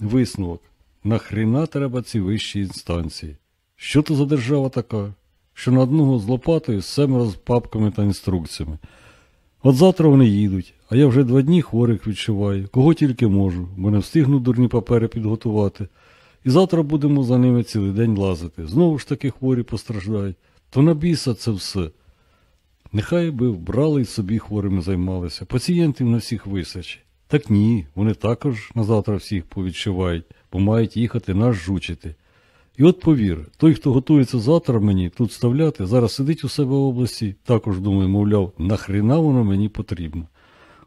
Висновок. Нахріна треба ці вищі інстанції? Що то за держава така? Що на одного з лопатою семеро з папками та інструкціями. От завтра вони їдуть, а я вже два дні хворих відшиваю, кого тільки можу, бо не встигну дурні папери підготувати. І завтра будемо за ними цілий день лазити. Знову ж таки хворі постраждають. То на біса це все. Нехай би вбрали й собі хворими займалися, пацієнтів на всіх висачі. Так ні, вони також на завтра всіх повідшивають, бо мають їхати нас жучити. І от повір, той, хто готується завтра мені тут вставляти, зараз сидить у себе в області, також думає, мовляв, нахріна воно мені потрібно.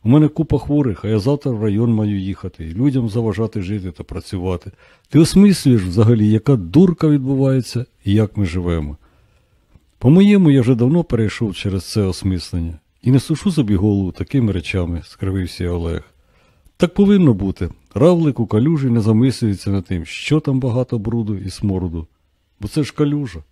У мене купа хворих, а я завтра в район маю їхати, і людям заважати жити та працювати. Ти осмислюєш взагалі, яка дурка відбувається і як ми живемо. По-моєму, я вже давно перейшов через це осмислення. І не сушу собі голову такими речами, скривився Олег. Так повинно бути. Равлик у калюжі не замислюється над тим, що там багато бруду і смороду. Бо це ж калюжа.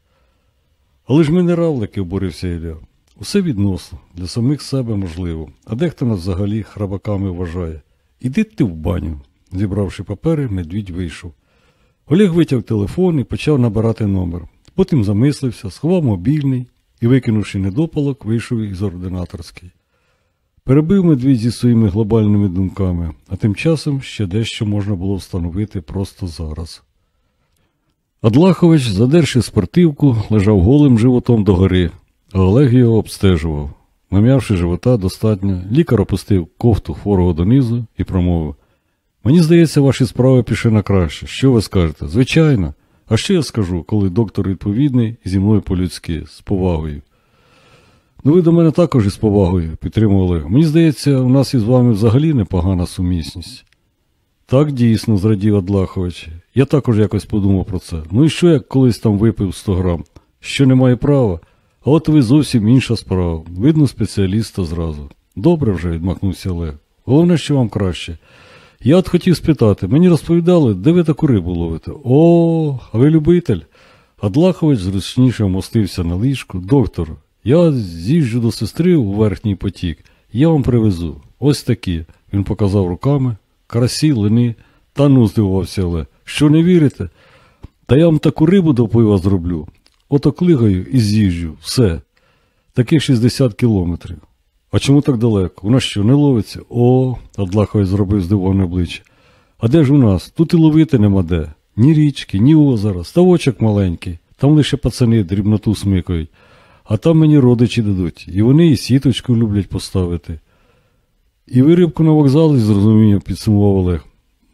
Але ж ми не равлики, обурився Ілля. Усе відносно, для самих себе можливо, а дехто нас взагалі храбаками вважає. Іди ти в баню. Зібравши папери, медвідь вийшов. Олег витяг телефон і почав набирати номер. Потім замислився, сховав мобільний і, викинувши недопалок, вийшов із ординаторської. Перебив медвідь зі своїми глобальними думками, а тим часом ще дещо можна було встановити просто зараз. Адлахович, задерши спортивку, лежав голим животом догори, а Олег його обстежував. Нам'явши живота достатньо, лікар опустив кофту хворого донизу і промовив Мені здається, ваші справи пішли на краще. Що ви скажете? Звичайно. А що я скажу, коли доктор відповідний і зі мною по-людськи, з повагою? Ну, ви до мене також із повагою, підтримував Мені здається, у нас із вами взагалі непогана сумісність. Так дійсно, зрадів Адлахович. Я також якось подумав про це. Ну і що, як колись там випив 100 грам? Що немає права? А от ви зовсім інша справа. Видно спеціаліста зразу. Добре вже, відмахнувся Олег. Головне, що вам краще. Я от хотів спитати, мені розповідали, де ви таку рибу ловите? О, а ви любитель? Адлахович зручніше вмостився на ліжку. Доктор, я з'їжджу до сестри у верхній потік, я вам привезу. Ось такі. Він показав руками. Карасі, лини. Та ну, здивувався Олег. Що не вірите? Та я вам таку рибу до пива зроблю. Ото клигаю і з'їжджу. Все. Таких 60 кілометрів. А чому так далеко? У нас що, не ловиться? О, Адлахович зробив здивоване обличчя. А де ж у нас? Тут і ловити нема де. Ні річки, ні озера, ставочок маленький. Там лише пацани дрібноту смикають. А там мені родичі дадуть. І вони і сіточку люблять поставити. І ви рибку на вокзалі, з розумінням підсумував Олег.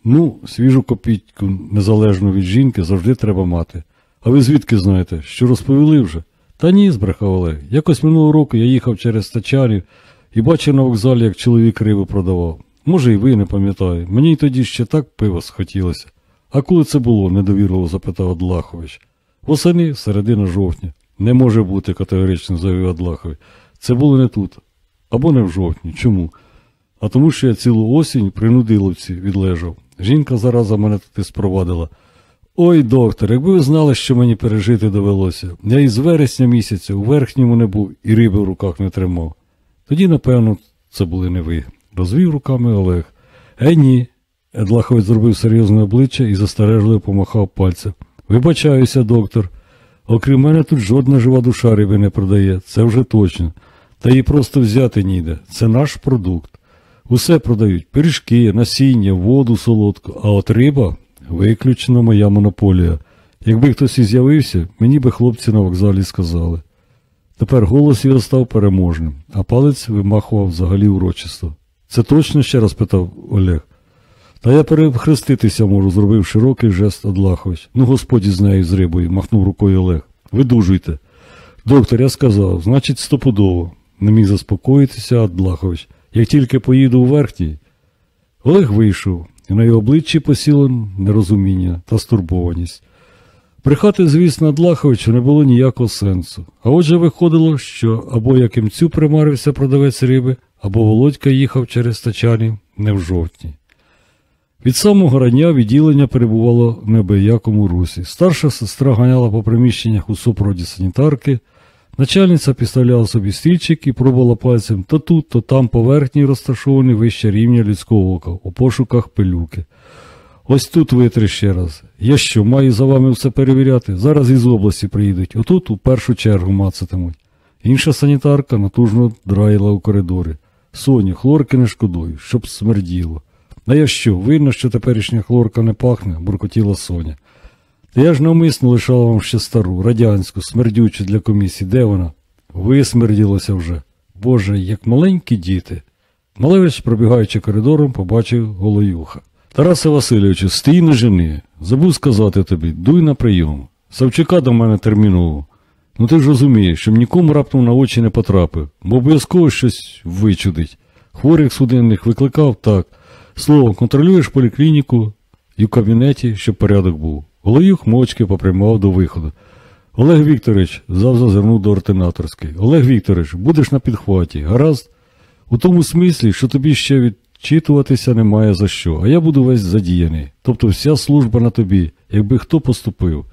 Ну, свіжу копійку, незалежно від жінки, завжди треба мати. А ви звідки знаєте, що розповіли вже? Та ні, збрехав Олег. Якось минулого року я їхав через Тачарів і бачив на вокзалі, як чоловік рибу продавав. Може, і ви не пам'ятаю. Мені й тоді ще так пиво схотілося. А коли це було? недовірливо запитав Адлахович. Восени, середина жовтня. Не може бути, категорично заявив Адлахович. Це було не тут. Або не в жовтні. Чому? А тому, що я цілу осінь при нудиловці відлежав. Жінка зараза мене туди спровадила. Ой, доктор, якби ви знали, що мені пережити довелося. Я із вересня місяця у верхньому не був і риби в руках не тримав. Тоді, напевно, це були не ви. Розвів руками Олег. Е, ні. Едлаховець зробив серйозне обличчя і застережливо помахав пальцем. Вибачаюся, доктор. Окрім мене тут жодна жива душа риби не продає, це вже точно. Та її просто взяти ніде. Це наш продукт. Усе продають пиріжки, насіння, воду солодку, а от риба виключно моя монополія. Якби хтось і з'явився, мені би хлопці на вокзалі сказали. Тепер голос його став переможним, а палець вимахував взагалі урочисто. Це точно ще раз питав Олег. Та я перехреститися можу, зробив широкий жест Адлахович. Ну, господі з нею з рибою, махнув рукою Олег. Видужуйте. Доктор, я сказав, значить, стопудово. Не міг заспокоїтися Адлахович. Як тільки поїду у верхній. Олег вийшов, і на його обличчі посіло нерозуміння та стурбованість. Брехати, звісно, Адлаховичу не було ніякого сенсу. А отже виходило, що або якимцю примарився продавець риби, або Володька їхав через тачанів не в жовтні. Від самого рання відділення перебувало в небиякому русі. Старша сестра ганяла по приміщеннях у супроводі санітарки, начальниця підставляла собі стільчик і пробувала пальцем то тут, то там поверхні розташовані вище рівня людського ока, у пошуках пилюки. Ось тут витри ще раз. Я що, маю за вами все перевіряти? Зараз із області приїдуть, отут у першу чергу мацатимуть. Інша санітарка натужно драїла у коридорі. Соню, хлорки не шкодую, щоб смерділо. А я що, видно, що теперішня хлорка не пахне, буркотіла Соня. Та я ж навмисно лишала вам ще стару, радянську, смердючу для комісії. Де вона? Висмерділося вже. Боже, як маленькі діти. Малевич, пробігаючи коридором, побачив голоюха. Тарасе Васильовичу, стій не жени. Забув сказати тобі, дуй на прийом. Савчука до мене терміново. Ну ти ж розумієш, щоб нікому раптом на очі не потрапив, бо обов'язково щось вичудить. Хворих судинних викликав так. Слово, контролюєш поліклініку і в кабінеті, щоб порядок був. Голоюх мовчки попрямував до виходу. Олег Вікторович взяв зазирнув до ординаторської. Олег Вікторович, будеш на підхваті. Гаразд? У тому смислі, що тобі ще відчитуватися немає за що, а я буду весь задіяний. Тобто вся служба на тобі, якби хто поступив.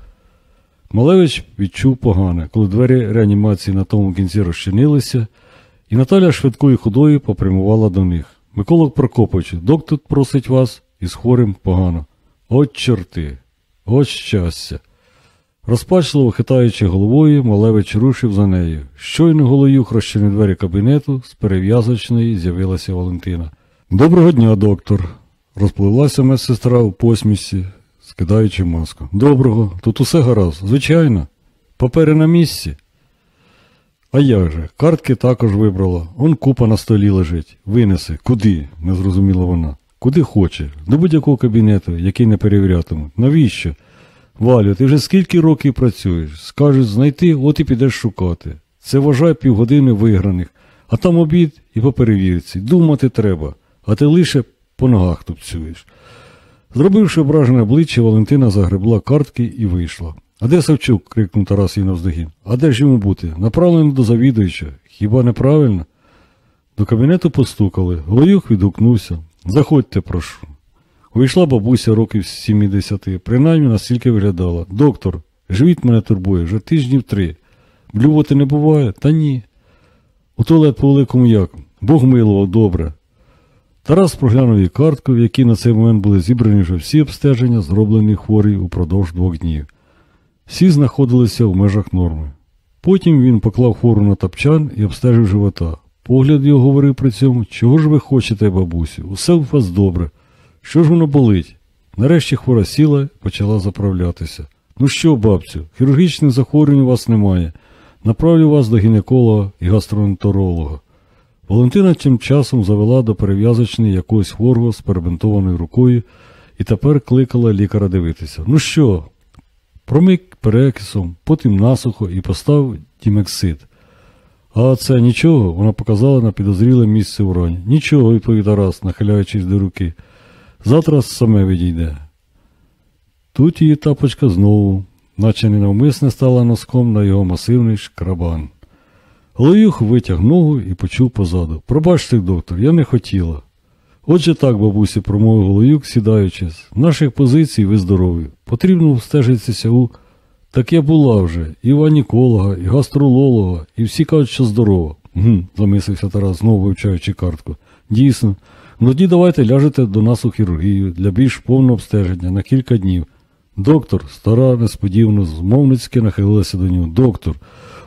Малевич відчув погане, коли двері реанімації на тому кінці розчинилися, і Наталя швидкою ходою попрямувала до них. Микола Прокопович, доктор просить вас із хворим погано. От чорти, от щастя. Розпачливо хитаючи головою, Малевич рушив за нею. Щойно голоюх розчинив двері кабінету, з перев'язочної з'явилася Валентина. Доброго дня, доктор. Розпливлася медсестра у посмішці, скидаючи маску. Доброго, тут усе гаразд, звичайно. Папери на місці. А як же? Картки також вибрала. Он купа на столі лежить. Винеси. Куди? не зрозуміла вона. Куди хоче. До будь-якого кабінету, який не перевірятимуть. Навіщо? Валю, ти вже скільки років працюєш? Скажуть знайти, от і підеш шукати. Це вважай півгодини виграних, а там обід і по перевірці. Думати треба, а ти лише по ногах тупцюєш. Зробивши ображене обличчя, Валентина загребла картки і вийшла. А де Савчук? крикнув Тарас їй навздогін. А де ж йому бути? Направлено до завідуюча. Хіба неправильно? До кабінету постукали. Голоюх відгукнувся. Заходьте, прошу. Увійшла бабуся років 70, принаймні настільки виглядала. Доктор, живіт мене турбує, вже тижнів три. Блювати не буває? Та ні. У туалет по великому як. Бог милував, добре. Тарас проглянув її картку, в якій на цей момент були зібрані вже всі обстеження, зроблені хворій упродовж двох днів. Всі знаходилися в межах норми. Потім він поклав хвору на тапчан і обстежив живота. Погляд його говорив при цьому, чого ж ви хочете, бабусю? Усе у вас добре. Що ж воно болить? Нарешті хвора сіла почала заправлятися. Ну що, бабцю, хірургічних захворювань у вас немає. Направлю вас до гінеколога і гастроентеролога. Валентина тим часом завела до перев'язочної якогось хворого з перебинтованою рукою і тепер кликала лікаря дивитися. Ну що? Промик перекисом, потім насухо і постав дімексид. А це нічого, вона показала на підозріле місце в рані. Нічого, відповів Тарас, нахиляючись до руки. Завтра саме відійде. Тут її тапочка знову, наче ненавмисне стала носком на його масивний шкрабан. Голоюх витяг ногу і почув позаду. Пробачте, доктор, я не хотіла. Отже так, бабусі, промовив Голоюк, сідаючи, з наших позицій ви здорові. Потрібно встежитися у. Так я була вже, і ваніколога, і гастрололога, і всі кажуть, що здорова. Гм, замислився Тарас, знову вивчаючи картку. Дійсно. Ну тоді давайте ляжете до нас у хірургію для більш повного обстеження на кілька днів. Доктор, стара, несподівано, змовницьки нахилилася до нього. Доктор,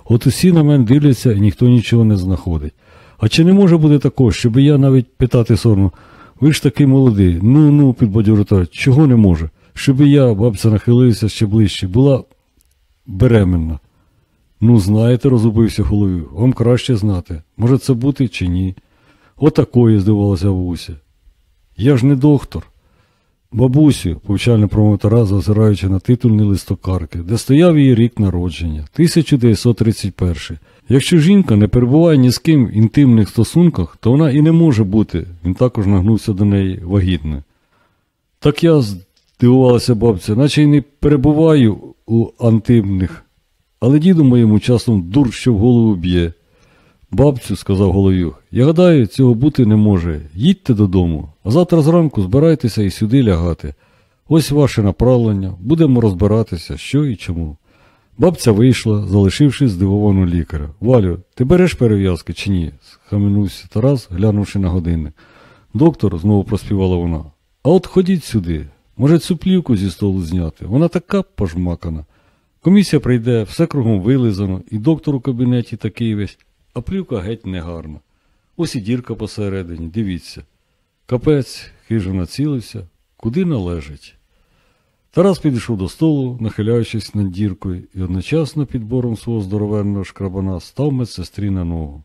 от усі на мене дивляться і ніхто нічого не знаходить. А чи не може бути також, щоб я навіть питати соромно, ви ж такий молодий, ну ну, підбадьорити, чого не може? Щоб я, бабця, нахилився ще ближче, була беременна. Ну, знаєте, розубився головою, вам краще знати. Може це бути чи ні. Отакої, здивувалася бабуся. Я ж не доктор. Бабусю, повчально промовив Тарас, зазираючи на титульний листок карки, де стояв її рік народження, 1931. Якщо жінка не перебуває ні з ким в інтимних стосунках, то вона і не може бути, він також нагнувся до неї вагітною. Так я здивувалася бабця, наче й не перебуваю у антимних, але діду моєму часом дур, що в голову б'є. Бабцю, сказав Головюх, я гадаю, цього бути не може. Їдьте додому, а завтра зранку збирайтеся і сюди лягати. Ось ваше направлення, будемо розбиратися, що і чому. Бабця вийшла, залишивши здивовану лікаря. Валю, ти береш перев'язки чи ні? схаменувся Тарас, глянувши на годинник. Доктор, знову проспівала вона. А от ходіть сюди. Може, цю плівку зі столу зняти. Вона така пожмакана. Комісія прийде, все кругом вилизано, і доктор у кабінеті такий весь а плівка геть негарна. Ось і дірка посередині, дивіться. Капець хижо націлився, куди належить. Тарас підійшов до столу, нахиляючись над діркою, і одночасно підбором свого здоровенного шкрабана став медсестрі на ногу.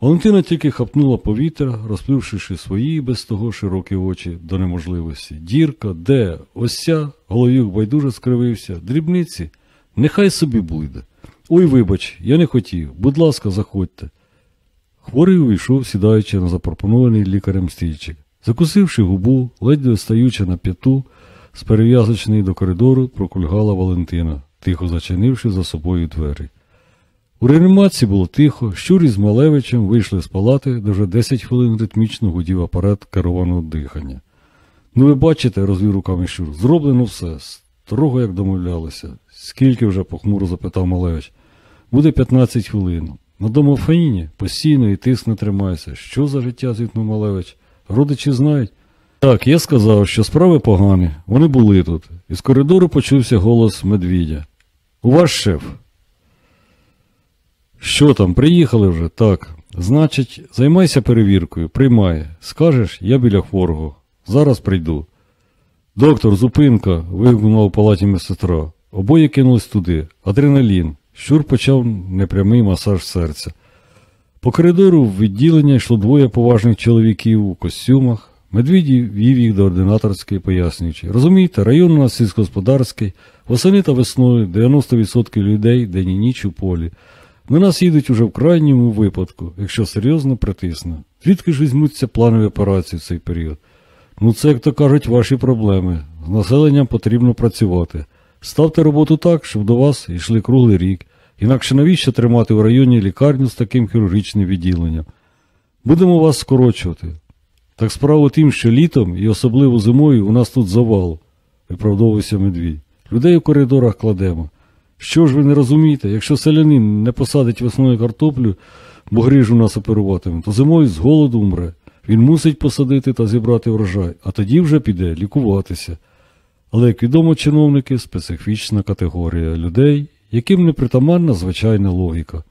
Валентина тільки хапнула повітря, розпливши свої без того широкі очі до неможливості. Дірка, де? Ось ця, головюк байдуже скривився. Дрібниці, нехай собі буде. Ой, вибач, я не хотів. Будь ласка, заходьте. Хворий увійшов, сідаючи на запропонований лікарем стільчик. Закусивши губу, ледь достаючи на п'яту, з перев'язочної до коридору прокульгала Валентина. тихо зачинивши за собою двері. У реанімації було тихо, щурі з Малевичем вийшли з палати, де вже 10 хвилин ритмічно гудів апарат керованого дихання. Ну, ви бачите, розвів руками щур, зроблено все, строго як домовлялися. Скільки вже? похмуро запитав Малевич. Буде 15 хвилин. На домофоніні постійно і тиск не тримається. Що за життя, звітнув Малевич? Родичі знають? Так, я сказав, що справи погані, вони були тут. Із коридору почувся голос медвідя. У вас шеф. Що там, приїхали вже? Так. Значить, займайся перевіркою, приймай. Скажеш, я біля хворого. Зараз прийду. Доктор, зупинка. вигукнула у палаті медсестра. Обоє кинулись туди. Адреналін. Щур почав непрямий масаж серця. По коридору в відділення йшло двоє поважних чоловіків у костюмах. Медведі вів їх до ординаторської, пояснюючи. Розумієте, район у нас сільськогосподарський, восени та весною 90% людей день і ніч у полі. На нас їдуть уже в крайньому випадку, якщо серйозно притисне. Звідки ж візьмуться планові операції в цей період? Ну, це, як то кажуть, ваші проблеми. З населенням потрібно працювати. Ставте роботу так, щоб до вас йшли круглий рік. Інакше навіщо тримати в районі лікарню з таким хірургічним відділенням? Будемо вас скорочувати. Так справа в тім, що літом і особливо зимою у нас тут завал, виправдовувався медвідь. Людей у коридорах кладемо. Що ж ви не розумієте, якщо селянин не посадить весною картоплю, бо гріж у нас оперуватиме, то зимою з голоду умре. Він мусить посадити та зібрати врожай, а тоді вже піде лікуватися. Але, як відомо, чиновники специфічна категорія людей, яким не притаманна звичайна логіка.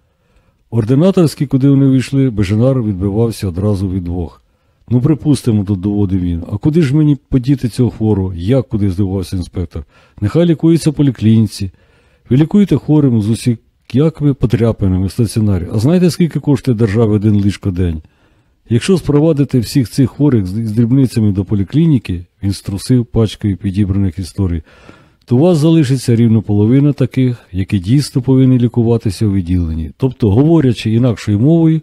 Ординаторський, куди вони вийшли, Беженар відбивався одразу від двох. Ну, припустимо, тут доводив він. А куди ж мені подіти цього хворого? Як куди здивувався інспектор? Нехай лікується поліклініці. Ви лікуєте хворим з усікими потряпинами в стаціонарі. А знаєте, скільки коштує державі один ліжко день? Якщо спровадити всіх цих хворих з дрібницями до поліклініки, він струсив пачкою підібраних історій, то у вас залишиться рівно половина таких, які дійсно повинні лікуватися у відділенні. Тобто, говорячи інакшою мовою,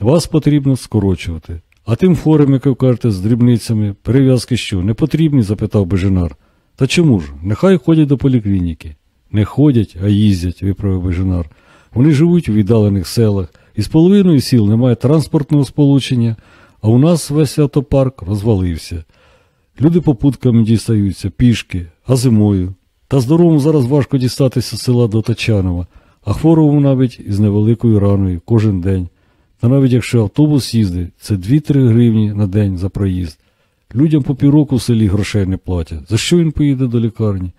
вас потрібно скорочувати. А тим хворим, як ви кажете, з дрібницями, перев'язки що, не потрібні? запитав Беженар. Та чому ж? Нехай ходять до поліклініки. Не ходять, а їздять, виправив Беженар. Вони живуть у віддалених селах, і з половиною сіл немає транспортного сполучення, а у нас весь автопарк розвалився. Люди попутками дістаються, пішки, а зимою. Та здоровому зараз важко дістатися з села до Тачанова, а хворому навіть із невеликою раною кожен день. Та навіть якщо автобус їздить, це 2-3 гривні на день за проїзд. Людям по півроку в селі грошей не платять. За що він поїде до лікарні?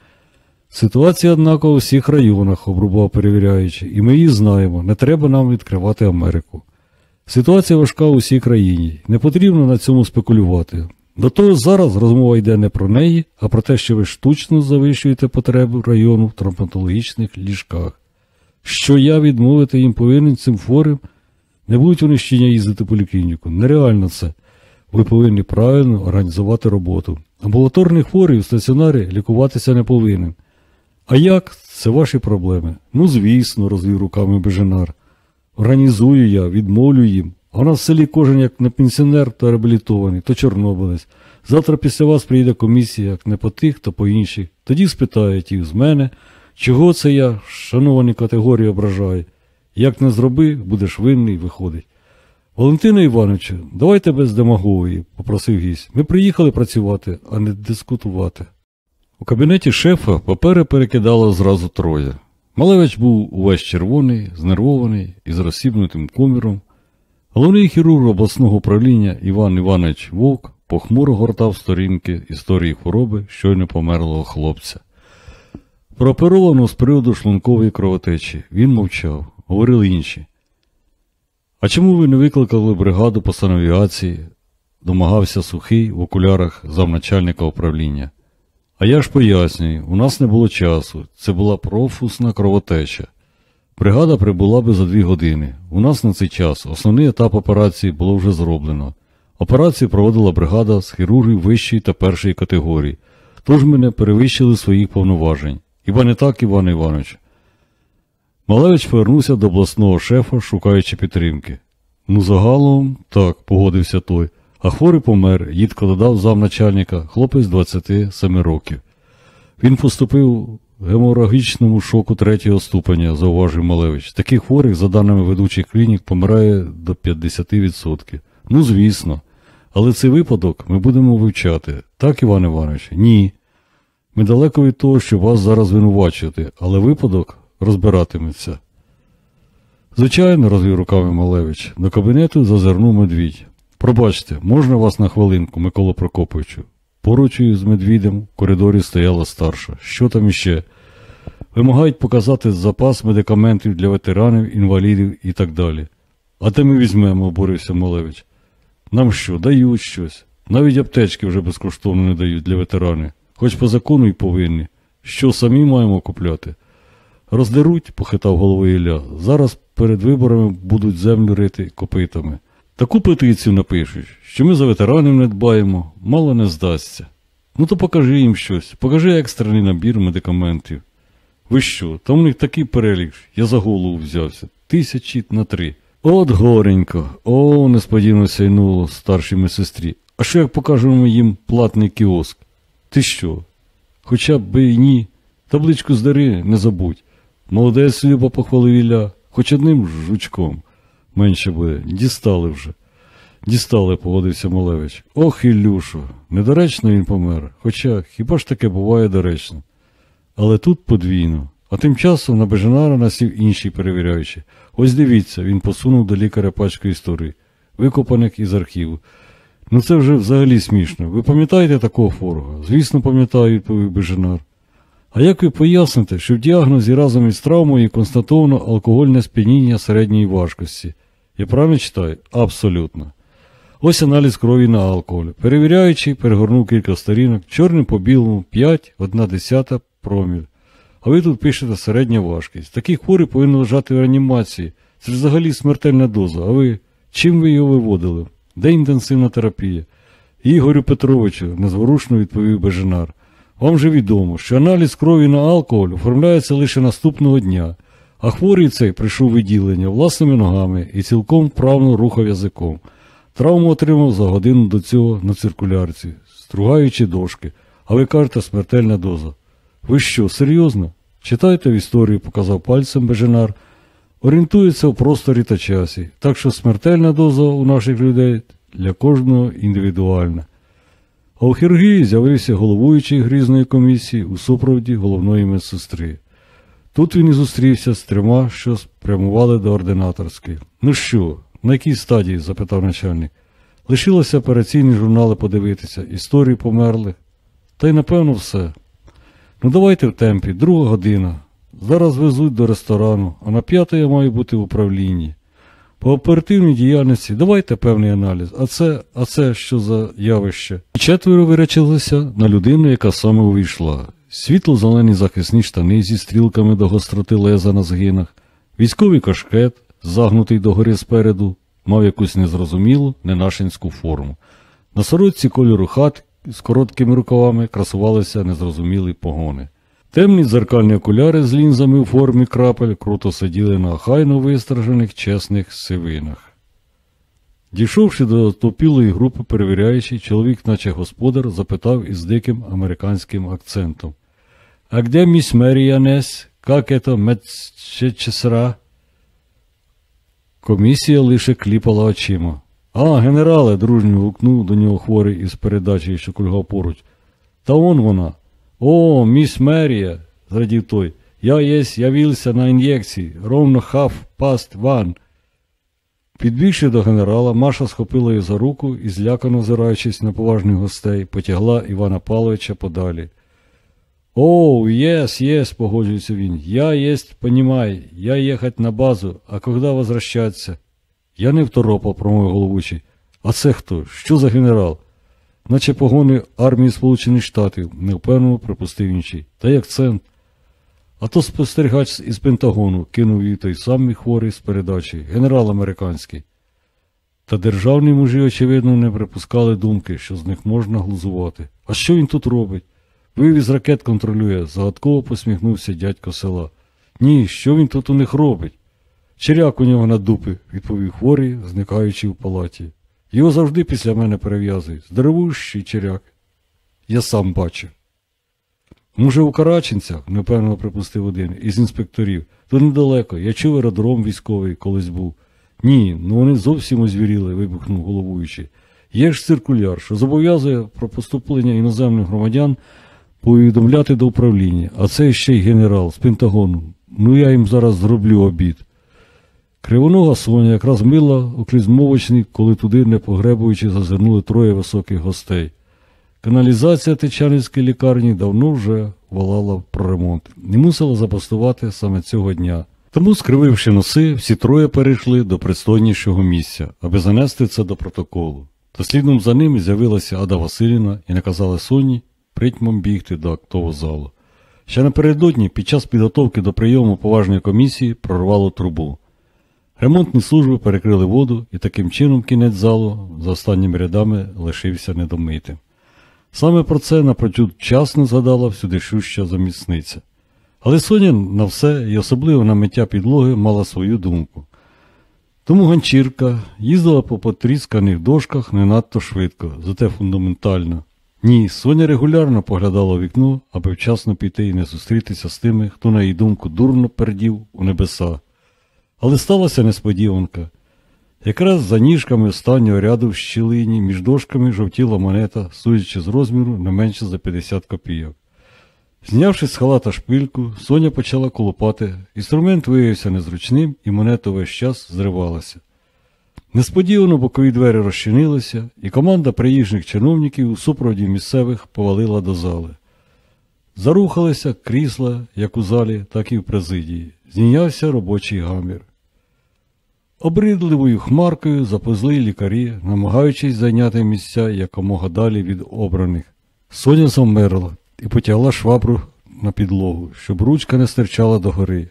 Ситуація, однако, у всіх районах, обрубав перевіряючи, і ми її знаємо, не треба нам відкривати Америку. Ситуація важка у всій країні, не потрібно на цьому спекулювати. До того зараз розмова йде не про неї, а про те, що ви штучно завищуєте потреби району в травматологічних ліжках. Що я відмовити їм повинен цим хворим, не будуть вони щодня їздити в поліклініку. Нереально це. Ви повинні правильно організувати роботу. Амбулаторний хворий у стаціонарі лікуватися не повинен. А як? Це ваші проблеми. Ну, звісно, розвів руками Беженар. Організую я, відмовлю їм. А у в селі кожен як не пенсіонер, то реабілітований, то чорнобилець. Завтра після вас приїде комісія, як не по тих, то по інших. Тоді спитають їх з мене, чого це я, шановані категорії, ображаю. Як не зроби, будеш винний, виходить. Валентина Івановичу, давайте без демагогії, попросив гість. Ми приїхали працювати, а не дискутувати. У кабінеті шефа папери перекидало зразу троє. Малевич був увесь червоний, знервований і з розсібнутим коміром. Головний хірург обласного управління Іван Іванович Вовк похмуро гортав сторінки історії хвороби щойно померлого хлопця. Прооперовано з приводу шлункової кровотечі. Він мовчав, говорили інші. А чому ви не викликали бригаду по санавіації? домагався сухий в окулярах замначальника управління. А я ж пояснюю, у нас не було часу, це була профусна кровотеча. Бригада прибула би за дві години. У нас на цей час основний етап операції було вже зроблено. Операцію проводила бригада з хірургів вищої та першої категорії, тож мене перевищили своїх повноважень. Хіба не так, Іван Іванович? Малевич повернувся до обласного шефа, шукаючи підтримки. Ну, загалом, так, погодився той, а хворий помер, їдко додав замначальника, хлопець 27 років. Він поступив геморагічному шоку третього ступеня, зауважив Малевич. Таких хворих, за даними ведучих клінік, помирає до 50%. Ну, звісно. Але цей випадок ми будемо вивчати. Так, Іван Іванович? Ні. Ми далеко від того, щоб вас зараз винувачувати, але випадок розбиратиметься. Звичайно, розвів руками Малевич. До кабінету зазирнув медвідь. Пробачте, можна вас на хвилинку, Микола Прокоповичу? Поруч із медвідем в коридорі стояла старша. Що там іще? Вимагають показати запас медикаментів для ветеранів, інвалідів і так далі. А де ми візьмемо, обурився Малевич. Нам що, дають щось? Навіть аптечки вже безкоштовно не дають для ветеранів. Хоч по закону й повинні. Що самі маємо купляти? Роздеруть, похитав головою Ілля. Зараз перед виборами будуть землю рити копитами. Таку петицію напишуть, що ми за ветеранів не дбаємо, мало не здасться. Ну то покажи їм щось, покажи екстрений набір медикаментів. Ви що, там у них такий перелік, я за голову взявся. Тисячі на три. От горенько, о, несподівано сяйнуло старшій медсестрі. А що як покажемо їм платний кіоск? Ти що? Хоча б і ні. Табличку здари, не забудь. Молодець Люба похвалив Ілля, хоч одним жучком. Менше буде. Дістали вже. Дістали, погодився Малевич. Ох, Ілюшо, недоречно він помер. Хоча хіба ж таке буває доречно. Але тут подвійно. А тим часом на Бежанара насів інший перевіряючий. Ось дивіться, він посунув до лікаря пачку історій, викопаних із архіву. Ну це вже взагалі смішно. Ви пам'ятаєте такого хворого? Звісно, пам'ятаю, відповів Бежанар. А як ви поясните, що в діагнозі разом із травмою констатовано алкогольне сп'яніння середньої важкості? Я правильно читаю? Абсолютно. Ось аналіз крові на алкоголь. Перевіряючи, перегорнув кілька сторінок, чорним по білому 5, 1 десята проміль. А ви тут пишете середня важкість. Такий хворий повинен лежати в реанімації. Це ж взагалі смертельна доза. А ви чим ви його виводили? Де інтенсивна терапія? Ігорю Петровичу, незворушно відповів Беженар. Вам же відомо, що аналіз крові на алкоголь оформляється лише наступного дня, а хворий цей прийшов відділення власними ногами і цілком вправно рухав язиком. Травму отримав за годину до цього на циркулярці, стругаючи дошки, а ви кажете смертельна доза. Ви що, серйозно? Читайте в історії, показав пальцем Беженар. Орієнтується в просторі та часі, так що смертельна доза у наших людей для кожного індивідуальна. А у хірургії з'явився головуючий грізної комісії у супроводі головної медсестри. Тут він і зустрівся з трьома, що спрямували до ординаторської. Ну що, на якій стадії? запитав начальник. Лишилося операційні журнали подивитися, історії померлих. Та й напевно все. Ну давайте в темпі, друга година. Зараз везуть до ресторану, а на п'яту я маю бути в управлінні. По оперативній діяльності давайте певний аналіз. А це, а це що за явище? Четверо виречилися на людину, яка саме увійшла. Світло-зелені захисні штани зі стрілками до гостроти леза на згинах, військовий кашкет, загнутий догори спереду, мав якусь незрозумілу ненашинську форму. На сорочці кольору хат з короткими рукавами красувалися незрозумілі погони. Темні дзеркальні окуляри з лінзами у формі крапель круто сиділи на хайно вистражених чесних сивинах. Дійшовши до топілої групи перевіряючий, чоловік, наче господар, запитав із диким американським акцентом. А де міс Меріанес? Как это медсестра? Комісія лише кліпала очима. А, генерале, дружньо гукнув до нього хворий із передачі, що кульгав поруч. Та он вона. О, міс Мерія, зрадів той. Я єсть явиться на ін'єкції, ровно half past one. Підбігши до генерала, Маша схопила її за руку і, злякано озираючись на поважних гостей, потягла Івана Павловича подалі. Oh, yes, yes, погоджується він. Я єсть, понімай, я їхать на базу, а коли возвращаться? Я не второпав, промовив головучий. А це хто? Що за генерал? Наче погони армії Сполучених Штатів, невпевнено припустив інший. Та й акцент. А то спостерігач із Пентагону кинув їй той самий хворий з передачі, генерал американський. Та державні мужі, очевидно, не припускали думки, що з них можна глузувати. А що він тут робить? Вивіз ракет контролює, загадково посміхнувся дядько села. Ні, що він тут у них робить? Черяк у нього на дупи, відповів хворий, зникаючи в палаті. Його завжди після мене перев'язують. Здоровущий черяк. Я сам бачив. Може, у Караченцях, непевно припустив один із інспекторів. То недалеко, я чув аеродром військовий колись був. Ні, ну вони зовсім озвіріли, вибухнув головуючий. Є ж циркуляр, що зобов'язує про поступлення іноземних громадян повідомляти до управління, а це ще й генерал з Пентагону. Ну я їм зараз зроблю обід. Кривонога Соня якраз мила у клізмовочник, коли туди, не погребуючи, зазирнули троє високих гостей. Каналізація Тичанівської лікарні давно вже волала про ремонт і мусила запастувати саме цього дня. Тому, скрививши носи, всі троє перейшли до пристойнішого місця, аби занести це до протоколу. Та слідом за ними з'явилася Ада Василівна і наказала Соні притьмом бігти до актового залу. Ще напередодні, під час підготовки до прийому поважної комісії, прорвало трубу. Ремонтні служби перекрили воду, і таким чином кінець залу за останніми рядами лишився недомитим. Саме про це напрочуд вчасно згадала всюди шуща замісниця. Але Соня на все і особливо на миття підлоги мала свою думку. Тому ганчірка їздила по потрісканих дошках не надто швидко, зате фундаментально. Ні, Соня регулярно поглядала у вікно, аби вчасно піти і не зустрітися з тими, хто, на її думку, дурно пердів у небеса. Але сталася несподіванка. Якраз за ніжками останнього ряду в щілині між дошками жовтіла монета, судячи з розміру, не менше за 50 копійок. Знявши з халата шпильку, Соня почала колопати. Інструмент виявився незручним, і монета весь час зривалася. Несподівано бокові двері розчинилися, і команда приїжджих чиновників у супроводі місцевих повалила до зали. Зарухалися крісла як у залі, так і в президії. Знійнявся робочий гамір. Обридливою хмаркою заповзли лікарі, намагаючись зайняти місця якомога далі від обраних. Соня замерла і потягла швабру на підлогу, щоб ручка не стирчала догори.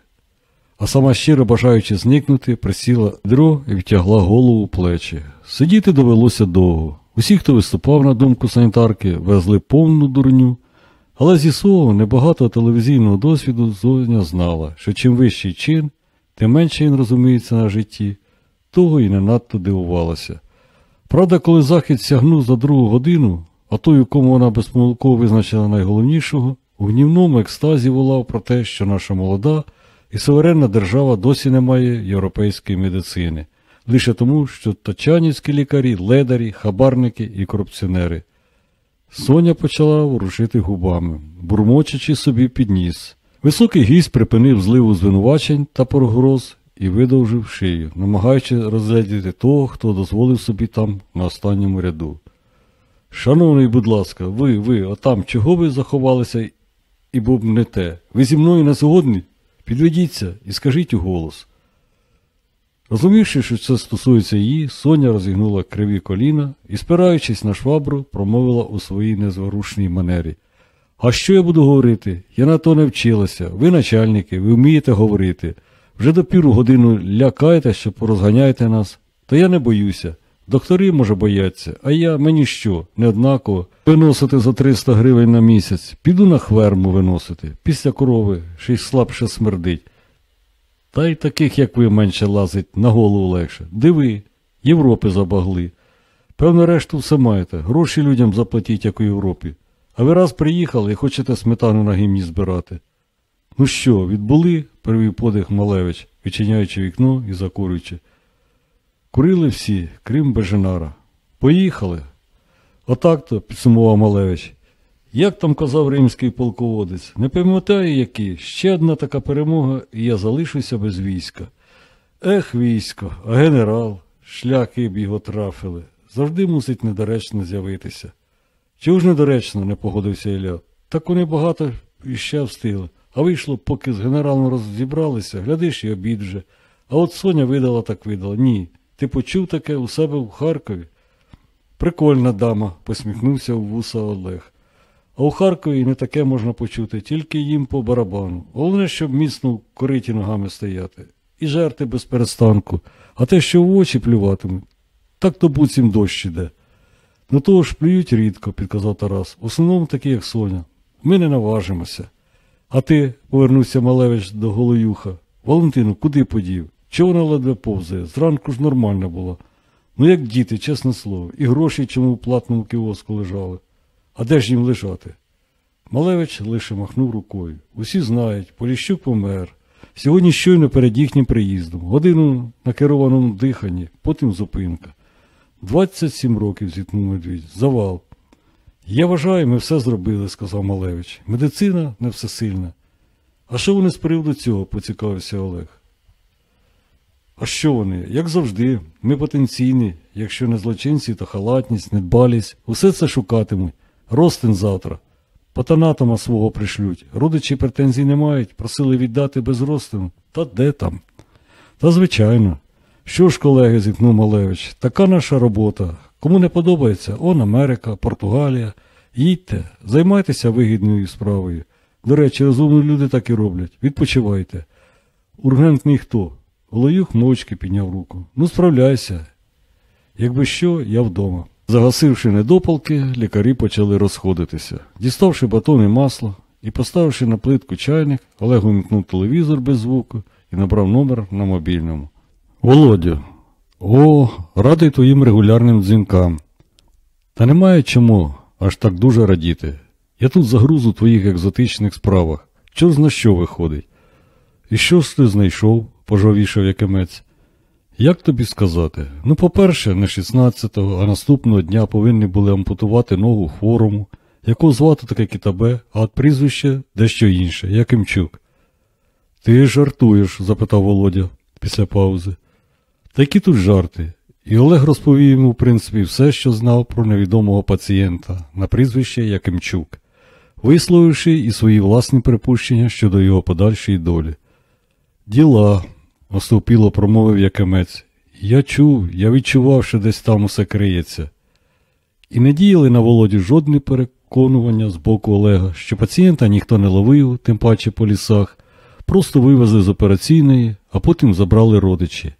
А сама щиро бажаючи зникнути, присіла дро і втягла голову у плечі. Сидіти довелося довго. Усі, хто виступав на думку санітарки, везли повну дурню. Але зі свого небагатого телевізійного досвіду Зоня знала, що чим вищий чин, тим менше він розуміється на житті, того і не надто дивувалася. Правда, коли захід сягнув за другу годину, а той, у кому вона безпомилково визначила найголовнішого, у гнівному екстазі волав про те, що наша молода і суверенна держава досі не має європейської медицини, лише тому, що тачанівські лікарі, ледарі, хабарники і корупціонери. Соня почала ворушити губами, бурмочучи собі під ніс. Високий гість припинив зливу звинувачень та погроз і видовжив шию, намагаючи розглядіти того, хто дозволив собі там на останньому ряду. Шановний, будь ласка, ви, ви, отам, чого ви заховалися і бубнете? Ви зі мною не згодні? Підведіться і скажіть у голос. Розумівши, що це стосується її, Соня розігнула криві коліна і, спираючись на швабру, промовила у своїй незворушній манері. А що я буду говорити? Я на то не вчилася. Ви начальники, ви вмієте говорити. Вже до піру годину лякаєте, що порозганяєте нас. Та я не боюся. Доктори, може, бояться, а я мені що, неоднаково, виносити за 300 гривень на місяць, піду на хверму виносити, після корови, ще й слабше смердить. Та й таких, як ви, менше лазить, на голову легше. Диви, Європи забагли. Певно, решту все маєте, гроші людям заплатіть, як у Європі. А ви раз приїхали і хочете сметану на гімні збирати. Ну що, відбули? привів подих Малевич, відчиняючи вікно і закурюючи. Курили всі, крім Беженара. Поїхали. Отак то, підсумував Малевич. Як там казав римський полководець, не пам'ятаю який, ще одна така перемога, і я залишуся без війська. Ех, військо, а генерал, шляхи б його трафили, завжди мусить недоречно з'явитися. Чого ж недоречно, не погодився Ілля. Так вони багато іще встигли. А вийшло, поки з генералом розібралися, глядиш і обід вже. А от Соня видала так видала. Ні. Ти почув таке у себе в Харкові? Прикольна дама, посміхнувся у вуса Олег. А у Харкові не таке можна почути, тільки їм по барабану. Головне, щоб міцно в кориті ногами стояти. І жерти без перестанку. А те, що в очі плюватимуть, так то буцім дощ іде. Ну того ж плюють рідко, підказав Тарас. В основному такі, як Соня. Ми не наважимося. А ти, повернувся Малевич до Голоюха. Валентину, куди подів? Чого вона ледве повзає? Зранку ж нормально було. Ну, як діти, чесне слово, і гроші чому в платному кіоску лежали. А де ж їм лежати? Малевич лише махнув рукою. Усі знають, Поліщук помер. Сьогодні щойно перед їхнім приїздом, годину на керованому диханні, потім зупинка. 27 років зіткнув медвідь. Завал. Я вважаю, ми все зробили, сказав Малевич. Медицина не всесильна. А що вони з приводу цього? поцікавився Олег. А що вони? Як завжди, ми потенційні, якщо не злочинці, то халатність, недбалість, усе це шукатимуть. Ростин завтра. Патанатома свого пришлють. Родичі претензій не мають, просили віддати без ростину. Та де там? Та звичайно. Що ж, колеги, зіткнув Малевич, така наша робота. Кому не подобається, он Америка, Португалія. Їдьте, займайтеся вигідною справою. До речі, розумні люди так і роблять. Відпочивайте. Ургентний хто? Голоюх мовчки підняв руку. Ну, справляйся. Якби що, я вдома. Загасивши недопалки, лікарі почали розходитися. Діставши батон і масло і поставивши на плитку чайник, Олег увімкнув телевізор без звуку і набрав номер на мобільному. Володю, о, радий твоїм регулярним дзвінкам. Та немає чому аж так дуже радіти. Я тут загруз у твоїх екзотичних справах. Чорт зна що виходить. І що ж ти знайшов? Пожовішав якимець. Як тобі сказати? Ну, по-перше, не 16-го, а наступного дня повинні були ампутувати ногу хворому, якого звати таке кітабе, а от прізвище дещо інше, Якимчук. Ти жартуєш? запитав Володя після паузи. Такі тут жарти. І Олег розповів йому, в принципі, все, що знав про невідомого пацієнта на прізвище Якимчук, висловивши і свої власні припущення щодо його подальшої долі. Діла, остовпіло промовив Якимець. Я чув, я відчував, що десь там усе криється. І не діяли на Володі жодні переконування з боку Олега, що пацієнта ніхто не ловив, тим паче по лісах, просто вивезли з операційної, а потім забрали родичі.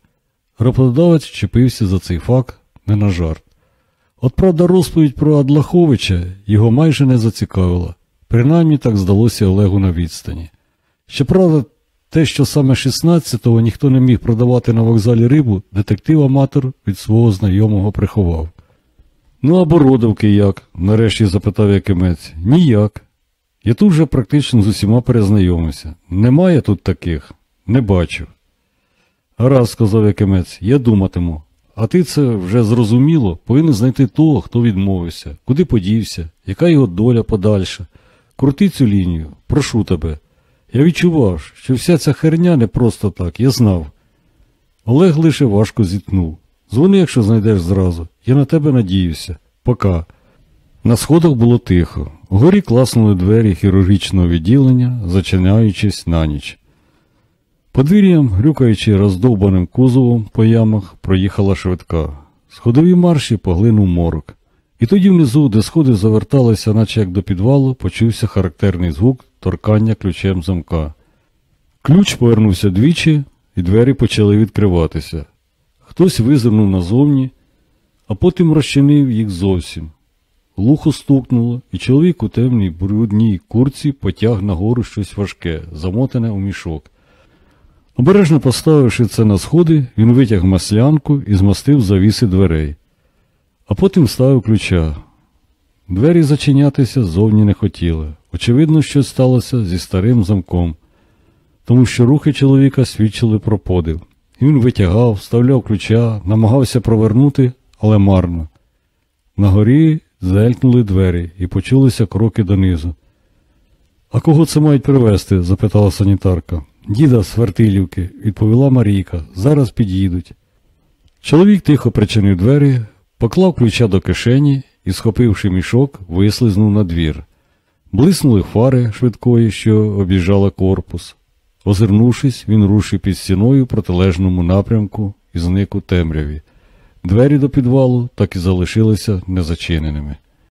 Роботодавець чепився за цей факт не на жарт. От правда, розповідь про Адлаховича його майже не зацікавила, принаймні так здалося Олегу на відстані. Щоправда, те, що саме 16-го ніхто не міг продавати на вокзалі рибу, детектив-аматор від свого знайомого приховав. Ну, а бородавки як? нарешті запитав Якимець. Ніяк. Я тут вже практично з усіма перезнайомився. Немає тут таких? Не бачу. Гаразд, сказав Якимець, я думатиму. А ти це вже зрозуміло, повинен знайти того, хто відмовився, куди подівся, яка його доля подальша. Крути цю лінію, прошу тебе. Я відчував, що вся ця херня не просто так, я знав. Олег лише важко зітхнув. Дзвони, якщо знайдеш зразу. Я на тебе надіюся. Пока. На сходах було тихо. Вгорі класнули двері хірургічного відділення, зачиняючись на ніч. Подвір'ям, грюкаючи роздовбаним кузовом по ямах, проїхала швидка. Сходові марші поглинув морок. І тоді внизу, де сходи заверталися, наче як до підвалу, почувся характерний звук торкання ключем замка. Ключ повернувся двічі, і двері почали відкриватися. Хтось визирнув назовні, а потім розчинив їх зовсім. Лухо стукнуло, і чоловік у темній брудній курці потяг нагору щось важке, замотане у мішок. Обережно поставивши це на сходи, він витяг маслянку і змастив завіси дверей, а потім ставив ключа. Двері зачинятися зовні не хотіли. Очевидно, щось сталося зі старим замком, тому що рухи чоловіка свідчили про подив. Він витягав, вставляв ключа, намагався провернути, але марно. На горі зелькнули двері і почулися кроки донизу. А кого це мають привезти? запитала санітарка. Діда з Вертилівки, відповіла Марійка. Зараз під'їдуть. Чоловік тихо причинив двері, поклав ключа до кишені і, схопивши мішок, вислизнув на двір. Блиснули фари швидкої, що об'їжджала корпус. Озирнувшись, він рушив під стіною в протилежному напрямку і зник у темряві. Двері до підвалу так і залишилися незачиненими.